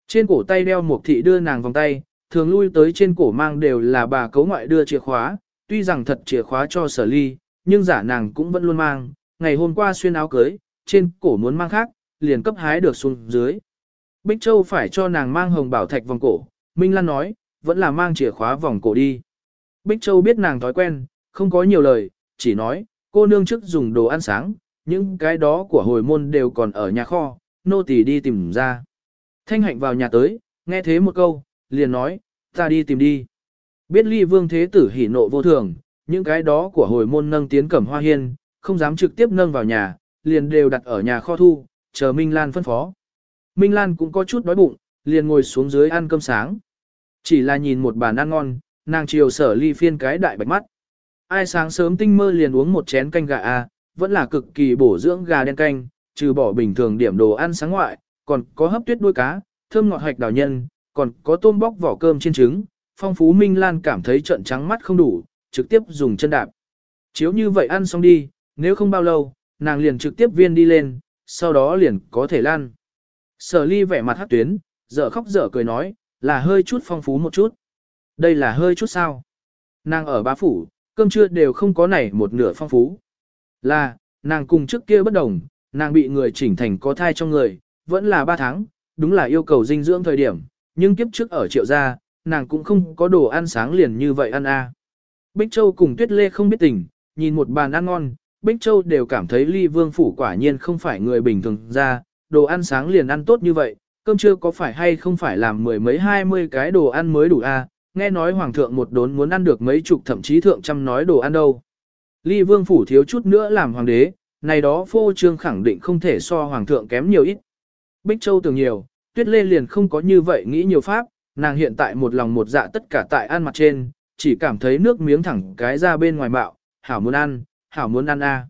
Trên cổ tay đeo một thị đưa nàng vòng tay, thường lui tới trên cổ mang đều là bà cấu ngoại đưa chìa khóa, tuy rằng thật chìa khóa cho sở ly, nhưng giả nàng cũng vẫn luôn mang, ngày hôm qua xuyên áo cưới, trên cổ muốn mang khác, liền cấp hái được xuống dưới. Bích Châu phải cho nàng mang hồng bảo thạch vòng cổ, Minh Lan nói, vẫn là mang chìa khóa vòng cổ đi. Bích Châu biết nàng thói quen, không có nhiều lời, chỉ nói, cô nương trước dùng đồ ăn sáng, những cái đó của hồi môn đều còn ở nhà kho, nô tỳ đi tìm ra. Thanh hạnh vào nhà tới, nghe thế một câu, liền nói, ta đi tìm đi. Biết ly vương thế tử hỉ nộ vô thường, những cái đó của hồi môn nâng tiến cẩm hoa hiên, không dám trực tiếp nâng vào nhà, liền đều đặt ở nhà kho thu, chờ Minh Lan phân phó. Minh Lan cũng có chút đói bụng, liền ngồi xuống dưới ăn cơm sáng. Chỉ là nhìn một bàn ăn ngon, nàng chiều sở ly phiên cái đại bạch mắt. Ai sáng sớm tinh mơ liền uống một chén canh gà à, vẫn là cực kỳ bổ dưỡng gà đen canh, trừ bỏ bình thường điểm đồ ăn sáng ngoại, còn có hấp tuyết đuôi cá, thơm ngọt hạch đào nhân, còn có tôm bóc vỏ cơm trên trứng. Phong Phú Minh Lan cảm thấy trận trắng mắt không đủ, trực tiếp dùng chân đạp. Chiếu như vậy ăn xong đi, nếu không bao lâu, nàng liền trực tiếp viên đi lên, sau đó liền có thể lan. Sở ly vẻ mặt hát tuyến, dở khóc dở cười nói, là hơi chút phong phú một chút. Đây là hơi chút sao. Nàng ở bá phủ, cơm trưa đều không có này một nửa phong phú. Là, nàng cùng trước kia bất đồng, nàng bị người chỉnh thành có thai trong người, vẫn là 3 tháng, đúng là yêu cầu dinh dưỡng thời điểm, nhưng kiếp trước ở triệu gia, nàng cũng không có đồ ăn sáng liền như vậy ăn a. Bích Châu cùng Tuyết Lê không biết tình, nhìn một bàn ăn ngon, Bích Châu đều cảm thấy ly vương phủ quả nhiên không phải người bình thường ra, đồ ăn sáng liền ăn tốt như vậy, cơm trưa có phải hay không phải làm mười mấy hai mươi cái đồ ăn mới đủ a? nghe nói hoàng thượng một đốn muốn ăn được mấy chục thậm chí thượng trăm nói đồ ăn đâu. Ly vương phủ thiếu chút nữa làm hoàng đế, này đó phô trương khẳng định không thể so hoàng thượng kém nhiều ít. Bích Châu tưởng nhiều, tuyết lê liền không có như vậy nghĩ nhiều pháp, nàng hiện tại một lòng một dạ tất cả tại ăn mặt trên, chỉ cảm thấy nước miếng thẳng cái ra bên ngoài bạo, hảo muốn ăn, hảo muốn ăn a. À.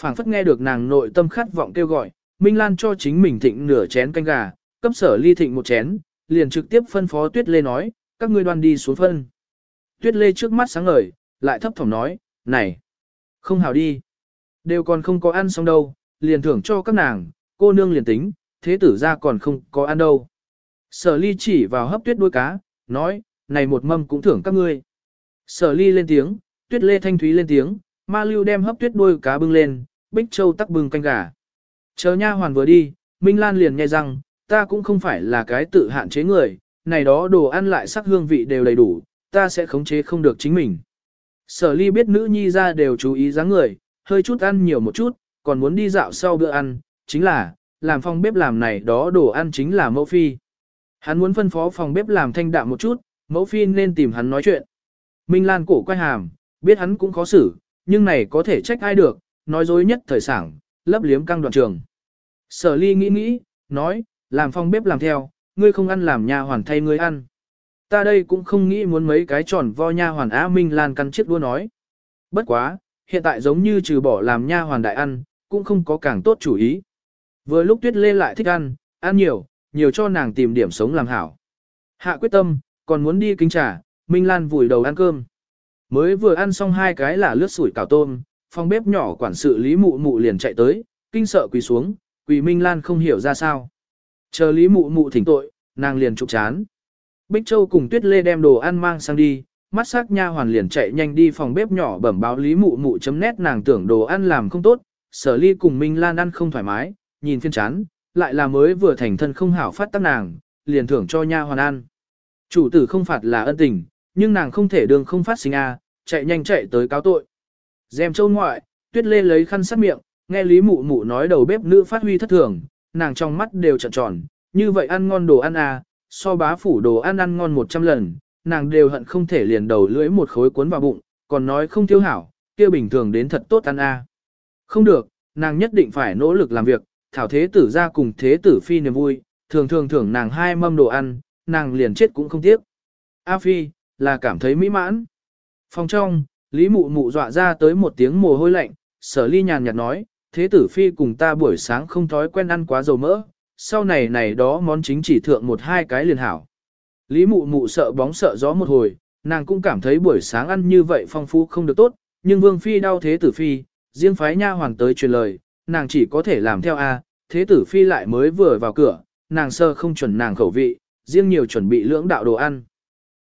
Phảng phất nghe được nàng nội tâm khát vọng kêu gọi, Minh Lan cho chính mình thịnh nửa chén canh gà, cấp sở ly thịnh một chén, liền trực tiếp phân phó Tuyết Lê nói, các ngươi đoan đi xuống phân. Tuyết Lê trước mắt sáng ngời, lại thấp thỏm nói, này, không hảo đi. Đều còn không có ăn xong đâu, liền thưởng cho các nàng, cô nương liền tính, thế tử ra còn không có ăn đâu. Sở ly chỉ vào hấp tuyết đuôi cá, nói, này một mâm cũng thưởng các ngươi. Sở ly lên tiếng, tuyết lê thanh thúy lên tiếng, ma lưu đem hấp tuyết đuôi cá bưng lên, bích châu tắc bưng canh gà. Chờ nha hoàn vừa đi, Minh Lan liền nghe rằng, ta cũng không phải là cái tự hạn chế người, này đó đồ ăn lại sắc hương vị đều đầy đủ, ta sẽ khống chế không được chính mình. Sở ly biết nữ nhi ra đều chú ý dáng người, hơi chút ăn nhiều một chút, còn muốn đi dạo sau bữa ăn, chính là, làm phòng bếp làm này đó đồ ăn chính là mẫu phi. Hắn muốn phân phó phòng bếp làm thanh đạm một chút, mẫu phi nên tìm hắn nói chuyện. Minh Lan cổ quay hàm, biết hắn cũng khó xử, nhưng này có thể trách ai được, nói dối nhất thời sảng, lấp liếm căng đoạn trường. Sở ly nghĩ nghĩ, nói, làm phòng bếp làm theo, ngươi không ăn làm nha hoàn thay ngươi ăn. Ta đây cũng không nghĩ muốn mấy cái tròn vo nha hoàn á Minh Lan căn chiếc đua nói. Bất quá, hiện tại giống như trừ bỏ làm nha hoàn đại ăn, cũng không có càng tốt chủ ý. Vừa lúc tuyết lê lại thích ăn, ăn nhiều, nhiều cho nàng tìm điểm sống làm hảo. Hạ quyết tâm, còn muốn đi kính trà, Minh Lan vùi đầu ăn cơm. Mới vừa ăn xong hai cái là lướt sủi cảo tôm, phòng bếp nhỏ quản sự Lý Mụ Mụ liền chạy tới, kinh sợ quỳ xuống, quỳ Minh Lan không hiểu ra sao. Chờ Lý Mụ Mụ thỉnh tội, nàng liền trục chán. Bích Châu cùng Tuyết Lê đem đồ ăn mang sang đi, mắt sắc nha hoàn liền chạy nhanh đi phòng bếp nhỏ bẩm báo Lý Mụ Mụ chấm nét nàng tưởng đồ ăn làm không tốt, sở ly cùng Minh Lan ăn không thoải mái, nhìn phiên chán, lại là mới vừa thành thân không hảo phát tác nàng, liền thưởng cho nha hoàn ăn. Chủ tử không phạt là ân tình, nhưng nàng không thể đường không phát sinh a, chạy nhanh chạy tới cáo tội. Dèm châu ngoại, tuyết lê lấy khăn sát miệng, nghe Lý Mụ Mụ nói đầu bếp nữ phát huy thất thường, nàng trong mắt đều trợn tròn, như vậy ăn ngon đồ ăn à, so bá phủ đồ ăn ăn ngon 100 lần, nàng đều hận không thể liền đầu lưỡi một khối cuốn vào bụng, còn nói không tiêu hảo, kia bình thường đến thật tốt ăn à. Không được, nàng nhất định phải nỗ lực làm việc, thảo thế tử ra cùng thế tử phi niềm vui, thường thường thưởng nàng hai mâm đồ ăn, nàng liền chết cũng không tiếc. A phi, là cảm thấy mỹ mãn. Phòng trong, Lý mụ mụ dọa ra tới một tiếng mồ hôi lạnh, sở ly nhàn nhạt nói, thế tử phi cùng ta buổi sáng không thói quen ăn quá dầu mỡ, sau này này đó món chính chỉ thượng một hai cái liền hảo. Lý mụ mụ sợ bóng sợ gió một hồi, nàng cũng cảm thấy buổi sáng ăn như vậy phong phú không được tốt, nhưng vương phi đau thế tử phi, riêng phái nha hoàng tới truyền lời, nàng chỉ có thể làm theo A, thế tử phi lại mới vừa vào cửa, nàng sơ không chuẩn nàng khẩu vị, riêng nhiều chuẩn bị lưỡng đạo đồ ăn.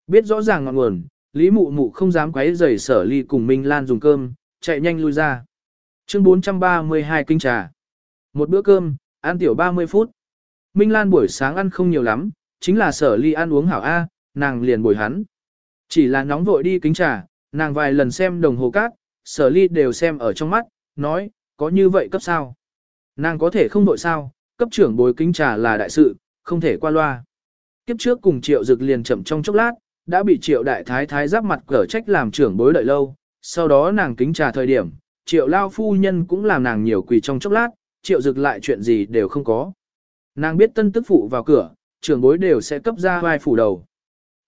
Biết rõ ràng ngọn nguồn, Lý Mụ Mụ không dám quấy rầy sở ly cùng Minh Lan dùng cơm, chạy nhanh lui ra. Chương 432 kinh trà. Một bữa cơm, ăn tiểu 30 phút. Minh Lan buổi sáng ăn không nhiều lắm, chính là sở ly ăn uống hảo A, nàng liền bồi hắn. Chỉ là nóng vội đi kính trà, nàng vài lần xem đồng hồ cát, sở ly đều xem ở trong mắt, nói, có như vậy cấp sao? Nàng có thể không vội sao, cấp trưởng bồi kính trà là đại sự, không thể qua loa. Kiếp trước cùng triệu dực liền chậm trong chốc lát, đã bị triệu đại thái thái giáp mặt cở trách làm trưởng bối đợi lâu, sau đó nàng kính trà thời điểm, triệu lao phu nhân cũng làm nàng nhiều quỳ trong chốc lát, triệu dực lại chuyện gì đều không có. Nàng biết tân tức phụ vào cửa, trưởng bối đều sẽ cấp ra vai phủ đầu.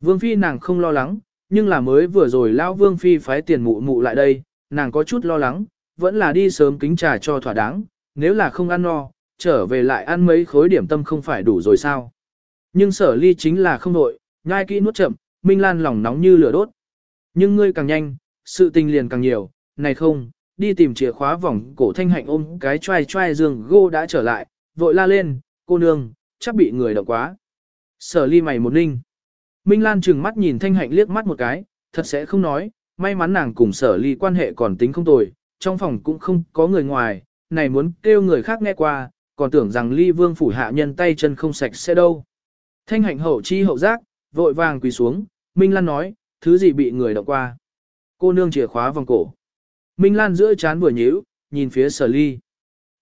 Vương phi nàng không lo lắng, nhưng là mới vừa rồi lao vương phi phái tiền mụ mụ lại đây, nàng có chút lo lắng, vẫn là đi sớm kính trà cho thỏa đáng, nếu là không ăn no, trở về lại ăn mấy khối điểm tâm không phải đủ rồi sao. Nhưng sở ly chính là không nội, nhai kỹ nuốt chậm, Minh Lan lòng nóng như lửa đốt. Nhưng ngươi càng nhanh, sự tình liền càng nhiều, này không, đi tìm chìa khóa vòng cổ thanh hạnh ôm cái trai trai giường gô đã trở lại, vội la lên, cô nương, chắc bị người động quá. Sở ly mày một ninh. Minh Lan trừng mắt nhìn thanh hạnh liếc mắt một cái, thật sẽ không nói, may mắn nàng cùng sở ly quan hệ còn tính không tồi, trong phòng cũng không có người ngoài, này muốn kêu người khác nghe qua, còn tưởng rằng ly vương phủ hạ nhân tay chân không sạch sẽ đâu. Thanh hạnh hậu chi hậu giác, vội vàng quỳ xuống, Minh Lan nói, thứ gì bị người động qua. Cô nương chìa khóa vòng cổ. Minh Lan giữa chán vừa nhíu, nhìn phía sở ly.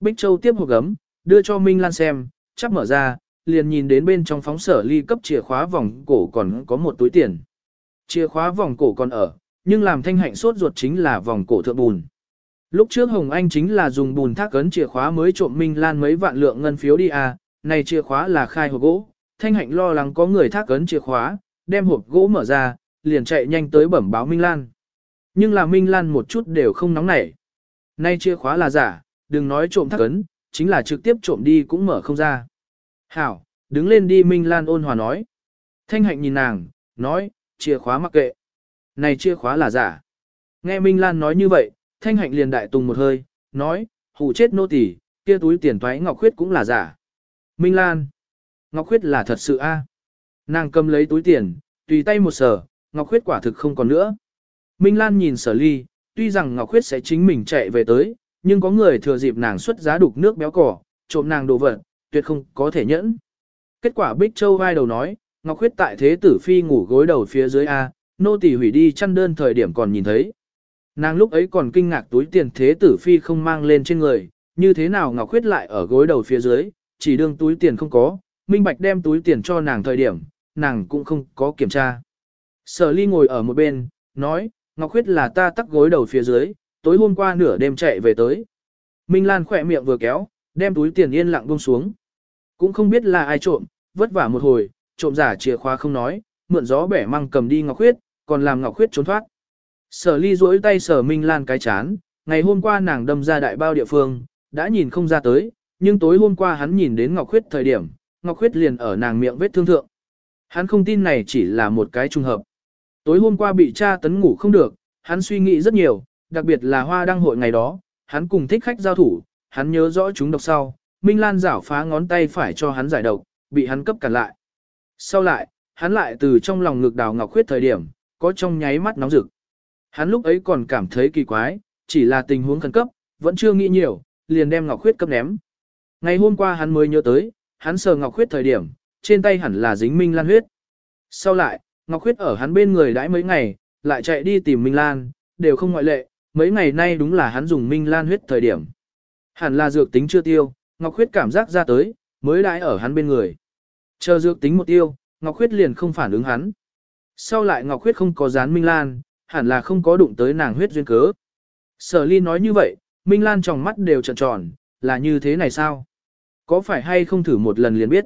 Bích Châu tiếp hộp gấm, đưa cho Minh Lan xem, chắc mở ra, liền nhìn đến bên trong phóng sở ly cấp chìa khóa vòng cổ còn có một túi tiền. Chìa khóa vòng cổ còn ở, nhưng làm thanh hạnh sốt ruột chính là vòng cổ thượng bùn. Lúc trước Hồng Anh chính là dùng bùn thác cấn chìa khóa mới trộm Minh Lan mấy vạn lượng ngân phiếu đi à, này chìa khóa là khai hộp gỗ, Thanh hạnh lo lắng có người thác cấn chìa khóa, đem hộp gỗ mở ra, liền chạy nhanh tới bẩm báo Minh Lan. Nhưng là Minh Lan một chút đều không nóng nảy. Nay chìa khóa là giả, đừng nói trộm thác cấn chính là trực tiếp trộm đi cũng mở không ra. Hảo, đứng lên đi Minh Lan ôn hòa nói. Thanh hạnh nhìn nàng, nói, chìa khóa mặc kệ. Này chìa khóa là giả. Nghe Minh Lan nói như vậy, Thanh hạnh liền đại tùng một hơi, nói, hù chết nô tỳ, kia túi tiền toái Ngọc Khuyết cũng là giả. Minh Lan, Ngọc Khuyết là thật sự a. Nàng cầm lấy túi tiền, tùy tay một sở, Ngọc Khuyết quả thực không còn nữa. Minh Lan nhìn sở ly, tuy rằng Ngọc Khuyết sẽ chính mình chạy về tới, nhưng có người thừa dịp nàng xuất giá đục nước béo cỏ, trộm nàng đồ vật, tuyệt không có thể nhẫn. Kết quả Bích Châu vai đầu nói, Ngọc Khuyết tại thế tử phi ngủ gối đầu phía dưới A, nô tỳ hủy đi chăn đơn thời điểm còn nhìn thấy. Nàng lúc ấy còn kinh ngạc túi tiền thế tử phi không mang lên trên người, như thế nào Ngọc Khuyết lại ở gối đầu phía dưới, chỉ đương túi tiền không có, Minh Bạch đem túi tiền cho nàng thời điểm, nàng cũng không có kiểm tra. Sở ly ngồi ở một bên, nói, Ngọc Khuyết là ta tắt gối đầu phía dưới, tối hôm qua nửa đêm chạy về tới. Minh Lan khỏe miệng vừa kéo, đem túi tiền yên lặng buông xuống. Cũng không biết là ai trộm, vất vả một hồi, trộm giả chìa khóa không nói, mượn gió bẻ măng cầm đi Ngọc Khuyết, còn làm Ngọc Khuyết trốn thoát. Sở ly duỗi tay sở Minh Lan cái chán, ngày hôm qua nàng đâm ra đại bao địa phương, đã nhìn không ra tới, nhưng tối hôm qua hắn nhìn đến Ngọc Khuyết thời điểm, Ngọc Khuyết liền ở nàng miệng vết thương thượng. Hắn không tin này chỉ là một cái trùng hợp. Tối hôm qua bị cha tấn ngủ không được, hắn suy nghĩ rất nhiều, đặc biệt là hoa đăng hội ngày đó, hắn cùng thích khách giao thủ, hắn nhớ rõ chúng độc sau, Minh Lan rảo phá ngón tay phải cho hắn giải độc, bị hắn cấp cản lại. Sau lại, hắn lại từ trong lòng ngực đào ngọc khuyết thời điểm, có trong nháy mắt nóng rực. Hắn lúc ấy còn cảm thấy kỳ quái, chỉ là tình huống khẩn cấp, vẫn chưa nghĩ nhiều, liền đem ngọc khuyết cấp ném. Ngày hôm qua hắn mới nhớ tới, hắn sờ ngọc khuyết thời điểm, trên tay hẳn là dính Minh Lan huyết. Sau lại, ngọc khuyết ở hắn bên người đãi mấy ngày, lại chạy đi tìm Minh Lan, đều không ngoại lệ, mấy ngày nay đúng là hắn dùng Minh Lan huyết thời điểm. Hẳn là dược tính chưa tiêu, Ngọc Khuyết cảm giác ra tới, mới đãi ở hắn bên người. Chờ dược tính một tiêu, Ngọc Khuyết liền không phản ứng hắn. Sau lại Ngọc Khuyết không có dán Minh Lan, hẳn là không có đụng tới nàng huyết duyên cớ. Sở ly nói như vậy, Minh Lan trong mắt đều trợn tròn, là như thế này sao? Có phải hay không thử một lần liền biết?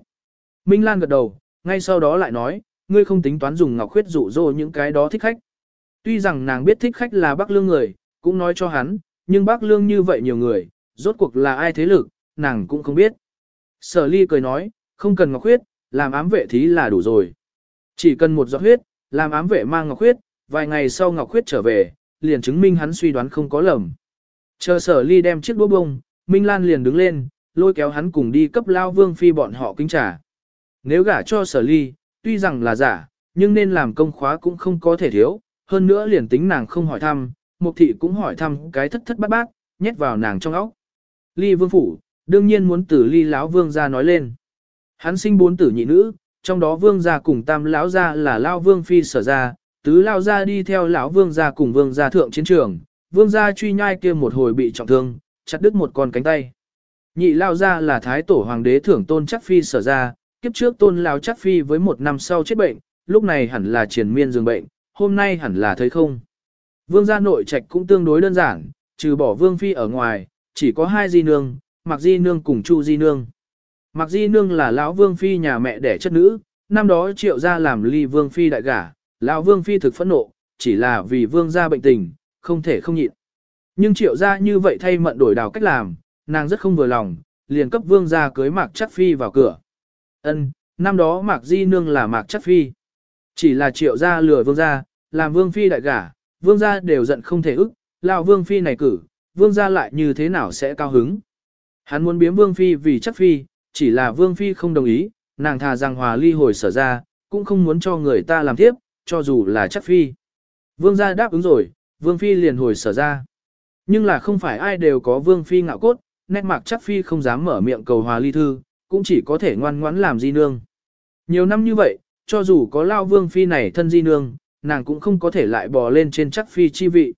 Minh Lan gật đầu, ngay sau đó lại nói, ngươi không tính toán dùng Ngọc Khuyết dụ dỗ những cái đó thích khách. Tuy rằng nàng biết thích khách là Bắc Lương người, cũng nói cho hắn, nhưng Bắc Lương như vậy nhiều người, rốt cuộc là ai thế lực, nàng cũng không biết. Sở ly cười nói, không cần ngọc huyết, làm ám vệ thí là đủ rồi. Chỉ cần một giọt huyết, làm ám vệ mang ngọc huyết, vài ngày sau ngọc huyết trở về, liền chứng minh hắn suy đoán không có lầm. Chờ sở ly đem chiếc đũa bông, Minh Lan liền đứng lên, lôi kéo hắn cùng đi cấp lao vương phi bọn họ kính trả. Nếu gả cho sở ly, tuy rằng là giả, nhưng nên làm công khóa cũng không có thể thiếu, hơn nữa liền tính nàng không hỏi thăm, mục thị cũng hỏi thăm cái thất thất bát bát, nhét vào nàng trong óc. Ly vương phủ, đương nhiên muốn tử ly lão vương gia nói lên. Hắn sinh bốn tử nhị nữ, trong đó vương gia cùng tam lão gia là lão vương phi sở gia, tứ lão gia đi theo lão vương gia cùng vương gia thượng chiến trường, vương gia truy nhai kia một hồi bị trọng thương, chặt đứt một con cánh tay. Nhị lão gia là thái tổ hoàng đế thưởng tôn chắc phi sở gia, kiếp trước tôn lão chắc phi với một năm sau chết bệnh, lúc này hẳn là triền miên giường bệnh, hôm nay hẳn là thấy không. Vương gia nội trạch cũng tương đối đơn giản, trừ bỏ vương phi ở ngoài, chỉ có hai di nương, Mạc Di Nương cùng Chu Di Nương. Mạc Di Nương là lão Vương Phi nhà mẹ đẻ chất nữ, năm đó triệu gia làm ly Vương Phi đại gả, lão Vương Phi thực phẫn nộ, chỉ là vì Vương gia bệnh tình, không thể không nhịn. Nhưng triệu gia như vậy thay mận đổi đào cách làm, nàng rất không vừa lòng, liền cấp Vương gia cưới Mạc Chắc Phi vào cửa. Ân, năm đó Mạc Di Nương là Mạc Chắc Phi. Chỉ là triệu gia lừa Vương gia, làm Vương Phi đại gả, Vương gia đều giận không thể ức, lão Vương Phi này cử, Vương gia lại như thế nào sẽ cao hứng. Hắn muốn biếm Vương Phi vì chắc Phi, chỉ là Vương Phi không đồng ý, nàng thà rằng hòa ly hồi sở ra, cũng không muốn cho người ta làm tiếp, cho dù là chắc Phi. Vương gia đáp ứng rồi, Vương Phi liền hồi sở ra. Nhưng là không phải ai đều có Vương Phi ngạo cốt, nét mạc chắc Phi không dám mở miệng cầu hòa ly thư, cũng chỉ có thể ngoan ngoãn làm di nương. Nhiều năm như vậy, cho dù có lao Vương Phi này thân di nương, nàng cũng không có thể lại bò lên trên chắc Phi chi vị.